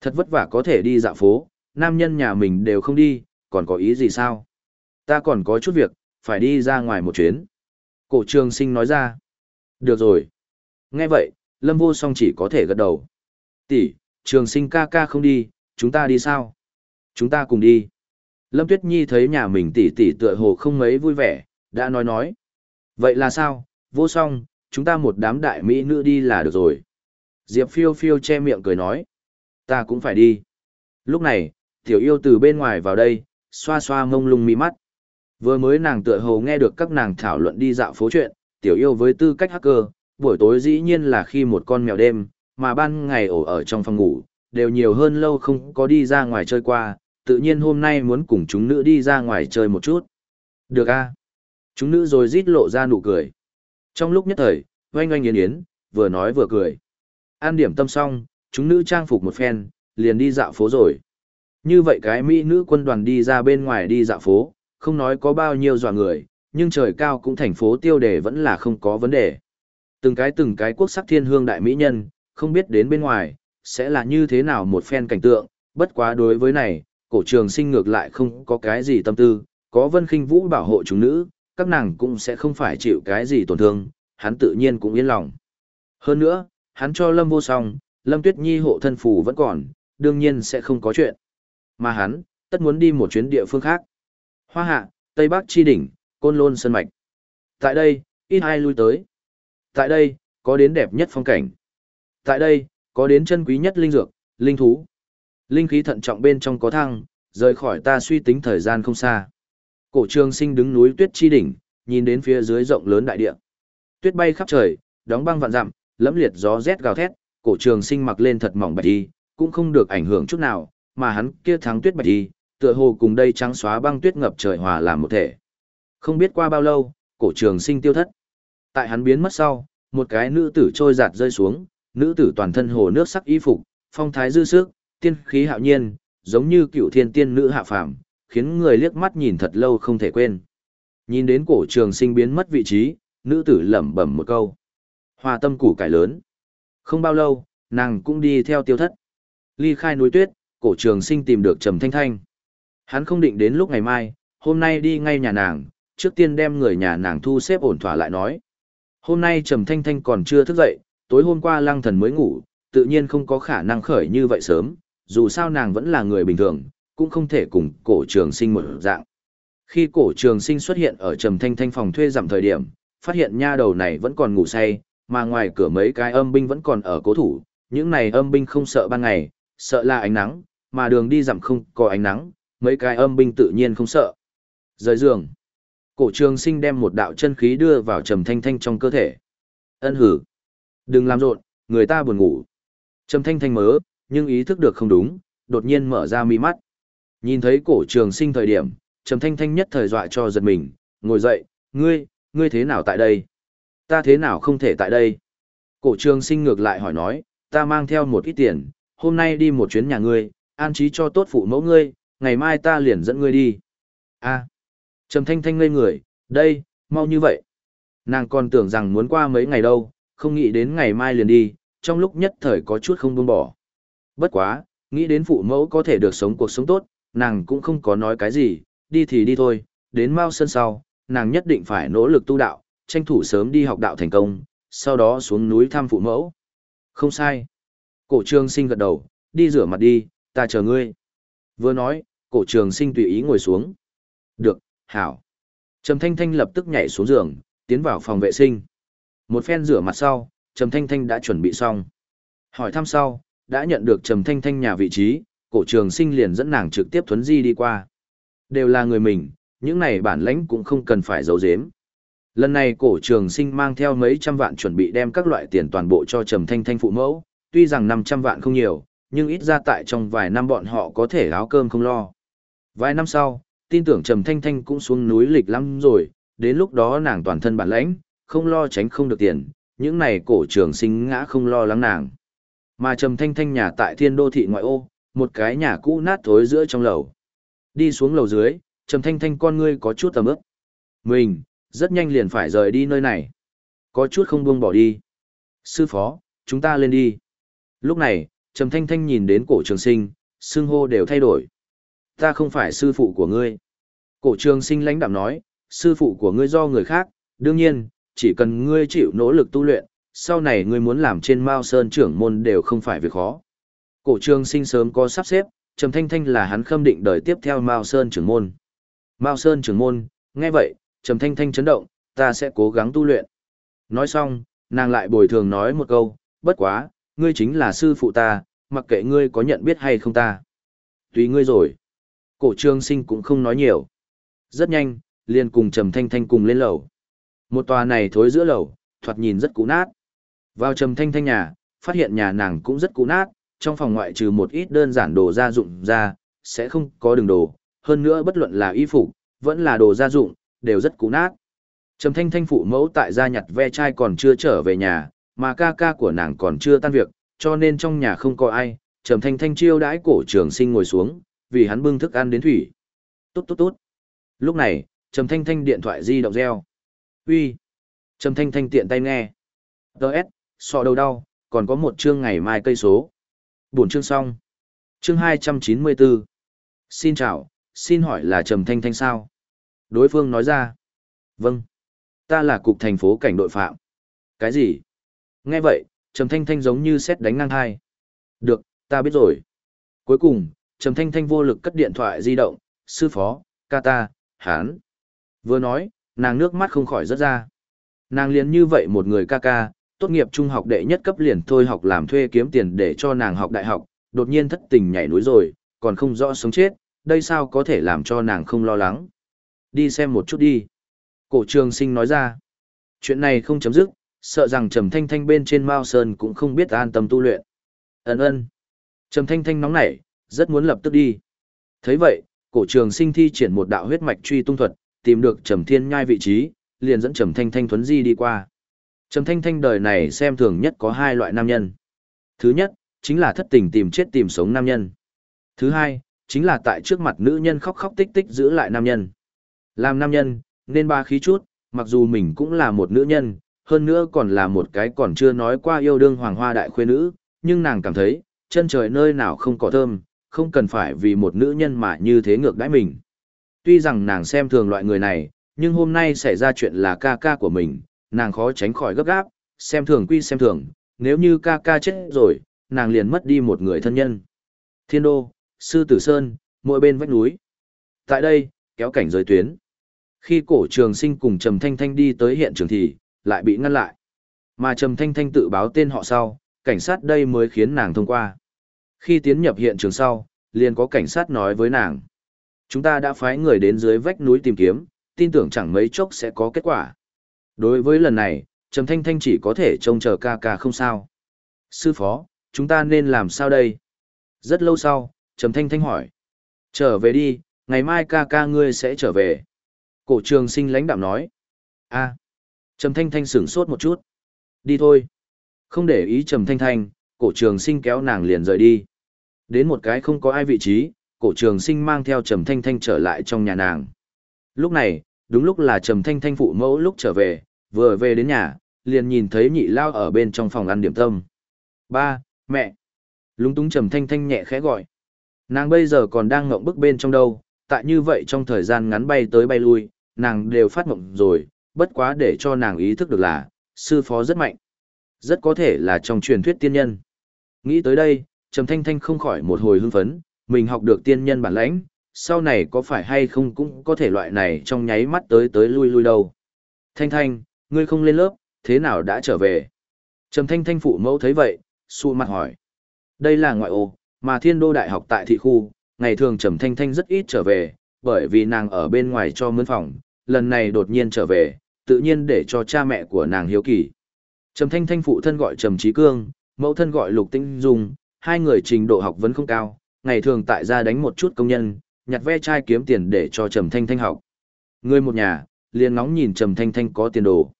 Thật vất vả có thể đi dạo phố, nam nhân nhà mình đều không đi, còn có ý gì sao? Ta còn có chút việc, phải đi ra ngoài một chuyến. Cổ trường sinh nói ra. Được rồi. Nghe vậy, Lâm vô song chỉ có thể gật đầu. Tỷ, trường sinh ca ca không đi, chúng ta đi sao? Chúng ta cùng đi. Lâm Tuyết Nhi thấy nhà mình tỷ tỷ tựa hồ không mấy vui vẻ, đã nói nói. Vậy là sao, vô song, chúng ta một đám đại mỹ nữ đi là được rồi. Diệp phiêu phiêu che miệng cười nói. Ta cũng phải đi. Lúc này, tiểu yêu từ bên ngoài vào đây, xoa xoa mông lung mi mắt. Vừa mới nàng tựa hồ nghe được các nàng thảo luận đi dạo phố chuyện, tiểu yêu với tư cách hacker, buổi tối dĩ nhiên là khi một con mèo đêm, mà ban ngày ổ ở trong phòng ngủ, đều nhiều hơn lâu không có đi ra ngoài chơi qua, tự nhiên hôm nay muốn cùng chúng nữ đi ra ngoài chơi một chút. Được a Chúng nữ rồi rít lộ ra nụ cười. Trong lúc nhất thời, oanh oanh yến yến, vừa nói vừa cười. An điểm tâm xong, chúng nữ trang phục một phen, liền đi dạo phố rồi. Như vậy cái mỹ nữ quân đoàn đi ra bên ngoài đi dạo phố, không nói có bao nhiêu dọa người, nhưng trời cao cũng thành phố tiêu đề vẫn là không có vấn đề. Từng cái từng cái quốc sắc thiên hương đại mỹ nhân, không biết đến bên ngoài, sẽ là như thế nào một phen cảnh tượng, bất quá đối với này, cổ trường sinh ngược lại không có cái gì tâm tư, có vân khinh vũ bảo hộ chúng nữ, các nàng cũng sẽ không phải chịu cái gì tổn thương, hắn tự nhiên cũng yên lòng. Hơn nữa, hắn cho Lâm vô song, Lâm Tuyết Nhi hộ thân phù vẫn còn, đương nhiên sẽ không có chuyện. Mà hắn, tất muốn đi một chuyến địa phương khác. Hoa hạ, Tây Bắc Chi Đỉnh, Côn Lôn Sơn Mạch. Tại đây, ít ai lui tới. Tại đây, có đến đẹp nhất phong cảnh. Tại đây, có đến chân quý nhất linh dược, linh thú. Linh khí thận trọng bên trong có thăng, rời khỏi ta suy tính thời gian không xa. Cổ trường sinh đứng núi tuyết chi đỉnh, nhìn đến phía dưới rộng lớn đại địa. Tuyết bay khắp trời, đóng băng vạn dặm, lẫm liệt gió rét gào thét, cổ trường sinh mặc lên thật mỏng bạch y, cũng không được ảnh hưởng chút nào, mà hắn kia thắng tuyết bạch y, tựa hồ cùng đây trắng xóa băng tuyết ngập trời hòa làm một thể. Không biết qua bao lâu, cổ trường sinh tiêu thất. Tại hắn biến mất sau, một cái nữ tử trôi giạt rơi xuống, nữ tử toàn thân hồ nước sắc y phục, phong thái dư sức, tiên khí hạo nhiên, giống như cựu thiên tiên nữ hạ phàm, khiến người liếc mắt nhìn thật lâu không thể quên. Nhìn đến cổ trường sinh biến mất vị trí, nữ tử lẩm bẩm một câu. Hoa tâm củ cải lớn. Không bao lâu, nàng cũng đi theo tiêu thất. Ly khai núi tuyết, cổ trường sinh tìm được Trầm Thanh Thanh. Hắn không định đến lúc ngày mai, hôm nay đi ngay nhà nàng, trước tiên đem người nhà nàng thu xếp ổn thỏa lại nói. Hôm nay Trầm Thanh Thanh còn chưa thức dậy, tối hôm qua lăng thần mới ngủ, tự nhiên không có khả năng khởi như vậy sớm, dù sao nàng vẫn là người bình thường, cũng không thể cùng cổ trường sinh một dạng. Khi cổ trường sinh xuất hiện ở Trầm Thanh Thanh phòng thuê giảm thời điểm, phát hiện nha đầu này vẫn còn ngủ say, mà ngoài cửa mấy cái âm binh vẫn còn ở cố thủ, những này âm binh không sợ ban ngày, sợ là ánh nắng, mà đường đi giảm không có ánh nắng, mấy cái âm binh tự nhiên không sợ. Rời giường, cổ trường sinh đem một đạo chân khí đưa vào trầm thanh thanh trong cơ thể. Ân hử, đừng làm rộn, người ta buồn ngủ. Trầm thanh thanh mớ, nhưng ý thức được không đúng, đột nhiên mở ra mi mắt. Nhìn thấy cổ trường sinh thời điểm, trầm thanh thanh nhất thời dọa cho giật mình, ngồi dậy, ngươi, ngươi thế nào tại đây? Ta thế nào không thể tại đây? Cổ trường sinh ngược lại hỏi nói, ta mang theo một ít tiền, hôm nay đi một chuyến nhà ngươi, an trí cho tốt phụ mẫu ngươi, ngày mai ta liền dẫn ngươi đi. a à. Trầm thanh thanh ngây người, đây, mau như vậy. Nàng còn tưởng rằng muốn qua mấy ngày đâu, không nghĩ đến ngày mai liền đi, trong lúc nhất thời có chút không buông bỏ. Bất quá, nghĩ đến phụ mẫu có thể được sống cuộc sống tốt, nàng cũng không có nói cái gì, đi thì đi thôi, đến mau sân sau, nàng nhất định phải nỗ lực tu đạo, tranh thủ sớm đi học đạo thành công, sau đó xuống núi thăm phụ mẫu. Không sai. Cổ Trương sinh gật đầu, đi rửa mặt đi, ta chờ ngươi. Vừa nói, cổ trường sinh tùy ý ngồi xuống. Được, hảo. Trầm Thanh Thanh lập tức nhảy xuống giường, tiến vào phòng vệ sinh. Một phen rửa mặt sau, Trầm Thanh Thanh đã chuẩn bị xong. Hỏi thăm sau, đã nhận được Trầm Thanh Thanh nhà vị trí, cổ trường sinh liền dẫn nàng trực tiếp thuấn di đi qua. Đều là người mình, những này bản lãnh cũng không cần phải giấu giếm. Lần này cổ trường sinh mang theo mấy trăm vạn chuẩn bị đem các loại tiền toàn bộ cho Trầm Thanh Thanh phụ mẫu, tuy rằng 500 vạn không nhiều, nhưng ít ra tại trong vài năm bọn họ có thể áo cơm không lo. Vài năm sau, tin tưởng Trầm Thanh Thanh cũng xuống núi lịch lắm rồi, đến lúc đó nàng toàn thân bản lãnh, không lo tránh không được tiền, những này cổ trường sinh ngã không lo lắng nàng. Mà Trầm Thanh Thanh nhà tại thiên đô thị ngoại ô, một cái nhà cũ nát thối giữa trong lầu. Đi xuống lầu dưới, Trầm Thanh Thanh con ngươi có chút tầm ức. Mình, rất nhanh liền phải rời đi nơi này. Có chút không buông bỏ đi. Sư phó, chúng ta lên đi. Lúc này, Trầm Thanh Thanh nhìn đến cổ trường sinh, xương hô đều thay đổi. Ta không phải sư phụ của ngươi. Cổ trường sinh lãnh đạm nói, sư phụ của ngươi do người khác, đương nhiên, chỉ cần ngươi chịu nỗ lực tu luyện, sau này ngươi muốn làm trên Mao Sơn trưởng môn đều không phải việc khó. Cổ trường sinh sớm có sắp xếp, Trầm Thanh Thanh là hắn khâm định đời tiếp theo Mao Sơn trưởng môn. Mao Sơn trưởng môn, nghe vậy, Trầm Thanh Thanh chấn động, ta sẽ cố gắng tu luyện. Nói xong, Nàng lại bồi thường nói một câu, bất quá, ngươi chính là sư phụ ta, mặc kệ ngươi có nhận biết hay không ta. Tùy ngươi rồi. Cổ trương sinh cũng không nói nhiều. Rất nhanh, liền cùng Trầm Thanh Thanh cùng lên lầu. Một tòa này thối giữa lầu, thoạt nhìn rất cũ nát. Vào Trầm Thanh Thanh nhà, phát hiện nhà nàng cũng rất cũ nát, trong phòng ngoại trừ một ít đơn giản đồ gia dụng ra, sẽ không có đường đồ, hơn nữa bất luận là y phục, vẫn là đồ gia dụng, đều rất cũ nát. Trầm Thanh Thanh phụ mẫu tại gia nhặt ve chai còn chưa trở về nhà, mà ca ca của nàng còn chưa tan việc, cho nên trong nhà không có ai. Trầm Thanh Thanh chiêu đãi cổ trường sinh ngồi xuống, vì hắn bưng thức ăn đến thủy. Tốt tốt tốt. Lúc này, Trầm Thanh Thanh điện thoại di động reo. Uy. Trầm Thanh Thanh tiện tay nghe. Đợt, sọ đầu đau, còn có một chương ngày mai cây số. Buổi chương xong. Chương 294. Xin chào, xin hỏi là Trầm Thanh Thanh sao? Đối phương nói ra. Vâng. Ta là cục thành phố cảnh đội phạm. Cái gì? Nghe vậy, Trầm Thanh Thanh giống như xét đánh ngang hai. Được, ta biết rồi. Cuối cùng, Trầm Thanh Thanh vô lực cất điện thoại di động, sư phó, ca ta, hán. Vừa nói, nàng nước mắt không khỏi rớt ra. Nàng liền như vậy một người ca ca, tốt nghiệp trung học đệ nhất cấp liền thôi học làm thuê kiếm tiền để cho nàng học đại học, đột nhiên thất tình nhảy núi rồi, còn không rõ sống chết, đây sao có thể làm cho nàng không lo lắng. Đi xem một chút đi. Cổ trường sinh nói ra. Chuyện này không chấm dứt, sợ rằng Trầm Thanh Thanh bên trên Mao Sơn cũng không biết an tâm tu luyện. Ấn ơn. Trầm Thanh Thanh nóng nảy, rất muốn lập tức đi. thấy vậy, cổ trường sinh thi triển một đạo huyết mạch truy tung thuật, tìm được Trầm Thiên Nhai vị trí, liền dẫn Trầm Thanh Thanh thuấn di đi qua. Trầm Thanh Thanh đời này xem thường nhất có hai loại nam nhân. Thứ nhất, chính là thất tình tìm chết tìm sống nam nhân. Thứ hai, chính là tại trước mặt nữ nhân khóc khóc tích tích giữ lại nam nhân. Làm nam nhân, nên ba khí chút, mặc dù mình cũng là một nữ nhân, hơn nữa còn là một cái còn chưa nói qua yêu đương hoàng hoa đại khuê nữ, nhưng nàng cảm thấy, chân trời nơi nào không có thơm, không cần phải vì một nữ nhân mà như thế ngược đãi mình. Tuy rằng nàng xem thường loại người này, nhưng hôm nay xảy ra chuyện là ca ca của mình, nàng khó tránh khỏi gấp gáp, xem thường quy xem thường, nếu như ca ca chết rồi, nàng liền mất đi một người thân nhân. Thiên đô, sư tử sơn, mỗi bên vách núi. Tại đây, kéo cảnh giới tuyến. Khi cổ trường sinh cùng Trầm Thanh Thanh đi tới hiện trường thì, lại bị ngăn lại. Mà Trầm Thanh Thanh tự báo tên họ sau, cảnh sát đây mới khiến nàng thông qua. Khi tiến nhập hiện trường sau, liền có cảnh sát nói với nàng. Chúng ta đã phái người đến dưới vách núi tìm kiếm, tin tưởng chẳng mấy chốc sẽ có kết quả. Đối với lần này, Trầm Thanh Thanh chỉ có thể trông chờ ca ca không sao. Sư phó, chúng ta nên làm sao đây? Rất lâu sau, Trầm Thanh Thanh hỏi. Trở về đi, ngày mai ca ca ngươi sẽ trở về. Cổ trường sinh lãnh đạm nói. a Trầm Thanh Thanh sửng sốt một chút. Đi thôi. Không để ý Trầm Thanh Thanh, cổ trường sinh kéo nàng liền rời đi. Đến một cái không có ai vị trí, cổ trường sinh mang theo Trầm Thanh Thanh trở lại trong nhà nàng. Lúc này, đúng lúc là Trầm Thanh Thanh phụ mẫu lúc trở về, vừa về đến nhà, liền nhìn thấy nhị lao ở bên trong phòng ăn điểm tâm. Ba, mẹ. Lúng túng Trầm Thanh Thanh nhẹ khẽ gọi. Nàng bây giờ còn đang ngộng bức bên trong đâu, tại như vậy trong thời gian ngắn bay tới bay lui, nàng đều phát ngộng rồi, bất quá để cho nàng ý thức được là, sư phó rất mạnh. Rất có thể là trong truyền thuyết tiên nhân. Nghĩ tới đây, Trầm Thanh Thanh không khỏi một hồi hưng phấn, mình học được tiên nhân bản lãnh, sau này có phải hay không cũng có thể loại này trong nháy mắt tới tới lui lui đâu. Thanh Thanh, ngươi không lên lớp, thế nào đã trở về? Trầm Thanh Thanh phụ mẫu thấy vậy, xu mặt hỏi. Đây là ngoại ô, mà thiên đô đại học tại thị khu, ngày thường Trầm Thanh Thanh rất ít trở về, bởi vì nàng ở bên ngoài cho mướn phòng, lần này đột nhiên trở về, tự nhiên để cho cha mẹ của nàng hiếu kỳ. Trầm Thanh Thanh phụ thân gọi Trầm Trí Cương, mẫu thân gọi Lục Tinh Dung, hai người trình độ học vấn không cao, ngày thường tại gia đánh một chút công nhân, nhặt ve chai kiếm tiền để cho Trầm Thanh Thanh học. Người một nhà, liền ngóng nhìn Trầm Thanh Thanh có tiền đồ.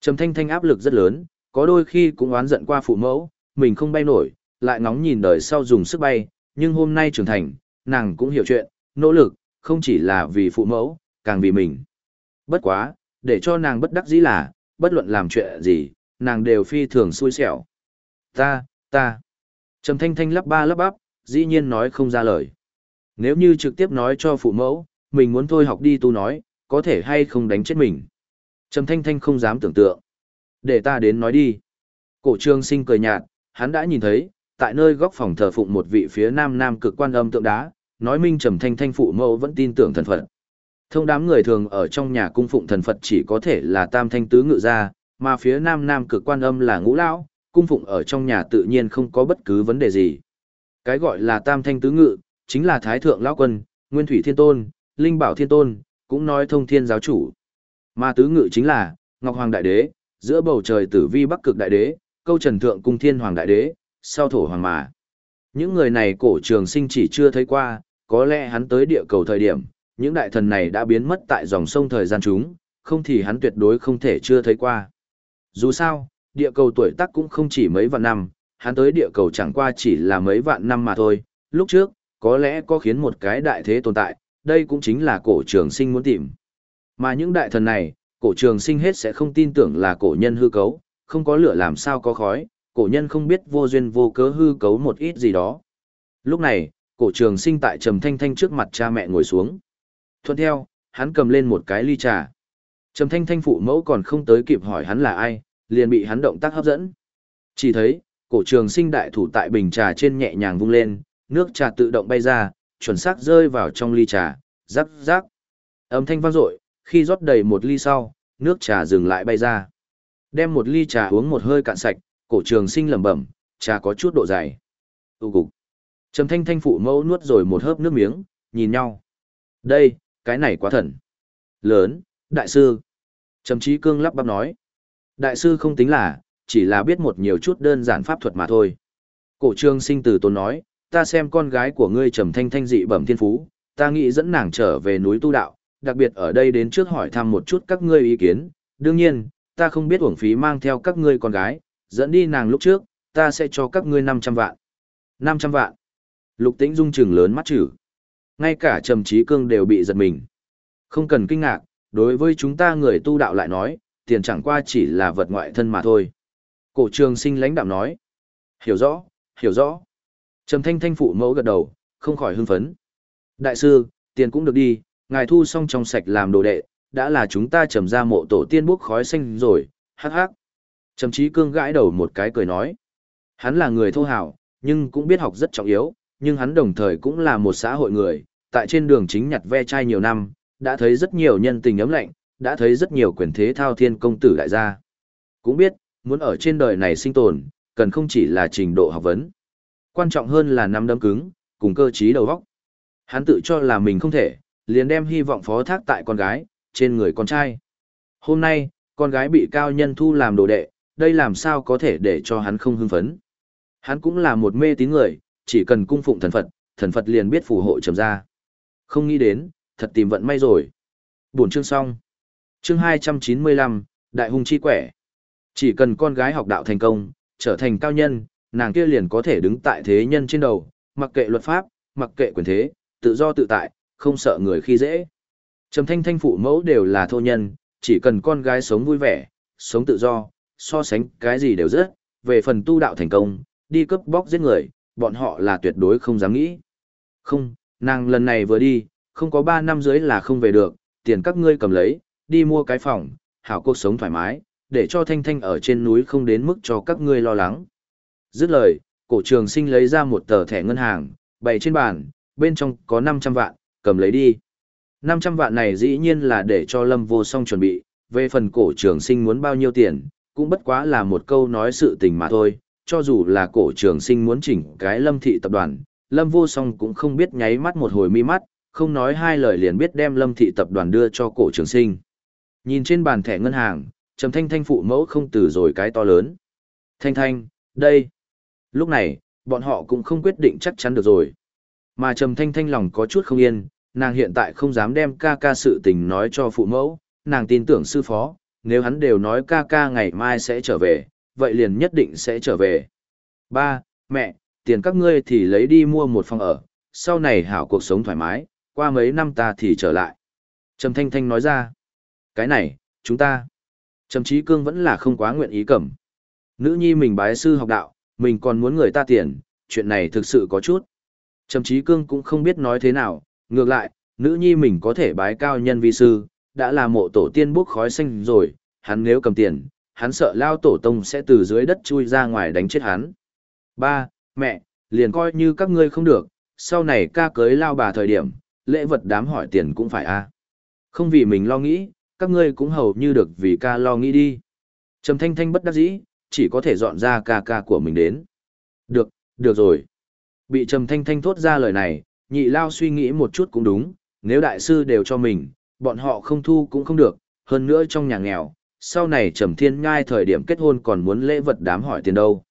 Trầm Thanh Thanh áp lực rất lớn, có đôi khi cũng oán giận qua phụ mẫu, mình không bay nổi, lại ngóng nhìn đời sau dùng sức bay, nhưng hôm nay trưởng thành, nàng cũng hiểu chuyện, nỗ lực, không chỉ là vì phụ mẫu, càng vì mình. Bất quá, để cho nàng bất đắc dĩ là, bất luận làm chuyện gì, nàng đều phi thường xui xẻo. Ta, ta. Trầm thanh thanh lắp ba lắp bắp, dĩ nhiên nói không ra lời. Nếu như trực tiếp nói cho phụ mẫu, mình muốn thôi học đi tu nói, có thể hay không đánh chết mình. Trầm thanh thanh không dám tưởng tượng. Để ta đến nói đi. Cổ trương sinh cười nhạt, hắn đã nhìn thấy, tại nơi góc phòng thờ phụng một vị phía nam nam cực quan âm tượng đá, nói minh trầm thanh thanh phụ mẫu vẫn tin tưởng thần Phật. Thông đám người thường ở trong nhà cung phụng thần Phật chỉ có thể là tam thanh tứ ngự gia, mà phía nam nam cực quan âm là ngũ lão, cung phụng ở trong nhà tự nhiên không có bất cứ vấn đề gì. Cái gọi là tam thanh tứ ngự, chính là thái thượng lão quân, nguyên thủy thiên tôn, linh bảo thiên tôn, cũng nói thông thiên giáo chủ. Mà tứ ngự chính là, ngọc hoàng đại đế, giữa bầu trời tử vi bắc cực đại đế, câu trần thượng cung thiên hoàng đại đế, sau thổ hoàng mà. Những người này cổ trường sinh chỉ chưa thấy qua, có lẽ hắn tới địa cầu thời điểm, những đại thần này đã biến mất tại dòng sông thời gian chúng, không thì hắn tuyệt đối không thể chưa thấy qua. Dù sao, địa cầu tuổi tác cũng không chỉ mấy vạn năm, hắn tới địa cầu chẳng qua chỉ là mấy vạn năm mà thôi. Lúc trước, có lẽ có khiến một cái đại thế tồn tại, đây cũng chính là cổ trường sinh muốn tìm. Mà những đại thần này, cổ trường sinh hết sẽ không tin tưởng là cổ nhân hư cấu, không có lửa làm sao có khói, cổ nhân không biết vô duyên vô cớ hư cấu một ít gì đó. Lúc này, cổ trường sinh tại trầm thanh thanh trước mặt cha mẹ ngồi xuống. Thuận theo, hắn cầm lên một cái ly trà. Trầm thanh thanh phụ mẫu còn không tới kịp hỏi hắn là ai, liền bị hắn động tác hấp dẫn. Chỉ thấy, cổ trường sinh đại thủ tại bình trà trên nhẹ nhàng vung lên, nước trà tự động bay ra, chuẩn xác rơi vào trong ly trà, rắc rắc. Âm thanh vang dội, khi rót đầy một ly sau, nước trà dừng lại bay ra. Đem một ly trà uống một hơi cạn sạch, cổ trường sinh lẩm bẩm, trà có chút độ dày. Tu cục. Trầm thanh thanh phụ mẫu nuốt rồi một hớp nước miếng, nhìn nhau. Đây, cái này quá thần. Lớn, đại sư. Trầm trí cương lắp bắp nói. Đại sư không tính là, chỉ là biết một nhiều chút đơn giản pháp thuật mà thôi. Cổ trương sinh từ tốn nói, ta xem con gái của ngươi trầm thanh thanh dị bẩm thiên phú, ta nghĩ dẫn nàng trở về núi tu đạo, đặc biệt ở đây đến trước hỏi thăm một chút các ngươi ý kiến. Đương nhiên, ta không biết uổng phí mang theo các ngươi con gái, dẫn đi nàng lúc trước, ta sẽ cho các ngươi 500 vạn. 500 vạn. Lục tĩnh dung trừng lớn mắt chữ. Ngay cả trầm trí cương đều bị giật mình. Không cần kinh ngạc, đối với chúng ta người tu đạo lại nói, tiền chẳng qua chỉ là vật ngoại thân mà thôi. Cổ trường sinh lãnh đạm nói. Hiểu rõ, hiểu rõ. Trầm thanh thanh phụ mẫu gật đầu, không khỏi hưng phấn. Đại sư, tiền cũng được đi, ngài thu xong trong sạch làm đồ đệ, đã là chúng ta trầm ra mộ tổ tiên bốc khói xanh rồi, hắc hắc. Trầm trí cương gãi đầu một cái cười nói. Hắn là người thô hào, nhưng cũng biết học rất trọng yếu, nhưng hắn đồng thời cũng là một xã hội người, tại trên đường chính nhặt ve chai nhiều năm, đã thấy rất nhiều nhân tình ấm lạnh, đã thấy rất nhiều quyền thế thao thiên công tử đại gia. Cũng biết, muốn ở trên đời này sinh tồn, cần không chỉ là trình độ học vấn. Quan trọng hơn là năm đấm cứng, cùng cơ trí đầu óc. Hắn tự cho là mình không thể, liền đem hy vọng phó thác tại con gái, trên người con trai. Hôm nay, con gái bị cao nhân thu làm đồ đệ, đây làm sao có thể để cho hắn không hưng phấn. Hắn cũng là một mê tín người, chỉ cần cung phụng thần Phật, thần Phật liền biết phù hộ trầm ra. Không nghĩ đến, thật tìm vận may rồi. buồn chương xong. Chương 295, Đại hùng chi quẻ. Chỉ cần con gái học đạo thành công, trở thành cao nhân, nàng kia liền có thể đứng tại thế nhân trên đầu, mặc kệ luật pháp, mặc kệ quyền thế, tự do tự tại, không sợ người khi dễ. Trầm thanh thanh phụ mẫu đều là thô nhân, chỉ cần con gái sống vui vẻ, sống tự do, so sánh cái gì đều rất, về phần tu đạo thành công, đi cướp bóc giết người, bọn họ là tuyệt đối không dám nghĩ. Không, nàng lần này vừa đi, không có 3 năm dưới là không về được, tiền các ngươi cầm lấy, đi mua cái phòng, hảo cuộc sống thoải mái, để cho Thanh Thanh ở trên núi không đến mức cho các ngươi lo lắng. Dứt lời, cổ trường sinh lấy ra một tờ thẻ ngân hàng, bày trên bàn, bên trong có 500 vạn, cầm lấy đi. 500 vạn này dĩ nhiên là để cho Lâm Vô Song chuẩn bị, về phần cổ trường sinh muốn bao nhiêu tiền, cũng bất quá là một câu nói sự tình mà thôi, cho dù là cổ trường sinh muốn chỉnh cái Lâm Thị tập đoàn, Lâm Vô Song cũng không biết nháy mắt một hồi mi mắt, không nói hai lời liền biết đem Lâm Thị tập đoàn đưa cho cổ trường sinh. Nhìn trên bàn thẻ ngân hàng, Trầm Thanh Thanh phụ mẫu không từ rồi cái to lớn. Thanh Thanh, đây. Lúc này, bọn họ cũng không quyết định chắc chắn được rồi. Mà Trầm Thanh Thanh lòng có chút không yên, nàng hiện tại không dám đem ca ca sự tình nói cho phụ mẫu, nàng tin tưởng sư phó, nếu hắn đều nói ca ca ngày mai sẽ trở về, vậy liền nhất định sẽ trở về. Ba, mẹ, tiền các ngươi thì lấy đi mua một phòng ở, sau này hảo cuộc sống thoải mái, qua mấy năm ta thì trở lại. Trầm Thanh Thanh nói ra, cái này, chúng ta, Trầm Chí Cương vẫn là không quá nguyện ý cầm. Nữ nhi mình bái sư học đạo, mình còn muốn người ta tiền, chuyện này thực sự có chút. Trầm Chí Cương cũng không biết nói thế nào, ngược lại, nữ nhi mình có thể bái cao nhân vi sư, đã là mộ tổ tiên bốc khói xanh rồi, hắn nếu cầm tiền, hắn sợ lao tổ tông sẽ từ dưới đất chui ra ngoài đánh chết hắn. Ba, mẹ, liền coi như các ngươi không được, sau này ca cưới lao bà thời điểm, lễ vật đám hỏi tiền cũng phải a. Không vì mình lo nghĩ, các ngươi cũng hầu như được vì ca lo nghĩ đi. Trầm Thanh Thanh bất đắc dĩ, chỉ có thể dọn ra ca ca của mình đến. Được, được rồi. Bị Trầm Thanh Thanh thốt ra lời này, nhị lao suy nghĩ một chút cũng đúng, nếu đại sư đều cho mình, bọn họ không thu cũng không được, hơn nữa trong nhà nghèo, sau này Trầm Thiên Nhai thời điểm kết hôn còn muốn lễ vật đám hỏi tiền đâu.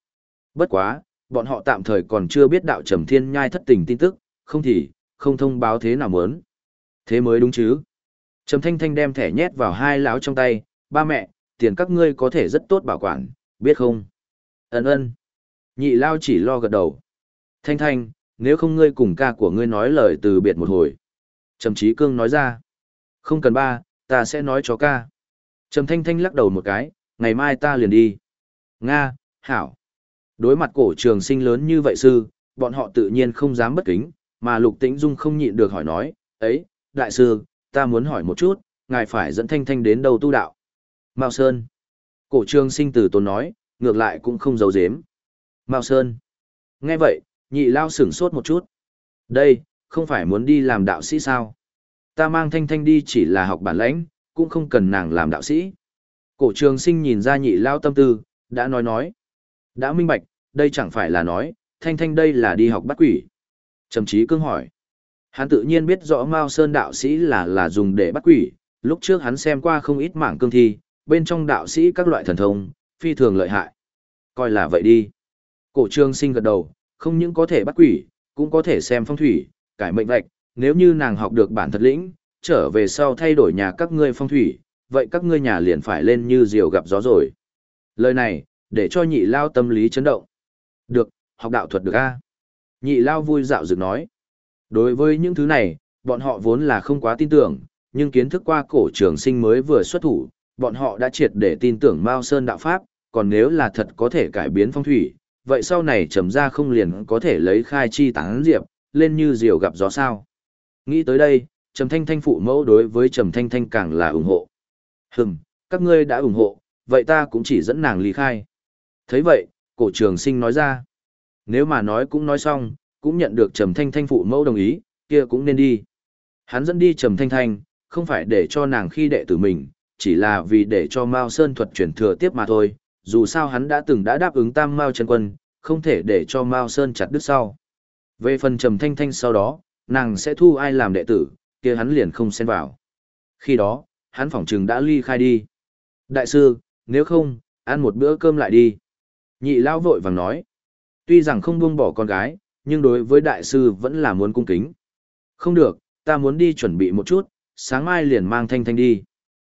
Bất quá, bọn họ tạm thời còn chưa biết đạo Trầm Thiên Nhai thất tình tin tức, không thì, không thông báo thế nào muốn. Thế mới đúng chứ. Trầm Thanh Thanh đem thẻ nhét vào hai lão trong tay, ba mẹ, tiền các ngươi có thể rất tốt bảo quản, biết không? Ấn ơn. Nhị lao chỉ lo gật đầu. Thanh Thanh, nếu không ngươi cùng ca của ngươi nói lời từ biệt một hồi. Trầm Chí Cương nói ra. Không cần ba, ta sẽ nói cho ca. Trầm Thanh Thanh lắc đầu một cái, ngày mai ta liền đi. Nga, Hảo. Đối mặt cổ trường sinh lớn như vậy sư, bọn họ tự nhiên không dám bất kính, mà Lục Tĩnh Dung không nhịn được hỏi nói, ấy, đại sư, ta muốn hỏi một chút, ngài phải dẫn Thanh Thanh đến đâu tu đạo? Mao Sơn. Cổ trường sinh từ tốn nói, ngược lại cũng không giấu giếm. Mao Sơn. Nghe vậy, nhị lao sửng sốt một chút. Đây, không phải muốn đi làm đạo sĩ sao? Ta mang Thanh Thanh đi chỉ là học bản lãnh, cũng không cần nàng làm đạo sĩ. Cổ trường sinh nhìn ra nhị lao tâm tư, đã nói nói. Đã minh bạch, đây chẳng phải là nói, Thanh Thanh đây là đi học bắt quỷ. Trầm trí cương hỏi. Hắn tự nhiên biết rõ Mao Sơn đạo sĩ là là dùng để bắt quỷ, lúc trước hắn xem qua không ít mảng cương thi, bên trong đạo sĩ các loại thần thông, phi thường lợi hại. Coi là vậy đi. Cổ trương sinh gật đầu, không những có thể bắt quỷ, cũng có thể xem phong thủy, cải mệnh vạch, nếu như nàng học được bản thật lĩnh, trở về sau thay đổi nhà các ngươi phong thủy, vậy các ngươi nhà liền phải lên như diều gặp gió rồi. Lời này, để cho nhị lao tâm lý chấn động. Được, học đạo thuật được a Nhị lao vui dạo dựng nói. Đối với những thứ này, bọn họ vốn là không quá tin tưởng, nhưng kiến thức qua cổ trường sinh mới vừa xuất thủ, bọn họ đã triệt để tin tưởng Mao Sơn đạo Pháp, còn nếu là thật có thể cải biến phong thủy, vậy sau này trầm ra không liền có thể lấy khai chi tán diệp, lên như diều gặp gió sao. Nghĩ tới đây, Trầm Thanh Thanh phụ mẫu đối với Trầm Thanh Thanh càng là ủng hộ. Hừm, các ngươi đã ủng hộ, vậy ta cũng chỉ dẫn nàng ly khai. thấy vậy, cổ trường sinh nói ra. Nếu mà nói cũng nói xong, cũng nhận được Trầm Thanh Thanh phụ mẫu đồng ý, kia cũng nên đi. Hắn dẫn đi Trầm Thanh Thanh, không phải để cho nàng khi đệ tử mình, chỉ là vì để cho Mao Sơn thuật truyền thừa tiếp mà thôi, dù sao hắn đã từng đã đáp ứng Tam Mao chân quân, không thể để cho Mao Sơn chặt đứt sau. Về phần Trầm Thanh Thanh sau đó, nàng sẽ thu ai làm đệ tử, kia hắn liền không xen vào. Khi đó, hắn phỏng chừng đã ly khai đi. Đại sư, nếu không, ăn một bữa cơm lại đi. Nhị lao vội vàng nói. Tuy rằng không buông bỏ con gái, nhưng đối với đại sư vẫn là muốn cung kính. Không được, ta muốn đi chuẩn bị một chút, sáng mai liền mang thanh thanh đi.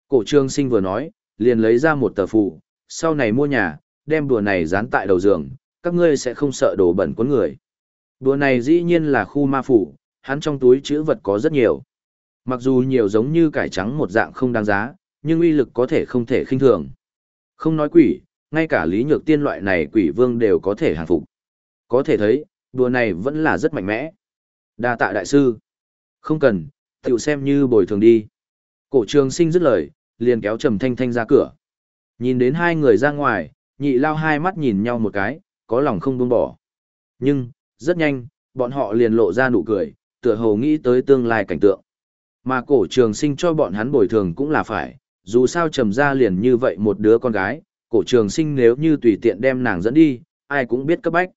Cổ trương sinh vừa nói, liền lấy ra một tờ phụ, sau này mua nhà, đem đùa này dán tại đầu giường, các ngươi sẽ không sợ đổ bẩn cuốn người. Đùa này dĩ nhiên là khu ma phủ, hắn trong túi chữ vật có rất nhiều. Mặc dù nhiều giống như cải trắng một dạng không đáng giá, nhưng uy lực có thể không thể khinh thường. Không nói quỷ, ngay cả lý nhược tiên loại này quỷ vương đều có thể hàng phục. Có thể thấy, đùa này vẫn là rất mạnh mẽ. đa tạ đại sư. Không cần, tiểu xem như bồi thường đi. Cổ trường sinh dứt lời, liền kéo trầm thanh thanh ra cửa. Nhìn đến hai người ra ngoài, nhị lao hai mắt nhìn nhau một cái, có lòng không buông bỏ. Nhưng, rất nhanh, bọn họ liền lộ ra nụ cười, tựa hồ nghĩ tới tương lai cảnh tượng. Mà cổ trường sinh cho bọn hắn bồi thường cũng là phải, dù sao trầm ra liền như vậy một đứa con gái, cổ trường sinh nếu như tùy tiện đem nàng dẫn đi, ai cũng biết cấp bách.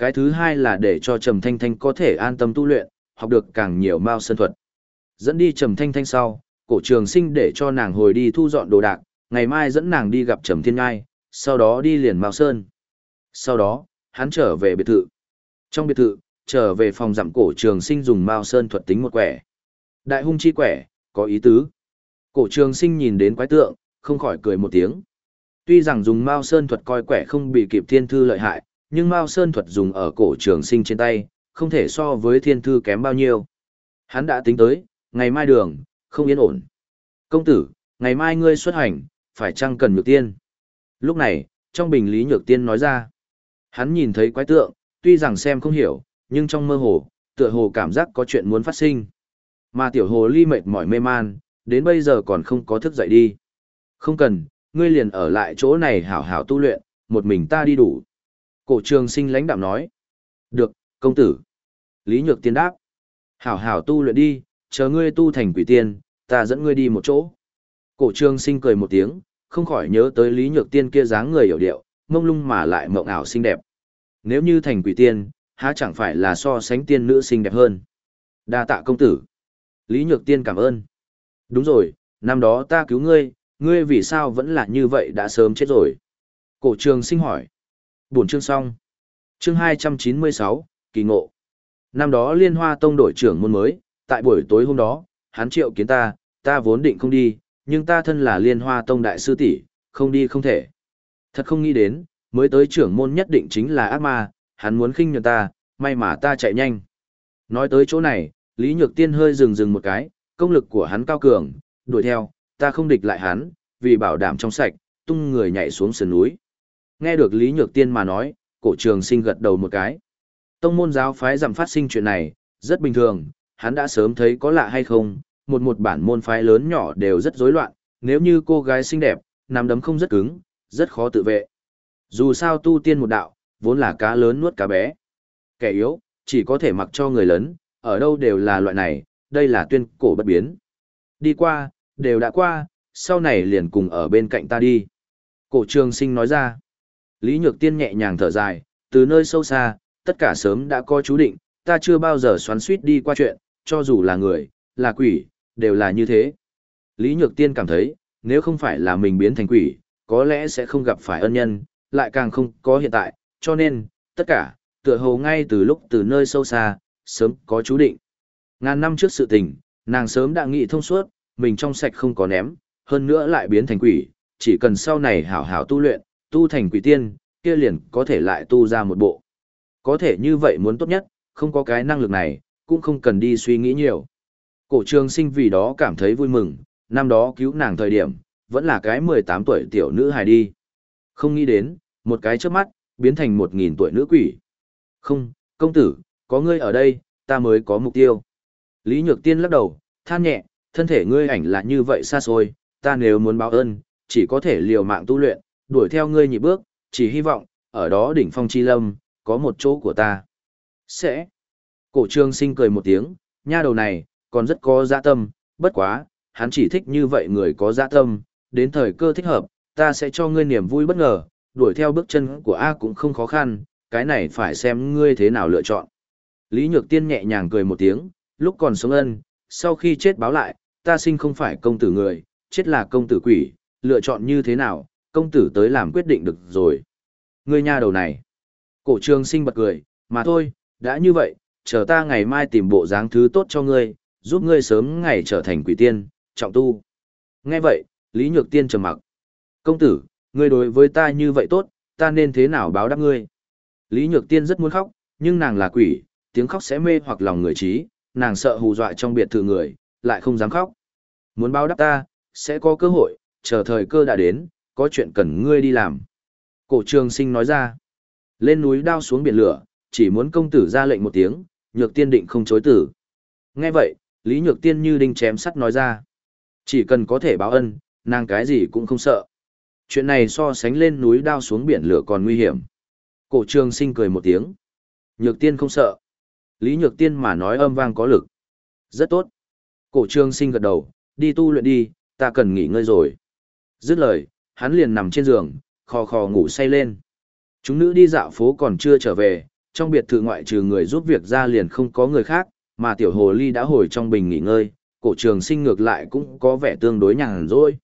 Cái thứ hai là để cho Trầm Thanh Thanh có thể an tâm tu luyện, học được càng nhiều mao sơn thuật. Dẫn đi Trầm Thanh Thanh sau, cổ trường sinh để cho nàng hồi đi thu dọn đồ đạc, ngày mai dẫn nàng đi gặp Trầm Thiên Ngai, sau đó đi liền mao sơn. Sau đó, hắn trở về biệt thự. Trong biệt thự, trở về phòng giảm cổ trường sinh dùng mao sơn thuật tính một quẻ. Đại hung chi quẻ, có ý tứ. Cổ trường sinh nhìn đến quái tượng, không khỏi cười một tiếng. Tuy rằng dùng mao sơn thuật coi quẻ không bị kịp thiên thư lợi hại, nhưng Mao Sơn thuật dùng ở cổ trường sinh trên tay, không thể so với thiên thư kém bao nhiêu. Hắn đã tính tới, ngày mai đường, không yên ổn. Công tử, ngày mai ngươi xuất hành, phải chăng cần nhược tiên? Lúc này, trong bình lý nhược tiên nói ra, hắn nhìn thấy quái tượng, tuy rằng xem không hiểu, nhưng trong mơ hồ, tựa hồ cảm giác có chuyện muốn phát sinh. Mà tiểu hồ ly mệt mỏi mê man, đến bây giờ còn không có thức dậy đi. Không cần, ngươi liền ở lại chỗ này hảo hảo tu luyện, một mình ta đi đủ. Cổ trường sinh lãnh đạm nói. Được, công tử. Lý Nhược Tiên đáp. Hảo hảo tu luyện đi, chờ ngươi tu thành quỷ tiên, ta dẫn ngươi đi một chỗ. Cổ trường sinh cười một tiếng, không khỏi nhớ tới Lý Nhược Tiên kia dáng người hiểu điệu, mông lung mà lại mộng ảo xinh đẹp. Nếu như thành quỷ tiên, há chẳng phải là so sánh tiên nữ xinh đẹp hơn. Đa tạ công tử. Lý Nhược Tiên cảm ơn. Đúng rồi, năm đó ta cứu ngươi, ngươi vì sao vẫn là như vậy đã sớm chết rồi. Cổ trường sinh hỏi. Buổi chương xong. Chương 296, kỳ ngộ. Năm đó liên hoa tông đổi trưởng môn mới, tại buổi tối hôm đó, hắn triệu kiến ta, ta vốn định không đi, nhưng ta thân là liên hoa tông đại sư tỷ, không đi không thể. Thật không nghĩ đến, mới tới trưởng môn nhất định chính là ác ma, hắn muốn khinh nhường ta, may mà ta chạy nhanh. Nói tới chỗ này, Lý Nhược Tiên hơi dừng dừng một cái, công lực của hắn cao cường, đuổi theo, ta không địch lại hắn, vì bảo đảm trong sạch, tung người nhảy xuống sườn núi. Nghe được Lý Nhược Tiên mà nói, cổ trường sinh gật đầu một cái. Tông môn giáo phái giảm phát sinh chuyện này, rất bình thường, hắn đã sớm thấy có lạ hay không, một một bản môn phái lớn nhỏ đều rất rối loạn, nếu như cô gái xinh đẹp, nắm đấm không rất cứng, rất khó tự vệ. Dù sao tu tiên một đạo, vốn là cá lớn nuốt cá bé. Kẻ yếu, chỉ có thể mặc cho người lớn, ở đâu đều là loại này, đây là tuyên cổ bất biến. Đi qua, đều đã qua, sau này liền cùng ở bên cạnh ta đi. Cổ trường sinh nói ra. Lý Nhược Tiên nhẹ nhàng thở dài, từ nơi sâu xa, tất cả sớm đã có chú định, ta chưa bao giờ xoắn suýt đi qua chuyện, cho dù là người, là quỷ, đều là như thế. Lý Nhược Tiên cảm thấy, nếu không phải là mình biến thành quỷ, có lẽ sẽ không gặp phải ân nhân, lại càng không có hiện tại, cho nên, tất cả, tựa hồ ngay từ lúc từ nơi sâu xa, sớm có chú định. Ngàn năm trước sự tình, nàng sớm đã nghĩ thông suốt, mình trong sạch không có ném, hơn nữa lại biến thành quỷ, chỉ cần sau này hảo hảo tu luyện, tu thành quỷ tiên, kia liền có thể lại tu ra một bộ. Có thể như vậy muốn tốt nhất, không có cái năng lực này, cũng không cần đi suy nghĩ nhiều. Cổ trường sinh vì đó cảm thấy vui mừng, năm đó cứu nàng thời điểm, vẫn là cái 18 tuổi tiểu nữ hài đi. Không nghĩ đến, một cái trước mắt, biến thành 1.000 tuổi nữ quỷ. Không, công tử, có ngươi ở đây, ta mới có mục tiêu. Lý Nhược Tiên lắc đầu, than nhẹ, thân thể ngươi ảnh là như vậy xa xôi, ta nếu muốn báo ơn, chỉ có thể liều mạng tu luyện, đuổi theo ngươi nhị bước, chỉ hy vọng, ở đó đỉnh phong chi lâm, có một chỗ của ta. Sẽ. Cổ trương sinh cười một tiếng, nha đầu này, còn rất có dạ tâm, bất quá, hắn chỉ thích như vậy người có dạ tâm, đến thời cơ thích hợp, ta sẽ cho ngươi niềm vui bất ngờ, đuổi theo bước chân của A cũng không khó khăn, cái này phải xem ngươi thế nào lựa chọn. Lý Nhược Tiên nhẹ nhàng cười một tiếng, lúc còn sống ân, sau khi chết báo lại, ta sinh không phải công tử người, chết là công tử quỷ, lựa chọn như thế nào, công tử tới làm quyết định được rồi. Ngươi nha đầu này. Cổ trường sinh bật cười, mà thôi, đã như vậy, chờ ta ngày mai tìm bộ dáng thứ tốt cho ngươi, giúp ngươi sớm ngày trở thành quỷ tiên, trọng tu. Nghe vậy, Lý Nhược Tiên trầm mặc. Công tử, ngươi đối với ta như vậy tốt, ta nên thế nào báo đáp ngươi? Lý Nhược Tiên rất muốn khóc, nhưng nàng là quỷ, tiếng khóc sẽ mê hoặc lòng người trí, nàng sợ hù dọa trong biệt thự người, lại không dám khóc. Muốn báo đáp ta, sẽ có cơ hội, chờ thời cơ đã đến, có chuyện cần ngươi đi làm. Cổ trường sinh nói ra, lên núi đao xuống biển lửa, chỉ muốn công tử ra lệnh một tiếng, nhược tiên định không chối tử. Nghe vậy, Lý Nhược Tiên như đinh chém sắt nói ra. Chỉ cần có thể báo ân, nàng cái gì cũng không sợ. Chuyện này so sánh lên núi đao xuống biển lửa còn nguy hiểm. Cổ trường sinh cười một tiếng. Nhược tiên không sợ. Lý Nhược Tiên mà nói âm vang có lực. Rất tốt. Cổ trường sinh gật đầu, đi tu luyện đi, ta cần nghỉ ngơi rồi. Dứt lời, hắn liền nằm trên giường, khò khò ngủ say lên. Chúng nữ đi dạo phố còn chưa trở về, trong biệt thự ngoại trừ người giúp việc ra liền không có người khác, mà tiểu hồ ly đã hồi trong bình nghỉ ngơi, cổ trường sinh ngược lại cũng có vẻ tương đối nhàn rỗi.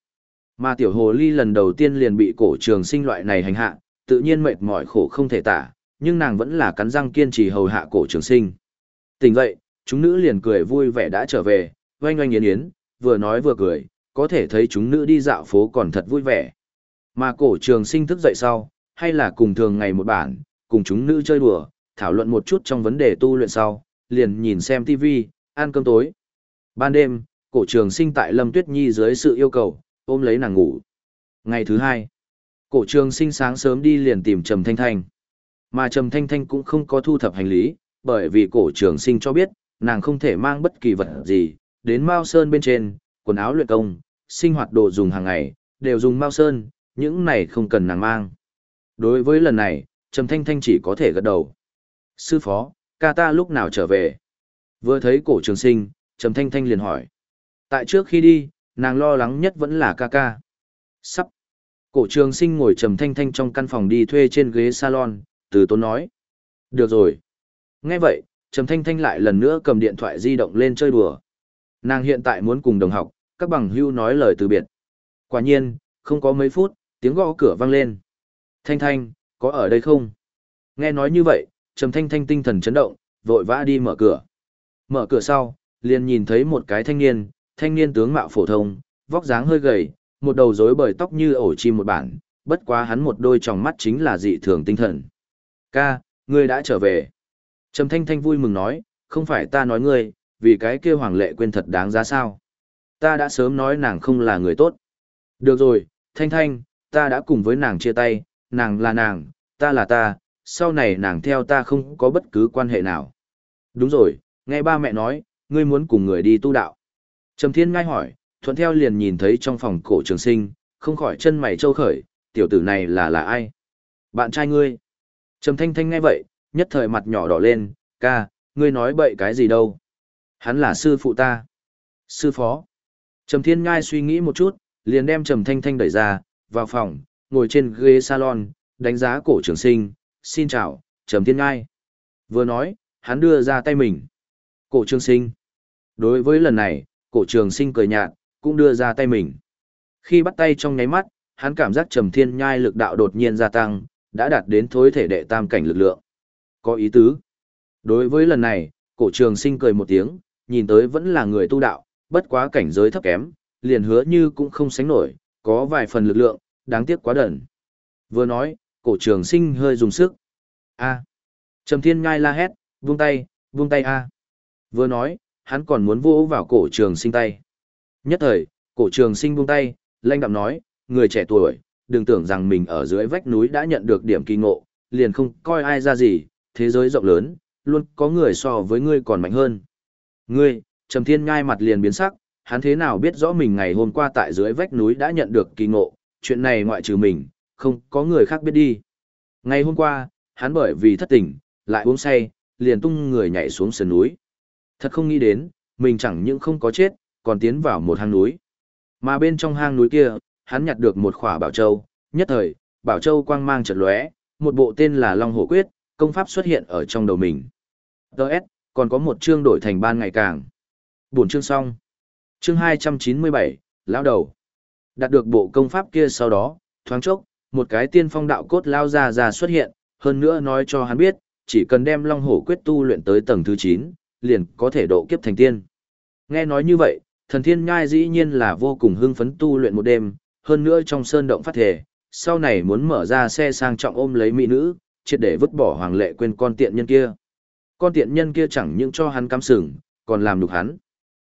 Mà tiểu hồ ly lần đầu tiên liền bị cổ trường sinh loại này hành hạ, tự nhiên mệt mỏi khổ không thể tả, nhưng nàng vẫn là cắn răng kiên trì hầu hạ cổ trường sinh. Tỉnh vậy, chúng nữ liền cười vui vẻ đã trở về, oanh oanh yến yến, vừa nói vừa cười, có thể thấy chúng nữ đi dạo phố còn thật vui vẻ. Mà cổ trường sinh thức dậy sau, hay là cùng thường ngày một bản, cùng chúng nữ chơi đùa, thảo luận một chút trong vấn đề tu luyện sau, liền nhìn xem TV, ăn cơm tối. Ban đêm, cổ trường sinh tại Lâm Tuyết Nhi dưới sự yêu cầu, ôm lấy nàng ngủ. Ngày thứ hai, cổ trường sinh sáng sớm đi liền tìm Trầm Thanh Thanh. Mà Trầm Thanh Thanh cũng không có thu thập hành lý, bởi vì cổ trường sinh cho biết, nàng không thể mang bất kỳ vật gì, đến Mao Sơn bên trên, quần áo luyện công, sinh hoạt đồ dùng hàng ngày, đều dùng Mao Sơn, những này không cần nàng mang. Đối với lần này, Trầm Thanh Thanh chỉ có thể gật đầu. Sư phó, ca ta lúc nào trở về? Vừa thấy cổ trường sinh, Trầm Thanh Thanh liền hỏi. Tại trước khi đi, nàng lo lắng nhất vẫn là ca ca. Sắp. Cổ trường sinh ngồi trầm thanh thanh trong căn phòng đi thuê trên ghế salon, từ tốn nói. Được rồi. Nghe vậy, trầm thanh thanh lại lần nữa cầm điện thoại di động lên chơi đùa. Nàng hiện tại muốn cùng đồng học, các bằng hưu nói lời từ biệt. Quả nhiên, không có mấy phút, tiếng gõ cửa vang lên. Thanh thanh, có ở đây không? Nghe nói như vậy, trầm thanh thanh tinh thần chấn động, vội vã đi mở cửa. Mở cửa sau, liền nhìn thấy một cái thanh niên, thanh niên tướng mạo phổ thông, vóc dáng hơi gầy, một đầu rối bời tóc như ổ chim một bản, bất quá hắn một đôi tròng mắt chính là dị thường tinh thần. Ca, ngươi đã trở về. Trầm thanh thanh vui mừng nói, không phải ta nói ngươi, vì cái kia hoàng lệ quên thật đáng giá sao. Ta đã sớm nói nàng không là người tốt. Được rồi, thanh thanh, ta đã cùng với nàng chia tay, nàng là nàng, ta là ta, sau này nàng theo ta không có bất cứ quan hệ nào. Đúng rồi, nghe ba mẹ nói, ngươi muốn cùng người đi tu đạo. Trầm thiên ngay hỏi, thuận theo liền nhìn thấy trong phòng cổ trường sinh, không khỏi chân mày trâu khởi, tiểu tử này là là ai? Bạn trai ngươi. Trầm thanh thanh nghe vậy, nhất thời mặt nhỏ đỏ lên, ca, ngươi nói bậy cái gì đâu? Hắn là sư phụ ta. Sư phó. Trầm thiên ngai suy nghĩ một chút, liền đem trầm thanh thanh đẩy ra, vào phòng, ngồi trên ghế salon, đánh giá cổ trường sinh, xin chào, trầm thiên ngai. Vừa nói, hắn đưa ra tay mình. Cổ trường sinh. Đối với lần này, cổ trường sinh cười nhạt, cũng đưa ra tay mình. Khi bắt tay trong nháy mắt, hắn cảm giác trầm thiên nhai lực đạo đột nhiên gia tăng, đã đạt đến thối thể đệ tam cảnh lực lượng. Có ý tứ. Đối với lần này, cổ trường sinh cười một tiếng, nhìn tới vẫn là người tu đạo, bất quá cảnh giới thấp kém, liền hứa như cũng không sánh nổi, có vài phần lực lượng, đáng tiếc quá đẩn. Vừa nói, cổ trường sinh hơi dùng sức. A. Trầm thiên ngai la hét, vung tay, vung tay A. Vừa nói, hắn còn muốn vỗ vào cổ trường sinh tay. Nhất thời, cổ trường sinh buông tay, lanh đạm nói, người trẻ tuổi, đừng tưởng rằng mình ở dưới vách núi đã nhận được điểm kỳ ngộ, liền không coi ai ra gì, thế giới rộng lớn, luôn có người so với ngươi còn mạnh hơn. Ngươi, Trầm Thiên ngai mặt liền biến sắc, hắn thế nào biết rõ mình ngày hôm qua tại dưới vách núi đã nhận được kỳ ngộ, chuyện này ngoại trừ mình, không có người khác biết đi. Ngày hôm qua, hắn bởi vì thất tình, lại uống say, liền tung người nhảy xuống sườn núi. Thật không nghĩ đến, mình chẳng những không có chết, còn tiến vào một hang núi. Mà bên trong hang núi kia, hắn nhặt được một khỏa bảo châu, nhất thời, bảo châu quang mang chợt lóe, một bộ tên là Long Hổ Quyết, công pháp xuất hiện ở trong đầu mình. Đợt, còn có một chương đổi thành ban ngày càng. Buổi chương xong. Chương 297, lão đầu. Đạt được bộ công pháp kia sau đó, thoáng chốc, một cái tiên phong đạo cốt lao ra ra xuất hiện, hơn nữa nói cho hắn biết, chỉ cần đem Long Hổ Quyết tu luyện tới tầng thứ 9, liền có thể độ kiếp thành tiên. Nghe nói như vậy, thần thiên nhai dĩ nhiên là vô cùng hưng phấn tu luyện một đêm, hơn nữa trong sơn động phát thể, sau này muốn mở ra xe sang trọng ôm lấy mỹ nữ, triệt để vứt bỏ hoàng lệ quên con tiện nhân kia. Con tiện nhân kia chẳng những cho hắn cắm sừng, còn làm nhục hắn.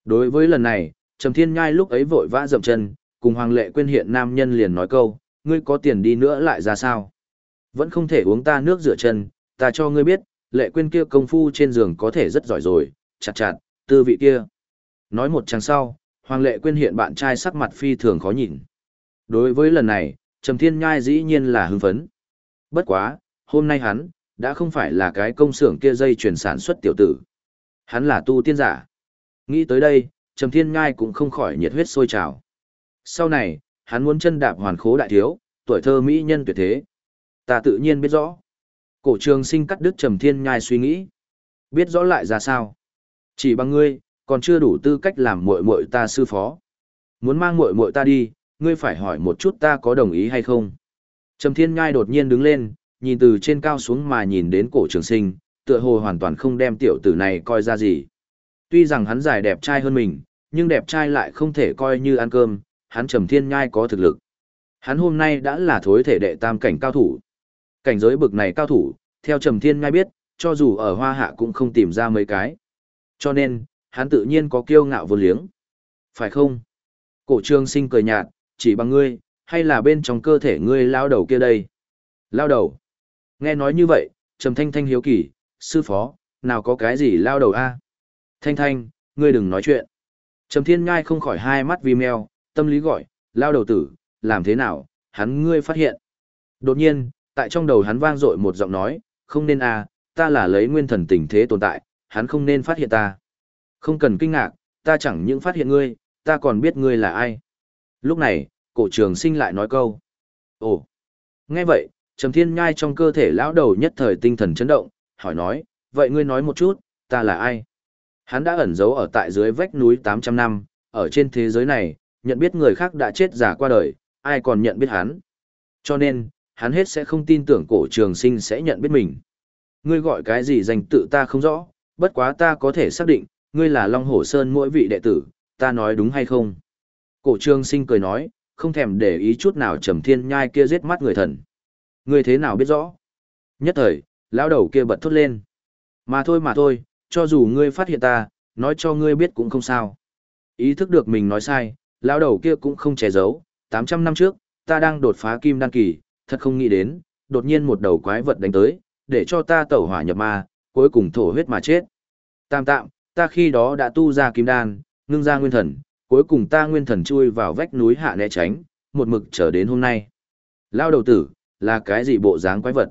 Đối với lần này, Trầm Thiên Nhai lúc ấy vội vã dậm chân, cùng hoàng lệ quên hiện nam nhân liền nói câu, ngươi có tiền đi nữa lại ra sao? Vẫn không thể uống ta nước rửa chân, ta cho ngươi biết, lệ quên kia công phu trên giường có thể rất giỏi rồi, chặt chặt, tư vị kia. Nói một chàng sau, Hoàng Lệ Quyên hiện bạn trai sắc mặt phi thường khó nhìn. Đối với lần này, Trầm Thiên Nhai dĩ nhiên là hưng phấn. Bất quá, hôm nay hắn, đã không phải là cái công xưởng kia dây chuyển sản xuất tiểu tử. Hắn là tu tiên giả. Nghĩ tới đây, Trầm Thiên ngai cũng không khỏi nhiệt huyết sôi trào. Sau này, hắn muốn chân đạp hoàn khố đại thiếu, tuổi thơ mỹ nhân tuyệt thế. Ta tự nhiên biết rõ. Cổ trường sinh cắt đứt Trầm Thiên ngai suy nghĩ. Biết rõ lại ra sao? Chỉ bằng ngươi, còn chưa đủ tư cách làm muội muội ta sư phó. Muốn mang muội muội ta đi, ngươi phải hỏi một chút ta có đồng ý hay không. Trầm Thiên Ngai đột nhiên đứng lên, nhìn từ trên cao xuống mà nhìn đến cổ trường sinh, tựa hồ hoàn toàn không đem tiểu tử này coi ra gì. Tuy rằng hắn dài đẹp trai hơn mình, nhưng đẹp trai lại không thể coi như ăn cơm, hắn Trầm Thiên Nhai có thực lực. Hắn hôm nay đã là thối thể đệ tam cảnh cao thủ. Cảnh giới bực này cao thủ, theo Trầm Thiên Nhai biết, cho dù ở hoa hạ cũng không tìm ra mấy cái. Cho nên, hắn tự nhiên có kiêu ngạo vô liếng. Phải không? Cổ trương sinh cười nhạt, chỉ bằng ngươi, hay là bên trong cơ thể ngươi lao đầu kia đây? Lao đầu. Nghe nói như vậy, trầm thanh thanh hiếu kỳ, sư phó, nào có cái gì lao đầu a? Thanh thanh, ngươi đừng nói chuyện. Trầm thiên ngai không khỏi hai mắt vì mèo, tâm lý gọi, lao đầu tử, làm thế nào, hắn ngươi phát hiện. Đột nhiên, tại trong đầu hắn vang dội một giọng nói, không nên a, ta là lấy nguyên thần tình thế tồn tại, hắn không nên phát hiện ta. Không cần kinh ngạc, ta chẳng những phát hiện ngươi, ta còn biết ngươi là ai. Lúc này, cổ trường sinh lại nói câu. Ồ! Nghe vậy, Trầm Thiên Nhai trong cơ thể lão đầu nhất thời tinh thần chấn động, hỏi nói, vậy ngươi nói một chút, ta là ai? Hắn đã ẩn giấu ở tại dưới vách núi 800 năm, ở trên thế giới này, nhận biết người khác đã chết giả qua đời, ai còn nhận biết hắn. Cho nên, hắn hết sẽ không tin tưởng cổ trường sinh sẽ nhận biết mình. Ngươi gọi cái gì danh tự ta không rõ, bất quá ta có thể xác định, ngươi là Long Hổ Sơn mỗi vị đệ tử, ta nói đúng hay không? Cổ trường sinh cười nói, không thèm để ý chút nào trầm thiên nhai kia giết mắt người thần. Ngươi thế nào biết rõ? Nhất thời, lão đầu kia bật thốt lên. Mà thôi mà thôi, cho dù ngươi phát hiện ta, nói cho ngươi biết cũng không sao. Ý thức được mình nói sai, lão đầu kia cũng không che giấu, 800 năm trước, ta đang đột phá kim đan kỳ, thật không nghĩ đến, đột nhiên một đầu quái vật đánh tới, để cho ta tẩu hỏa nhập ma, cuối cùng thổ huyết mà chết. Tam tạm, ta khi đó đã tu ra kim đan, ngưng ra nguyên thần, cuối cùng ta nguyên thần chui vào vách núi hạ né tránh, một mực trở đến hôm nay. Lao đầu tử, là cái gì bộ dáng quái vật?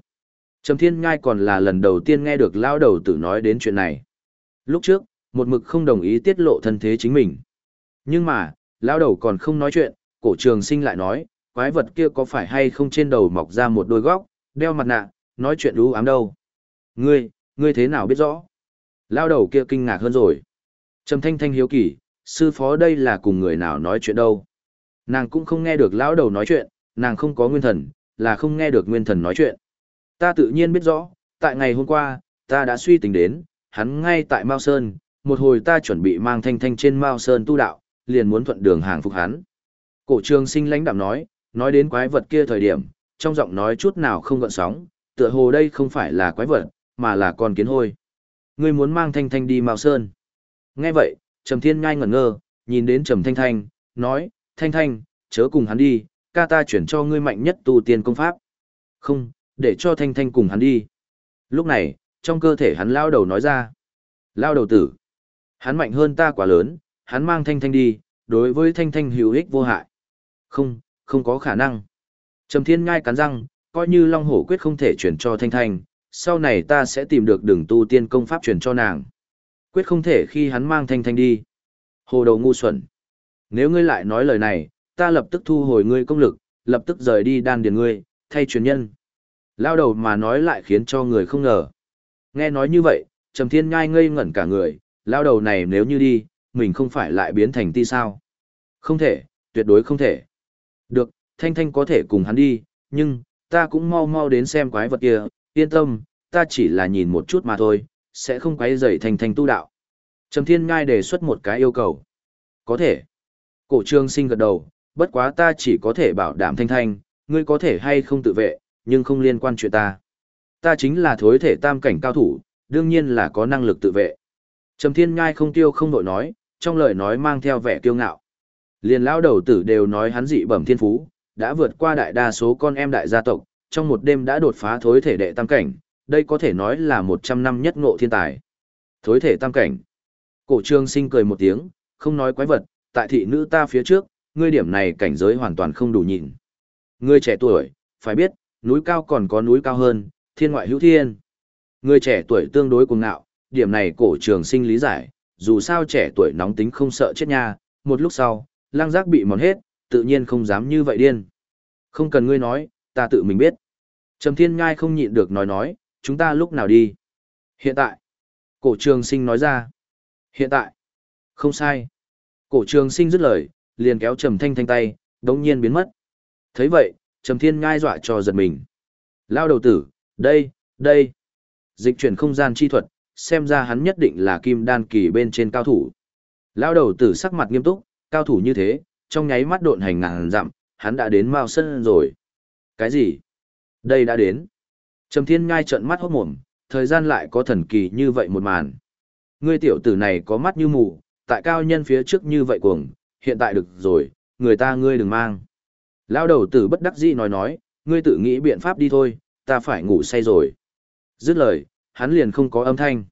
Trầm Thiên Ngai còn là lần đầu tiên nghe được lao đầu tử nói đến chuyện này. Lúc trước, một mực không đồng ý tiết lộ thân thế chính mình. Nhưng mà, lão đầu còn không nói chuyện, cổ trường sinh lại nói, quái vật kia có phải hay không trên đầu mọc ra một đôi góc, đeo mặt nạ, nói chuyện lú ám đâu. Ngươi, ngươi thế nào biết rõ? Lao đầu kia kinh ngạc hơn rồi. Trầm thanh thanh hiếu kỳ, sư phó đây là cùng người nào nói chuyện đâu. Nàng cũng không nghe được lão đầu nói chuyện, nàng không có nguyên thần, là không nghe được nguyên thần nói chuyện. Ta tự nhiên biết rõ, tại ngày hôm qua, ta đã suy tính đến, hắn ngay tại Mao Sơn, một hồi ta chuẩn bị mang thanh thanh trên Mao Sơn tu đạo, liền muốn thuận đường hàng phục hắn. Cổ trường sinh lãnh đạm nói, nói đến quái vật kia thời điểm, trong giọng nói chút nào không gợn sóng, tựa hồ đây không phải là quái vật, mà là con kiến hôi. Ngươi muốn mang thanh thanh đi Mao Sơn. Nghe vậy, Trầm Thiên Nhai ngẩn ngơ, nhìn đến Trầm Thanh Thanh, nói, Thanh Thanh, chớ cùng hắn đi, ca ta chuyển cho ngươi mạnh nhất tu tiên công pháp. Không, để cho Thanh Thanh cùng hắn đi. Lúc này, trong cơ thể hắn lao đầu nói ra. Lao đầu tử. Hắn mạnh hơn ta quá lớn, hắn mang Thanh Thanh đi, đối với Thanh Thanh hữu ích vô hại. Không, không có khả năng. Trầm Thiên Ngai cắn răng, coi như Long Hổ quyết không thể chuyển cho Thanh Thanh, sau này ta sẽ tìm được đường tu tiên công pháp chuyển cho nàng. Quyết không thể khi hắn mang Thanh Thanh đi. Hồ đầu ngu xuẩn. Nếu ngươi lại nói lời này, ta lập tức thu hồi ngươi công lực, lập tức rời đi đan điền ngươi, thay truyền nhân. Lao đầu mà nói lại khiến cho người không ngờ. Nghe nói như vậy, Trầm Thiên Nhai ngây ngẩn cả người, lao đầu này nếu như đi, mình không phải lại biến thành ti sao. Không thể, tuyệt đối không thể. Được, Thanh Thanh có thể cùng hắn đi, nhưng, ta cũng mau mau đến xem quái vật kia, yên tâm, ta chỉ là nhìn một chút mà thôi, sẽ không quấy rầy Thanh Thanh tu đạo. Trầm Thiên Ngai đề xuất một cái yêu cầu. Có thể. Cổ trương sinh gật đầu, bất quá ta chỉ có thể bảo đảm Thanh Thanh, ngươi có thể hay không tự vệ, nhưng không liên quan chuyện ta. Ta chính là thối thể tam cảnh cao thủ, đương nhiên là có năng lực tự vệ. Trầm Thiên Ngai không tiêu không đội nói, trong lời nói mang theo vẻ kiêu ngạo. Liền lão đầu tử đều nói hắn dị bẩm thiên phú, đã vượt qua đại đa số con em đại gia tộc, trong một đêm đã đột phá thối thể đệ tam cảnh, đây có thể nói là một trăm năm nhất ngộ thiên tài. Thối thể tam cảnh. Cổ trương sinh cười một tiếng, không nói quái vật, tại thị nữ ta phía trước, ngươi điểm này cảnh giới hoàn toàn không đủ nhìn. Ngươi trẻ tuổi, phải biết, núi cao còn có núi cao hơn, thiên ngoại hữu thiên. người trẻ tuổi tương đối cuồng ngạo, điểm này cổ trường sinh lý giải, dù sao trẻ tuổi nóng tính không sợ chết nha, một lúc sau, lang giác bị mòn hết, tự nhiên không dám như vậy điên. Không cần ngươi nói, ta tự mình biết. Trầm Thiên Ngai không nhịn được nói nói, chúng ta lúc nào đi? Hiện tại. Cổ trường sinh nói ra. Hiện tại. Không sai. Cổ trường sinh dứt lời, liền kéo Trầm Thanh Thanh tay, đống nhiên biến mất. thấy vậy, Trầm Thiên Ngai dọa cho giật mình. Lao đầu tử, đây, đây. Dịch chuyển không gian chi thuật, xem ra hắn nhất định là kim đan kỳ bên trên cao thủ. Lao đầu tử sắc mặt nghiêm túc, cao thủ như thế, trong nháy mắt độn hành ngàn dặm, hắn đã đến Mao Sơn rồi. Cái gì? Đây đã đến. Trầm Thiên Ngai trợn mắt hốt mồm, thời gian lại có thần kỳ như vậy một màn. Ngươi tiểu tử này có mắt như mù, tại cao nhân phía trước như vậy cuồng, hiện tại được rồi, người ta ngươi đừng mang. Lao đầu tử bất đắc dĩ nói nói, ngươi tự nghĩ biện pháp đi thôi, ta phải ngủ say rồi. Dứt lời, hắn liền không có âm thanh.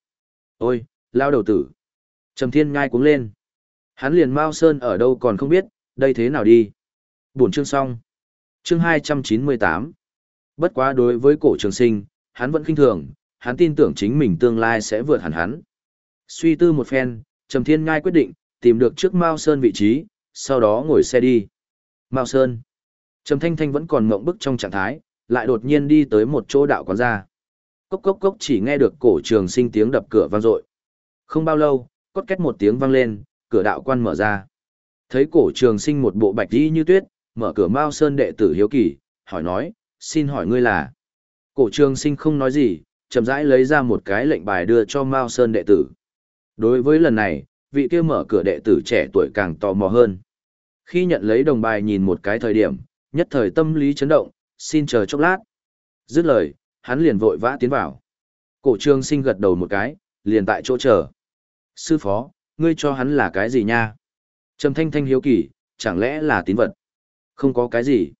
Ôi, lao đầu tử. Trầm Thiên Ngai cuống lên. Hắn liền Mao Sơn ở đâu còn không biết, đây thế nào đi. buồn chương xong. Chương 298. Bất quá đối với cổ trường sinh, hắn vẫn kinh thường, hắn tin tưởng chính mình tương lai sẽ vượt hẳn hắn. Suy tư một phen, Trầm Thiên Ngai quyết định, tìm được trước Mao Sơn vị trí, sau đó ngồi xe đi. Mao Sơn. Trầm Thanh Thanh vẫn còn mộng bức trong trạng thái, lại đột nhiên đi tới một chỗ đạo quán ra. Cốc cốc cốc chỉ nghe được cổ trường sinh tiếng đập cửa vang dội. Không bao lâu, cốt két một tiếng vang lên, cửa đạo quan mở ra. Thấy cổ trường sinh một bộ bạch y như tuyết, mở cửa Mao Sơn đệ tử hiếu kỳ, hỏi nói, xin hỏi ngươi là. Cổ trường sinh không nói gì, chậm rãi lấy ra một cái lệnh bài đưa cho Mao Sơn đệ tử. Đối với lần này, vị kia mở cửa đệ tử trẻ tuổi càng tò mò hơn. Khi nhận lấy đồng bài nhìn một cái thời điểm, nhất thời tâm lý chấn động, xin chờ chốc lát. Dứt lời, hắn liền vội vã tiến vào. Cổ trường sinh gật đầu một cái, liền tại chỗ chờ. Sư phó, ngươi cho hắn là cái gì nha? Trầm thanh thanh hiếu kỳ, chẳng lẽ là tín vật? Không có cái gì.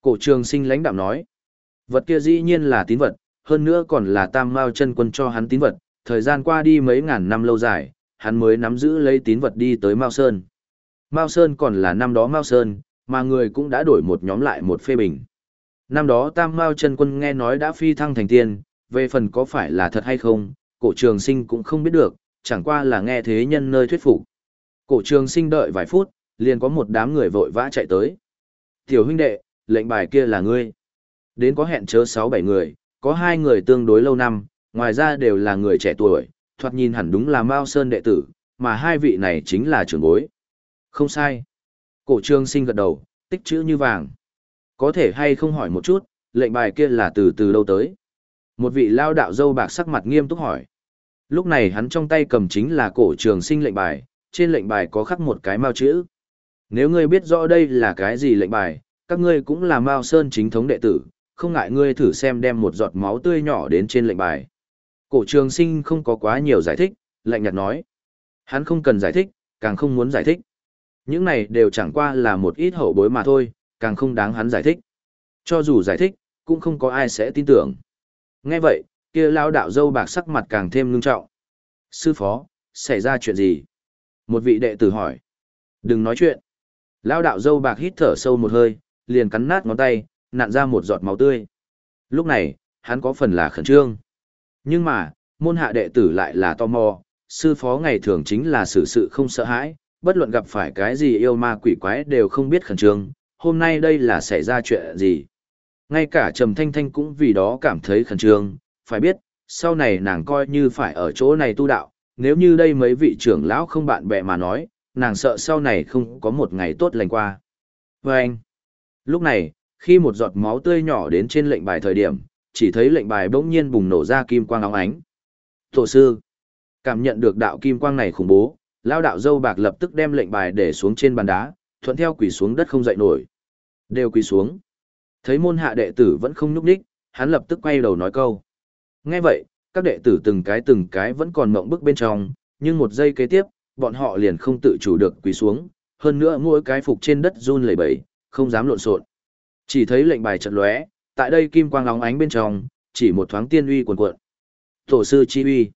Cổ trường sinh lãnh đạm nói. Vật kia dĩ nhiên là tín vật, hơn nữa còn là tam mao chân quân cho hắn tín vật. Thời gian qua đi mấy ngàn năm lâu dài, hắn mới nắm giữ lấy tín vật đi tới Mao Sơn. Mao Sơn còn là năm đó Mao Sơn, mà người cũng đã đổi một nhóm lại một phê bình. Năm đó Tam Mao chân quân nghe nói đã phi thăng thành tiên, về phần có phải là thật hay không, cổ trường sinh cũng không biết được, chẳng qua là nghe thế nhân nơi thuyết phục. Cổ trường sinh đợi vài phút, liền có một đám người vội vã chạy tới. Tiểu huynh đệ, lệnh bài kia là ngươi. Đến có hẹn chớ 6-7 người, có hai người tương đối lâu năm, ngoài ra đều là người trẻ tuổi, thoạt nhìn hẳn đúng là Mao Sơn đệ tử, mà hai vị này chính là trưởng bối. Không sai. Cổ trường sinh gật đầu, tích chữ như vàng. Có thể hay không hỏi một chút, lệnh bài kia là từ từ đâu tới. Một vị lao đạo dâu bạc sắc mặt nghiêm túc hỏi. Lúc này hắn trong tay cầm chính là cổ trường sinh lệnh bài, trên lệnh bài có khắc một cái mao chữ. Nếu ngươi biết rõ đây là cái gì lệnh bài, các ngươi cũng là mao sơn chính thống đệ tử, không ngại ngươi thử xem đem một giọt máu tươi nhỏ đến trên lệnh bài. Cổ trường sinh không có quá nhiều giải thích, lạnh nhạt nói. Hắn không cần giải thích, càng không muốn giải thích. Những này đều chẳng qua là một ít hậu bối mà thôi, càng không đáng hắn giải thích. Cho dù giải thích, cũng không có ai sẽ tin tưởng. Nghe vậy, kia lao đạo dâu bạc sắc mặt càng thêm ngưng trọng. Sư phó, xảy ra chuyện gì? Một vị đệ tử hỏi. Đừng nói chuyện. Lao đạo dâu bạc hít thở sâu một hơi, liền cắn nát ngón tay, nặn ra một giọt máu tươi. Lúc này, hắn có phần là khẩn trương. Nhưng mà, môn hạ đệ tử lại là tò mò, sư phó ngày thường chính là xử sự không sợ hãi, bất luận gặp phải cái gì yêu ma quỷ quái đều không biết khẩn trương, hôm nay đây là xảy ra chuyện gì. Ngay cả Trầm Thanh Thanh cũng vì đó cảm thấy khẩn trương, phải biết, sau này nàng coi như phải ở chỗ này tu đạo, nếu như đây mấy vị trưởng lão không bạn bè mà nói, nàng sợ sau này không có một ngày tốt lành qua. Và anh, lúc này, khi một giọt máu tươi nhỏ đến trên lệnh bài thời điểm, chỉ thấy lệnh bài bỗng nhiên bùng nổ ra kim quang óng ánh. Tổ sư, cảm nhận được đạo kim quang này khủng bố, lao đạo dâu bạc lập tức đem lệnh bài để xuống trên bàn đá, thuận theo quỷ xuống đất không dậy nổi. Đều quỳ xuống. Thấy môn hạ đệ tử vẫn không nhúc đích, hắn lập tức quay đầu nói câu. Nghe vậy, các đệ tử từng cái từng cái vẫn còn mộng bức bên trong, nhưng một giây kế tiếp, bọn họ liền không tự chủ được quỳ xuống, hơn nữa mỗi cái phục trên đất run lẩy bẩy, không dám lộn xộn. Chỉ thấy lệnh bài chợt lóe, tại đây kim quang lóng ánh bên trong, chỉ một thoáng tiên uy cuồn cuộn. Tổ sư chi uy.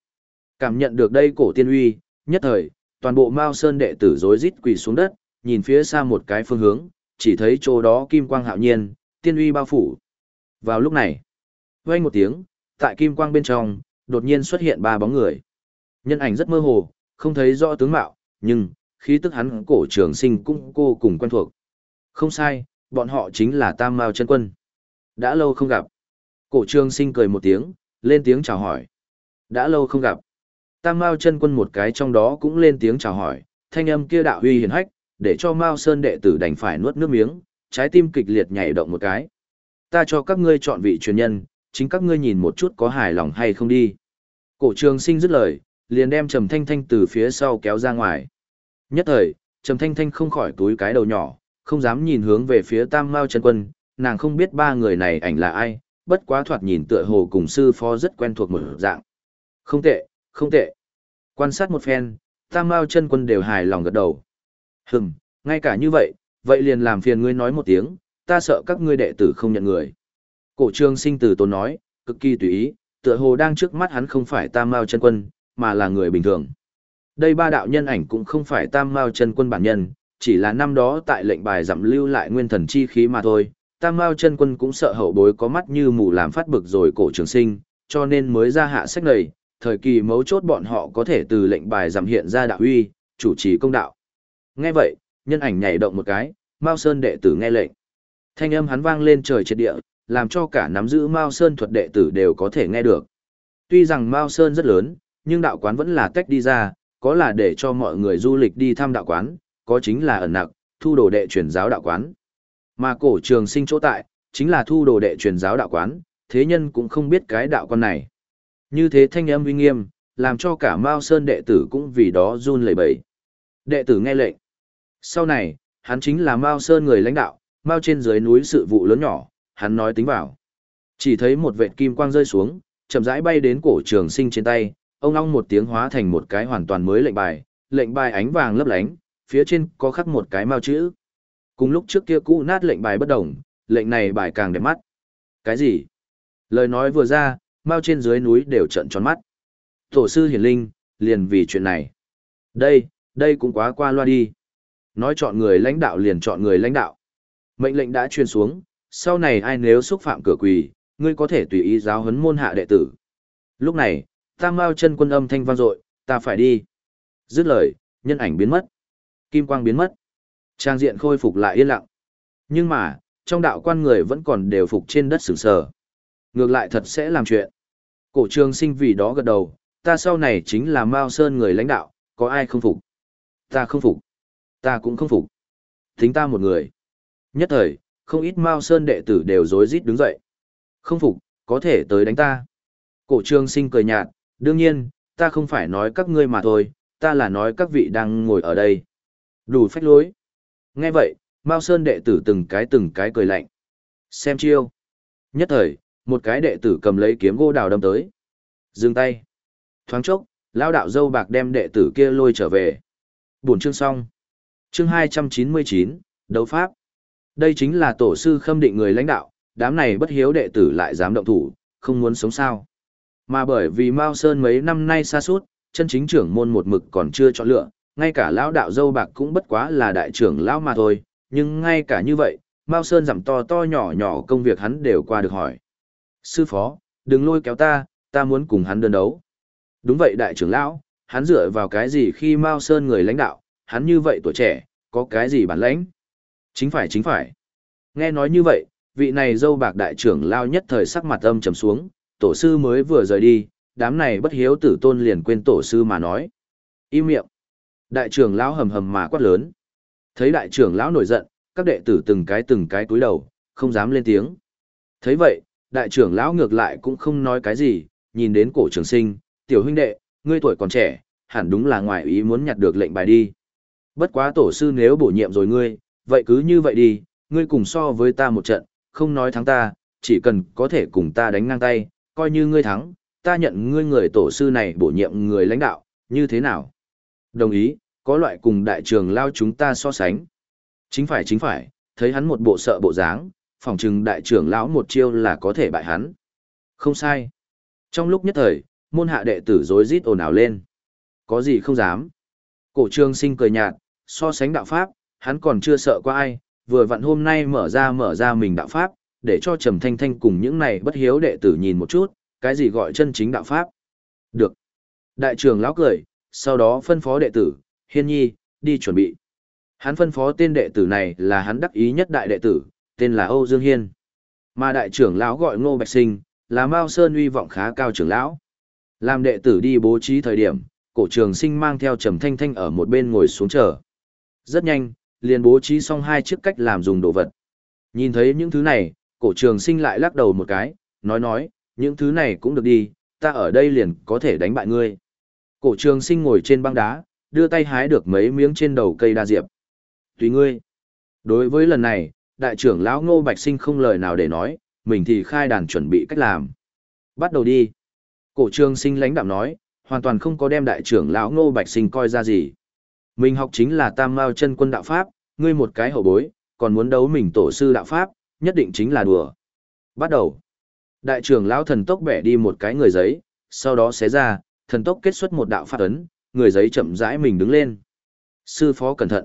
Cảm nhận được đây cổ tiên uy, nhất thời, toàn bộ Mao Sơn đệ tử rối rít quỳ xuống đất, nhìn phía xa một cái phương hướng, chỉ thấy chỗ đó kim quang hạo nhiên, tiên uy bao phủ. Vào lúc này, vang một tiếng, tại kim quang bên trong, đột nhiên xuất hiện ba bóng người. Nhân ảnh rất mơ hồ, không thấy rõ tướng mạo, nhưng khí tức hắn cổ trường sinh cũng cô cùng quen thuộc. Không sai, bọn họ chính là Tam Mao chân quân. Đã lâu không gặp. Cổ trường sinh cười một tiếng, lên tiếng chào hỏi. Đã lâu không gặp. Tam Mao chân quân một cái trong đó cũng lên tiếng chào hỏi, thanh âm kia đạo uy hiển hách, để cho Mao Sơn đệ tử đành phải nuốt nước miếng, trái tim kịch liệt nhảy động một cái. Ta cho các ngươi chọn vị truyền nhân, chính các ngươi nhìn một chút có hài lòng hay không đi. Cổ trường sinh dứt lời, liền đem Trầm Thanh Thanh từ phía sau kéo ra ngoài. Nhất thời, Trầm Thanh Thanh không khỏi túi cái đầu nhỏ, không dám nhìn hướng về phía Tam Mao chân quân, nàng không biết ba người này ảnh là ai, bất quá thoạt nhìn tựa hồ cùng sư phó rất quen thuộc một dạng. Không tệ, không tệ. Quan sát một phen, Tam Mao chân quân đều hài lòng gật đầu. Hừm, ngay cả như vậy, vậy liền làm phiền ngươi nói một tiếng, ta sợ các ngươi đệ tử không nhận người. Cổ trương sinh từ tốn nói, cực kỳ tùy ý, tựa hồ đang trước mắt hắn không phải tam mao chân quân, mà là người bình thường. Đây ba đạo nhân ảnh cũng không phải tam mao chân quân bản nhân, chỉ là năm đó tại lệnh bài giảm lưu lại nguyên thần chi khí mà thôi. Tam mao chân quân cũng sợ hậu bối có mắt như mù làm phát bực rồi cổ trường sinh, cho nên mới ra hạ sách này, thời kỳ mấu chốt bọn họ có thể từ lệnh bài giảm hiện ra đạo uy, chủ trì công đạo. Nghe vậy, nhân ảnh nhảy động một cái, Mao Sơn đệ tử nghe lệnh. Thanh âm hắn vang lên trời trên địa, làm cho cả nắm giữ Mao Sơn thuật đệ tử đều có thể nghe được. Tuy rằng Mao Sơn rất lớn, nhưng đạo quán vẫn là tách đi ra, có là để cho mọi người du lịch đi thăm đạo quán, có chính là ẩn nặc, thu đồ đệ truyền giáo đạo quán. Mà cổ trường sinh chỗ tại, chính là thu đồ đệ truyền giáo đạo quán, thế nhân cũng không biết cái đạo quan này. Như thế thanh âm uy nghiêm, làm cho cả Mao Sơn đệ tử cũng vì đó run lẩy bẩy. Đệ tử nghe lệnh. Sau này, hắn chính là Mao Sơn người lãnh đạo, Mao trên dưới núi sự vụ lớn nhỏ, hắn nói tính vào. Chỉ thấy một vệt kim quang rơi xuống, chậm rãi bay đến cổ trường sinh trên tay, ông long một tiếng hóa thành một cái hoàn toàn mới lệnh bài, lệnh bài ánh vàng lấp lánh, phía trên có khắc một cái mao chữ. Cùng lúc trước kia cũ nát lệnh bài bất đồng, lệnh này bài càng đẹp mắt. Cái gì? Lời nói vừa ra, mao trên dưới núi đều trợn tròn mắt. Tổ sư hiển linh, liền vì chuyện này. Đây, đây cũng quá qua loa đi. Nói chọn người lãnh đạo liền chọn người lãnh đạo. Mệnh lệnh đã truyền xuống, sau này ai nếu xúc phạm cửa quỳ, ngươi có thể tùy ý giáo huấn môn hạ đệ tử. Lúc này, tam mao chân quân âm thanh vang dội, ta phải đi. Dứt lời, nhân ảnh biến mất. Kim quang biến mất. Trang diện khôi phục lại yên lặng. Nhưng mà, trong đạo quan người vẫn còn đều phục trên đất sửng sờ. Ngược lại thật sẽ làm chuyện. Cổ trường sinh vì đó gật đầu, ta sau này chính là Mao Sơn người lãnh đạo, có ai không phục? Ta không phục. Ta cũng không phục. Thính ta một người. Nhất thời, không ít Mao Sơn đệ tử đều rối rít đứng dậy. Không phục, có thể tới đánh ta. Cổ Trương sinh cười nhạt, đương nhiên, ta không phải nói các ngươi mà thôi, ta là nói các vị đang ngồi ở đây. Đủ phách lối. Nghe vậy, Mao Sơn đệ tử từng cái từng cái cười lạnh. Xem chiêu. Nhất thời, một cái đệ tử cầm lấy kiếm gỗ đào đâm tới. Dừng tay. Thoáng chốc, lao đạo dâu bạc đem đệ tử kia lôi trở về. Buồn chương xong. Chương 299, đấu pháp. Đây chính là tổ sư khâm định người lãnh đạo, đám này bất hiếu đệ tử lại dám động thủ, không muốn sống sao. Mà bởi vì Mao Sơn mấy năm nay xa suốt, chân chính trưởng môn một mực còn chưa chọn lựa, ngay cả lão đạo dâu bạc cũng bất quá là đại trưởng lão mà thôi, nhưng ngay cả như vậy, Mao Sơn giảm to to nhỏ nhỏ công việc hắn đều qua được hỏi. Sư phó, đừng lôi kéo ta, ta muốn cùng hắn đơn đấu. Đúng vậy đại trưởng lão, hắn dựa vào cái gì khi Mao Sơn người lãnh đạo, hắn như vậy tuổi trẻ, có cái gì bản lãnh? Chính phải chính phải. Nghe nói như vậy, vị này dâu bạc đại trưởng lao nhất thời sắc mặt âm trầm xuống, tổ sư mới vừa rời đi, đám này bất hiếu tử tôn liền quên tổ sư mà nói. Im miệng. Đại trưởng lão hầm hầm mà quát lớn. Thấy đại trưởng lão nổi giận, các đệ tử từng cái từng cái cúi đầu, không dám lên tiếng. Thấy vậy, đại trưởng lão ngược lại cũng không nói cái gì, nhìn đến cổ trường sinh, tiểu huynh đệ, ngươi tuổi còn trẻ, hẳn đúng là ngoại ý muốn nhặt được lệnh bài đi. Bất quá tổ sư nếu bổ nhiệm rồi ngươi, vậy cứ như vậy đi, ngươi cùng so với ta một trận, không nói thắng ta, chỉ cần có thể cùng ta đánh ngang tay, coi như ngươi thắng, ta nhận ngươi người tổ sư này bổ nhiệm người lãnh đạo, như thế nào? Đồng ý, có loại cùng đại trường lao chúng ta so sánh. Chính phải chính phải, thấy hắn một bộ sợ bộ dáng, phòng trừng đại trưởng lão một chiêu là có thể bại hắn. Không sai. Trong lúc nhất thời, môn hạ đệ tử rối rít ồn ào lên. Có gì không dám. Cổ trương sinh cười nhạt, so sánh đạo pháp, hắn còn chưa sợ qua ai, vừa vặn hôm nay mở ra mở ra mình đạo pháp, để cho Trầm Thanh Thanh cùng những này bất hiếu đệ tử nhìn một chút, cái gì gọi chân chính đạo pháp. Được. Đại trưởng lão cười, sau đó phân phó đệ tử, Hiên Nhi, đi chuẩn bị. Hắn phân phó tên đệ tử này là hắn đắc ý nhất đại đệ tử, tên là Âu Dương Hiên. Mà đại trưởng lão gọi Ngô Bạch Sinh, là Mao Sơn uy vọng khá cao trưởng lão. Làm đệ tử đi bố trí thời điểm, cổ trường sinh mang theo Trầm Thanh Thanh ở một bên ngồi xuống chờ. Rất nhanh, liền bố trí xong hai chiếc cách làm dùng đồ vật. Nhìn thấy những thứ này, cổ trường sinh lại lắc đầu một cái, nói nói, những thứ này cũng được đi, ta ở đây liền có thể đánh bại ngươi. Cổ trường sinh ngồi trên băng đá, đưa tay hái được mấy miếng trên đầu cây đa diệp. Tùy ngươi. Đối với lần này, đại trưởng lão ngô bạch sinh không lời nào để nói, mình thì khai đàn chuẩn bị cách làm. Bắt đầu đi. Cổ trường sinh lãnh đạm nói, hoàn toàn không có đem đại trưởng lão ngô bạch sinh coi ra gì. Mình học chính là tam mao chân quân đạo pháp, ngươi một cái hậu bối, còn muốn đấu mình tổ sư đạo pháp, nhất định chính là đùa. Bắt đầu. Đại trưởng lão thần tốc bẻ đi một cái người giấy, sau đó xé ra, thần tốc kết xuất một đạo pháp ấn, người giấy chậm rãi mình đứng lên. Sư phó cẩn thận.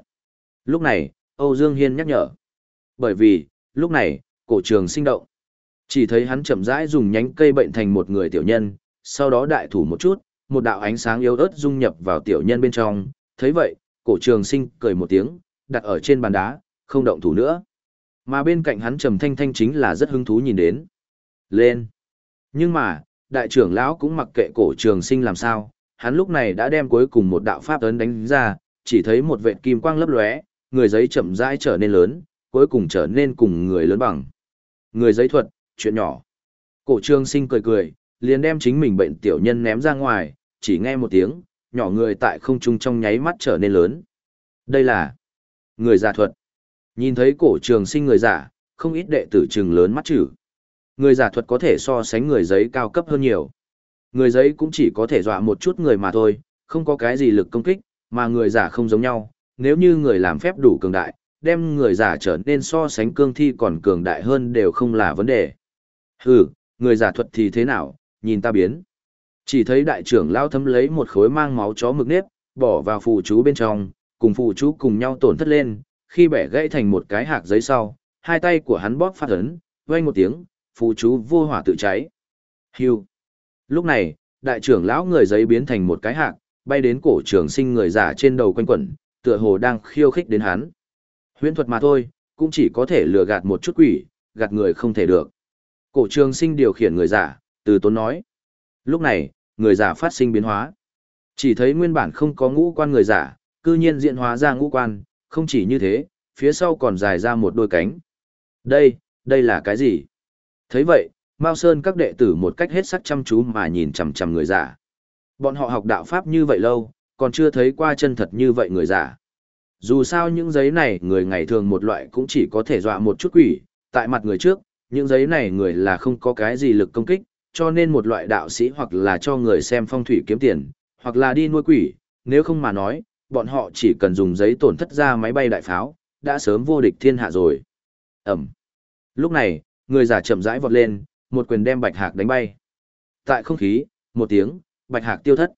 Lúc này, Âu Dương Hiên nhắc nhở. Bởi vì, lúc này, cổ trường sinh động. Chỉ thấy hắn chậm rãi dùng nhánh cây bệnh thành một người tiểu nhân, sau đó đại thủ một chút, một đạo ánh sáng yếu ớt dung nhập vào tiểu nhân bên trong thấy vậy, cổ trường sinh cười một tiếng, đặt ở trên bàn đá, không động thủ nữa. Mà bên cạnh hắn Trầm Thanh Thanh chính là rất hứng thú nhìn đến. Lên. Nhưng mà, đại trưởng lão cũng mặc kệ cổ trường sinh làm sao, hắn lúc này đã đem cuối cùng một đạo pháp ấn đánh ra, chỉ thấy một vệt kim quang lấp lóe, người giấy chậm rãi trở nên lớn, cuối cùng trở nên cùng người lớn bằng. Người giấy thuật, chuyện nhỏ. Cổ trường sinh cười cười, liền đem chính mình bệnh tiểu nhân ném ra ngoài, chỉ nghe một tiếng, nhỏ người tại không trung trong nháy mắt trở nên lớn. Đây là người giả thuật. Nhìn thấy cổ trường sinh người giả, không ít đệ tử trừng lớn mắt chữ. Người giả thuật có thể so sánh người giấy cao cấp hơn nhiều. Người giấy cũng chỉ có thể dọa một chút người mà thôi, không có cái gì lực công kích, mà người giả không giống nhau. Nếu như người làm phép đủ cường đại, đem người giả trở nên so sánh cương thi còn cường đại hơn đều không là vấn đề. Hừ, người giả thuật thì thế nào, nhìn ta biến. Chỉ thấy đại trưởng lao thấm lấy một khối mang máu chó mực nếp, bỏ vào phù chú bên trong, cùng phù chú cùng nhau tổn thất lên, khi bẻ gãy thành một cái hạc giấy sau, hai tay của hắn bóp phát ấn, vang một tiếng, phù chú vô hỏa tự cháy. Hưu. Lúc này, đại trưởng lão người giấy biến thành một cái hạc, bay đến cổ trường sinh người giả trên đầu quanh quẩn, tựa hồ đang khiêu khích đến hắn. Huyễn thuật mà thôi, cũng chỉ có thể lừa gạt một chút quỷ, gạt người không thể được. Cổ trường sinh điều khiển người giả, từ tốn nói. Lúc này, người giả phát sinh biến hóa. Chỉ thấy nguyên bản không có ngũ quan người giả, cư nhiên diện hóa ra ngũ quan, không chỉ như thế, phía sau còn dài ra một đôi cánh. Đây, đây là cái gì? thấy vậy, Mao Sơn các đệ tử một cách hết sắc chăm chú mà nhìn chằm chằm người giả. Bọn họ học đạo Pháp như vậy lâu, còn chưa thấy qua chân thật như vậy người giả. Dù sao những giấy này người ngày thường một loại cũng chỉ có thể dọa một chút quỷ, tại mặt người trước, những giấy này người là không có cái gì lực công kích, cho nên một loại đạo sĩ hoặc là cho người xem phong thủy kiếm tiền, hoặc là đi nuôi quỷ, nếu không mà nói, bọn họ chỉ cần dùng giấy tổn thất ra máy bay đại pháo, đã sớm vô địch thiên hạ rồi. Ẩm. Lúc này, người giả chậm rãi vọt lên, một quyền đem bạch hạc đánh bay. Tại không khí, một tiếng, bạch hạc tiêu thất.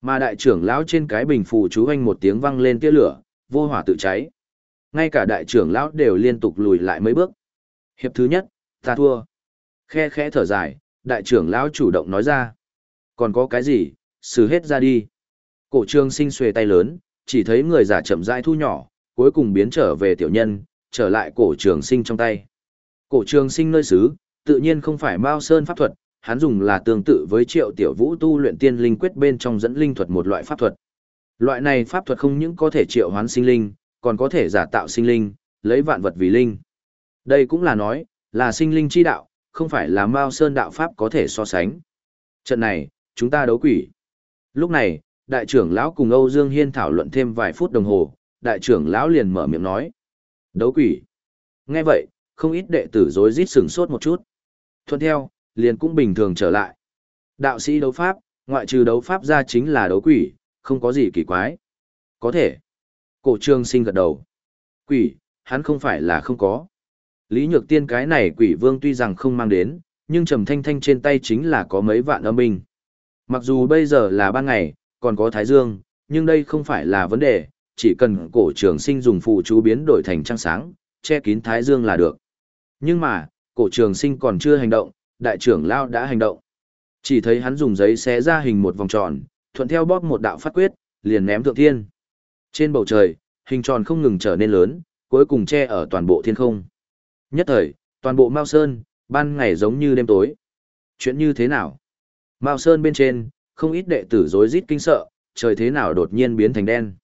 Mà đại trưởng lão trên cái bình phù chú anh một tiếng văng lên tia lửa, vô hỏa tự cháy. Ngay cả đại trưởng lão đều liên tục lùi lại mấy bước. Hiệp thứ nhất, ta thua. Khe khẽ thở dài, đại trưởng lão chủ động nói ra. Còn có cái gì, xử hết ra đi. Cổ trương sinh xuề tay lớn, chỉ thấy người giả chậm rãi thu nhỏ, cuối cùng biến trở về tiểu nhân, trở lại cổ trường sinh trong tay. Cổ trường sinh nơi xứ, tự nhiên không phải Mao Sơn pháp thuật, hắn dùng là tương tự với triệu tiểu vũ tu luyện tiên linh quyết bên trong dẫn linh thuật một loại pháp thuật. Loại này pháp thuật không những có thể triệu hoán sinh linh, còn có thể giả tạo sinh linh, lấy vạn vật vì linh. Đây cũng là nói, là sinh linh chi đạo, không phải là Mao Sơn đạo pháp có thể so sánh. Trận này, chúng ta đấu quỷ. Lúc này, đại trưởng lão cùng Âu Dương Hiên thảo luận thêm vài phút đồng hồ, đại trưởng lão liền mở miệng nói. Đấu quỷ. Nghe vậy, không ít đệ tử rối rít sửng sốt một chút. Thuận theo, liền cũng bình thường trở lại. Đạo sĩ đấu pháp, ngoại trừ đấu pháp ra chính là đấu quỷ, không có gì kỳ quái. Có thể. Cổ trương sinh gật đầu. Quỷ, hắn không phải là không có. Lý Nhược Tiên cái này quỷ vương tuy rằng không mang đến, nhưng trầm thanh thanh trên tay chính là có mấy vạn âm binh. Mặc dù bây giờ là ban ngày, còn có thái dương, nhưng đây không phải là vấn đề, chỉ cần cổ trường sinh dùng phụ chú biến đổi thành trăng sáng, che kín thái dương là được. Nhưng mà, cổ trường sinh còn chưa hành động, đại trưởng lao đã hành động. Chỉ thấy hắn dùng giấy xé ra hình một vòng tròn, thuận theo bóp một đạo phát quyết, liền ném thượng thiên. Trên bầu trời, hình tròn không ngừng trở nên lớn, cuối cùng che ở toàn bộ thiên không. Nhất thời, toàn bộ Mao Sơn, ban ngày giống như đêm tối. Chuyện như thế nào? Mao Sơn bên trên, không ít đệ tử rối rít kinh sợ, trời thế nào đột nhiên biến thành đen.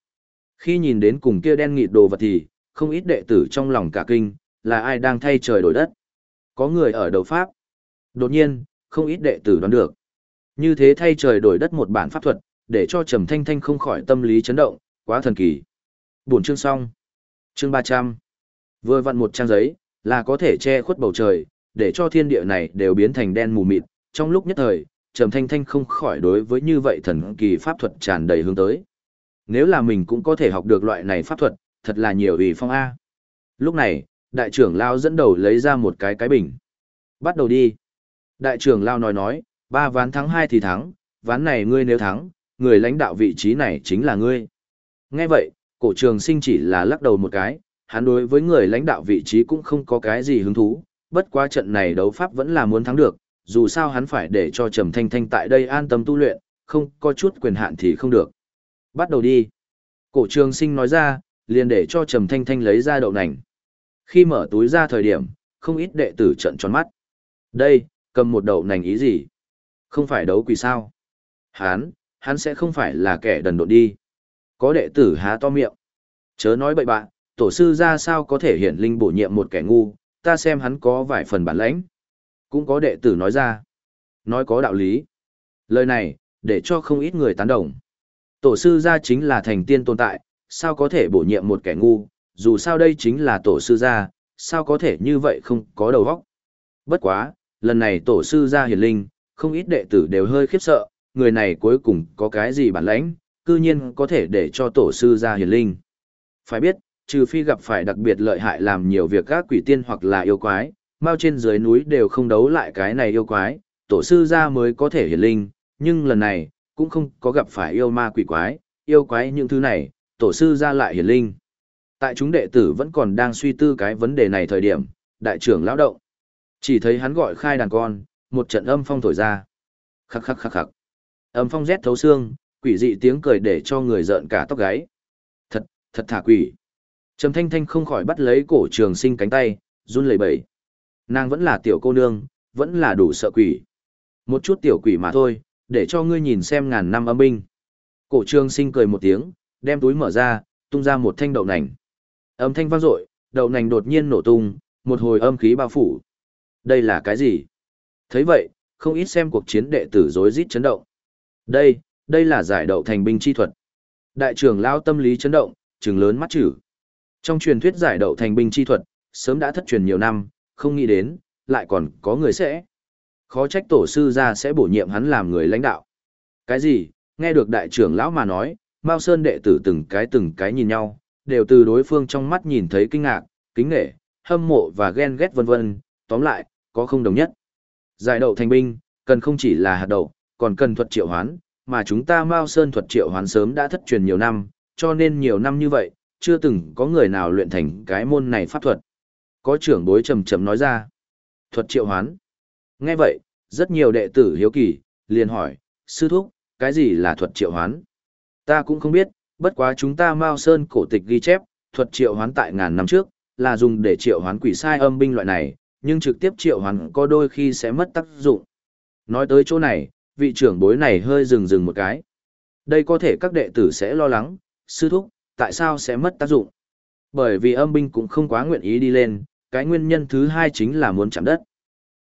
Khi nhìn đến cùng kia đen nghịt đồ vật thì, không ít đệ tử trong lòng cả kinh, là ai đang thay trời đổi đất. Có người ở đầu pháp. Đột nhiên, không ít đệ tử đoán được. Như thế thay trời đổi đất một bản pháp thuật, để cho Trầm Thanh Thanh không khỏi tâm lý chấn động, quá thần kỳ. Buổi chương xong. Chương 300. Vừa vặn một trang giấy, là có thể che khuất bầu trời, để cho thiên địa này đều biến thành đen mù mịt. Trong lúc nhất thời, Trầm Thanh Thanh không khỏi đối với như vậy thần kỳ pháp thuật tràn đầy hướng tới. Nếu là mình cũng có thể học được loại này pháp thuật, thật là nhiều ủy phong A. Lúc này, đại trưởng Lao dẫn đầu lấy ra một cái cái bình. Bắt đầu đi. Đại trưởng Lao nói nói, ba ván thắng hai thì thắng, ván này ngươi nếu thắng, người lãnh đạo vị trí này chính là ngươi. Nghe vậy, cổ trường sinh chỉ là lắc đầu một cái, hắn đối với người lãnh đạo vị trí cũng không có cái gì hứng thú, bất quá trận này đấu pháp vẫn là muốn thắng được, dù sao hắn phải để cho Trầm Thanh Thanh tại đây an tâm tu luyện, không có chút quyền hạn thì không được. Bắt đầu đi. Cổ trường sinh nói ra, liền để cho Trầm Thanh Thanh lấy ra đậu nành. Khi mở túi ra thời điểm, không ít đệ tử trận tròn mắt. Đây, cầm một đậu nành ý gì? Không phải đấu quỷ sao? Hán, hắn sẽ không phải là kẻ đần độn đi. Có đệ tử há to miệng. Chớ nói bậy bạn, tổ sư ra sao có thể hiển linh bổ nhiệm một kẻ ngu, ta xem hắn có vài phần bản lãnh. Cũng có đệ tử nói ra. Nói có đạo lý. Lời này, để cho không ít người tán đồng. Tổ sư gia chính là thành tiên tồn tại, sao có thể bổ nhiệm một kẻ ngu, dù sao đây chính là tổ sư gia, sao có thể như vậy không có đầu óc. Bất quá, lần này tổ sư gia hiển linh, không ít đệ tử đều hơi khiếp sợ, người này cuối cùng có cái gì bản lãnh, cư nhiên có thể để cho tổ sư gia hiển linh. Phải biết, trừ phi gặp phải đặc biệt lợi hại làm nhiều việc các quỷ tiên hoặc là yêu quái, mau trên dưới núi đều không đấu lại cái này yêu quái, tổ sư gia mới có thể hiển linh, nhưng lần này, cũng không có gặp phải yêu ma quỷ quái, yêu quái những thứ này, tổ sư gia lại hiển linh. Tại chúng đệ tử vẫn còn đang suy tư cái vấn đề này thời điểm, đại trưởng lão động. Chỉ thấy hắn gọi khai đàn con, một trận âm phong thổi ra. Khắc khắc khắc khắc. Âm phong rét thấu xương, quỷ dị tiếng cười để cho người giận cả tóc gáy. Thật, thật thả quỷ. Trầm thanh thanh không khỏi bắt lấy cổ trường sinh cánh tay, run lẩy bẩy. Nàng vẫn là tiểu cô nương, vẫn là đủ sợ quỷ. Một chút tiểu quỷ mà thôi, để cho ngươi nhìn xem ngàn năm âm binh. Cổ trường sinh cười một tiếng, đem túi mở ra, tung ra một thanh đậu nành. Âm thanh vang dội, đậu nành đột nhiên nổ tung, một hồi âm khí bao phủ. Đây là cái gì? thấy vậy, không ít xem cuộc chiến đệ tử rối rít chấn động. Đây, đây là giải đậu thành binh chi thuật. Đại trưởng lao tâm lý chấn động, trừng lớn mắt chữ. Trong truyền thuyết giải đậu thành binh chi thuật, sớm đã thất truyền nhiều năm, không nghĩ đến, lại còn có người sẽ. Khó trách tổ sư ra sẽ bổ nhiệm hắn làm người lãnh đạo. Cái gì, nghe được đại trưởng lão mà nói, Mao Sơn đệ tử từng cái từng cái nhìn nhau, đều từ đối phương trong mắt nhìn thấy kinh ngạc, kính nghệ, hâm mộ và ghen ghét vân vân, tóm lại, có không đồng nhất. Giải đậu thành binh, cần không chỉ là hạt đậu, còn cần thuật triệu hoán, mà chúng ta Mao Sơn thuật triệu hoán sớm đã thất truyền nhiều năm, cho nên nhiều năm như vậy, chưa từng có người nào luyện thành cái môn này pháp thuật. Có trưởng bối trầm trầm nói ra. Thuật triệu hoán. Nghe vậy, rất nhiều đệ tử hiếu kỳ, liền hỏi, sư thúc, cái gì là thuật triệu hoán? Ta cũng không biết, bất quá chúng ta Mao Sơn cổ tịch ghi chép, thuật triệu hoán tại ngàn năm trước, là dùng để triệu hoán quỷ sai âm binh loại này, nhưng trực tiếp triệu hoán có đôi khi sẽ mất tác dụng. Nói tới chỗ này, vị trưởng bối này hơi dừng dừng một cái. Đây có thể các đệ tử sẽ lo lắng, sư thúc, tại sao sẽ mất tác dụng? Bởi vì âm binh cũng không quá nguyện ý đi lên, cái nguyên nhân thứ hai chính là muốn chạm đất.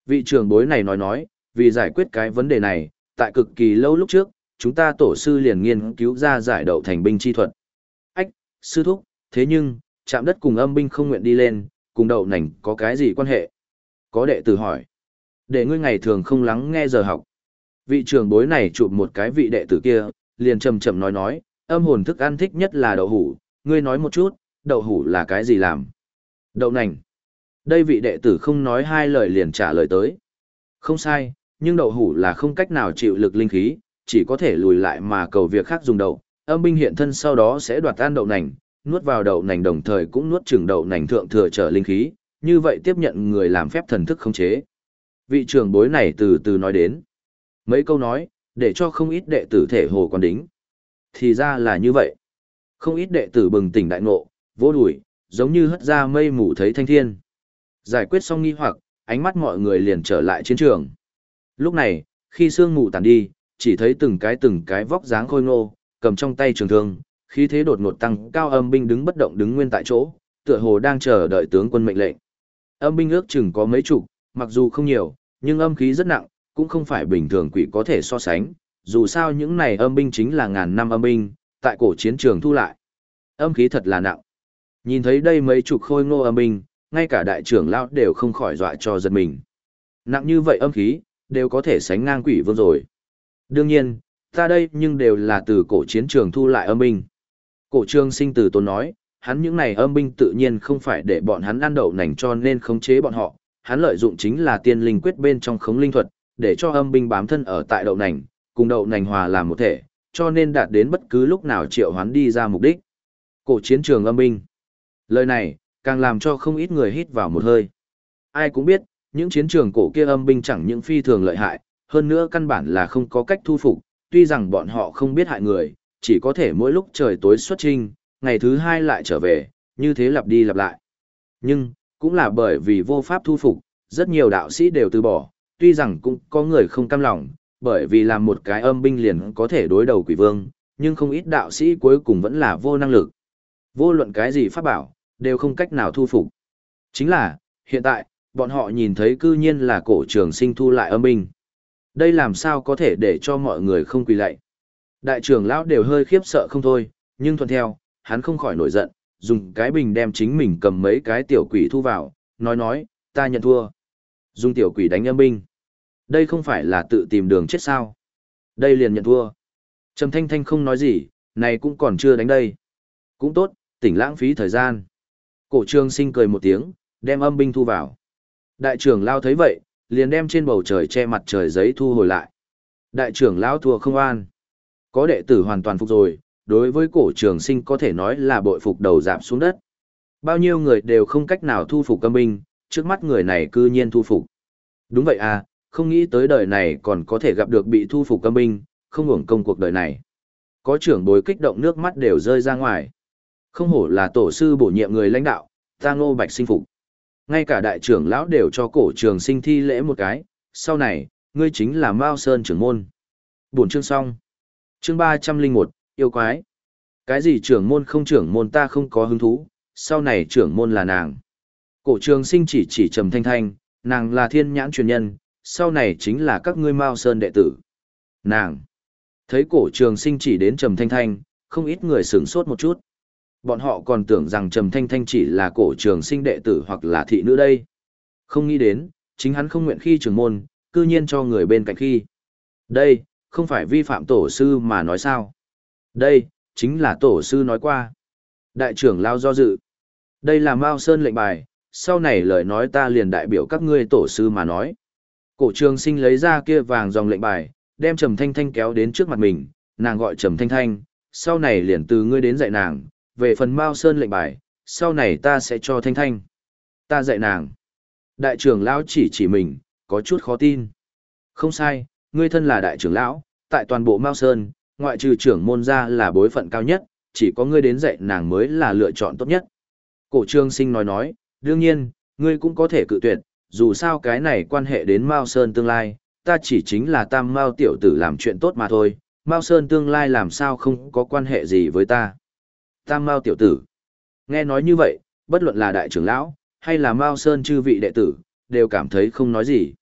Vị trưởng bối này nói nói, vì giải quyết cái vấn đề này, tại cực kỳ lâu lúc trước, chúng ta tổ sư liền nghiên cứu ra giải đậu thành binh chi thuật. Ách, sư thúc, thế nhưng, chạm đất cùng âm binh không nguyện đi lên, cùng đậu nành có cái gì quan hệ? Có đệ tử hỏi. Để ngươi ngày thường không lắng nghe giờ học. Vị trưởng bối này chụp một cái vị đệ tử kia, liền trầm trầm nói nói, âm hồn thức ăn thích nhất là đậu hủ, ngươi nói một chút, đậu hủ là cái gì làm? Đậu nành. Đây vị đệ tử không nói hai lời liền trả lời tới. Không sai, nhưng đậu hủ là không cách nào chịu lực linh khí, chỉ có thể lùi lại mà cầu việc khác dùng đậu. Âm binh hiện thân sau đó sẽ đoạt ăn đậu nành, nuốt vào đậu nành đồng thời cũng nuốt chừng đậu nành thượng thừa trở linh khí, như vậy tiếp nhận người làm phép thần thức khống chế. Vị trưởng bối này từ từ nói đến. Mấy câu nói, để cho không ít đệ tử thể hồ còn đính. Thì ra là như vậy. Không ít đệ tử bừng tỉnh đại ngộ, vô đuổi, giống như hất ra mây mù thấy thanh thiên. Giải quyết xong nghi hoặc, ánh mắt mọi người liền trở lại chiến trường. Lúc này, khi sương mù tàn đi, chỉ thấy từng cái từng cái vóc dáng khôi ngô, cầm trong tay trường thương, khí thế đột ngột tăng cao âm binh đứng bất động đứng nguyên tại chỗ, tựa hồ đang chờ đợi tướng quân mệnh lệnh. Âm binh ước chừng có mấy chục, mặc dù không nhiều, nhưng âm khí rất nặng, cũng không phải bình thường quỷ có thể so sánh, dù sao những này âm binh chính là ngàn năm âm binh, tại cổ chiến trường thu lại. Âm khí thật là nặng. Nhìn thấy đây mấy chục khôi ngô âm binh, ngay cả đại trưởng lão đều không khỏi dọa cho giật mình. Nặng như vậy âm khí, đều có thể sánh ngang quỷ vương rồi. Đương nhiên, ta đây nhưng đều là từ cổ chiến trường thu lại âm binh. Cổ trương sinh từ tôn nói, hắn những này âm binh tự nhiên không phải để bọn hắn ăn đậu nành cho nên khống chế bọn họ, hắn lợi dụng chính là tiên linh quyết bên trong khống linh thuật, để cho âm binh bám thân ở tại đậu nành, cùng đậu nành hòa làm một thể, cho nên đạt đến bất cứ lúc nào triệu hoán đi ra mục đích. Cổ chiến trường âm binh. Lời này, càng làm cho không ít người hít vào một hơi. Ai cũng biết, những chiến trường cổ kia âm binh chẳng những phi thường lợi hại, hơn nữa căn bản là không có cách thu phục, tuy rằng bọn họ không biết hại người, chỉ có thể mỗi lúc trời tối xuất trinh, ngày thứ hai lại trở về, như thế lặp đi lặp lại. Nhưng, Cũng là bởi vì vô pháp thu phục, rất nhiều đạo sĩ đều từ bỏ, tuy rằng cũng có người không cam lòng, bởi vì làm một cái âm binh liền có thể đối đầu quỷ vương, nhưng không ít đạo sĩ cuối cùng vẫn là vô năng lực. Vô luận cái gì pháp bảo, đều không cách nào thu phục. Chính là, hiện tại, bọn họ nhìn thấy cư nhiên là cổ trường sinh thu lại âm binh. Đây làm sao có thể để cho mọi người không quỳ lạy. Đại trưởng lão đều hơi khiếp sợ không thôi, nhưng thuận theo, hắn không khỏi nổi giận, dùng cái bình đem chính mình cầm mấy cái tiểu quỷ thu vào, nói nói, ta nhận thua. Dùng tiểu quỷ đánh âm binh. Đây không phải là tự tìm đường chết sao. Đây liền nhận thua. Trầm Thanh Thanh không nói gì, này cũng còn chưa đánh đây. Cũng tốt, tỉnh lãng phí thời gian. Cổ trương sinh cười một tiếng, đem âm binh thu vào. Đại trưởng lao thấy vậy, liền đem trên bầu trời che mặt trời giấy thu hồi lại. Đại trưởng lão thua không an. Có đệ tử hoàn toàn phục rồi, đối với cổ trường sinh có thể nói là bội phục đầu giảm xuống đất. Bao nhiêu người đều không cách nào thu phục âm binh, trước mắt người này cư nhiên thu phục. Đúng vậy à, không nghĩ tới đời này còn có thể gặp được bị thu phục âm binh, không hưởng công cuộc đời này. Có trưởng bối kích động nước mắt đều rơi ra ngoài. Không hổ là tổ sư bổ nhiệm người lãnh đạo, ta ngô bạch sinh phục. Ngay cả đại trưởng lão đều cho cổ trường sinh thi lễ một cái, sau này, ngươi chính là Mao Sơn trưởng môn. Buổi chương xong. Chương ba trăm linh một yêu quái. Cái gì trưởng môn không trưởng môn ta không có hứng thú, sau này trưởng môn là nàng. Cổ trường sinh chỉ chỉ trầm thanh thanh, nàng là thiên nhãn truyền nhân, sau này chính là các ngươi Mao Sơn đệ tử. Nàng. Thấy cổ trường sinh chỉ đến trầm thanh thanh, không ít người sửng sốt một chút. Bọn họ còn tưởng rằng Trầm Thanh Thanh chỉ là cổ trường sinh đệ tử hoặc là thị nữ đây. Không nghĩ đến, chính hắn không nguyện khi trưởng môn, cư nhiên cho người bên cạnh khi. Đây, không phải vi phạm tổ sư mà nói sao. Đây, chính là tổ sư nói qua. Đại trưởng lao do dự. Đây là Mao Sơn lệnh bài, sau này lời nói ta liền đại biểu các ngươi tổ sư mà nói. Cổ trường sinh lấy ra kia vàng dòng lệnh bài, đem Trầm Thanh Thanh kéo đến trước mặt mình, nàng gọi Trầm Thanh Thanh, sau này liền từ ngươi đến dạy nàng, về phần Mao Sơn lệnh bài, sau này ta sẽ cho Thanh Thanh. Ta dạy nàng. Đại trưởng lão chỉ chỉ mình, có chút khó tin. Không sai, ngươi thân là đại trưởng lão, tại toàn bộ Mao Sơn, ngoại trừ trưởng môn ra là bối phận cao nhất, chỉ có ngươi đến dạy nàng mới là lựa chọn tốt nhất. Cổ trương sinh nói nói, đương nhiên, ngươi cũng có thể cự tuyệt, dù sao cái này quan hệ đến Mao Sơn tương lai, ta chỉ chính là tam Mao tiểu tử làm chuyện tốt mà thôi, Mao Sơn tương lai làm sao không có quan hệ gì với ta. Tam Mao tiểu tử. Nghe nói như vậy, bất luận là đại trưởng lão, hay là Mao Sơn chư vị đệ tử, đều cảm thấy không nói gì.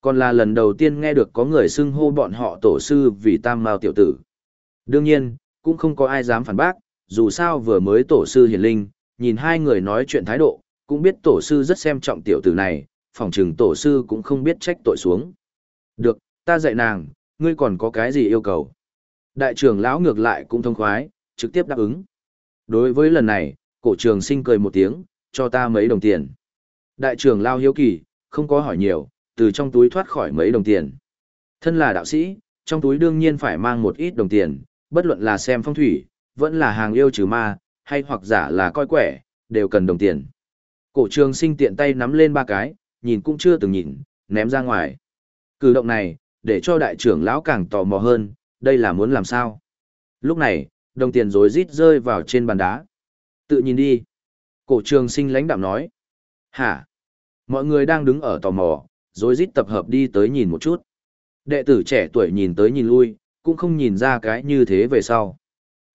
Còn là lần đầu tiên nghe được có người xưng hô bọn họ tổ sư vì Tam Mao tiểu tử. Đương nhiên, cũng không có ai dám phản bác, dù sao vừa mới tổ sư hiển linh, nhìn hai người nói chuyện thái độ, cũng biết tổ sư rất xem trọng tiểu tử này, phòng trừng tổ sư cũng không biết trách tội xuống. Được, ta dạy nàng, ngươi còn có cái gì yêu cầu? Đại trưởng lão ngược lại cũng thông khoái, trực tiếp đáp ứng. Đối với lần này, cổ trường sinh cười một tiếng, cho ta mấy đồng tiền. Đại trưởng lao hiếu kỳ, không có hỏi nhiều, từ trong túi thoát khỏi mấy đồng tiền. Thân là đạo sĩ, trong túi đương nhiên phải mang một ít đồng tiền, bất luận là xem phong thủy, vẫn là hàng yêu trừ ma, hay hoặc giả là coi quẻ, đều cần đồng tiền. Cổ trường sinh tiện tay nắm lên ba cái, nhìn cũng chưa từng nhìn, ném ra ngoài. Cử động này, để cho đại trưởng lão càng tò mò hơn, đây là muốn làm sao. Lúc này, đồng tiền rối rít rơi vào trên bàn đá. Tự nhìn đi. Cổ trường sinh lãnh đạm nói. Hả? Mọi người đang đứng ở tò mò, rối rít tập hợp đi tới nhìn một chút. Đệ tử trẻ tuổi nhìn tới nhìn lui, cũng không nhìn ra cái như thế về sau.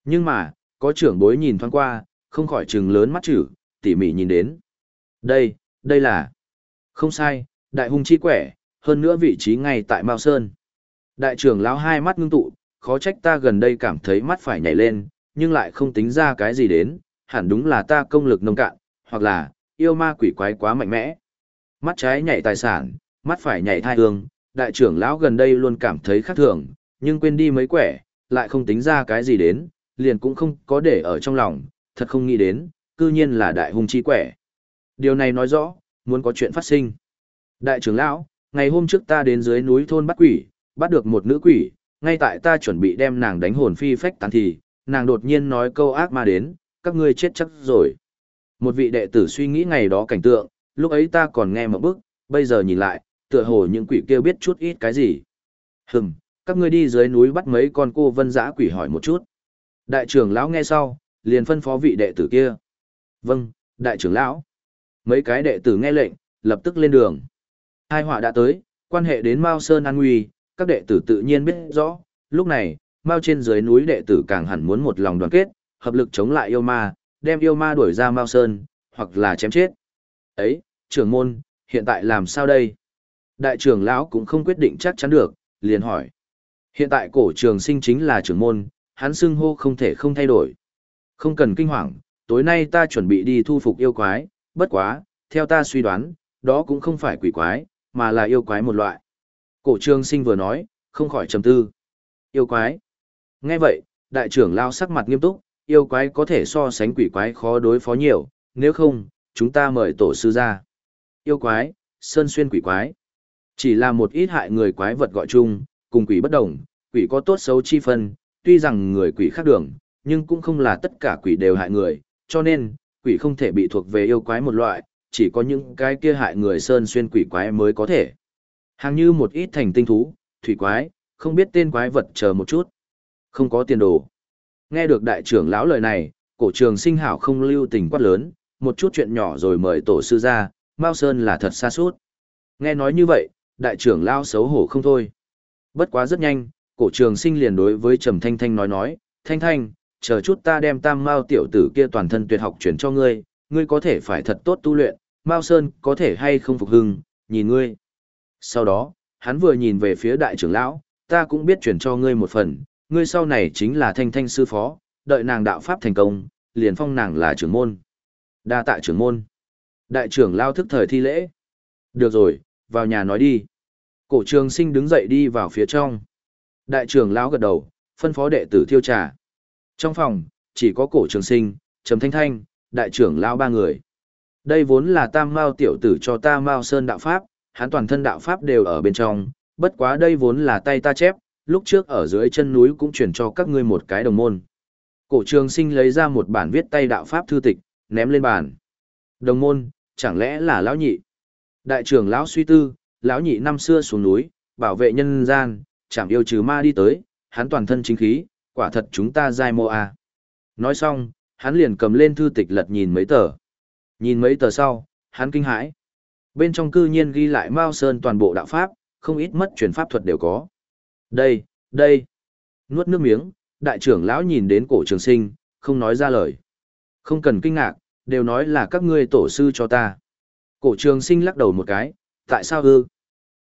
Nhưng mà, có trưởng bối nhìn thoáng qua, không khỏi trừng lớn mắt chữ, tỉ mỉ nhìn đến. Đây, đây là... Không sai, đại hung chi quẻ, hơn nữa vị trí ngay tại Mao Sơn. Đại trưởng lão hai mắt ngưng tụ, khó trách ta gần đây cảm thấy mắt phải nhảy lên, nhưng lại không tính ra cái gì đến, hẳn đúng là ta công lực nông cạn, hoặc là, yêu ma quỷ quái quá mạnh mẽ. Mắt trái nhảy tài sản, mắt phải nhảy thai hương, đại trưởng lão gần đây luôn cảm thấy khác thường, nhưng quên đi mấy quẻ, lại không tính ra cái gì đến, liền cũng không có để ở trong lòng, thật không nghĩ đến, cư nhiên là đại hung chi quẻ. Điều này nói rõ, muốn có chuyện phát sinh. Đại trưởng lão, ngày hôm trước ta đến dưới núi thôn bắt quỷ, bắt được một nữ quỷ, ngay tại ta chuẩn bị đem nàng đánh hồn phi phách tán thì, nàng đột nhiên nói câu ác ma đến, các ngươi chết chắc rồi. Một vị đệ tử suy nghĩ ngày đó cảnh tượng, lúc ấy ta còn nghe một bức, bây giờ nhìn lại, tựa hồ những quỷ kia biết chút ít cái gì. Hừm, các ngươi đi dưới núi bắt mấy con cô vân dã quỷ hỏi một chút. Đại trưởng lão nghe sau, liền phân phó vị đệ tử kia. Vâng, đại trưởng lão. Mấy cái đệ tử nghe lệnh, lập tức lên đường. Hai họa đã tới, quan hệ đến Mao Sơn an nguy, các đệ tử tự nhiên biết rõ, lúc này, Mao trên dưới núi đệ tử càng hẳn muốn một lòng đoàn kết, hợp lực chống lại yêu ma, đem yêu ma đuổi ra Mao Sơn, hoặc là chém chết. Ấy, trưởng môn, hiện tại làm sao đây? Đại trưởng lão cũng không quyết định chắc chắn được, liền hỏi. Hiện tại cổ trường sinh chính là trưởng môn, hắn xưng hô không thể không thay đổi. Không cần kinh hoàng, tối nay ta chuẩn bị đi thu phục yêu quái, bất quá, theo ta suy đoán, đó cũng không phải quỷ quái, mà là yêu quái một loại. Cổ trương sinh vừa nói, không khỏi trầm tư. Yêu quái. Nghe vậy, đại trưởng lao sắc mặt nghiêm túc, yêu quái có thể so sánh quỷ quái khó đối phó nhiều, nếu không, chúng ta mời tổ sư ra. Yêu quái, sơn xuyên quỷ quái. Chỉ là một ít hại người quái vật gọi chung, cùng quỷ bất đồng, quỷ có tốt xấu chi phân, tuy rằng người quỷ khác đường, nhưng cũng không là tất cả quỷ đều hại người, cho nên, quỷ không thể bị thuộc về yêu quái một loại, chỉ có những cái kia hại người sơn xuyên quỷ quái mới có thể. Hàng như một ít thành tinh thú, thủy quái, không biết tên quái vật chờ một chút. Không có tiền đồ. Nghe được đại trưởng lão lời này, cổ trường sinh hảo không lưu tình quát lớn, một chút chuyện nhỏ rồi mời tổ sư ra, Mao Sơn là thật xa suốt. Nghe nói như vậy, đại trưởng lão xấu hổ không thôi. Bất quá rất nhanh, cổ trường sinh liền đối với Trầm Thanh Thanh nói nói, Thanh Thanh, chờ chút ta đem tam mao tiểu tử kia toàn thân tuyệt học chuyển cho ngươi, ngươi có thể phải thật tốt tu luyện, Mao Sơn có thể hay không phục hưng, nhìn ngươi. Sau đó, hắn vừa nhìn về phía đại trưởng lão, ta cũng biết chuyển cho ngươi một phần, ngươi sau này chính là thanh thanh sư phó, đợi nàng đạo pháp thành công, liền phong nàng là trưởng môn. Đa tạ trưởng môn. Đại trưởng lao thức thời thi lễ. Được rồi, vào nhà nói đi. Cổ trường sinh đứng dậy đi vào phía trong. Đại trưởng lão gật đầu, phân phó đệ tử thiêu trà. Trong phòng, chỉ có cổ trường sinh, trầm thanh thanh, đại trưởng lão ba người. Đây vốn là tam mao tiểu tử cho ta mao sơn đạo pháp, hắn toàn thân đạo pháp đều ở bên trong, bất quá đây vốn là tay ta chép, lúc trước ở dưới chân núi cũng chuyển cho các ngươi một cái đồng môn. Cổ trường sinh lấy ra một bản viết tay đạo pháp thư tịch, ném lên bàn. Đồng môn, chẳng lẽ là lão nhị? Đại trưởng lão suy tư, lão nhị năm xưa xuống núi, bảo vệ nhân gian, chẳng yêu trừ ma đi tới, hắn toàn thân chính khí, quả thật chúng ta giai mô a. Nói xong, hắn liền cầm lên thư tịch lật nhìn mấy tờ. Nhìn mấy tờ sau, hắn kinh hãi. Bên trong cư nhiên ghi lại Mao Sơn toàn bộ đạo pháp, không ít mất truyền pháp thuật đều có. Đây, đây. Nuốt nước miếng, đại trưởng lão nhìn đến cổ trường sinh, không nói ra lời. Không cần kinh ngạc, đều nói là các ngươi tổ sư cho ta. Cổ trường sinh lắc đầu một cái, tại sao ư?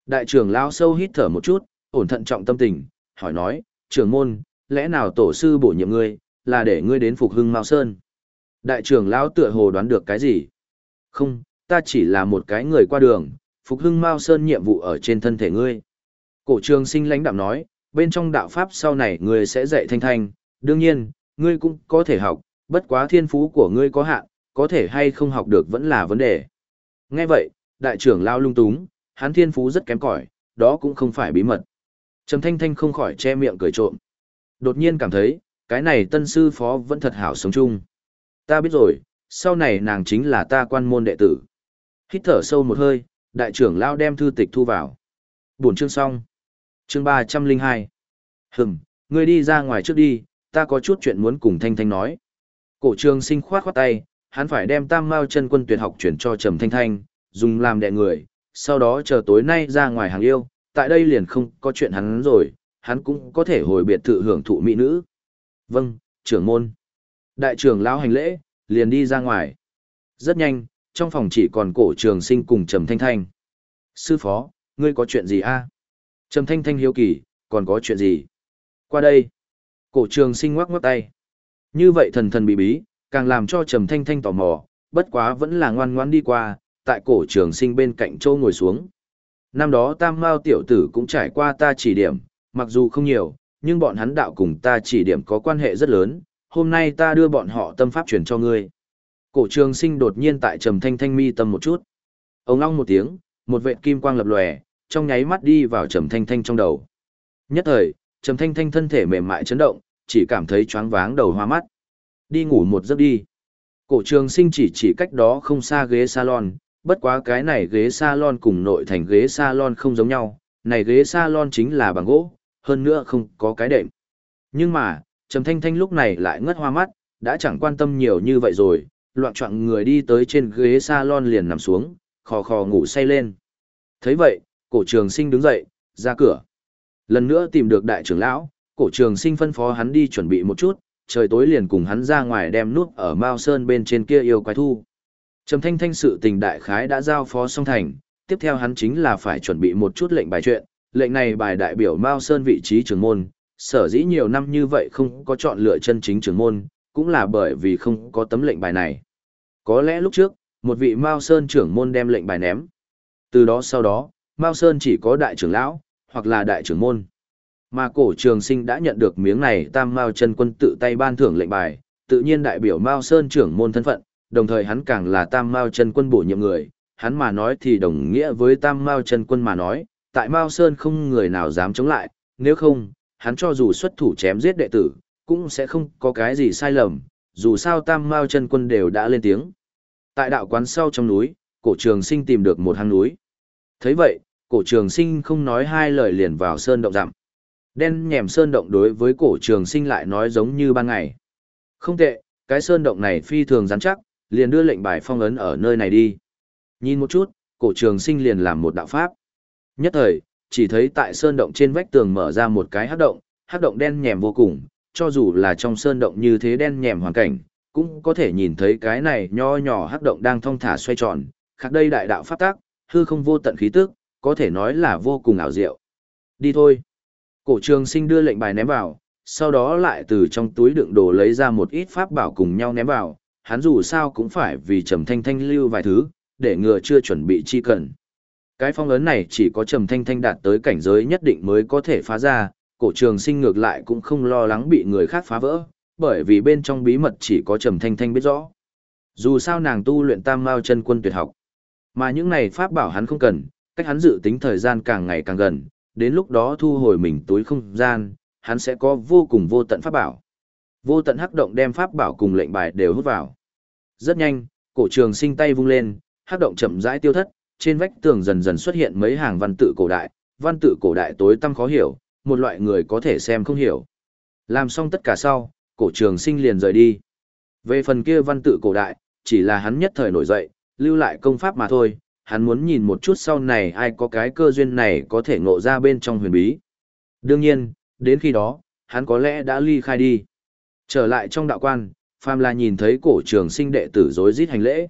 Đại trưởng lão sâu hít thở một chút, ổn thận trọng tâm tình, hỏi nói, trưởng môn, lẽ nào tổ sư bổ nhiệm ngươi, là để ngươi đến phục hưng Mao Sơn? Đại trưởng lão tựa hồ đoán được cái gì? Không, ta chỉ là một cái người qua đường, phục hưng Mao Sơn nhiệm vụ ở trên thân thể ngươi. Cổ trường sinh lãnh đạm nói, bên trong đạo pháp sau này ngươi sẽ dạy thanh thanh, đương nhiên, ngươi cũng có thể học, bất quá thiên phú của ngươi có hạn, có thể hay không học được vẫn là vấn đề. Nghe vậy, đại trưởng lao lung túng, hắn thiên phú rất kém cỏi, đó cũng không phải bí mật. Trầm thanh thanh không khỏi che miệng cười trộm. Đột nhiên cảm thấy, cái này tân sư phó vẫn thật hảo sống chung. Ta biết rồi, sau này nàng chính là ta quan môn đệ tử. Hít thở sâu một hơi, đại trưởng lao đem thư tịch thu vào. buồn chương xong. Chương ba trăm linh hai. Hừm, ngươi đi ra ngoài trước đi, ta có chút chuyện muốn cùng Thanh Thanh nói. Cổ trường sinh khoát khoát tay, hắn phải đem tam mao chân quân tuyệt học chuyển cho Trầm Thanh Thanh, dùng làm đệ người, sau đó chờ tối nay ra ngoài hàng yêu, tại đây liền không có chuyện hắn rồi, hắn cũng có thể hồi biệt thự hưởng thụ mỹ nữ. Vâng, trưởng môn. Đại trưởng lão hành lễ, liền đi ra ngoài. Rất nhanh, trong phòng chỉ còn cổ trường sinh cùng Trầm Thanh Thanh. Sư phó, ngươi có chuyện gì a? Trầm Thanh Thanh hiếu kỳ, còn có chuyện gì? Qua đây. Cổ trường sinh ngoắc ngoắc tay. Như vậy thần thần bí bí, càng làm cho Trầm Thanh Thanh tò mò, bất quá vẫn là ngoan ngoan đi qua, tại cổ trường sinh bên cạnh châu ngồi xuống. Năm đó Tam Mao tiểu tử cũng trải qua ta chỉ điểm, mặc dù không nhiều, nhưng bọn hắn đạo cùng ta chỉ điểm có quan hệ rất lớn, hôm nay ta đưa bọn họ tâm pháp truyền cho ngươi. Cổ trường sinh đột nhiên tại trầm thanh thanh mi tâm một chút. Ông long một tiếng, một vệ kim quang lập lòe, trong nháy mắt đi vào trầm thanh thanh trong đầu. Nhất thời, trầm thanh thanh thân thể mềm mại chấn động, chỉ cảm thấy choáng váng đầu hoa mắt. Đi ngủ một giấc đi. Cổ trường sinh chỉ chỉ cách đó không xa ghế salon, bất quá cái này ghế salon cùng nội thành ghế salon không giống nhau, này ghế salon chính là bằng gỗ, hơn nữa không có cái đệm. Nhưng mà, Trầm Thanh Thanh lúc này lại ngất hoa mắt, đã chẳng quan tâm nhiều như vậy rồi, loạn trọng người đi tới trên ghế salon liền nằm xuống, khò khò ngủ say lên. thấy vậy, cổ trường sinh đứng dậy, ra cửa. Lần nữa tìm được đại trưởng lão, cổ trường sinh phân phó hắn đi chuẩn bị một chút, trời tối liền cùng hắn ra ngoài đem nút ở Mao Sơn bên trên kia yêu quái thu. Trầm thanh thanh sự tình đại khái đã giao phó xong thành, tiếp theo hắn chính là phải chuẩn bị một chút lệnh bài chuyện, lệnh này bài đại biểu Mao Sơn vị trí trưởng môn, sở dĩ nhiều năm như vậy không có chọn lựa chân chính trưởng môn, cũng là bởi vì không có tấm lệnh bài này. Có lẽ lúc trước, một vị Mao Sơn trưởng môn đem lệnh bài ném. Từ đó sau đó, Mao Sơn chỉ có đại trưởng lão, hoặc là đại trưởng môn. Mà cổ trường sinh đã nhận được miếng này tam Mao chân quân tự tay ban thưởng lệnh bài, tự nhiên đại biểu Mao Sơn trưởng môn thân phận, đồng thời hắn càng là tam Mao chân quân bổ nhiệm người, hắn mà nói thì đồng nghĩa với tam Mao chân quân mà nói, tại Mao Sơn không người nào dám chống lại, nếu không, hắn cho dù xuất thủ chém giết đệ tử, cũng sẽ không có cái gì sai lầm, dù sao tam Mao chân quân đều đã lên tiếng. Tại đạo quán sau trong núi, cổ trường sinh tìm được một hang núi. thấy vậy, cổ trường sinh không nói hai lời liền vào sơn động dặm. Đen nhèm sơn động đối với cổ trường sinh lại nói giống như ban ngày. Không tệ, cái sơn động này phi thường rắn chắc, liền đưa lệnh bài phong ấn ở nơi này đi. Nhìn một chút, cổ trường sinh liền làm một đạo pháp. Nhất thời, chỉ thấy tại sơn động trên vách tường mở ra một cái hắc động, hắc động đen nhèm vô cùng, cho dù là trong sơn động như thế đen nhèm hoàn cảnh, cũng có thể nhìn thấy cái này nho nhỏ hắc động đang thong thả xoay tròn, khác đây đại đạo pháp tác, hư không vô tận khí tức, có thể nói là vô cùng ảo diệu. Đi thôi. Cổ trường sinh đưa lệnh bài ném vào, sau đó lại từ trong túi đựng đồ lấy ra một ít pháp bảo cùng nhau ném vào, hắn dù sao cũng phải vì trầm thanh thanh lưu vài thứ, để ngừa chưa chuẩn bị chi cần. Cái phong ấn này chỉ có trầm thanh thanh đạt tới cảnh giới nhất định mới có thể phá ra, cổ trường sinh ngược lại cũng không lo lắng bị người khác phá vỡ, bởi vì bên trong bí mật chỉ có trầm thanh thanh biết rõ. Dù sao nàng tu luyện tam mao chân quân tuyệt học, mà những này pháp bảo hắn không cần, cách hắn dự tính thời gian càng ngày càng gần, đến lúc đó thu hồi mình túi không gian, hắn sẽ có vô cùng vô tận pháp bảo. Vô tận hắc động đem pháp bảo cùng lệnh bài đều hút vào. Rất nhanh, cổ trường sinh tay vung lên, hắc động chậm rãi tiêu thất, trên vách tường dần dần xuất hiện mấy hàng văn tự cổ đại, văn tự cổ đại tối tăm khó hiểu, một loại người có thể xem không hiểu. Làm xong tất cả sau, cổ trường sinh liền rời đi. Về phần kia văn tự cổ đại, chỉ là hắn nhất thời nổi dậy, lưu lại công pháp mà thôi, hắn muốn nhìn một chút sau này ai có cái cơ duyên này có thể ngộ ra bên trong huyền bí. Đương nhiên, đến khi đó, hắn có lẽ đã ly khai đi. Trở lại trong đạo quan, Phàm là nhìn thấy cổ trường sinh đệ tử rối rít hành lễ.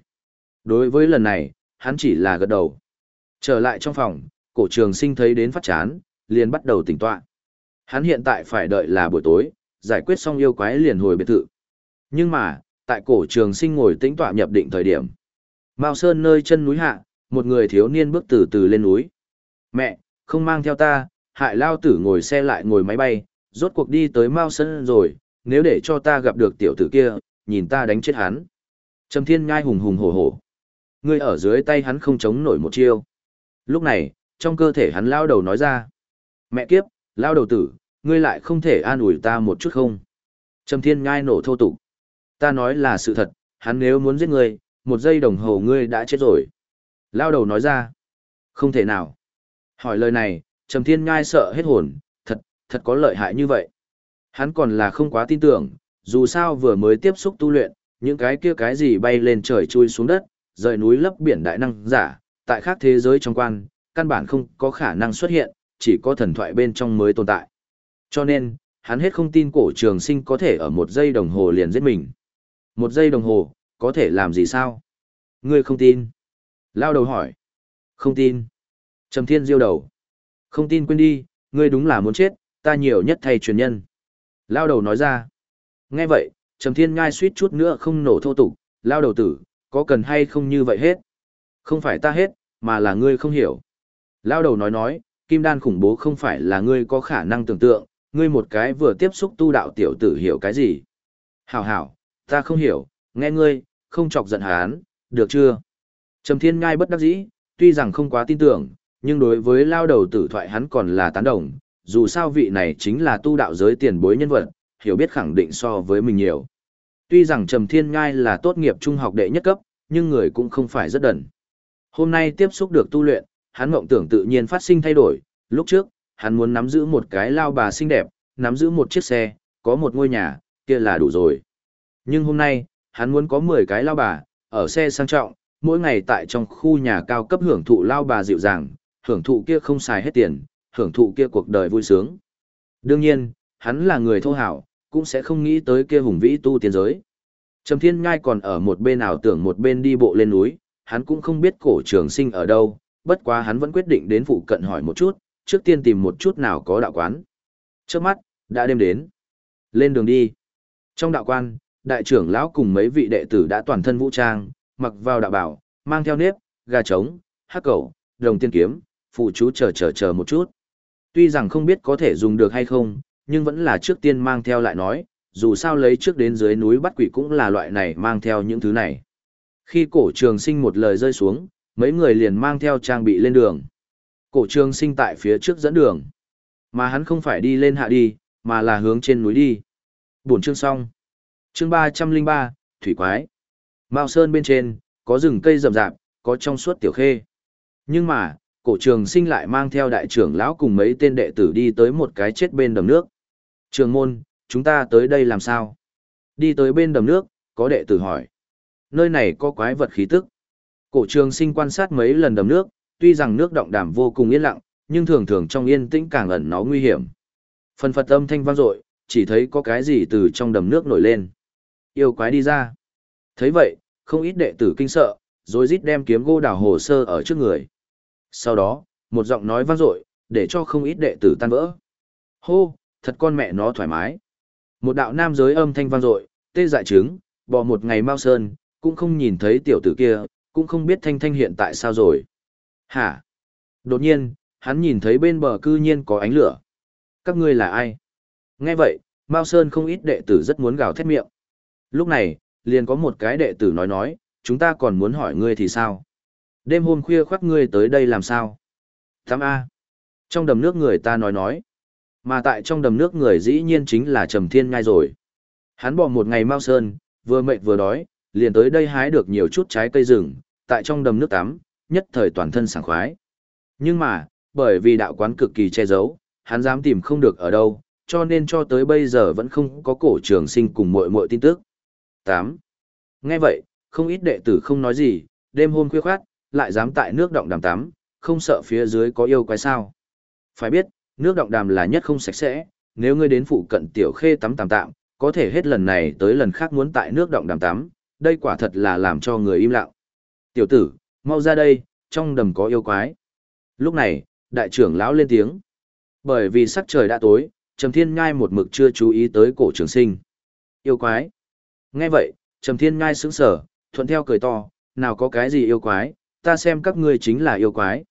Đối với lần này, hắn chỉ là gật đầu. Trở lại trong phòng, cổ trường sinh thấy đến phát chán, liền bắt đầu tỉnh tọa. Hắn hiện tại phải đợi là buổi tối, giải quyết xong yêu quái liền hồi biệt thự. Nhưng mà, tại cổ trường sinh ngồi tĩnh tọa nhập định thời điểm. Mao Sơn nơi chân núi hạ, một người thiếu niên bước từ từ lên núi. Mẹ, không mang theo ta, hại lao tử ngồi xe lại ngồi máy bay, rốt cuộc đi tới Mao Sơn rồi, nếu để cho ta gặp được tiểu tử kia, nhìn ta đánh chết hắn. Trầm thiên ngai hùng hùng hổ hổ. Ngươi ở dưới tay hắn không chống nổi một chiêu. Lúc này, trong cơ thể hắn lao đầu nói ra. Mẹ kiếp, lao đầu tử, ngươi lại không thể an ủi ta một chút không? Trầm thiên ngai nổ thô tục. Ta nói là sự thật, hắn nếu muốn giết ngươi, một giây đồng hồ ngươi đã chết rồi. Lao đầu nói ra. Không thể nào. Hỏi lời này, Trầm thiên ngai sợ hết hồn, thật, thật có lợi hại như vậy. Hắn còn là không quá tin tưởng, dù sao vừa mới tiếp xúc tu luyện, những cái kia cái gì bay lên trời chui xuống đất, rời núi lấp biển đại năng giả, tại khác thế giới trong quan, căn bản không có khả năng xuất hiện, chỉ có thần thoại bên trong mới tồn tại. Cho nên, hắn hết không tin cổ trường sinh có thể ở một giây đồng hồ liền giết mình. Một giây đồng hồ, có thể làm gì sao? Ngươi không tin. Lao đầu hỏi. Không tin. Trầm thiên diêu đầu. Không tin quên đi, ngươi đúng là muốn chết, ta nhiều nhất thầy truyền nhân. Lao đầu nói ra. Nghe vậy, Trầm Thiên Ngai suýt chút nữa không nổ thô tục, lao đầu tử, có cần hay không như vậy hết? Không phải ta hết, mà là ngươi không hiểu. Lao đầu nói nói, kim đan khủng bố không phải là ngươi có khả năng tưởng tượng, ngươi một cái vừa tiếp xúc tu đạo tiểu tử hiểu cái gì? Hảo hảo, ta không hiểu, nghe ngươi, không chọc giận hán, được chưa? Trầm Thiên Ngai bất đắc dĩ, tuy rằng không quá tin tưởng, nhưng đối với lao đầu tử thoại hắn còn là tán đồng, dù sao vị này chính là tu đạo giới tiền bối nhân vật, hiểu biết khẳng định so với mình nhiều. Tuy rằng Trầm Thiên Ngai là tốt nghiệp trung học đệ nhất cấp, nhưng người cũng không phải rất đần. Hôm nay tiếp xúc được tu luyện, hắn mộng tưởng tự nhiên phát sinh thay đổi, lúc trước, hắn muốn nắm giữ một cái lao bà xinh đẹp, nắm giữ một chiếc xe, có một ngôi nhà, kia là đủ rồi. Nhưng hôm nay, hắn muốn có 10 cái lao bà, ở xe sang trọng, mỗi ngày tại trong khu nhà cao cấp hưởng thụ lao bà dịu dàng, hưởng thụ kia không xài hết tiền, hưởng thụ kia cuộc đời vui sướng. Đương nhiên, hắn là người thô hảo, cũng sẽ không nghĩ tới kia hùng vĩ tu tiên giới. Trầm Thiên Nhai còn ở một bên ảo tưởng một bên đi bộ lên núi, hắn cũng không biết cổ trường sinh ở đâu, bất quá hắn vẫn quyết định đến phụ cận hỏi một chút, trước tiên tìm một chút nào có đạo quán. Trước mắt, đã đêm đến. Lên đường đi. Trong đạo quan, đại trưởng lão cùng mấy vị đệ tử đã toàn thân vũ trang, mặc vào đạo bảo, mang theo nếp, gà trống, hắc cẩu, đồng tiên kiếm, phụ chú chờ chờ chờ một chút. Tuy rằng không biết có thể dùng được hay không, nhưng vẫn là trước tiên mang theo lại nói, dù sao lấy trước đến dưới núi bắt quỷ cũng là loại này mang theo những thứ này. Khi cổ trường sinh một lời rơi xuống, mấy người liền mang theo trang bị lên đường. Cổ trường sinh tại phía trước dẫn đường. Mà hắn không phải đi lên hạ đi, mà là hướng trên núi đi. buồn chương xong. Chương ba trăm linh ba Thủy Quái. Mao Sơn bên trên, có rừng cây rậm rạp, có trong suốt tiểu khê. Nhưng mà, cổ trường sinh lại mang theo đại trưởng lão cùng mấy tên đệ tử đi tới một cái chết bên đầm nước. Trường môn, chúng ta tới đây làm sao? Đi tới bên đầm nước, có đệ tử hỏi. Nơi này có quái vật khí tức. Cổ trường sinh quan sát mấy lần đầm nước, tuy rằng nước động đàm vô cùng yên lặng, nhưng thường thường trong yên tĩnh càng ẩn nó nguy hiểm. Phần phật âm thanh vang dội, chỉ thấy có cái gì từ trong đầm nước nổi lên. Yêu quái đi ra. thấy vậy, không ít đệ tử kinh sợ, rồi rít đem kiếm gô đào hồ sơ ở trước người. Sau đó, một giọng nói vang dội, để cho không ít đệ tử tan vỡ. Hô, thật con mẹ nó thoải mái. Một đạo nam giới âm thanh vang dội, tê dại trứng, bỏ một ngày mau sơn, cũng không nhìn thấy tiểu tử kia, cũng không biết thanh thanh hiện tại sao rồi. Hả? Đột nhiên, hắn nhìn thấy bên bờ cư nhiên có ánh lửa. Các ngươi là ai? Nghe vậy, Mao Sơn không ít đệ tử rất muốn gào thét miệng. Lúc này, liền có một cái đệ tử nói nói, chúng ta còn muốn hỏi ngươi thì sao? Đêm hôm khuya khoác ngươi tới đây làm sao? 8A. Trong đầm nước người ta nói nói. Mà tại trong đầm nước người dĩ nhiên chính là Trầm Thiên Ngai rồi. Hắn bỏ một ngày Mao Sơn, vừa mệt vừa đói, liền tới đây hái được nhiều chút trái cây rừng, tại trong đầm nước tắm, nhất thời toàn thân sảng khoái. Nhưng mà, bởi vì đạo quán cực kỳ che giấu, hắn dám tìm không được ở đâu, cho nên cho tới bây giờ vẫn không có cổ trường sinh cùng muội muội tin tức. 8. Nghe vậy, không ít đệ tử không nói gì, đêm hôm khuya khoát, lại dám tại nước động đàm tắm, không sợ phía dưới có yêu quái sao. Phải biết, nước động đàm là nhất không sạch sẽ, nếu ngươi đến phụ cận tiểu khê tắm tạm tạm, có thể hết lần này tới lần khác muốn tại nước động đàm tắm, đây quả thật là làm cho người im lặng. Tiểu tử, mau ra đây, trong đầm có yêu quái. Lúc này, đại trưởng lão lên tiếng. Bởi vì sắc trời đã tối, Trầm Thiên Nhai một mực chưa chú ý tới cổ trường sinh. Yêu quái. Nghe vậy, Trầm Thiên Nhai sững sờ, thuận theo cười to, nào có cái gì yêu quái, ta xem các ngươi chính là yêu quái.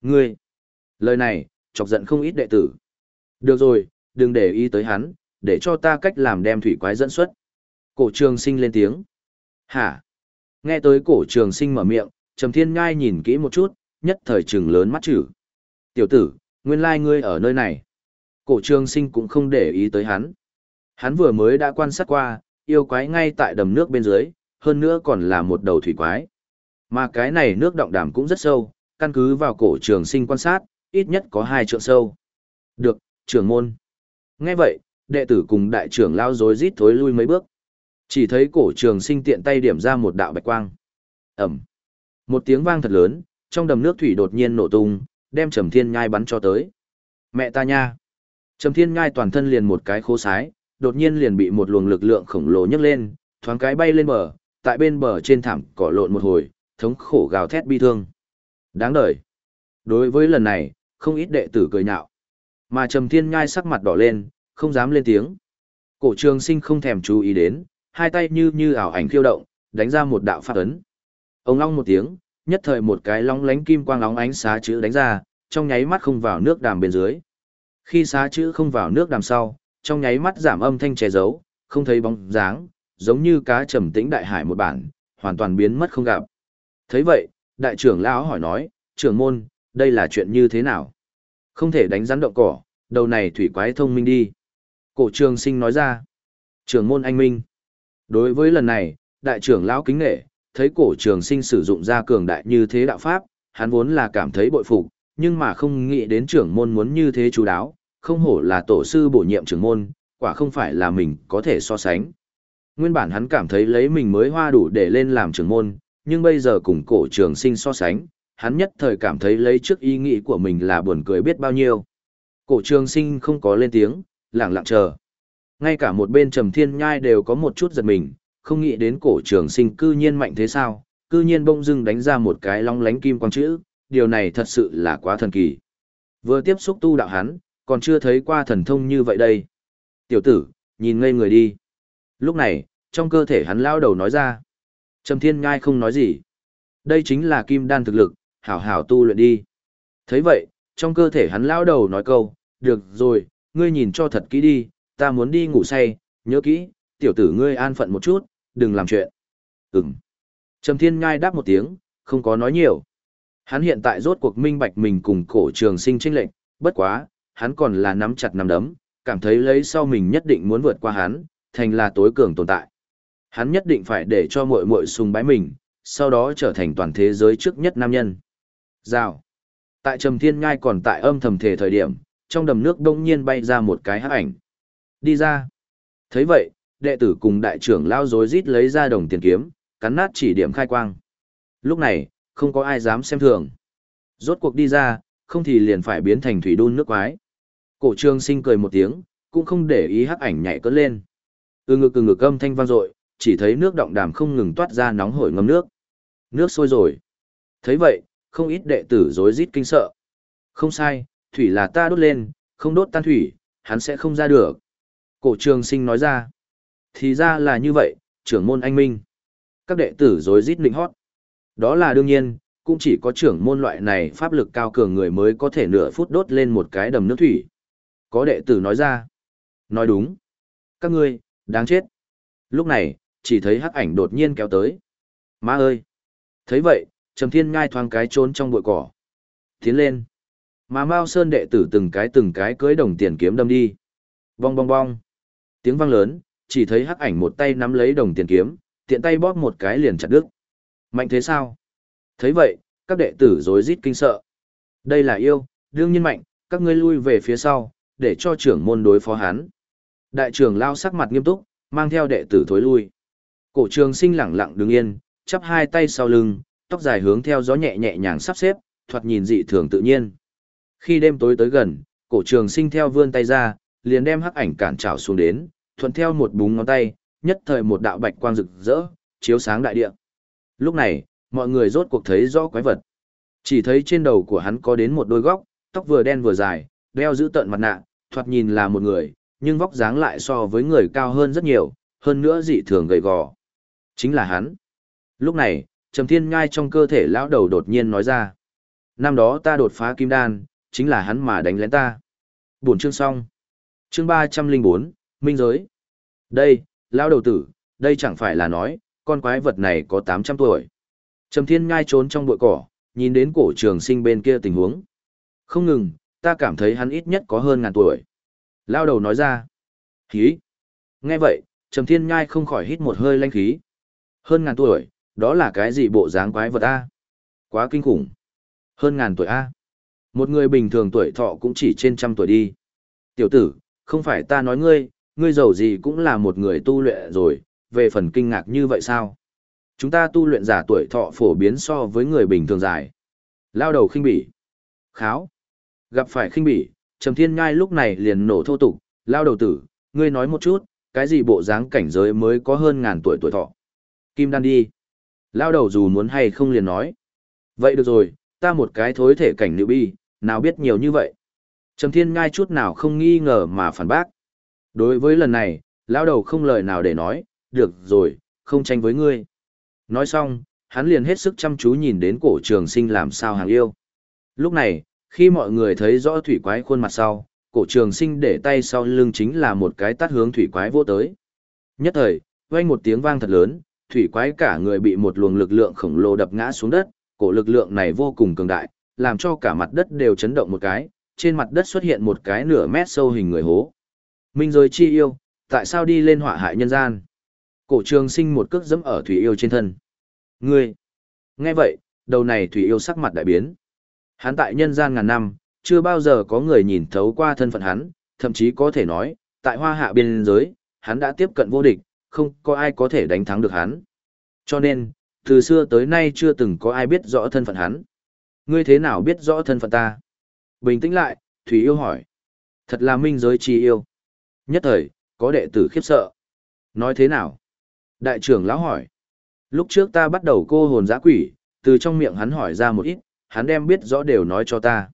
Ngươi. Lời này, chọc giận không ít đệ tử. Được rồi, đừng để ý tới hắn, để cho ta cách làm đem thủy quái dẫn xuất. Cổ trường sinh lên tiếng. Hả? Nghe tới cổ trường sinh mở miệng, Trầm Thiên Ngai nhìn kỹ một chút, nhất thời trừng lớn mắt chữ. Tiểu tử, nguyên lai ngươi ở nơi này. Cổ trường sinh cũng không để ý tới hắn. Hắn vừa mới đã quan sát qua, yêu quái ngay tại đầm nước bên dưới, hơn nữa còn là một đầu thủy quái. Mà cái này nước động đàm cũng rất sâu, căn cứ vào cổ trường sinh quan sát, ít nhất có hai trượng sâu. Được, trưởng môn. Nghe vậy, đệ tử cùng đại trưởng lao dối rít thối lui mấy bước. Chỉ thấy cổ trường sinh tiện tay điểm ra một đạo bạch quang. Ẩm. Một tiếng vang thật lớn, trong đầm nước thủy đột nhiên nổ tung, đem Trầm Thiên Nhai bắn cho tới. Mẹ ta nha. Trầm Thiên Nhai toàn thân liền một cái khô sái, đột nhiên liền bị một luồng lực lượng khổng lồ nhấc lên, thoáng cái bay lên bờ, tại bên bờ trên thảm cỏ lộn một hồi, thống khổ gào thét bi thương. Đáng đời. Đối với lần này, không ít đệ tử cười nhạo. Mà Trầm Thiên Nhai sắc mặt đỏ lên, không dám lên tiếng. Cổ trường sinh không thèm chú ý đến, hai tay như như ảo ảnh khiêu động, đánh ra một đạo pháp ấn. Ông long một tiếng, nhất thời một cái long lánh kim quang lóng ánh xá chữ đánh ra, trong nháy mắt không vào nước đàm bên dưới. Khi xá chữ không vào nước đàm sau, trong nháy mắt giảm âm thanh che giấu, không thấy bóng dáng, giống như cá trầm tĩnh đại hải một bản, hoàn toàn biến mất không gặp. Thấy vậy, đại trưởng lão hỏi nói, trưởng môn, đây là chuyện như thế nào? Không thể đánh rắn động cỏ, đầu này thủy quái thông minh đi. Cổ trường sinh nói ra, Trường môn anh minh. Đối với lần này, đại trưởng lão kính nghệ, thấy cổ trường sinh sử dụng ra cường đại như thế đạo pháp, hắn vốn là cảm thấy bội phục, nhưng mà không nghĩ đến trưởng môn muốn như thế chú đáo, không hổ là tổ sư bổ nhiệm trưởng môn, quả không phải là mình có thể so sánh. Nguyên bản hắn cảm thấy lấy mình mới hoa đủ để lên làm trưởng môn, nhưng bây giờ cùng cổ trường sinh so sánh, hắn nhất thời cảm thấy lấy trước ý nghĩ của mình là buồn cười biết bao nhiêu. Cổ trường sinh không có lên tiếng, lặng lặng chờ. Ngay cả một bên trầm thiên nhai đều có một chút giật mình, không nghĩ đến cổ trường sinh cư nhiên mạnh thế sao, cư nhiên bỗng dưng đánh ra một cái long lánh kim quang chữ, điều này thật sự là quá thần kỳ. Vừa tiếp xúc tu đạo hắn, còn chưa thấy qua thần thông như vậy đây. Tiểu tử, nhìn ngây người đi. Lúc này, trong cơ thể hắn lao đầu nói ra. Trầm thiên Nhai không nói gì. Đây chính là kim đan thực lực, hảo hảo tu luyện đi. thấy vậy, trong cơ thể hắn lão đầu nói câu, được rồi, ngươi nhìn cho thật kỹ đi, ta muốn đi ngủ say, nhớ kỹ, tiểu tử ngươi an phận một chút, đừng làm chuyện. Ừm. Trầm thiên ngai đáp một tiếng, không có nói nhiều. Hắn hiện tại rốt cuộc minh bạch mình cùng cổ trường sinh tranh lệnh, bất quá, hắn còn là nắm chặt nắm đấm, cảm thấy lấy sau mình nhất định muốn vượt qua hắn, thành là tối cường tồn tại. Hắn nhất định phải để cho muội muội sùng bái mình, sau đó trở thành toàn thế giới trước nhất nam nhân. Rào. Tại Trầm Thiên Ngai còn tại âm thầm thể thời điểm, trong đầm nước đông nhiên bay ra một cái hắc ảnh. Đi ra. thấy vậy, đệ tử cùng đại trưởng lao rối rít lấy ra đồng tiền kiếm, cắn nát chỉ điểm khai quang. Lúc này, không có ai dám xem thường. Rốt cuộc đi ra, không thì liền phải biến thành thủy đun nước quái. Cổ trương sinh cười một tiếng, cũng không để ý hắc ảnh nhảy cất lên. Ừ ngực ừ ngực âm thanh vang dội, chỉ thấy nước động đàm không ngừng toát ra nóng hổi ngâm nước. Nước sôi rồi. thấy vậy, không ít đệ tử rối rít kinh sợ. Không sai, thủy là ta đốt lên, không đốt tan thủy, hắn sẽ không ra được. Cổ trường sinh nói ra. Thì ra là như vậy, trưởng môn anh minh. Các đệ tử rối rít nịnh hót. Đó là đương nhiên, cũng chỉ có trưởng môn loại này pháp lực cao cường người mới có thể nửa phút đốt lên một cái đầm nước thủy. Có đệ tử nói ra. Nói đúng. Các ngươi, đáng chết. Lúc này, chỉ thấy hắc ảnh đột nhiên kéo tới. Má ơi! thấy vậy, Trầm Thiên ngai thoáng cái trốn trong bụi cỏ. Tiến lên. Mà Mao Sơn đệ tử từng cái từng cái cưới đồng tiền kiếm đâm đi. Bong bong bong. Tiếng vang lớn, chỉ thấy hắc ảnh một tay nắm lấy đồng tiền kiếm, tiện tay bóp một cái liền chặt đứt. Mạnh thế sao? thấy vậy, các đệ tử rối rít kinh sợ. Đây là yêu, đương nhiên mạnh, các ngươi lui về phía sau, để cho trưởng môn đối phó hắn. Đại trưởng lao sắc mặt nghiêm túc, mang theo đệ tử thối lui. Cổ trường sinh lẳng lặng đứng yên, chắp hai tay sau lưng, tóc dài hướng theo gió nhẹ nhẹ nhàng sắp xếp, thoạt nhìn dị thường tự nhiên. Khi đêm tối tới gần, cổ trường sinh theo vươn tay ra, liền đem hắc ảnh cản trào xuống đến, thuận theo một búng ngón tay, nhất thời một đạo bạch quang rực rỡ, chiếu sáng đại địa. Lúc này, mọi người rốt cuộc thấy rõ quái vật. Chỉ thấy trên đầu của hắn có đến một đôi góc, tóc vừa đen vừa dài, đeo giữ tận mặt nạ, thoạt nhìn là một người, nhưng vóc dáng lại so với người cao hơn rất nhiều, hơn nữa dị thường gầy gò. Chính là hắn. Lúc này, Trầm Thiên Ngai trong cơ thể lão đầu đột nhiên nói ra. Năm đó ta đột phá kim đan, chính là hắn mà đánh lén ta. Buổi chương xong. Chương 304, Minh Giới. Đây, lão đầu tử, đây chẳng phải là nói, con quái vật này có 800 tuổi. Trầm Thiên Ngai trốn trong bụi cỏ, nhìn đến cổ trường sinh bên kia tình huống. Không ngừng, ta cảm thấy hắn ít nhất có hơn ngàn tuổi. Lao đầu nói ra. Khí. Nghe vậy, Trầm Thiên Nhai không khỏi hít một hơi lanh khí. Hơn ngàn tuổi, đó là cái gì bộ dáng quái vật A? Quá kinh khủng. Hơn ngàn tuổi A. Một người bình thường tuổi thọ cũng chỉ trên trăm tuổi đi. Tiểu tử, không phải ta nói ngươi, ngươi giàu gì cũng là một người tu luyện rồi, về phần kinh ngạc như vậy sao? Chúng ta tu luyện giả tuổi thọ phổ biến so với người bình thường dài. Lao đầu khinh bỉ. Kháo. Gặp phải khinh bỉ, Trầm Thiên Ngai lúc này liền nổ thô tục, lao đầu tử, ngươi nói một chút, cái gì bộ dáng cảnh giới mới có hơn ngàn tuổi tuổi thọ. Kim đan đi. Lao đầu dù muốn hay không liền nói. Vậy được rồi, ta một cái thối thể cảnh nữ bi, nào biết nhiều như vậy. Trầm Thiên Ngai chút nào không nghi ngờ mà phản bác. Đối với lần này, lao đầu không lời nào để nói, được rồi, không tranh với ngươi. Nói xong, hắn liền hết sức chăm chú nhìn đến cổ trường sinh làm sao hàng yêu. Lúc này, khi mọi người thấy rõ thủy quái khuôn mặt sau, cổ trường sinh để tay sau lưng chính là một cái tát hướng thủy quái vô tới. Nhất thời, vang một tiếng vang thật lớn, thủy quái cả người bị một luồng lực lượng khổng lồ đập ngã xuống đất, cổ lực lượng này vô cùng cường đại, làm cho cả mặt đất đều chấn động một cái, trên mặt đất xuất hiện một cái nửa mét sâu hình người hố. Minh rồi chi yêu, tại sao đi lên họa hại nhân gian? Cổ trường sinh một cước dẫm ở thủy yêu trên thân. Ngươi! Nghe vậy, đầu này thủy yêu sắc mặt đại biến. Hắn tại nhân gian ngàn năm, chưa bao giờ có người nhìn thấu qua thân phận hắn, thậm chí có thể nói, tại hoa hạ biên giới, hắn đã tiếp cận vô địch, không có ai có thể đánh thắng được hắn. Cho nên, từ xưa tới nay chưa từng có ai biết rõ thân phận hắn. Ngươi thế nào biết rõ thân phận ta? Bình tĩnh lại, Thủy Yêu hỏi. Thật là minh giới chi yêu. Nhất thời, có đệ tử khiếp sợ. Nói thế nào? Đại trưởng lão hỏi. Lúc trước ta bắt đầu cô hồn giã quỷ, từ trong miệng hắn hỏi ra một ít, hắn đem biết rõ đều nói cho ta.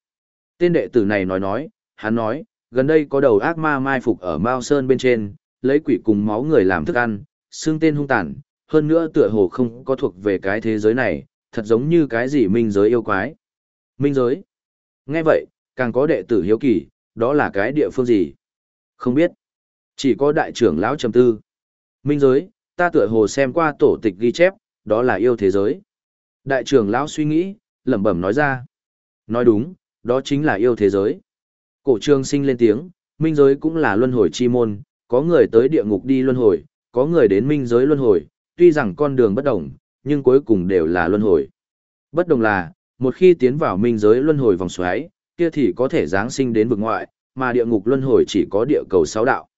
Tên đệ tử này nói nói, hắn nói, gần đây có đầu ác ma mai phục ở Mao Sơn bên trên, lấy quỷ cùng máu người làm thức ăn, xương tên hung tàn, hơn nữa tựa hồ không có thuộc về cái thế giới này, thật giống như cái gì minh giới yêu quái. Minh giới. Nghe vậy, càng có đệ tử hiếu kỳ, đó là cái địa phương gì? Không biết. Chỉ có đại trưởng lão trầm tư. Minh giới, ta tựa hồ xem qua tổ tịch ghi chép, đó là yêu thế giới. Đại trưởng lão suy nghĩ, lẩm bẩm nói ra. Nói đúng, đó chính là yêu thế giới. Cổ trương sinh lên tiếng, minh giới cũng là luân hồi chi môn, có người tới địa ngục đi luân hồi, có người đến minh giới luân hồi, tuy rằng con đường bất đồng, nhưng cuối cùng đều là luân hồi. Bất đồng là, một khi tiến vào minh giới luân hồi vòng xoáy, kia thì có thể giáng sinh đến vực ngoại, mà địa ngục luân hồi chỉ có địa cầu sáu đạo.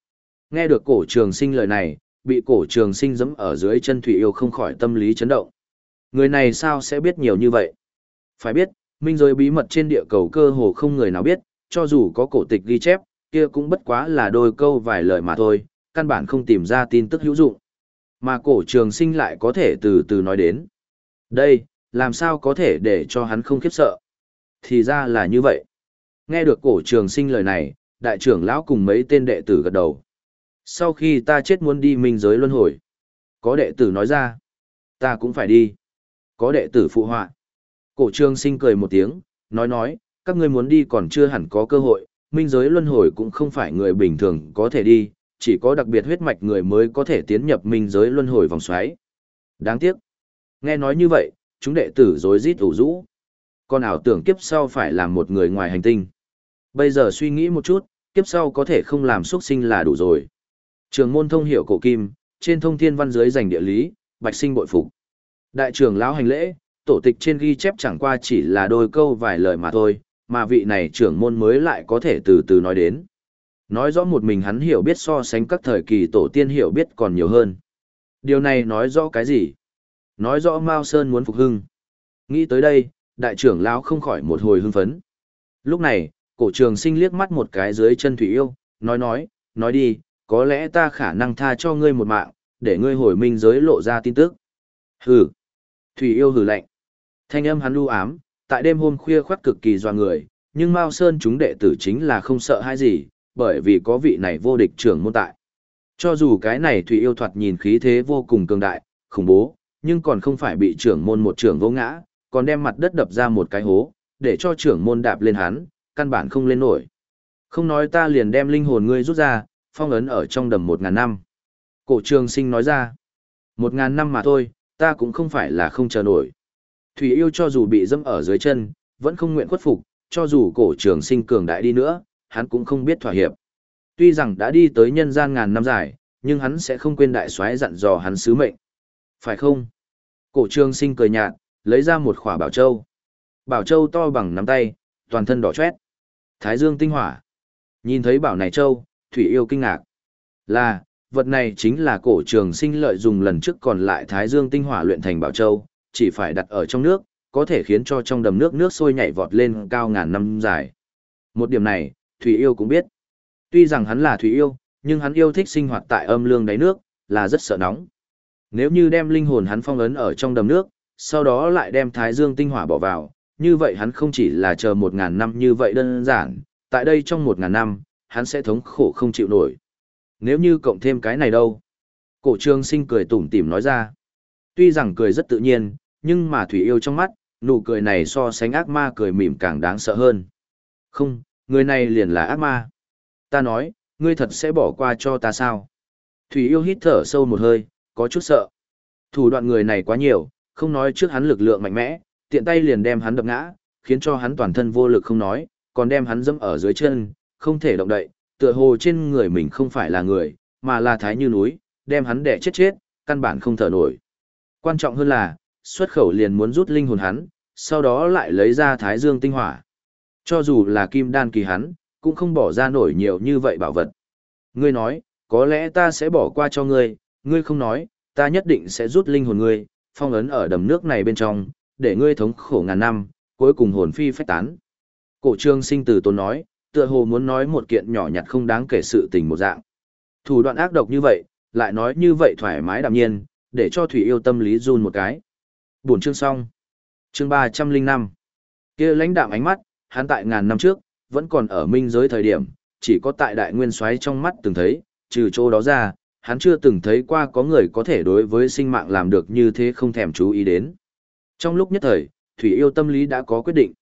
Nghe được cổ trường sinh lời này, bị cổ trường sinh giẫm ở dưới chân thủy yêu không khỏi tâm lý chấn động. Người này sao sẽ biết nhiều như vậy? Phải biết, minh giới bí mật trên địa cầu cơ hồ không người nào biết, cho dù có cổ tịch ghi chép, kia cũng bất quá là đôi câu vài lời mà thôi, căn bản không tìm ra tin tức hữu dụng. Mà cổ trường sinh lại có thể từ từ nói đến. Đây, làm sao có thể để cho hắn không khiếp sợ? Thì ra là như vậy. Nghe được cổ trường sinh lời này, đại trưởng lão cùng mấy tên đệ tử gật đầu. Sau khi ta chết muốn đi minh giới luân hồi. Có đệ tử nói ra. Ta cũng phải đi. Có đệ tử phụ họa. Cổ trường sinh cười một tiếng, nói nói, các ngươi muốn đi còn chưa hẳn có cơ hội, minh giới luân hồi cũng không phải người bình thường có thể đi, chỉ có đặc biệt huyết mạch người mới có thể tiến nhập minh giới luân hồi vòng xoáy. Đáng tiếc. Nghe nói như vậy, chúng đệ tử rối rít ủ rũ. Con ảo tưởng kiếp sau phải làm một người ngoài hành tinh. Bây giờ suy nghĩ một chút, kiếp sau có thể không làm xuất sinh là đủ rồi. Trường môn thông hiểu cổ kim, trên thông thiên văn giới giành địa lý, bạch sinh bội phục. Đại trưởng lão hành lễ, tổ tịch trên ghi chép chẳng qua chỉ là đôi câu vài lời mà thôi, mà vị này trưởng môn mới lại có thể từ từ nói đến. Nói rõ một mình hắn hiểu biết so sánh các thời kỳ tổ tiên hiểu biết còn nhiều hơn. Điều này nói rõ cái gì? Nói rõ Mao Sơn muốn phục hưng. Nghĩ tới đây, đại trưởng lão không khỏi một hồi hưng phấn. Lúc này, cổ trường sinh liếc mắt một cái dưới chân Thủy Yêu, nói nói, nói đi, có lẽ ta khả năng tha cho ngươi một mạng, để ngươi hồi minh giới lộ ra tin tức. Hừ. Thủy Yêu hừ lạnh. Thanh âm hắn lưu ám, tại đêm hôm khuya khoắt cực kỳ doa người, nhưng Mao Sơn chúng đệ tử chính là không sợ hai gì, bởi vì có vị này vô địch trưởng môn tại. Cho dù cái này Thủy Yêu thoạt nhìn khí thế vô cùng cường đại, khủng bố, nhưng còn không phải bị trưởng môn một trưởng vô ngã, còn đem mặt đất đập ra một cái hố, để cho trưởng môn đạp lên hắn, căn bản không lên nổi. Không nói ta liền đem linh hồn ngươi rút ra, phong ấn ở trong đầm một ngàn năm. Cổ trường sinh nói ra, một ngàn năm mà thôi, ta cũng không phải là không chờ nổi. Thủy yêu cho dù bị dâm ở dưới chân, vẫn không nguyện khuất phục, cho dù cổ trường sinh cường đại đi nữa, hắn cũng không biết thỏa hiệp. Tuy rằng đã đi tới nhân gian ngàn năm dài, nhưng hắn sẽ không quên đại soái dặn dò hắn sứ mệnh. Phải không? Cổ trường sinh cười nhạt, lấy ra một khỏa bảo châu. Bảo châu to bằng nắm tay, toàn thân đỏ chét. Thái dương tinh hỏa. Nhìn thấy bảo này châu, Thủy yêu kinh ngạc. Là, vật này chính là cổ trường sinh lợi dùng lần trước còn lại Thái dương tinh hỏa luyện thành bảo châu, chỉ phải đặt ở trong nước, có thể khiến cho trong đầm nước nước sôi nhảy vọt lên cao ngàn năm dài. Một điểm này, Thủy yêu cũng biết. Tuy rằng hắn là Thủy yêu, nhưng hắn yêu thích sinh hoạt tại âm lương đáy nước, là rất sợ nóng. Nếu như đem linh hồn hắn phong ấn ở trong đầm nước, sau đó lại đem thái dương tinh hỏa bỏ vào, như vậy hắn không chỉ là chờ một ngàn năm như vậy đơn giản, tại đây trong một ngàn năm, hắn sẽ thống khổ không chịu nổi. Nếu như cộng thêm cái này đâu? Cổ trương sinh cười tủm tỉm nói ra. Tuy rằng cười rất tự nhiên, nhưng mà Thủy yêu trong mắt, nụ cười này so sánh ác ma cười mỉm càng đáng sợ hơn. Không, người này liền là ác ma. Ta nói, ngươi thật sẽ bỏ qua cho ta sao? Thủy yêu hít thở sâu một hơi, có chút sợ. Thủ đoạn người này quá nhiều, không nói trước hắn lực lượng mạnh mẽ, tiện tay liền đem hắn đập ngã, khiến cho hắn toàn thân vô lực không nói, còn đem hắn dẫm ở dưới chân, không thể động đậy, tựa hồ trên người mình không phải là người, mà là thái như núi, đem hắn đẻ chết chết, căn bản không thở nổi. Quan trọng hơn là, xuất khẩu liền muốn rút linh hồn hắn, sau đó lại lấy ra thái dương tinh hỏa. Cho dù là kim đan kỳ hắn, cũng không bỏ ra nổi nhiều như vậy bảo vật. Ngươi nói, có lẽ ta sẽ bỏ qua cho ngươi, ngươi không nói, ta nhất định sẽ rút linh hồn ngươi, phong ấn ở đầm nước này bên trong, để ngươi thống khổ ngàn năm, cuối cùng hồn phi phách tán. Cổ trương sinh từ tốn nói, tựa hồ muốn nói một kiện nhỏ nhặt không đáng kể sự tình một dạng. Thủ đoạn ác độc như vậy, lại nói như vậy thoải mái đạm nhiên, để cho Thủy yêu tâm lý run một cái. Buồn chương xong. Chương 305. kia lãnh đạm ánh mắt, hắn tại ngàn năm trước, vẫn còn ở minh giới thời điểm, chỉ có tại đại nguyên soái trong mắt từng thấy, trừ chỗ đó ra, hắn chưa từng thấy qua có người có thể đối với sinh mạng làm được như thế không thèm chú ý đến. Trong lúc nhất thời, Thủy yêu tâm lý đã có quyết định.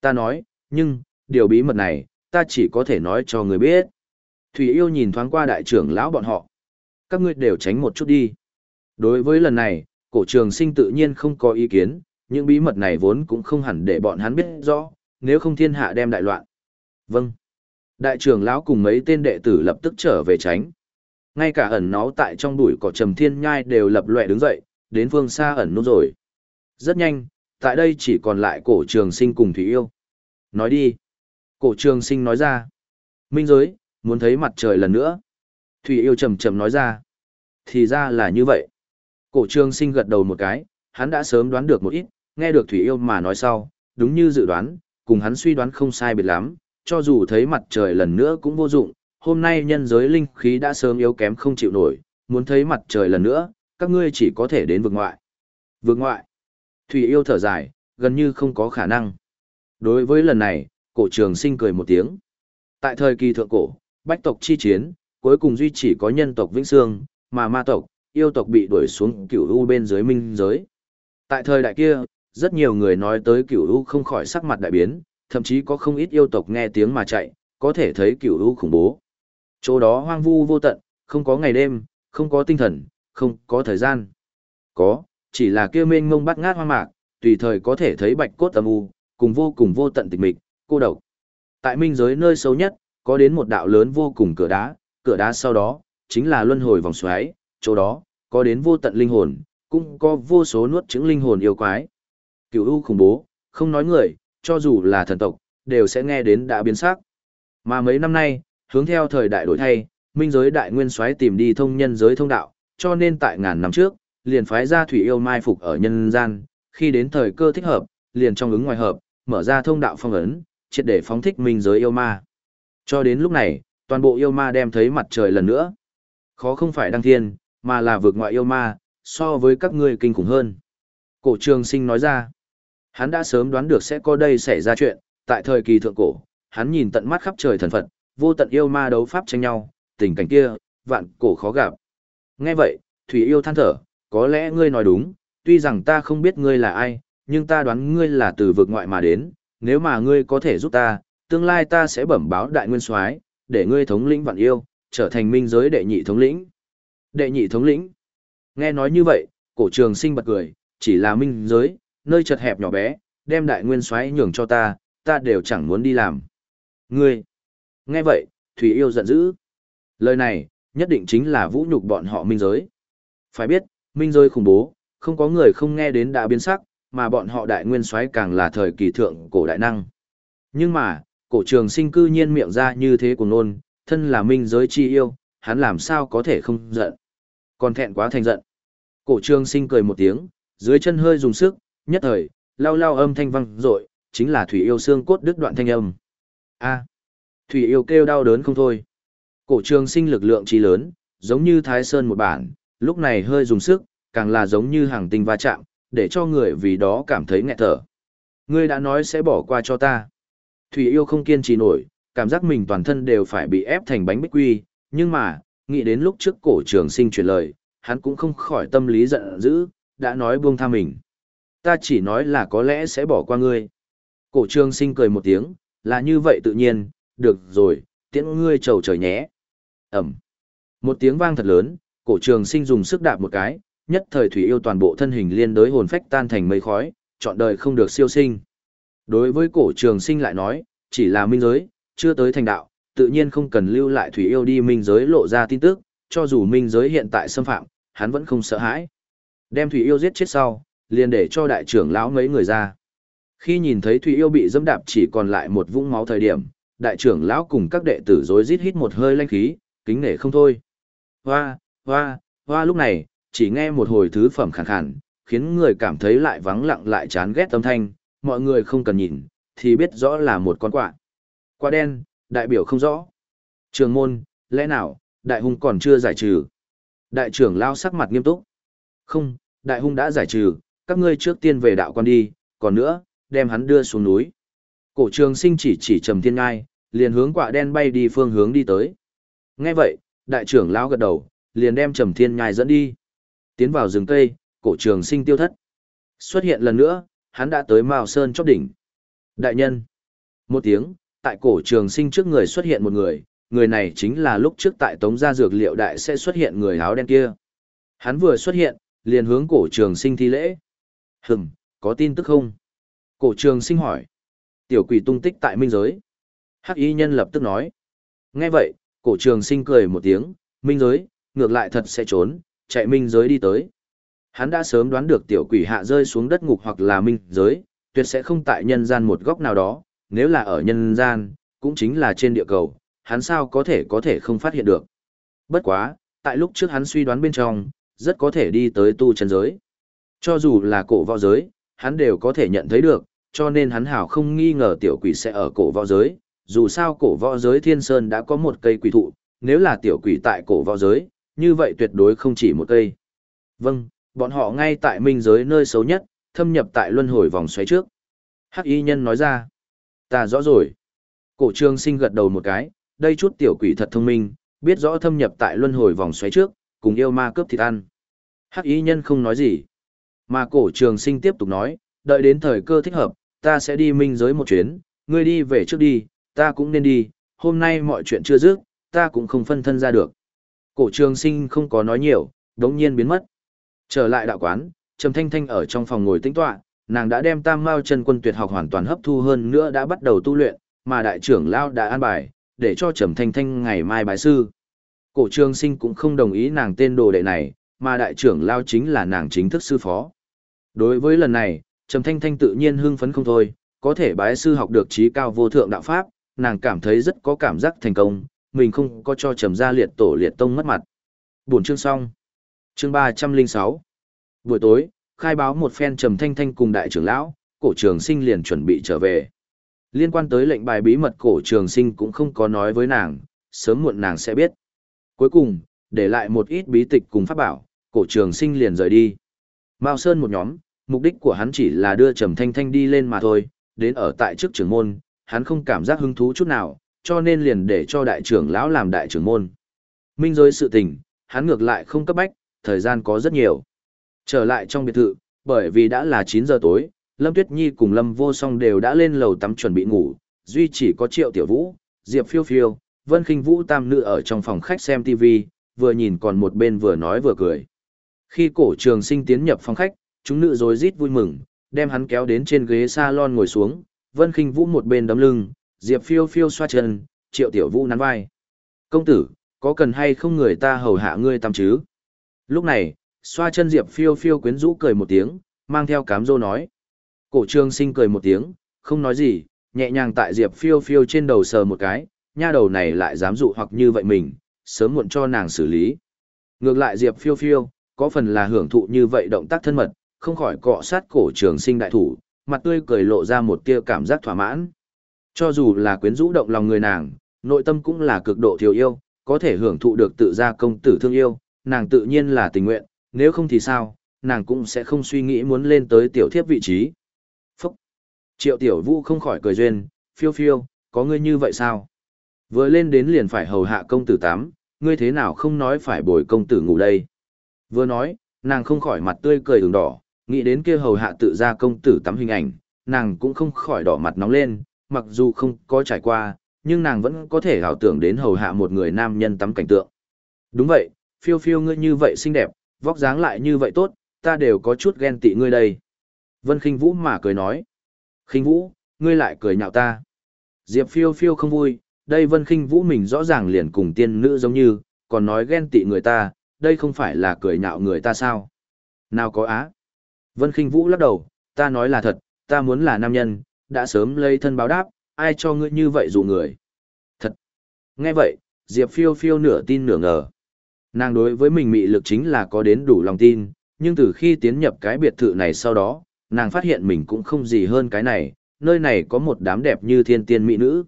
Ta nói, nhưng, điều bí mật này, ta chỉ có thể nói cho người biết. Thủy yêu nhìn thoáng qua đại trưởng lão bọn họ. Các ngươi đều tránh một chút đi. Đối với lần này, cổ trường sinh tự nhiên không có ý kiến, những bí mật này vốn cũng không hẳn để bọn hắn biết rõ, nếu không thiên hạ đem đại loạn. Vâng. Đại trưởng lão cùng mấy tên đệ tử lập tức trở về tránh. Ngay cả ẩn náu tại trong bụi cỏ trầm thiên nhai đều lập loẹ đứng dậy, đến phương xa ẩn nút rồi. Rất nhanh, tại đây chỉ còn lại cổ trường sinh cùng Thủy Yêu. Nói đi. Cổ trường sinh nói ra. Minh giới, muốn thấy mặt trời lần nữa. Thủy Yêu trầm trầm nói ra. Thì ra là như vậy. Cổ trường sinh gật đầu một cái, hắn đã sớm đoán được một ít, nghe được Thủy Yêu mà nói sau, đúng như dự đoán, cùng hắn suy đoán không sai biệt lắm, cho dù thấy mặt trời lần nữa cũng vô dụng, hôm nay nhân giới linh khí đã sớm yếu kém không chịu nổi, muốn thấy mặt trời lần nữa, các ngươi chỉ có thể đến vực ngoại. Vực ngoại. Thủy yêu thở dài, gần như không có khả năng. Đối với lần này, cổ trường sinh cười một tiếng. Tại thời kỳ thượng cổ, bách tộc chi chiến, cuối cùng duy chỉ có nhân tộc Vĩnh Sương, mà ma tộc, yêu tộc bị đuổi xuống cửu u bên dưới minh giới. Tại thời đại kia, rất nhiều người nói tới cửu u không khỏi sắc mặt đại biến, thậm chí có không ít yêu tộc nghe tiếng mà chạy, có thể thấy cửu u khủng bố. Chỗ đó hoang vu vô tận, không có ngày đêm, không có tinh thần, không có thời gian. Có, chỉ là kia mênh mông bát ngát hoang mạc, tùy thời có thể thấy bạch cốt âm u, cùng vô cùng vô tận tịch mịch, cô độc. Tại minh giới nơi sâu nhất, có đến một đạo lớn vô cùng cửa đá, cửa đá sau đó, chính là luân hồi vòng xoáy, chỗ đó, có đến vô tận linh hồn, cũng có vô số nuốt chứng linh hồn yêu quái. Cửu u khủng bố, không nói người, cho dù là thần tộc, đều sẽ nghe đến đã biến sắc. Mà mấy năm nay, hướng theo thời đại đổi thay, minh giới đại nguyên soái tìm đi thông nhân giới thông đạo, cho nên tại ngàn năm trước, liền phái ra thủy yêu mai phục ở nhân gian, khi đến thời cơ thích hợp, liền trong ứng ngoài hợp, mở ra thông đạo phong ấn, triệt để phóng thích minh giới yêu ma. Cho đến lúc này, toàn bộ yêu ma đem thấy mặt trời lần nữa. Khó không phải đăng thiên, mà là vượt ngoại yêu ma, so với các ngươi kinh khủng hơn. Cổ trường sinh nói ra, hắn đã sớm đoán được sẽ có đây xảy ra chuyện, tại thời kỳ thượng cổ, hắn nhìn tận mắt khắp trời thần Phật, vô tận yêu ma đấu pháp tranh nhau, tình cảnh kia, vạn cổ khó gặp. Nghe vậy, Thủy yêu than thở, có lẽ ngươi nói đúng, tuy rằng ta không biết ngươi là ai, nhưng ta đoán ngươi là từ vực ngoại mà đến, nếu mà ngươi có thể giúp ta, tương lai ta sẽ bẩm báo đại nguyên soái, để ngươi thống lĩnh vạn yêu, trở thành minh giới đệ nhị thống lĩnh. Đệ nhị thống lĩnh. Nghe nói như vậy, cổ trường sinh bật cười, chỉ là minh giới, nơi chật hẹp nhỏ bé, đem đại nguyên soái nhường cho ta, ta đều chẳng muốn đi làm. Ngươi. Nghe vậy, Thủy Yêu giận dữ. Lời này, nhất định chính là vũ nhục bọn họ minh giới. Phải biết, minh giới khủng bố, không có người không nghe đến đã biến sắc, mà bọn họ đại nguyên soái càng là thời kỳ thượng cổ đại năng. Nhưng mà, cổ trường sinh cư nhiên miệng ra như thế của nôn, thân là minh giới chi yêu, hắn làm sao có thể không giận. Còn thẹn quá thành giận. Cổ trương sinh cười một tiếng, dưới chân hơi dùng sức, nhất thời, lao lao âm thanh vang rội, chính là thủy yêu xương cốt đứt đoạn thanh âm. A. thủy yêu kêu đau đớn không thôi. Cổ trương sinh lực lượng chi lớn, giống như thái sơn một bản, lúc này hơi dùng sức, càng là giống như hàng tinh va chạm, để cho người vì đó cảm thấy nghẹt thở. Ngươi đã nói sẽ bỏ qua cho ta. Thủy yêu không kiên trì nổi, cảm giác mình toàn thân đều phải bị ép thành bánh bích quy, nhưng mà, nghĩ đến lúc trước cổ trường sinh chuyển lời, hắn cũng không khỏi tâm lý giận dữ, đã nói buông tha mình. Ta chỉ nói là có lẽ sẽ bỏ qua ngươi. Cổ trường sinh cười một tiếng, là như vậy tự nhiên, được rồi, tiễn ngươi trầu trời nhé. Ẩm. Một tiếng vang thật lớn, cổ trường sinh dùng sức đạp một cái, nhất thời thủy yêu toàn bộ thân hình liên đối hồn phách tan thành mây khói, chọn đời không được siêu sinh. Đối với cổ trường sinh lại nói, chỉ là minh giới, chưa tới thành đạo, tự nhiên không cần lưu lại thủy yêu đi minh giới lộ ra tin tức, cho dù minh giới hiện tại xâm phạm, hắn vẫn không sợ hãi. Đem thủy yêu giết chết sau, liền để cho đại trưởng lão mấy người ra. Khi nhìn thấy thủy yêu bị dẫm đạp chỉ còn lại một vũng máu thời điểm, đại trưởng lão cùng các đệ tử rối rít hít một hơi lanh khí, kính nể không thôi. Hoa, hoa, Hoa lúc này, chỉ nghe một hồi thứ phẩm khàn khàn, khiến người cảm thấy lại vắng lặng lại chán ghét âm thanh, mọi người không cần nhìn, thì biết rõ là một con quạ. Quạ đen, đại biểu không rõ. Trường môn, lẽ nào, đại hung còn chưa giải trừ. Đại trưởng lao sắc mặt nghiêm túc. Không, đại hung đã giải trừ, các ngươi trước tiên về đạo quan đi, còn nữa, đem hắn đưa xuống núi. Cổ trường sinh chỉ chỉ trầm thiên ngai, liền hướng quạ đen bay đi phương hướng đi tới. Nghe vậy, đại trưởng lao gật đầu, liền đem trầm thiên ngai dẫn đi. Tiến vào rừng cây, cổ trường sinh tiêu thất. Xuất hiện lần nữa, hắn đã tới Mao Sơn chóp đỉnh. Đại nhân. Một tiếng, tại cổ trường sinh trước người xuất hiện một người, người này chính là lúc trước tại Tống Gia Dược Liệu Đại sẽ xuất hiện người áo đen kia. Hắn vừa xuất hiện, liền hướng cổ trường sinh thi lễ. Hừm, có tin tức không? Cổ trường sinh hỏi. Tiểu quỷ tung tích tại minh giới. Hắc y nhân lập tức nói. Nghe vậy, cổ trường sinh cười một tiếng, minh giới, ngược lại thật sẽ trốn, chạy minh giới đi tới. Hắn đã sớm đoán được tiểu quỷ hạ rơi xuống đất ngục hoặc là minh giới, tuyệt sẽ không tại nhân gian một góc nào đó, nếu là ở nhân gian, cũng chính là trên địa cầu, hắn sao có thể có thể không phát hiện được. Bất quá, tại lúc trước hắn suy đoán bên trong, rất có thể đi tới tu chân giới. Cho dù là cổ võ giới, hắn đều có thể nhận thấy được, cho nên hắn hảo không nghi ngờ tiểu quỷ sẽ ở cổ võ giới, dù sao cổ võ giới thiên sơn đã có một cây quỷ thụ, nếu là tiểu quỷ tại cổ võ giới, như vậy tuyệt đối không chỉ một cây. Vâng, bọn họ ngay tại minh giới nơi xấu nhất, thâm nhập tại luân hồi vòng xoáy trước. Hắc y nhân nói ra, ta rõ rồi. Cổ trương sinh gật đầu một cái, đây chút tiểu quỷ thật thông minh, biết rõ thâm nhập tại luân hồi vòng xoáy trước, cùng yêu ma cướp thịt ăn. Hắc y nhân không nói gì. Mà cổ trường sinh tiếp tục nói, đợi đến thời cơ thích hợp, ta sẽ đi minh giới một chuyến, ngươi đi về trước đi, ta cũng nên đi, hôm nay mọi chuyện chưa dứt, ta cũng không phân thân ra được. Cổ trường sinh không có nói nhiều, đống nhiên biến mất. Trở lại đạo quán, Trầm Thanh Thanh ở trong phòng ngồi tĩnh tọa, nàng đã đem Tam Mao chân quân tuyệt học hoàn toàn hấp thu hơn nữa đã bắt đầu tu luyện, mà đại trưởng lao đã an bài, để cho Trầm Thanh Thanh ngày mai bái sư. Cổ Trường Sinh cũng không đồng ý nàng tên đồ đệ này, mà đại trưởng lao chính là nàng chính thức sư phó. Đối với lần này, Trầm Thanh Thanh tự nhiên hưng phấn không thôi, có thể bái sư học được trí cao vô thượng đạo pháp, nàng cảm thấy rất có cảm giác thành công, mình không có cho Trầm gia liệt tổ liệt tông mất mặt. Buổi chương xong. Chương ba trăm linh sáu. Buổi tối, khai báo một phen Trầm Thanh Thanh cùng đại trưởng lão, cổ trường sinh liền chuẩn bị trở về. Liên quan tới lệnh bài bí mật cổ trường sinh cũng không có nói với nàng, sớm muộn nàng sẽ biết. Cuối cùng, để lại một ít bí tịch cùng pháp bảo, cổ trường sinh liền rời đi. Mao Sơn một nhóm, mục đích của hắn chỉ là đưa Trầm Thanh Thanh đi lên mà thôi, đến ở tại trước trưởng môn, hắn không cảm giác hứng thú chút nào, cho nên liền để cho đại trưởng lão làm đại trưởng môn. Minh giới sự tình, hắn ngược lại không cấp bách, thời gian có rất nhiều. Trở lại trong biệt thự, bởi vì đã là 9 giờ tối, Lâm Tuyết Nhi cùng Lâm Vô Song đều đã lên lầu tắm chuẩn bị ngủ, duy chỉ có Triệu Tiểu Vũ, Diệp Phiêu Phiêu, Vân Khinh Vũ tam nữ ở trong phòng khách xem TV, vừa nhìn còn một bên vừa nói vừa cười. Khi cổ trường sinh tiến nhập phòng khách, chúng nữ rối rít vui mừng, đem hắn kéo đến trên ghế salon ngồi xuống, Vân Khinh Vũ một bên đấm lưng, Diệp Phiêu Phiêu xoa chân, Triệu Tiểu Vũ nắn vai. Công tử, có cần hay không người ta hầu hạ ngươi tắm chứ? Lúc này, xoa chân Diệp Phiêu Phiêu quyến rũ cười một tiếng, mang theo cám dô nói. Cổ trường sinh cười một tiếng, không nói gì, nhẹ nhàng tại Diệp Phiêu Phiêu trên đầu sờ một cái, nha đầu này lại dám dụ hoặc như vậy mình, sớm muộn cho nàng xử lý. Ngược lại Diệp Phiêu Phiêu, có phần là hưởng thụ như vậy động tác thân mật, không khỏi cọ sát cổ trường sinh đại thủ, mặt tươi cười lộ ra một tia cảm giác thỏa mãn. Cho dù là quyến rũ động lòng người nàng, nội tâm cũng là cực độ thiếu yêu, có thể hưởng thụ được tự gia công tử thương yêu, nàng tự nhiên là tình nguyện, nếu không thì sao, nàng cũng sẽ không suy nghĩ muốn lên tới tiểu thiếp vị trí. Phúc! Triệu tiểu vũ không khỏi cười duyên, phiêu phiêu, có ngươi như vậy sao? Vừa lên đến liền phải hầu hạ công tử tám, ngươi thế nào không nói phải bồi công tử ngủ đây? Vừa nói, nàng không khỏi mặt tươi cười ửng đỏ, nghĩ đến kia hầu hạ tự ra công tử tắm hình ảnh, nàng cũng không khỏi đỏ mặt nóng lên, mặc dù không có trải qua, nhưng nàng vẫn có thể ảo tưởng đến hầu hạ một người nam nhân tắm cảnh tượng. Đúng vậy, phiêu phiêu ngươi như vậy xinh đẹp, vóc dáng lại như vậy tốt, ta đều có chút ghen tị ngươi đây. Vân Kinh vũ mà cười nói. Kinh vũ, ngươi lại cười nhạo ta. Diệp phiêu phiêu không vui, đây vân Kinh vũ mình rõ ràng liền cùng tiên nữ giống như, còn nói ghen tị người ta, đây không phải là cười nhạo người ta sao. Nào có á. Vân Kinh vũ lắc đầu, ta nói là thật, ta muốn là nam nhân, đã sớm lấy thân báo đáp, ai cho ngươi như vậy dụ người. Thật. Nghe vậy, Diệp phiêu phiêu nửa tin nửa ngờ. Nàng đối với mình mị lực chính là có đến đủ lòng tin, nhưng từ khi tiến nhập cái biệt thự này sau đó, nàng phát hiện mình cũng không gì hơn cái này, nơi này có một đám đẹp như thiên tiên mỹ nữ.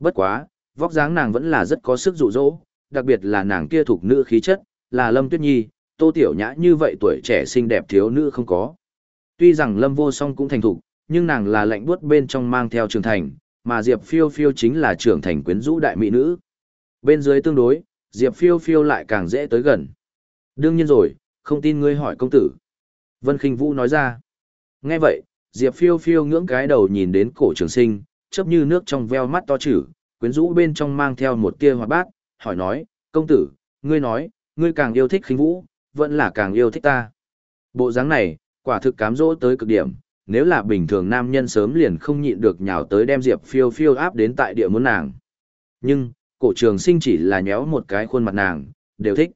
Bất quá, vóc dáng nàng vẫn là rất có sức dụ dỗ, đặc biệt là nàng kia thuộc nữ khí chất, là Lâm Tuyết Nhi, Tô Tiểu Nhã như vậy tuổi trẻ xinh đẹp thiếu nữ không có. Tuy rằng Lâm Vô Song cũng thành thục, nhưng nàng là lạnh buốt bên trong mang theo trưởng thành, mà Diệp Phiêu Phiêu chính là trưởng thành quyến rũ đại mỹ nữ. Bên dưới tương đối, Diệp Phiêu Phiêu lại càng dễ tới gần. Đương nhiên rồi, không tin ngươi hỏi công tử. Vân Kinh Vũ nói ra. Nghe vậy, Diệp Phiêu Phiêu ngưỡng cái đầu nhìn đến cổ trường sinh, chớp như nước trong veo mắt to chữ, quyến rũ bên trong mang theo một tia hoạt bát, hỏi nói, công tử, ngươi nói, ngươi càng yêu thích khinh vũ, vẫn là càng yêu thích ta. Bộ dáng này, quả thực cám dỗ tới cực điểm, nếu là bình thường nam nhân sớm liền không nhịn được nhào tới đem Diệp phiêu phiêu áp đến tại địa muốn nàng. Nhưng, cổ trường sinh chỉ là nhéo một cái khuôn mặt nàng, đều thích.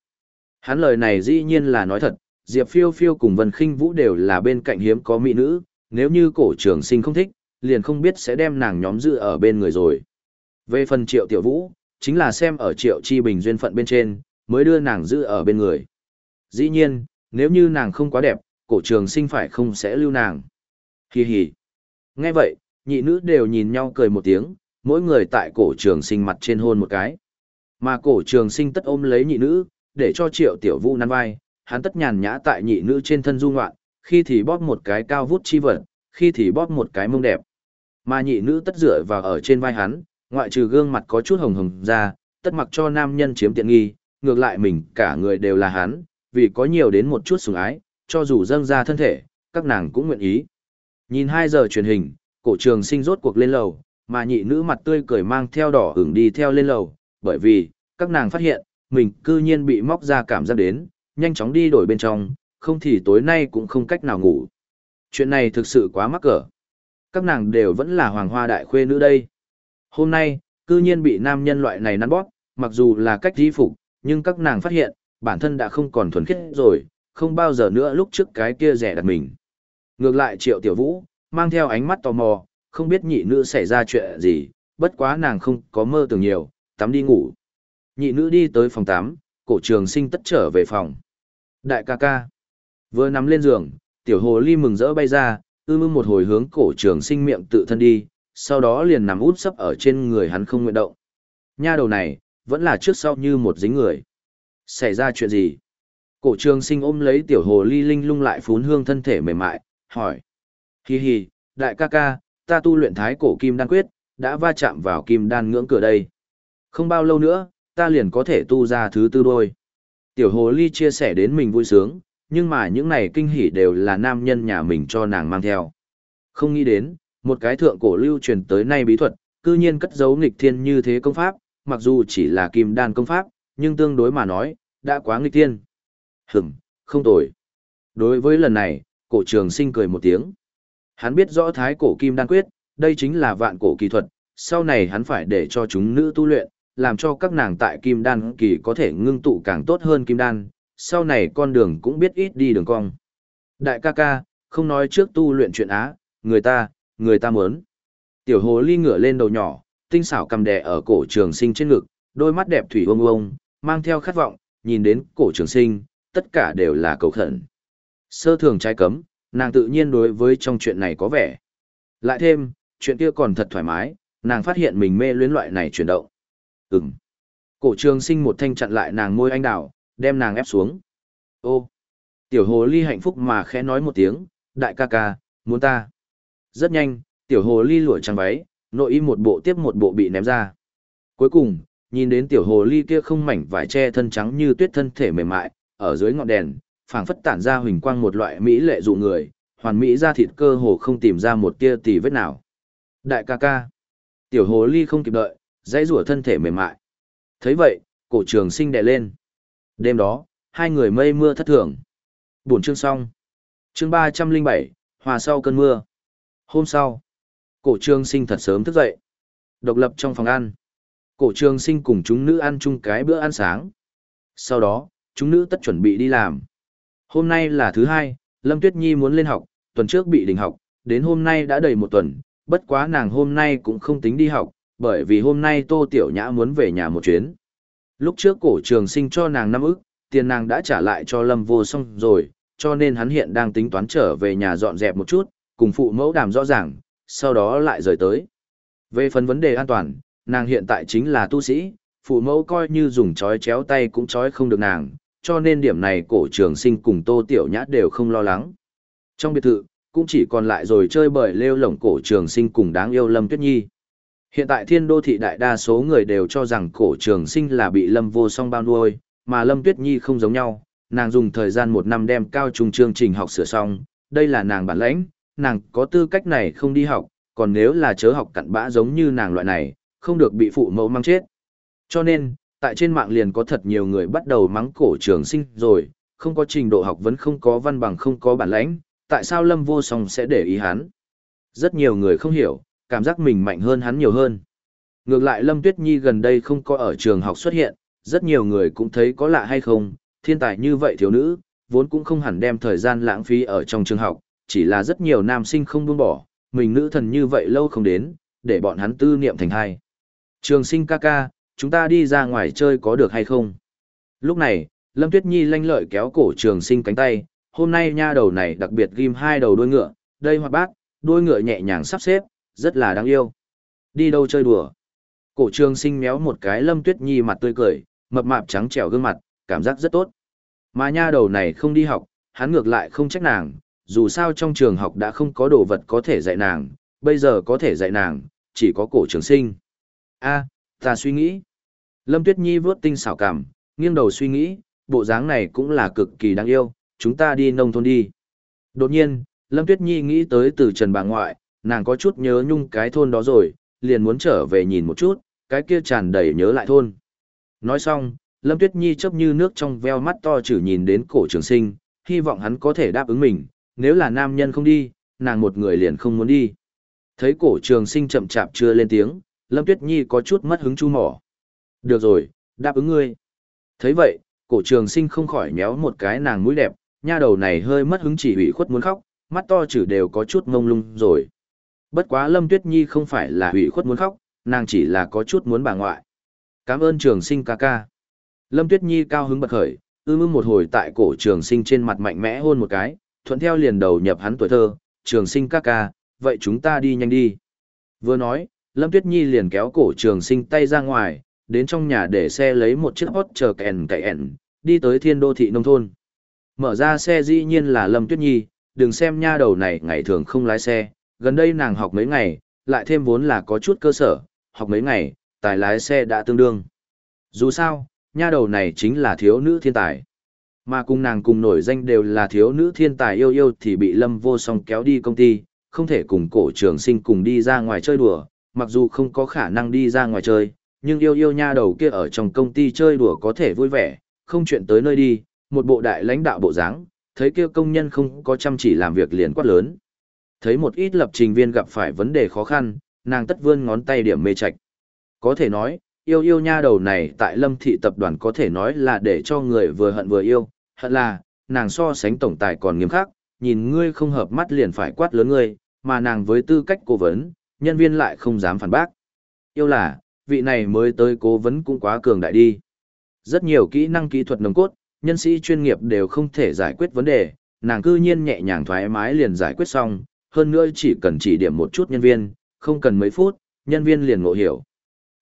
Hắn lời này dĩ nhiên là nói thật, Diệp phiêu phiêu cùng Vân khinh Vũ đều là bên cạnh hiếm có mỹ nữ, nếu như cổ trường sinh không thích, liền không biết sẽ đem nàng nhóm dự ở bên người rồi. Về phần triệu tiểu vũ, chính là xem ở triệu chi bình duyên phận bên trên, mới đưa nàng giữ ở bên người. Dĩ nhiên, nếu như nàng không quá đẹp, cổ trường sinh phải không sẽ lưu nàng. Hi hi. Nghe vậy, nhị nữ đều nhìn nhau cười một tiếng, mỗi người tại cổ trường sinh mặt trên hôn một cái. Mà cổ trường sinh tất ôm lấy nhị nữ, để cho triệu tiểu vũ năn vai, hắn tất nhàn nhã tại nhị nữ trên thân du ngoạn, khi thì bóp một cái cao vút chi vật, khi thì bóp một cái mông đẹp. Mà nhị nữ tất dựa vào ở trên vai hắn, ngoại trừ gương mặt có chút hồng hồng ra, tất mặc cho nam nhân chiếm tiện nghi, ngược lại mình cả người đều là hắn, vì có nhiều đến một chút sủng ái, cho dù dâng ra thân thể, các nàng cũng nguyện ý. Nhìn 2 giờ truyền hình, cổ trường sinh rốt cuộc lên lầu, mà nhị nữ mặt tươi cười mang theo đỏ hưởng đi theo lên lầu, bởi vì, các nàng phát hiện, mình cư nhiên bị móc ra cảm giác đến, nhanh chóng đi đổi bên trong, không thì tối nay cũng không cách nào ngủ. Chuyện này thực sự quá mắc cỡ. Các nàng đều vẫn là hoàng hoa đại khuê nữ đây. Hôm nay, cư nhiên bị nam nhân loại này nắn bóp, mặc dù là cách di phục, nhưng các nàng phát hiện, bản thân đã không còn thuần khiết rồi, không bao giờ nữa lúc trước cái kia rẻ đặt mình. Ngược lại triệu tiểu vũ, mang theo ánh mắt tò mò, không biết nhị nữ xảy ra chuyện gì, bất quá nàng không có mơ tưởng nhiều, tắm đi ngủ. Nhị nữ đi tới phòng tắm, cổ trường sinh tất trở về phòng. Đại ca ca. Vừa nằm lên giường, tiểu hồ ly mừng rỡ bay ra, ư mưng một hồi hướng cổ trường sinh miệng tự thân đi, sau đó liền nằm út sấp ở trên người hắn không nguyện động. Nha đầu này, vẫn là trước sau như một dính người. Xảy ra chuyện gì? Cổ trường sinh ôm lấy tiểu hồ ly linh lung lại phún hương thân thể mềm mại, hỏi. Hi hi, đại ca ca, ta tu luyện thái cổ kim đan quyết, đã va chạm vào kim đan ngưỡng cửa đây. Không bao lâu nữa, ta liền có thể tu ra thứ tư đôi. Tiểu hồ ly chia sẻ đến mình vui sướng, nhưng mà những này kinh hỉ đều là nam nhân nhà mình cho nàng mang theo. Không nghĩ đến, một cái thượng cổ lưu truyền tới nay bí thuật, cư nhiên cất giấu nghịch thiên như thế công pháp, mặc dù chỉ là kim đan công pháp, nhưng tương đối mà nói, đã quá nghịch thiên. Hửm, không tồi. Đối với lần này, cổ trường sinh cười một tiếng. Hắn biết rõ thái cổ kim đan quyết, đây chính là vạn cổ kỳ thuật, sau này hắn phải để cho chúng nữ tu luyện, làm cho các nàng tại kim đan kỳ có thể ngưng tụ càng tốt hơn kim đan, sau này con đường cũng biết ít đi đường cong. Đại ca ca, không nói trước tu luyện chuyện á, người ta, người ta muốn. Tiểu hồ ly ngửa lên đầu nhỏ, tinh xảo cầm đè ở cổ trường sinh trên ngực, đôi mắt đẹp thủy ông ông, mang theo khát vọng, nhìn đến cổ trường sinh, tất cả đều là cầu khẩn. Sơ thường trái cấm, nàng tự nhiên đối với trong chuyện này có vẻ. Lại thêm, chuyện kia còn thật thoải mái, nàng phát hiện mình mê luyến loại này chuyển động. Ừm. Cổ trường sinh một thanh chặn lại nàng môi anh đào, đem nàng ép xuống. Ô. Tiểu hồ ly hạnh phúc mà khẽ nói một tiếng, đại ca ca, muốn ta. Rất nhanh, tiểu hồ ly lụa trắng váy, nội y một bộ tiếp một bộ bị ném ra. Cuối cùng, nhìn đến tiểu hồ ly kia không mảnh vải che thân trắng như tuyết thân thể mềm mại, ở dưới ngọn đèn, phảng phất tản ra huỳnh quang một loại mỹ lệ dụ người, hoàn mỹ ra thịt cơ hồ không tìm ra một tia tì vết nào. Đại ca ca. Tiểu hồ ly không kịp đợi, dãy rủa thân thể mềm mại. thấy vậy, cổ trường sinh đè lên. Đêm đó, hai người mây mưa thất thường. Buổi chương xong. Chương ba trăm linh bảy hòa sau cơn mưa. Hôm sau, cổ trường sinh thật sớm thức dậy. Độc lập trong phòng ăn. Cổ trường sinh cùng chúng nữ ăn chung cái bữa ăn sáng. Sau đó, chúng nữ tất chuẩn bị đi làm. Hôm nay là thứ hai, Lâm Tuyết Nhi muốn lên học, tuần trước bị đình học, đến hôm nay đã đầy một tuần, bất quá nàng hôm nay cũng không tính đi học, bởi vì hôm nay Tô Tiểu Nhã muốn về nhà một chuyến. Lúc trước cổ trường sinh cho nàng năm ức, tiền nàng đã trả lại cho Lâm Vô Song rồi, cho nên hắn hiện đang tính toán trở về nhà dọn dẹp một chút, cùng phụ mẫu đàm rõ ràng, sau đó lại rời tới. Về phần vấn đề an toàn, nàng hiện tại chính là tu sĩ, phụ mẫu coi như dùng chói chéo tay cũng chói không được nàng, cho nên điểm này cổ trường sinh cùng tô tiểu nhã đều không lo lắng. Trong biệt thự, cũng chỉ còn lại rồi chơi bời lêu lổng cổ trường sinh cùng đáng yêu Lâm Tuyết Nhi. Hiện tại thiên đô thị đại đa số người đều cho rằng cổ trường sinh là bị Lâm vô song bao nuôi, mà Lâm Tuyết Nhi không giống nhau, nàng dùng thời gian một năm đem cao trung chương trình học sửa xong, đây là nàng bản lãnh, nàng có tư cách này không đi học, còn nếu là chớ học cặn bã giống như nàng loại này, không được bị phụ mẫu mang chết. Cho nên, tại trên mạng liền có thật nhiều người bắt đầu mắng cổ trường sinh rồi, không có trình độ học vẫn không có văn bằng không có bản lãnh, tại sao Lâm Vô Song sẽ để ý hắn? Rất nhiều người không hiểu, cảm giác mình mạnh hơn hắn nhiều hơn. Ngược lại Lâm Tuyết Nhi gần đây không có ở trường học xuất hiện, rất nhiều người cũng thấy có lạ hay không, thiên tài như vậy thiếu nữ, vốn cũng không hẳn đem thời gian lãng phí ở trong trường học, chỉ là rất nhiều nam sinh không buông bỏ, mình nữ thần như vậy lâu không đến, để bọn hắn tư niệm thành hai. Trường sinh ca ca, chúng ta đi ra ngoài chơi có được hay không? Lúc này, Lâm Tuyết Nhi lanh lợi kéo cổ trường sinh cánh tay, hôm nay nha đầu này đặc biệt ghim hai đầu đuôi ngựa, đây hoạt bát, đuôi ngựa nhẹ nhàng sắp xếp, rất là đáng yêu. Đi đâu chơi đùa? Cổ trường sinh méo một cái Lâm Tuyết Nhi mặt tươi cười, mập mạp trắng trẻo gương mặt, cảm giác rất tốt. Mà nha đầu này không đi học, hắn ngược lại không trách nàng, dù sao trong trường học đã không có đồ vật có thể dạy nàng, bây giờ có thể dạy nàng, chỉ có cổ trường sinh. a ta suy nghĩ. Lâm Tuyết Nhi vớt tinh xảo cảm, nghiêng đầu suy nghĩ, bộ dáng này cũng là cực kỳ đáng yêu, chúng ta đi nông thôn đi. Đột nhiên, Lâm Tuyết Nhi nghĩ tới từ Trần bà ngoại, nàng có chút nhớ nhung cái thôn đó rồi, liền muốn trở về nhìn một chút, cái kia tràn đầy nhớ lại thôn. Nói xong, Lâm Tuyết Nhi chớp như nước trong veo mắt to chử nhìn đến cổ trường sinh, hy vọng hắn có thể đáp ứng mình, nếu là nam nhân không đi, nàng một người liền không muốn đi. Thấy cổ trường sinh chậm chạp chưa lên tiếng, Lâm Tuyết Nhi có chút mất hứng chu mỏ. Được rồi, đáp ứng ngươi. Thấy vậy, cổ trường sinh không khỏi nhéo một cái nàng mũi đẹp, nha đầu này hơi mất hứng chỉ ủy khuất muốn khóc, mắt to chữ đều có chút ngông lung rồi. Bất quá Lâm Tuyết Nhi không phải là ủy khuất muốn khóc, nàng chỉ là có chút muốn bà ngoại. Cảm ơn trường sinh ca ca. Lâm Tuyết Nhi cao hứng bật khởi, ưm ưm một hồi tại cổ trường sinh trên mặt mạnh mẽ hôn một cái, thuận theo liền đầu nhập hắn tuổi thơ, trường sinh ca ca, vậy chúng ta đi nhanh đi. Vừa nói, Lâm Tuyết Nhi liền kéo cổ trường sinh tay ra ngoài, đến trong nhà để xe lấy một chiếc hot chờ kèn cậy ẻn, đi tới thiên đô thị nông thôn. Mở ra xe dĩ nhiên là Lâm Tuyết Nhi, đừng xem nha đầu này ngày thường không lái xe, gần đây nàng học mấy ngày, lại thêm vốn là có chút cơ sở, học mấy ngày, tài lái xe đã tương đương. Dù sao, nha đầu này chính là thiếu nữ thiên tài. Mà cùng nàng cùng nổi danh đều là thiếu nữ thiên tài yêu yêu thì bị Lâm Vô Song kéo đi công ty, không thể cùng cổ trường sinh cùng đi ra ngoài chơi đùa, mặc dù không có khả năng đi ra ngoài chơi, nhưng yêu yêu nha đầu kia ở trong công ty chơi đùa có thể vui vẻ, không chuyện tới nơi đi, một bộ đại lãnh đạo bộ dáng, thấy kia công nhân không có chăm chỉ làm việc liền quát lớn. Thấy một ít lập trình viên gặp phải vấn đề khó khăn, nàng tất vươn ngón tay điểm mê trạch. Có thể nói, yêu yêu nha đầu này tại lâm thị tập đoàn có thể nói là để cho người vừa hận vừa yêu, hận là, nàng so sánh tổng tài còn nghiêm khắc, nhìn ngươi không hợp mắt liền phải quát lớn ngươi, mà nàng với tư cách cố vấn, nhân viên lại không dám phản bác. Yêu là, vị này mới tới cố vấn cũng quá cường đại đi. Rất nhiều kỹ năng kỹ thuật nồng cốt, nhân sĩ chuyên nghiệp đều không thể giải quyết vấn đề, nàng cư nhiên nhẹ nhàng thoải mái liền giải quyết xong, hơn nữa chỉ cần chỉ điểm một chút nhân viên, không cần mấy phút, nhân viên liền ngộ hiểu.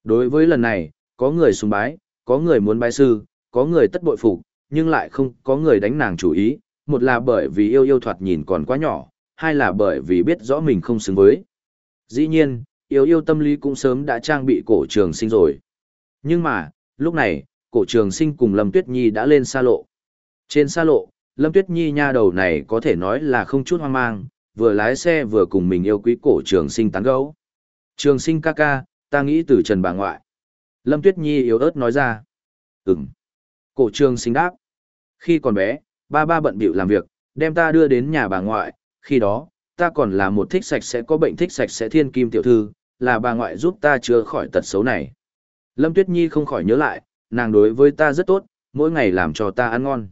Đối với lần này, có người sùng bái, có người muốn bái sư, có người tất bội phục, nhưng lại không có người đánh nàng chủ ý, một là bởi vì yêu yêu thoạt nhìn còn quá nhỏ, hai là bởi vì biết rõ mình không xứng với. Dĩ nhiên, yêu yêu tâm lý cũng sớm đã trang bị cổ trường sinh rồi. Nhưng mà, lúc này, cổ trường sinh cùng Lâm Tuyết Nhi đã lên xa lộ. Trên xa lộ, Lâm Tuyết Nhi nha đầu này có thể nói là không chút hoang mang, vừa lái xe vừa cùng mình yêu quý cổ trường sinh tán gấu. Trường sinh ca ca, ta nghĩ từ trần bà ngoại. Lâm Tuyết Nhi yếu ớt nói ra. Ừm. Cổ trường sinh đáp. Khi còn bé, ba ba bận bịu làm việc, đem ta đưa đến nhà bà ngoại, khi đó, ta còn là một thích sạch sẽ có bệnh thích sạch sẽ thiên kim tiểu thư, là bà ngoại giúp ta chữa khỏi tật xấu này. Lâm Tuyết Nhi không khỏi nhớ lại, nàng đối với ta rất tốt, mỗi ngày làm cho ta ăn ngon.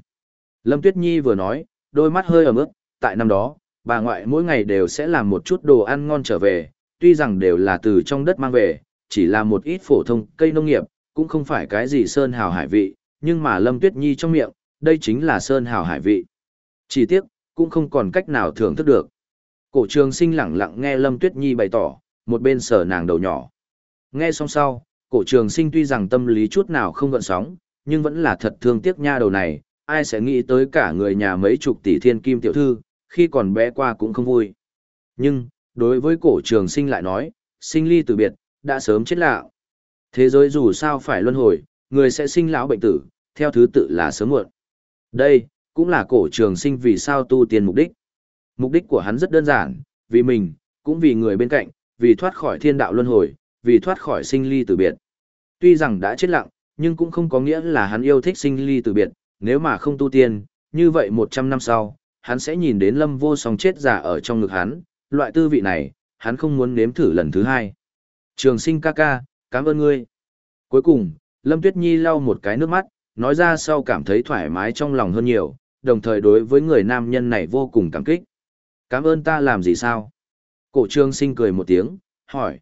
Lâm Tuyết Nhi vừa nói, đôi mắt hơi ẩm ướt, tại năm đó, bà ngoại mỗi ngày đều sẽ làm một chút đồ ăn ngon trở về, tuy rằng đều là từ trong đất mang về, chỉ là một ít phổ thông cây nông nghiệp, cũng không phải cái gì sơn hào hải vị, nhưng mà Lâm Tuyết Nhi trong miệng, đây chính là sơn hào hải vị. Chỉ tiếc, cũng không còn cách nào thưởng thức được. Cổ trường sinh lặng lặng nghe Lâm Tuyết Nhi bày tỏ, một bên sờ nàng đầu nhỏ. Nghe xong sau, cổ trường sinh tuy rằng tâm lý chút nào không gợn sóng, nhưng vẫn là thật thương tiếc nha đầu này, ai sẽ nghĩ tới cả người nhà mấy chục tỷ thiên kim tiểu thư, khi còn bé qua cũng không vui. Nhưng, đối với cổ trường sinh lại nói, sinh ly từ biệt, đã sớm chết lạ. Thế giới dù sao phải luân hồi, người sẽ sinh lão bệnh tử, theo thứ tự là sớm muộn. Đây, cũng là cổ trường sinh vì sao tu tiên mục đích. Mục đích của hắn rất đơn giản, vì mình, cũng vì người bên cạnh, vì thoát khỏi thiên đạo luân hồi, vì thoát khỏi sinh ly tử biệt. Tuy rằng đã chết lặng, nhưng cũng không có nghĩa là hắn yêu thích sinh ly tử biệt, nếu mà không tu tiên, như vậy 100 năm sau, hắn sẽ nhìn đến lâm vô song chết giả ở trong ngực hắn, loại tư vị này, hắn không muốn nếm thử lần thứ hai. Trường sinh ca ca, cảm ơn ngươi. Cuối cùng, Lâm Tuyết Nhi lau một cái nước mắt, nói ra sau cảm thấy thoải mái trong lòng hơn nhiều, đồng thời đối với người nam nhân này vô cùng cảm kích. Cảm ơn ta làm gì sao? Cổ trương sinh cười một tiếng, hỏi.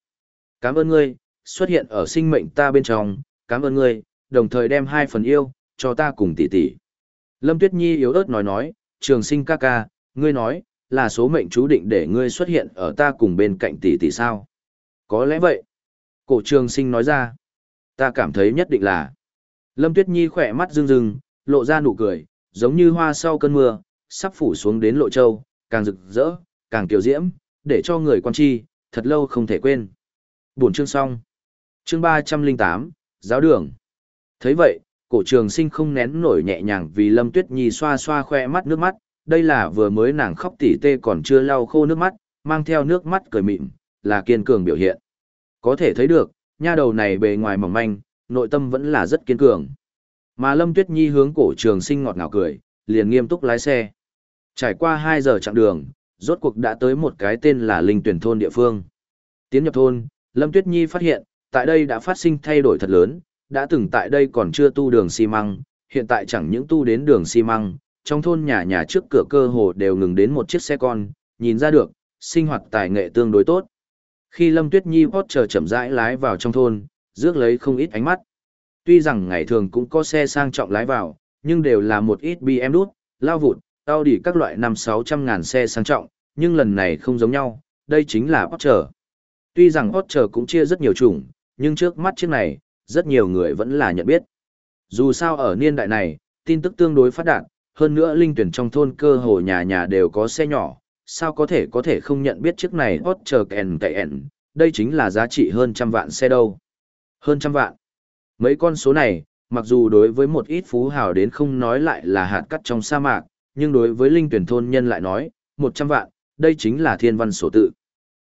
Cảm ơn ngươi, xuất hiện ở sinh mệnh ta bên trong, cảm ơn ngươi, đồng thời đem hai phần yêu, cho ta cùng tỷ tỷ. Lâm Tuyết Nhi yếu ớt nói nói, trường sinh ca ca, ngươi nói, là số mệnh chú định để ngươi xuất hiện ở ta cùng bên cạnh tỷ tỷ sao? Có lẽ vậy. Cổ trường sinh nói ra. Ta cảm thấy nhất định là. Lâm Tuyết Nhi khỏe mắt rưng rưng, lộ ra nụ cười, giống như hoa sau cơn mưa, sắp phủ xuống đến lộ châu, càng rực rỡ, càng kiều diễm, để cho người quan chi, thật lâu không thể quên. Buổi chương xong. Chương 308, Giáo đường. thấy vậy, cổ trường sinh không nén nổi nhẹ nhàng vì Lâm Tuyết Nhi xoa xoa khoe mắt nước mắt, đây là vừa mới nàng khóc tỉ tê còn chưa lau khô nước mắt, mang theo nước mắt cười mịn, là kiên cường biểu hiện. Có thể thấy được, nha đầu này bề ngoài mỏng manh, nội tâm vẫn là rất kiên cường. Mà Lâm Tuyết Nhi hướng cổ trường sinh ngọt ngào cười, liền nghiêm túc lái xe. Trải qua 2 giờ chặng đường, rốt cuộc đã tới một cái tên là Linh Tuyển Thôn địa phương. Tiến nhập thôn, Lâm Tuyết Nhi phát hiện, tại đây đã phát sinh thay đổi thật lớn, đã từng tại đây còn chưa tu đường xi măng, hiện tại chẳng những tu đến đường xi măng, trong thôn nhà nhà trước cửa cơ hồ đều ngừng đến một chiếc xe con, nhìn ra được, sinh hoạt tài nghệ tương đối tốt. Khi Lâm Tuyết Nhi hót chờ chậm rãi lái vào trong thôn, rước lấy không ít ánh mắt. Tuy rằng ngày thường cũng có xe sang trọng lái vào, nhưng đều là một ít BMW, đút, lao vụt, Audi các loại năm sáu trăm ngàn xe sang trọng, nhưng lần này không giống nhau, đây chính là Porsche. Tuy rằng Porsche cũng chia rất nhiều chủng, nhưng trước mắt chiếc này, rất nhiều người vẫn là nhận biết. Dù sao ở niên đại này, tin tức tương đối phát đạt, hơn nữa linh tuyển trong thôn cơ hồ nhà nhà đều có xe nhỏ, sao có thể có thể không nhận biết chiếc này Porsche chờ kèn đây chính là giá trị hơn trăm vạn xe đâu. Hơn trăm vạn. Mấy con số này, mặc dù đối với một ít phú hào đến không nói lại là hạt cắt trong sa mạc, nhưng đối với linh tuyển thôn nhân lại nói, một trăm vạn, đây chính là thiên văn sổ tự.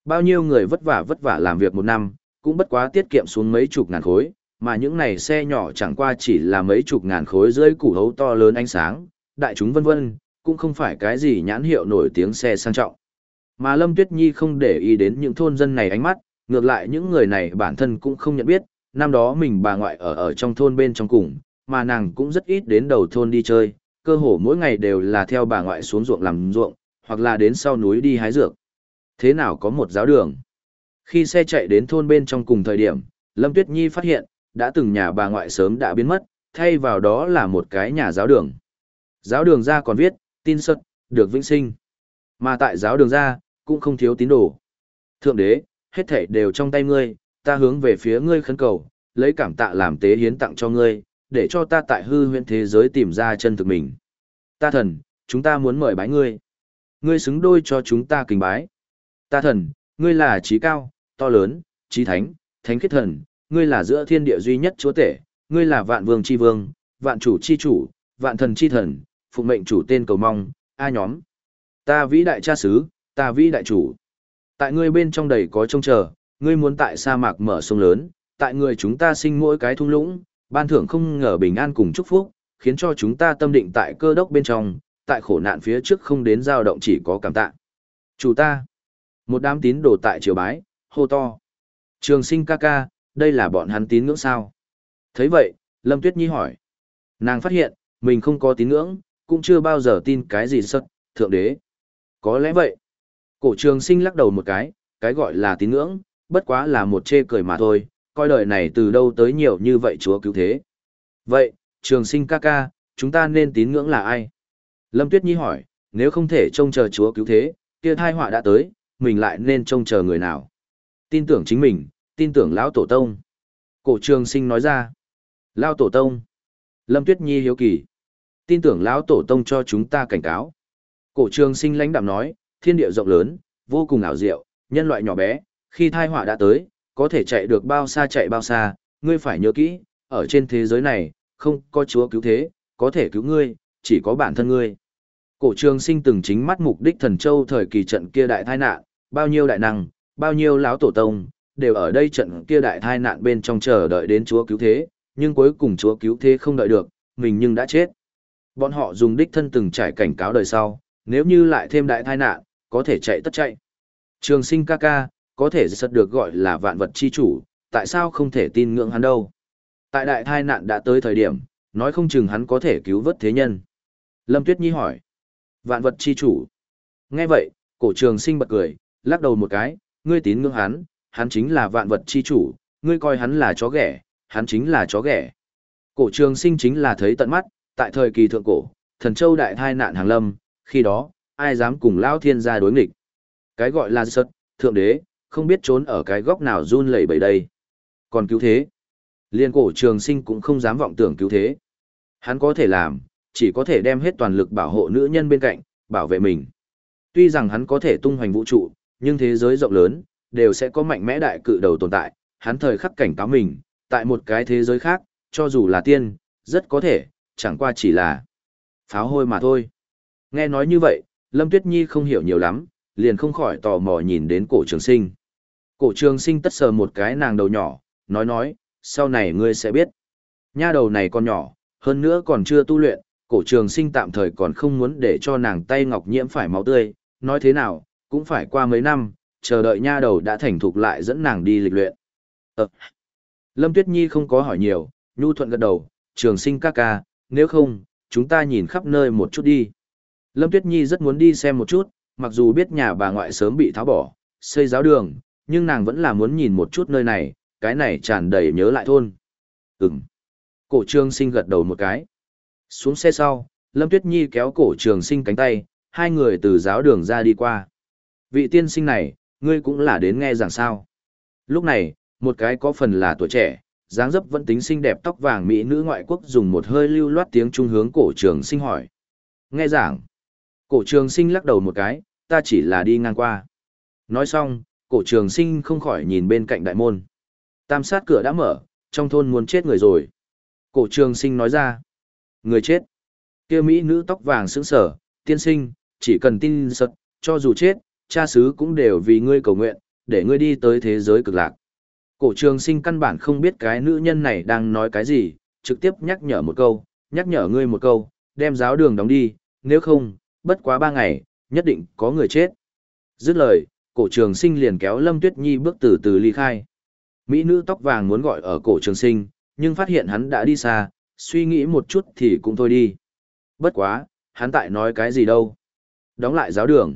Bao nhiêu người vất vả vất vả làm việc một năm, cũng bất quá tiết kiệm xuống mấy chục ngàn khối, mà những này xe nhỏ chẳng qua chỉ là mấy chục ngàn khối dưới củ hấu to lớn ánh sáng, đại chúng vân vân, cũng không phải cái gì nhãn hiệu nổi tiếng xe sang trọng. Mà Lâm Tuyết Nhi không để ý đến những thôn dân này ánh mắt, ngược lại những người này bản thân cũng không nhận biết, năm đó mình bà ngoại ở ở trong thôn bên trong cùng, mà nàng cũng rất ít đến đầu thôn đi chơi, cơ hồ mỗi ngày đều là theo bà ngoại xuống ruộng làm ruộng, hoặc là đến sau núi đi hái dược. Thế nào có một giáo đường? Khi xe chạy đến thôn bên trong cùng thời điểm, Lâm Tuyết Nhi phát hiện, đã từng nhà bà ngoại sớm đã biến mất, thay vào đó là một cái nhà giáo đường. Giáo đường ra còn viết, tin sật, được vĩnh sinh. Mà tại giáo đường ra, cũng không thiếu tín đồ. Thượng đế, hết thảy đều trong tay ngươi, ta hướng về phía ngươi khấn cầu, lấy cảm tạ làm tế hiến tặng cho ngươi, để cho ta tại hư huyễn thế giới tìm ra chân thực mình. Ta thần, chúng ta muốn mời bái ngươi. Ngươi xứng đôi cho chúng ta kính bái. Ta thần, ngươi là trí cao, to lớn, trí thánh, thánh khiết thần, ngươi là giữa thiên địa duy nhất chúa tể, ngươi là vạn vương chi vương, vạn chủ chi chủ, vạn thần chi thần, phụng mệnh chủ tên cầu mong, a nhóm. Ta vĩ đại cha xứ, ta vĩ đại chủ. Tại ngươi bên trong đầy có trông chờ, ngươi muốn tại sa mạc mở sông lớn, tại người chúng ta sinh mỗi cái thung lũng, ban thưởng không ngờ bình an cùng chúc phúc, khiến cho chúng ta tâm định tại cơ đốc bên trong, tại khổ nạn phía trước không đến dao động chỉ có cảm tạ. Chủ ta, một đám tín đồ tại triều bái, hô to. Trường sinh ca ca, đây là bọn hắn tín ngưỡng sao? thấy vậy, Lâm Tuyết Nhi hỏi. Nàng phát hiện, mình không có tín ngưỡng, cũng chưa bao giờ tin cái gì sật, thượng đế. Có lẽ vậy. Cổ trường sinh lắc đầu một cái, cái gọi là tín ngưỡng, bất quá là một chê cười mà thôi, coi đời này từ đâu tới nhiều như vậy chúa cứu thế. Vậy, trường sinh ca ca, chúng ta nên tín ngưỡng là ai? Lâm Tuyết Nhi hỏi, nếu không thể trông chờ Chúa cứu thế, kia thai họa đã tới, mình lại nên trông chờ người nào? Tin tưởng chính mình, tin tưởng lão tổ tông. Cổ trường sinh nói ra. Lão tổ tông. Lâm Tuyết Nhi hiếu kỳ. Tin tưởng lão tổ tông cho chúng ta cảnh cáo. Cổ trường sinh lãnh đạm nói, thiên địa rộng lớn, vô cùng ảo diệu, nhân loại nhỏ bé, khi thai họa đã tới, có thể chạy được bao xa chạy bao xa, ngươi phải nhớ kỹ, ở trên thế giới này, không có chúa cứu thế, có thể cứu ngươi, chỉ có bản thân ngươi. Cổ trường sinh từng chính mắt mục đích thần châu thời kỳ trận kia đại tai nạn, bao nhiêu đại năng, bao nhiêu lão tổ tông, đều ở đây trận kia đại tai nạn bên trong chờ đợi đến chúa cứu thế, nhưng cuối cùng chúa cứu thế không đợi được, mình nhưng đã chết. Bọn họ dùng đích thân từng trải cảnh cáo đời sau, nếu như lại thêm đại tai nạn, có thể chạy tất chạy. Trường sinh ca ca, có thể sật được gọi là vạn vật chi chủ, tại sao không thể tin ngưỡng hắn đâu? Tại đại thai nạn đã tới thời điểm, nói không chừng hắn có thể cứu vớt thế nhân. Lâm Tuyết Nhi hỏi, vạn vật chi chủ. Nghe vậy, cổ trường sinh bật cười, lắc đầu một cái, ngươi tín ngưỡng hắn, hắn chính là vạn vật chi chủ, ngươi coi hắn là chó ghẻ, hắn chính là chó ghẻ. Cổ trường sinh chính là thấy tận mắt, tại thời kỳ thượng cổ, thần châu đại thai nạn hàng lâm, khi đó, ai dám cùng lao thiên gia đối nghịch. Cái gọi là sật, thượng đế, không biết trốn ở cái góc nào run lẩy bẩy đây. Còn cứu thế, liên cổ trường sinh cũng không dám vọng tưởng cứu thế. Hắn có thể làm, chỉ có thể đem hết toàn lực bảo hộ nữ nhân bên cạnh, bảo vệ mình. Tuy rằng hắn có thể tung hoành vũ trụ, nhưng thế giới rộng lớn, đều sẽ có mạnh mẽ đại cự đầu tồn tại, hắn thời khắc cảnh cáo mình, tại một cái thế giới khác, cho dù là tiên, rất có thể, chẳng qua chỉ là pháo hôi mà thôi. Nghe nói như vậy, Lâm Tuyết Nhi không hiểu nhiều lắm, liền không khỏi tò mò nhìn đến cổ trường sinh. Cổ trường sinh tất sờ một cái nàng đầu nhỏ, nói nói, sau này ngươi sẽ biết. Nha đầu này còn nhỏ, hơn nữa còn chưa tu luyện, cổ trường sinh tạm thời còn không muốn để cho nàng tay ngọc nhiễm phải máu tươi, nói thế nào, cũng phải qua mấy năm, chờ đợi nha đầu đã thành thục lại dẫn nàng đi lịch luyện. Ờ. Lâm Tuyết Nhi không có hỏi nhiều, nhu thuận gật đầu, trường sinh ca ca, nếu không, chúng ta nhìn khắp nơi một chút đi. Lâm Tuyết Nhi rất muốn đi xem một chút, mặc dù biết nhà bà ngoại sớm bị tháo bỏ, xây giáo đường, nhưng nàng vẫn là muốn nhìn một chút nơi này, cái này tràn đầy nhớ lại thôn. Ừm. Cổ trường sinh gật đầu một cái. Xuống xe sau, Lâm Tuyết Nhi kéo cổ trường sinh cánh tay, hai người từ giáo đường ra đi qua. Vị tiên sinh này, ngươi cũng là đến nghe giảng sao. Lúc này, một cái có phần là tuổi trẻ, dáng dấp vẫn tính xinh đẹp tóc vàng mỹ nữ ngoại quốc dùng một hơi lưu loát tiếng trung hướng cổ trường sinh hỏi. Nghe giảng. Cổ trường sinh lắc đầu một cái, ta chỉ là đi ngang qua. Nói xong, cổ trường sinh không khỏi nhìn bên cạnh đại môn. Tam sát cửa đã mở, trong thôn muốn chết người rồi. Cổ trường sinh nói ra. Người chết. kia Mỹ nữ tóc vàng sững sở, tiên sinh, chỉ cần tin sật, cho dù chết, cha xứ cũng đều vì ngươi cầu nguyện, để ngươi đi tới thế giới cực lạc. Cổ trường sinh căn bản không biết cái nữ nhân này đang nói cái gì, trực tiếp nhắc nhở một câu, nhắc nhở ngươi một câu, đem giáo đường đóng đi, nếu không, bất quá ba ngày, nhất định có người chết. Dứt lời, cổ trường sinh liền kéo Lâm Tuyết Nhi bước từ từ ly khai. Mỹ nữ tóc vàng muốn gọi ở cổ trường sinh, nhưng phát hiện hắn đã đi xa, suy nghĩ một chút thì cũng thôi đi. Bất quá, hắn tại nói cái gì đâu. Đóng lại giáo đường.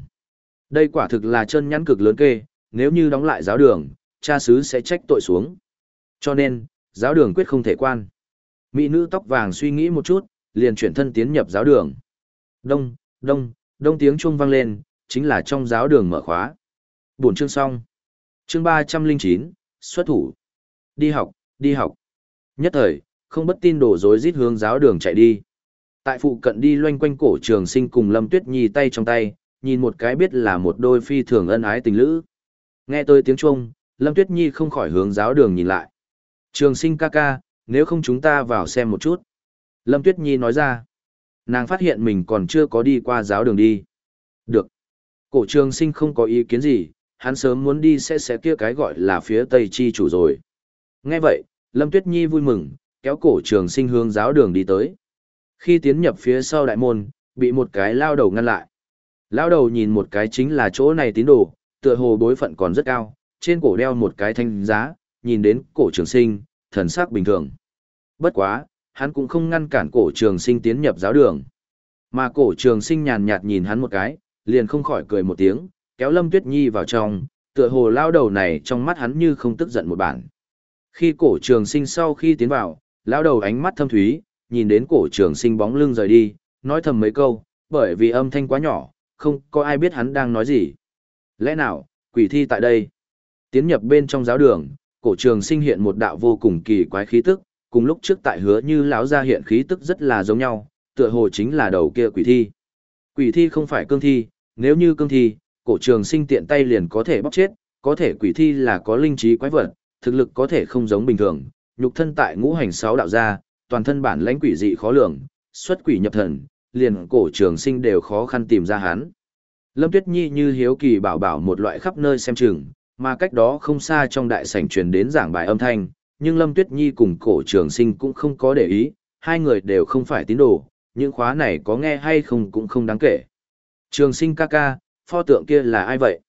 Đây quả thực là chân nhắn cực lớn kê, nếu như đóng lại giáo đường, cha sứ sẽ trách tội xuống. Cho nên, giáo đường quyết không thể quan. Mỹ nữ tóc vàng suy nghĩ một chút, liền chuyển thân tiến nhập giáo đường. Đông, đông, đông tiếng chuông vang lên, chính là trong giáo đường mở khóa. Buổi chương xong. Chương 309, xuất thủ. Đi học, đi học. Nhất thời, không bất tin đổ dối rít hướng giáo đường chạy đi. Tại phụ cận đi loanh quanh cổ trường sinh cùng Lâm Tuyết Nhi tay trong tay, nhìn một cái biết là một đôi phi thường ân ái tình lữ. Nghe tôi tiếng chuông, Lâm Tuyết Nhi không khỏi hướng giáo đường nhìn lại. Trường sinh ca ca, nếu không chúng ta vào xem một chút. Lâm Tuyết Nhi nói ra. Nàng phát hiện mình còn chưa có đi qua giáo đường đi. Được. Cổ trường sinh không có ý kiến gì, hắn sớm muốn đi sẽ sẽ kia cái gọi là phía tây chi chủ rồi. Nghe vậy, Lâm Tuyết Nhi vui mừng, kéo cổ trường sinh hướng giáo đường đi tới. Khi tiến nhập phía sau đại môn, bị một cái lao đầu ngăn lại. Lao đầu nhìn một cái chính là chỗ này tín đồ, tựa hồ bối phận còn rất cao, trên cổ đeo một cái thanh giá, nhìn đến cổ trường sinh, thần sắc bình thường. Bất quá, hắn cũng không ngăn cản cổ trường sinh tiến nhập giáo đường. Mà cổ trường sinh nhàn nhạt nhìn hắn một cái, liền không khỏi cười một tiếng, kéo Lâm Tuyết Nhi vào trong, tựa hồ lao đầu này trong mắt hắn như không tức giận một bản. Khi cổ trường sinh sau khi tiến vào, lao đầu ánh mắt thâm thúy, nhìn đến cổ trường sinh bóng lưng rời đi, nói thầm mấy câu, bởi vì âm thanh quá nhỏ, không có ai biết hắn đang nói gì. Lẽ nào, quỷ thi tại đây? Tiến nhập bên trong giáo đường, cổ trường sinh hiện một đạo vô cùng kỳ quái khí tức, cùng lúc trước tại hứa như lão gia hiện khí tức rất là giống nhau, tựa hồ chính là đầu kia quỷ thi. Quỷ thi không phải cương thi, nếu như cương thi, cổ trường sinh tiện tay liền có thể bóc chết, có thể quỷ thi là có linh trí quái vật, thực lực có thể không giống bình thường, nhục thân tại ngũ hành sáu đạo gia, toàn thân bản lãnh quỷ dị khó lường, xuất quỷ nhập thần, liền cổ trường sinh đều khó khăn tìm ra hắn. Lâm Tuyết Nhi như hiếu kỳ bảo bảo một loại khắp nơi xem chừng, mà cách đó không xa trong đại sảnh truyền đến giảng bài âm thanh, nhưng Lâm Tuyết Nhi cùng cổ trường sinh cũng không có để ý, hai người đều không phải tín đồ, những khóa này có nghe hay không cũng không đáng kể. Trường sinh ca ca, pho tượng kia là ai vậy?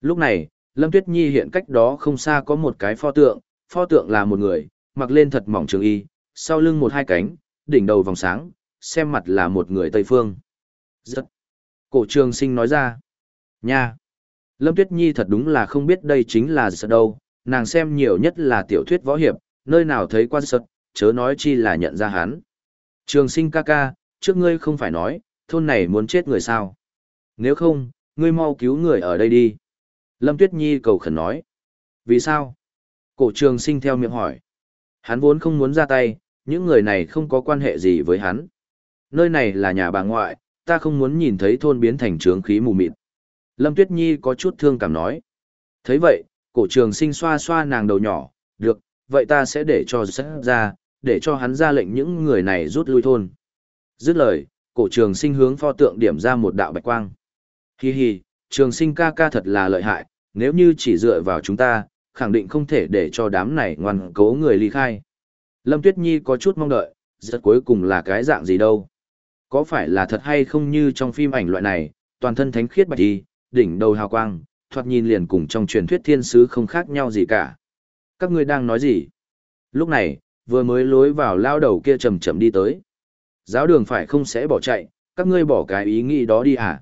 Lúc này, Lâm Tuyết Nhi hiện cách đó không xa có một cái pho tượng, pho tượng là một người, mặc lên thật mỏng trường y, sau lưng một hai cánh, đỉnh đầu vòng sáng, xem mặt là một người Tây Phương. Rất. Cổ trường sinh nói ra. Nha. Lâm Tuyết Nhi thật đúng là không biết đây chính là giật đâu, nàng xem nhiều nhất là tiểu thuyết võ hiệp, nơi nào thấy quan sật, chớ nói chi là nhận ra hắn. Trường sinh ca ca, trước ngươi không phải nói, thôn này muốn chết người sao. Nếu không, ngươi mau cứu người ở đây đi. Lâm Tuyết Nhi cầu khẩn nói. Vì sao? Cổ trường sinh theo miệng hỏi. Hắn vốn không muốn ra tay, những người này không có quan hệ gì với hắn. Nơi này là nhà bà ngoại, ta không muốn nhìn thấy thôn biến thành trướng khí mù mịt. Lâm Tuyết Nhi có chút thương cảm nói. thấy vậy, cổ trường sinh xoa xoa nàng đầu nhỏ, được, vậy ta sẽ để cho sẽ ra, để cho hắn ra lệnh những người này rút lui thôn. Dứt lời, cổ trường sinh hướng pho tượng điểm ra một đạo bạch quang. Hi hi, trường sinh ca ca thật là lợi hại, nếu như chỉ dựa vào chúng ta, khẳng định không thể để cho đám này ngoan cố người ly khai. Lâm Tuyết Nhi có chút mong đợi, giật cuối cùng là cái dạng gì đâu. Có phải là thật hay không như trong phim ảnh loại này, toàn thân thánh khiết bạch đi, đỉnh đầu hào quang, thoạt nhìn liền cùng trong truyền thuyết thiên sứ không khác nhau gì cả. Các ngươi đang nói gì? Lúc này, vừa mới lối vào lao đầu kia chậm chậm đi tới. Giáo đường phải không sẽ bỏ chạy, các ngươi bỏ cái ý nghĩ đó đi à?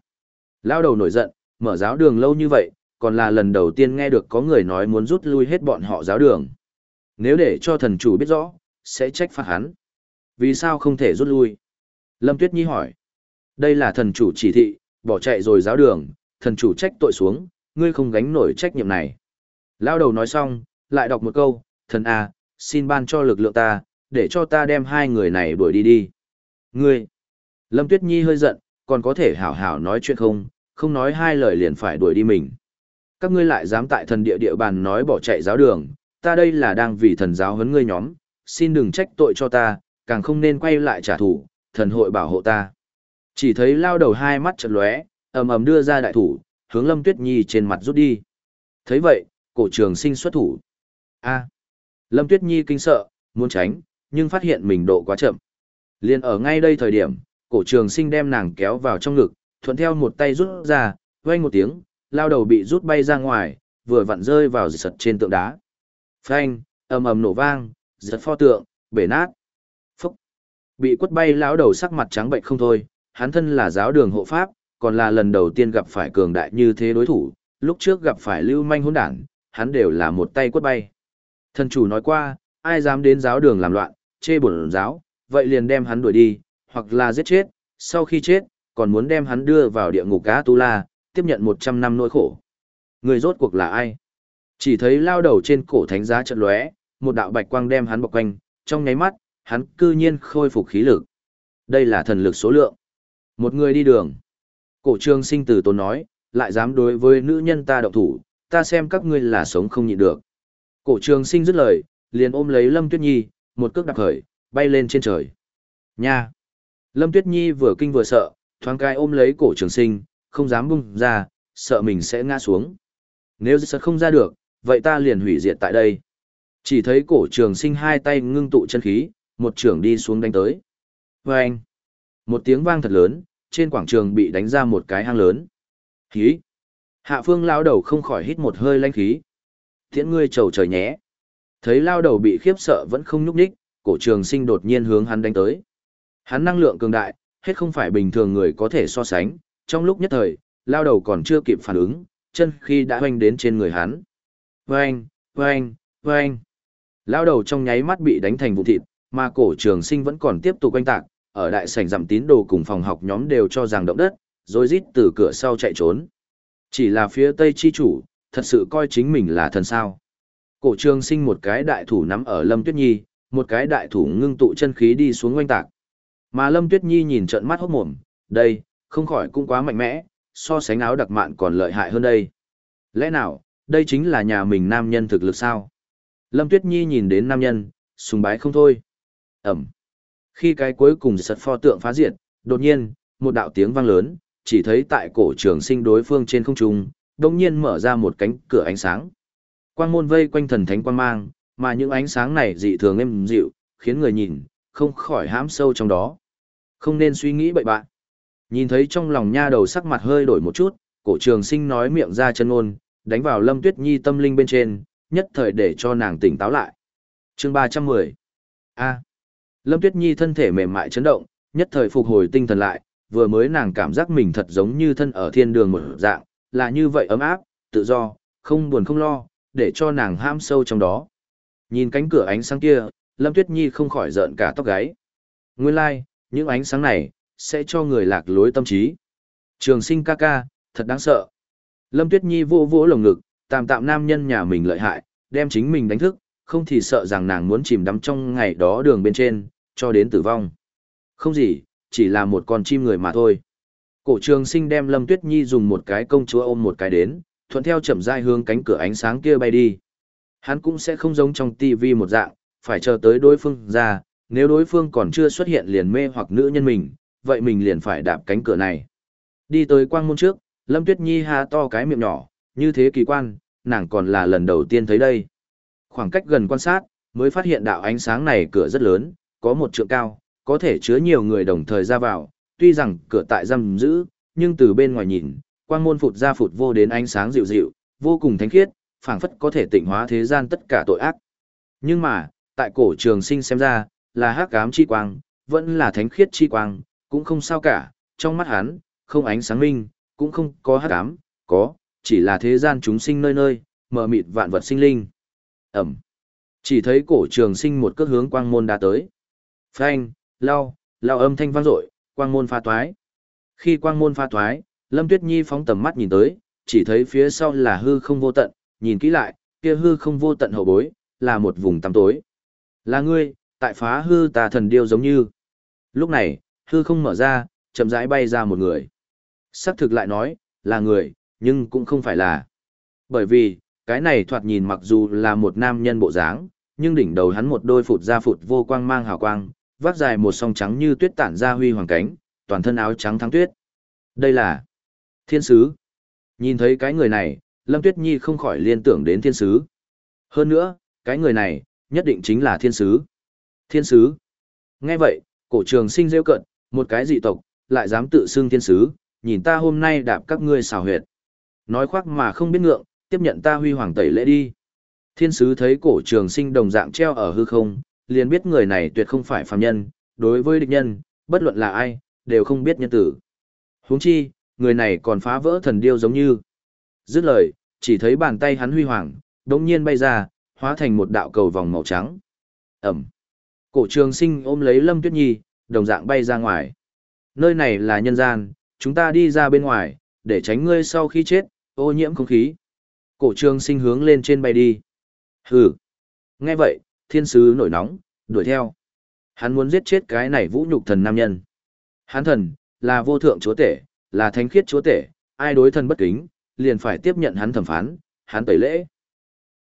Lao đầu nổi giận, mở giáo đường lâu như vậy, còn là lần đầu tiên nghe được có người nói muốn rút lui hết bọn họ giáo đường. Nếu để cho thần chủ biết rõ, sẽ trách phạt hắn. Vì sao không thể rút lui? Lâm Tuyết Nhi hỏi. Đây là thần chủ chỉ thị, bỏ chạy rồi giáo đường, thần chủ trách tội xuống, ngươi không gánh nổi trách nhiệm này. Lao đầu nói xong, lại đọc một câu, thần A, xin ban cho lực lượng ta, để cho ta đem hai người này đuổi đi đi. Ngươi! Lâm Tuyết Nhi hơi giận, còn có thể hảo hảo nói chuyện không, không nói hai lời liền phải đuổi đi mình. Các ngươi lại dám tại thần địa địa bàn nói bỏ chạy giáo đường, ta đây là đang vì thần giáo huấn ngươi nhóm, xin đừng trách tội cho ta, càng không nên quay lại trả thù, thần hội bảo hộ ta. Chỉ thấy lao đầu hai mắt chật lóe, ầm ầm đưa ra đại thủ, hướng Lâm Tuyết Nhi trên mặt rút đi. Thấy vậy, cổ trường sinh xuất thủ. A. Lâm Tuyết Nhi kinh sợ, muốn tránh, nhưng phát hiện mình độ quá chậm. Liên ở ngay đây thời điểm, cổ trường sinh đem nàng kéo vào trong ngực, thuận theo một tay rút ra, vang một tiếng, lao đầu bị rút bay ra ngoài, vừa vặn rơi vào giật trên tượng đá. Phanh, ầm ầm nổ vang, giật pho tượng, bể nát. Phúc. Bị quất bay lão đầu sắc mặt trắng bệnh không thôi, hắn thân là giáo đường hộ pháp, còn là lần đầu tiên gặp phải cường đại như thế đối thủ, lúc trước gặp phải lưu manh hỗn đản, hắn đều là một tay quất bay. Thần chủ nói qua, ai dám đến giáo đường làm loạn, chê bổn giáo, vậy liền đem hắn đuổi đi, hoặc là giết chết, sau khi chết, còn muốn đem hắn đưa vào địa ngục cá tu la, tiếp nhận 100 năm nỗi khổ. Người rốt cuộc là ai? Chỉ thấy lao đầu trên cổ thánh giá trận lóe, một đạo bạch quang đem hắn bọc quanh, trong nháy mắt, hắn cư nhiên khôi phục khí lực. Đây là thần lực số lượng. Một người đi đường. Cổ trương sinh tử tốn nói, lại dám đối với nữ nhân ta động thủ, ta xem các ngươi là sống không nhịn được. Cổ trương sinh dứt lời, liền ôm lấy Lâm Tuyết Nhi, một cước đạp khởi, bay lên trên trời. Nha! Lâm Tuyết Nhi vừa kinh vừa sợ, thoáng cái ôm lấy cổ trường sinh, không dám bung ra, sợ mình sẽ ngã xuống. Nếu giật không ra được, vậy ta liền hủy diệt tại đây. Chỉ thấy cổ trường sinh hai tay ngưng tụ chân khí, một trường đi xuống đánh tới. Vâng! một tiếng vang thật lớn, trên quảng trường bị đánh ra một cái hang lớn. Khí! Hạ phương lao đầu không khỏi hít một hơi lanh khí. Tiễn ngươi trầu trời nhé. Thấy lao đầu bị khiếp sợ vẫn không nhúc nhích, cổ trường sinh đột nhiên hướng hắn đánh tới. Hắn năng lượng cường đại, hết không phải bình thường người có thể so sánh, trong lúc nhất thời, lao đầu còn chưa kịp phản ứng, chân khi đã hoanh đến trên người hắn. Vâng, vâng, vâng. Lao đầu trong nháy mắt bị đánh thành vụ thịt, Mà cổ trường sinh vẫn còn tiếp tục quanh tạc, ở đại sảnh giảm tín đồ cùng phòng học nhóm đều cho rằng động đất, rồi rít từ cửa sau chạy trốn. Chỉ là phía tây chi chủ, thật sự coi chính mình là thần sao. Cổ trường sinh một cái đại thủ nắm ở Lâm Tuyết Nhi, một cái đại thủ ngưng tụ chân khí đi xuống quanh tạc. Mà Lâm Tuyết Nhi nhìn trận mắt hốt mồm, đây, không khỏi cũng quá mạnh mẽ, so sánh áo đặc mạn còn lợi hại hơn đây. Lẽ nào, đây chính là nhà mình nam nhân thực lực sao? Lâm Tuyết Nhi nhìn đến nam nhân, sùng bái không thôi. Ẩm. Khi cái cuối cùng sật pho tượng phá diệt, đột nhiên, một đạo tiếng vang lớn, chỉ thấy tại cổ trường sinh đối phương trên không trung, đồng nhiên mở ra một cánh cửa ánh sáng. Quang môn vây quanh thần thánh quang mang, mà những ánh sáng này dị thường êm dịu, khiến người nhìn, không khỏi hãm sâu trong đó. Không nên suy nghĩ bậy bạ. Nhìn thấy trong lòng nha đầu sắc mặt hơi đổi một chút, cổ trường sinh nói miệng ra chân ngôn, đánh vào lâm tuyết nhi tâm linh bên trên, nhất thời để cho nàng tỉnh táo lại. chương ba trăm mười A. Lâm tuyết nhi thân thể mềm mại chấn động, nhất thời phục hồi tinh thần lại, vừa mới nàng cảm giác mình thật giống như thân ở thiên đường một dạng, là như vậy ấm áp, tự do, không buồn không lo, để cho nàng ham sâu trong đó. Nhìn cánh cửa ánh sáng kia, Lâm Tuyết Nhi không khỏi giận cả tóc gáy. Nguyên lai, like, những ánh sáng này, sẽ cho người lạc lối tâm trí. Trường sinh ca ca, thật đáng sợ. Lâm Tuyết Nhi vô vỗ lồng ngực, tạm tạm nam nhân nhà mình lợi hại, đem chính mình đánh thức, không thì sợ rằng nàng muốn chìm đắm trong ngày đó đường bên trên, cho đến tử vong. Không gì, chỉ là một con chim người mà thôi. Cổ trường sinh đem Lâm Tuyết Nhi dùng một cái công chúa ôm một cái đến, thuận theo chậm rãi hướng cánh cửa ánh sáng kia bay đi. Hắn cũng sẽ không giống trong tivi một dạng, phải chờ tới đối phương ra, nếu đối phương còn chưa xuất hiện liền mê hoặc nữ nhân mình, vậy mình liền phải đạp cánh cửa này. Đi tới quang môn trước, Lâm Tuyết Nhi ha to cái miệng nhỏ, như thế kỳ quan, nàng còn là lần đầu tiên thấy đây. Khoảng cách gần quan sát, mới phát hiện đạo ánh sáng này cửa rất lớn, có một trượng cao, có thể chứa nhiều người đồng thời ra vào, tuy rằng cửa tại giam giữ, nhưng từ bên ngoài nhìn, quang môn phụt ra phụt vô đến ánh sáng dịu dịu, vô cùng thánh khiết, phảng phất có thể tịnh hóa thế gian tất cả tội ác. Nhưng mà, tại cổ trường sinh xem ra, là hắc ám chi quang, vẫn là thánh khiết chi quang, cũng không sao cả, trong mắt hắn, không ánh sáng minh, cũng không có hắc ám, có, chỉ là thế gian chúng sinh nơi nơi, mờ mịt vạn vật sinh linh. Ẩm. Chỉ thấy cổ trường sinh một cước hướng quang môn đã tới. Phanh, lao, lao âm thanh vang dội, quang môn pha toái. Khi quang môn pha toái, Lâm Tuyết Nhi phóng tầm mắt nhìn tới, chỉ thấy phía sau là hư không vô tận, nhìn kỹ lại, kia hư không vô tận hậu bối, là một vùng tăm tối. Là ngươi, tại phá hư tà thần điêu giống như. Lúc này, hư không mở ra, chậm rãi bay ra một người. Sắc thực lại nói, là người, nhưng cũng không phải là. Bởi vì, cái này thoạt nhìn mặc dù là một nam nhân bộ dáng, nhưng đỉnh đầu hắn một đôi phụt ra phụt vô quang mang hào quang, vác dài một song trắng như tuyết tản ra huy hoàng cánh, toàn thân áo trắng thắng tuyết. Đây là thiên sứ. Nhìn thấy cái người này, Lâm Tuyết Nhi không khỏi liên tưởng đến thiên sứ. Hơn nữa, cái người này, nhất định chính là thiên sứ. Thiên sứ. Nghe vậy, cổ trường sinh rêu cận, một cái dị tộc, lại dám tự xưng thiên sứ, nhìn ta hôm nay đạp các ngươi xào huyệt. Nói khoác mà không biết ngượng, tiếp nhận ta huy hoàng tẩy lễ đi. Thiên sứ thấy cổ trường sinh đồng dạng treo ở hư không, liền biết người này tuyệt không phải phàm nhân, đối với địch nhân, bất luận là ai, đều không biết nhân tử. huống chi, người này còn phá vỡ thần điêu giống như. Dứt lời, chỉ thấy bàn tay hắn huy hoàng, đống nhiên bay ra, hóa thành một đạo cầu vòng màu trắng. Ẩm. Cổ trường sinh ôm lấy Lâm Tuyết Nhi, đồng dạng bay ra ngoài. Nơi này là nhân gian, chúng ta đi ra bên ngoài, để tránh ngươi sau khi chết, ô nhiễm không khí. Cổ trường sinh hướng lên trên bay đi. Hừ. Nghe vậy, thiên sứ nổi nóng, đuổi theo. Hắn muốn giết chết cái này vũ nhục thần nam nhân. Hắn thần, là vô thượng chúa tể, là thánh khiết chúa tể, ai đối thần bất kính, liền phải tiếp nhận hắn thẩm phán, hắn tẩy lễ.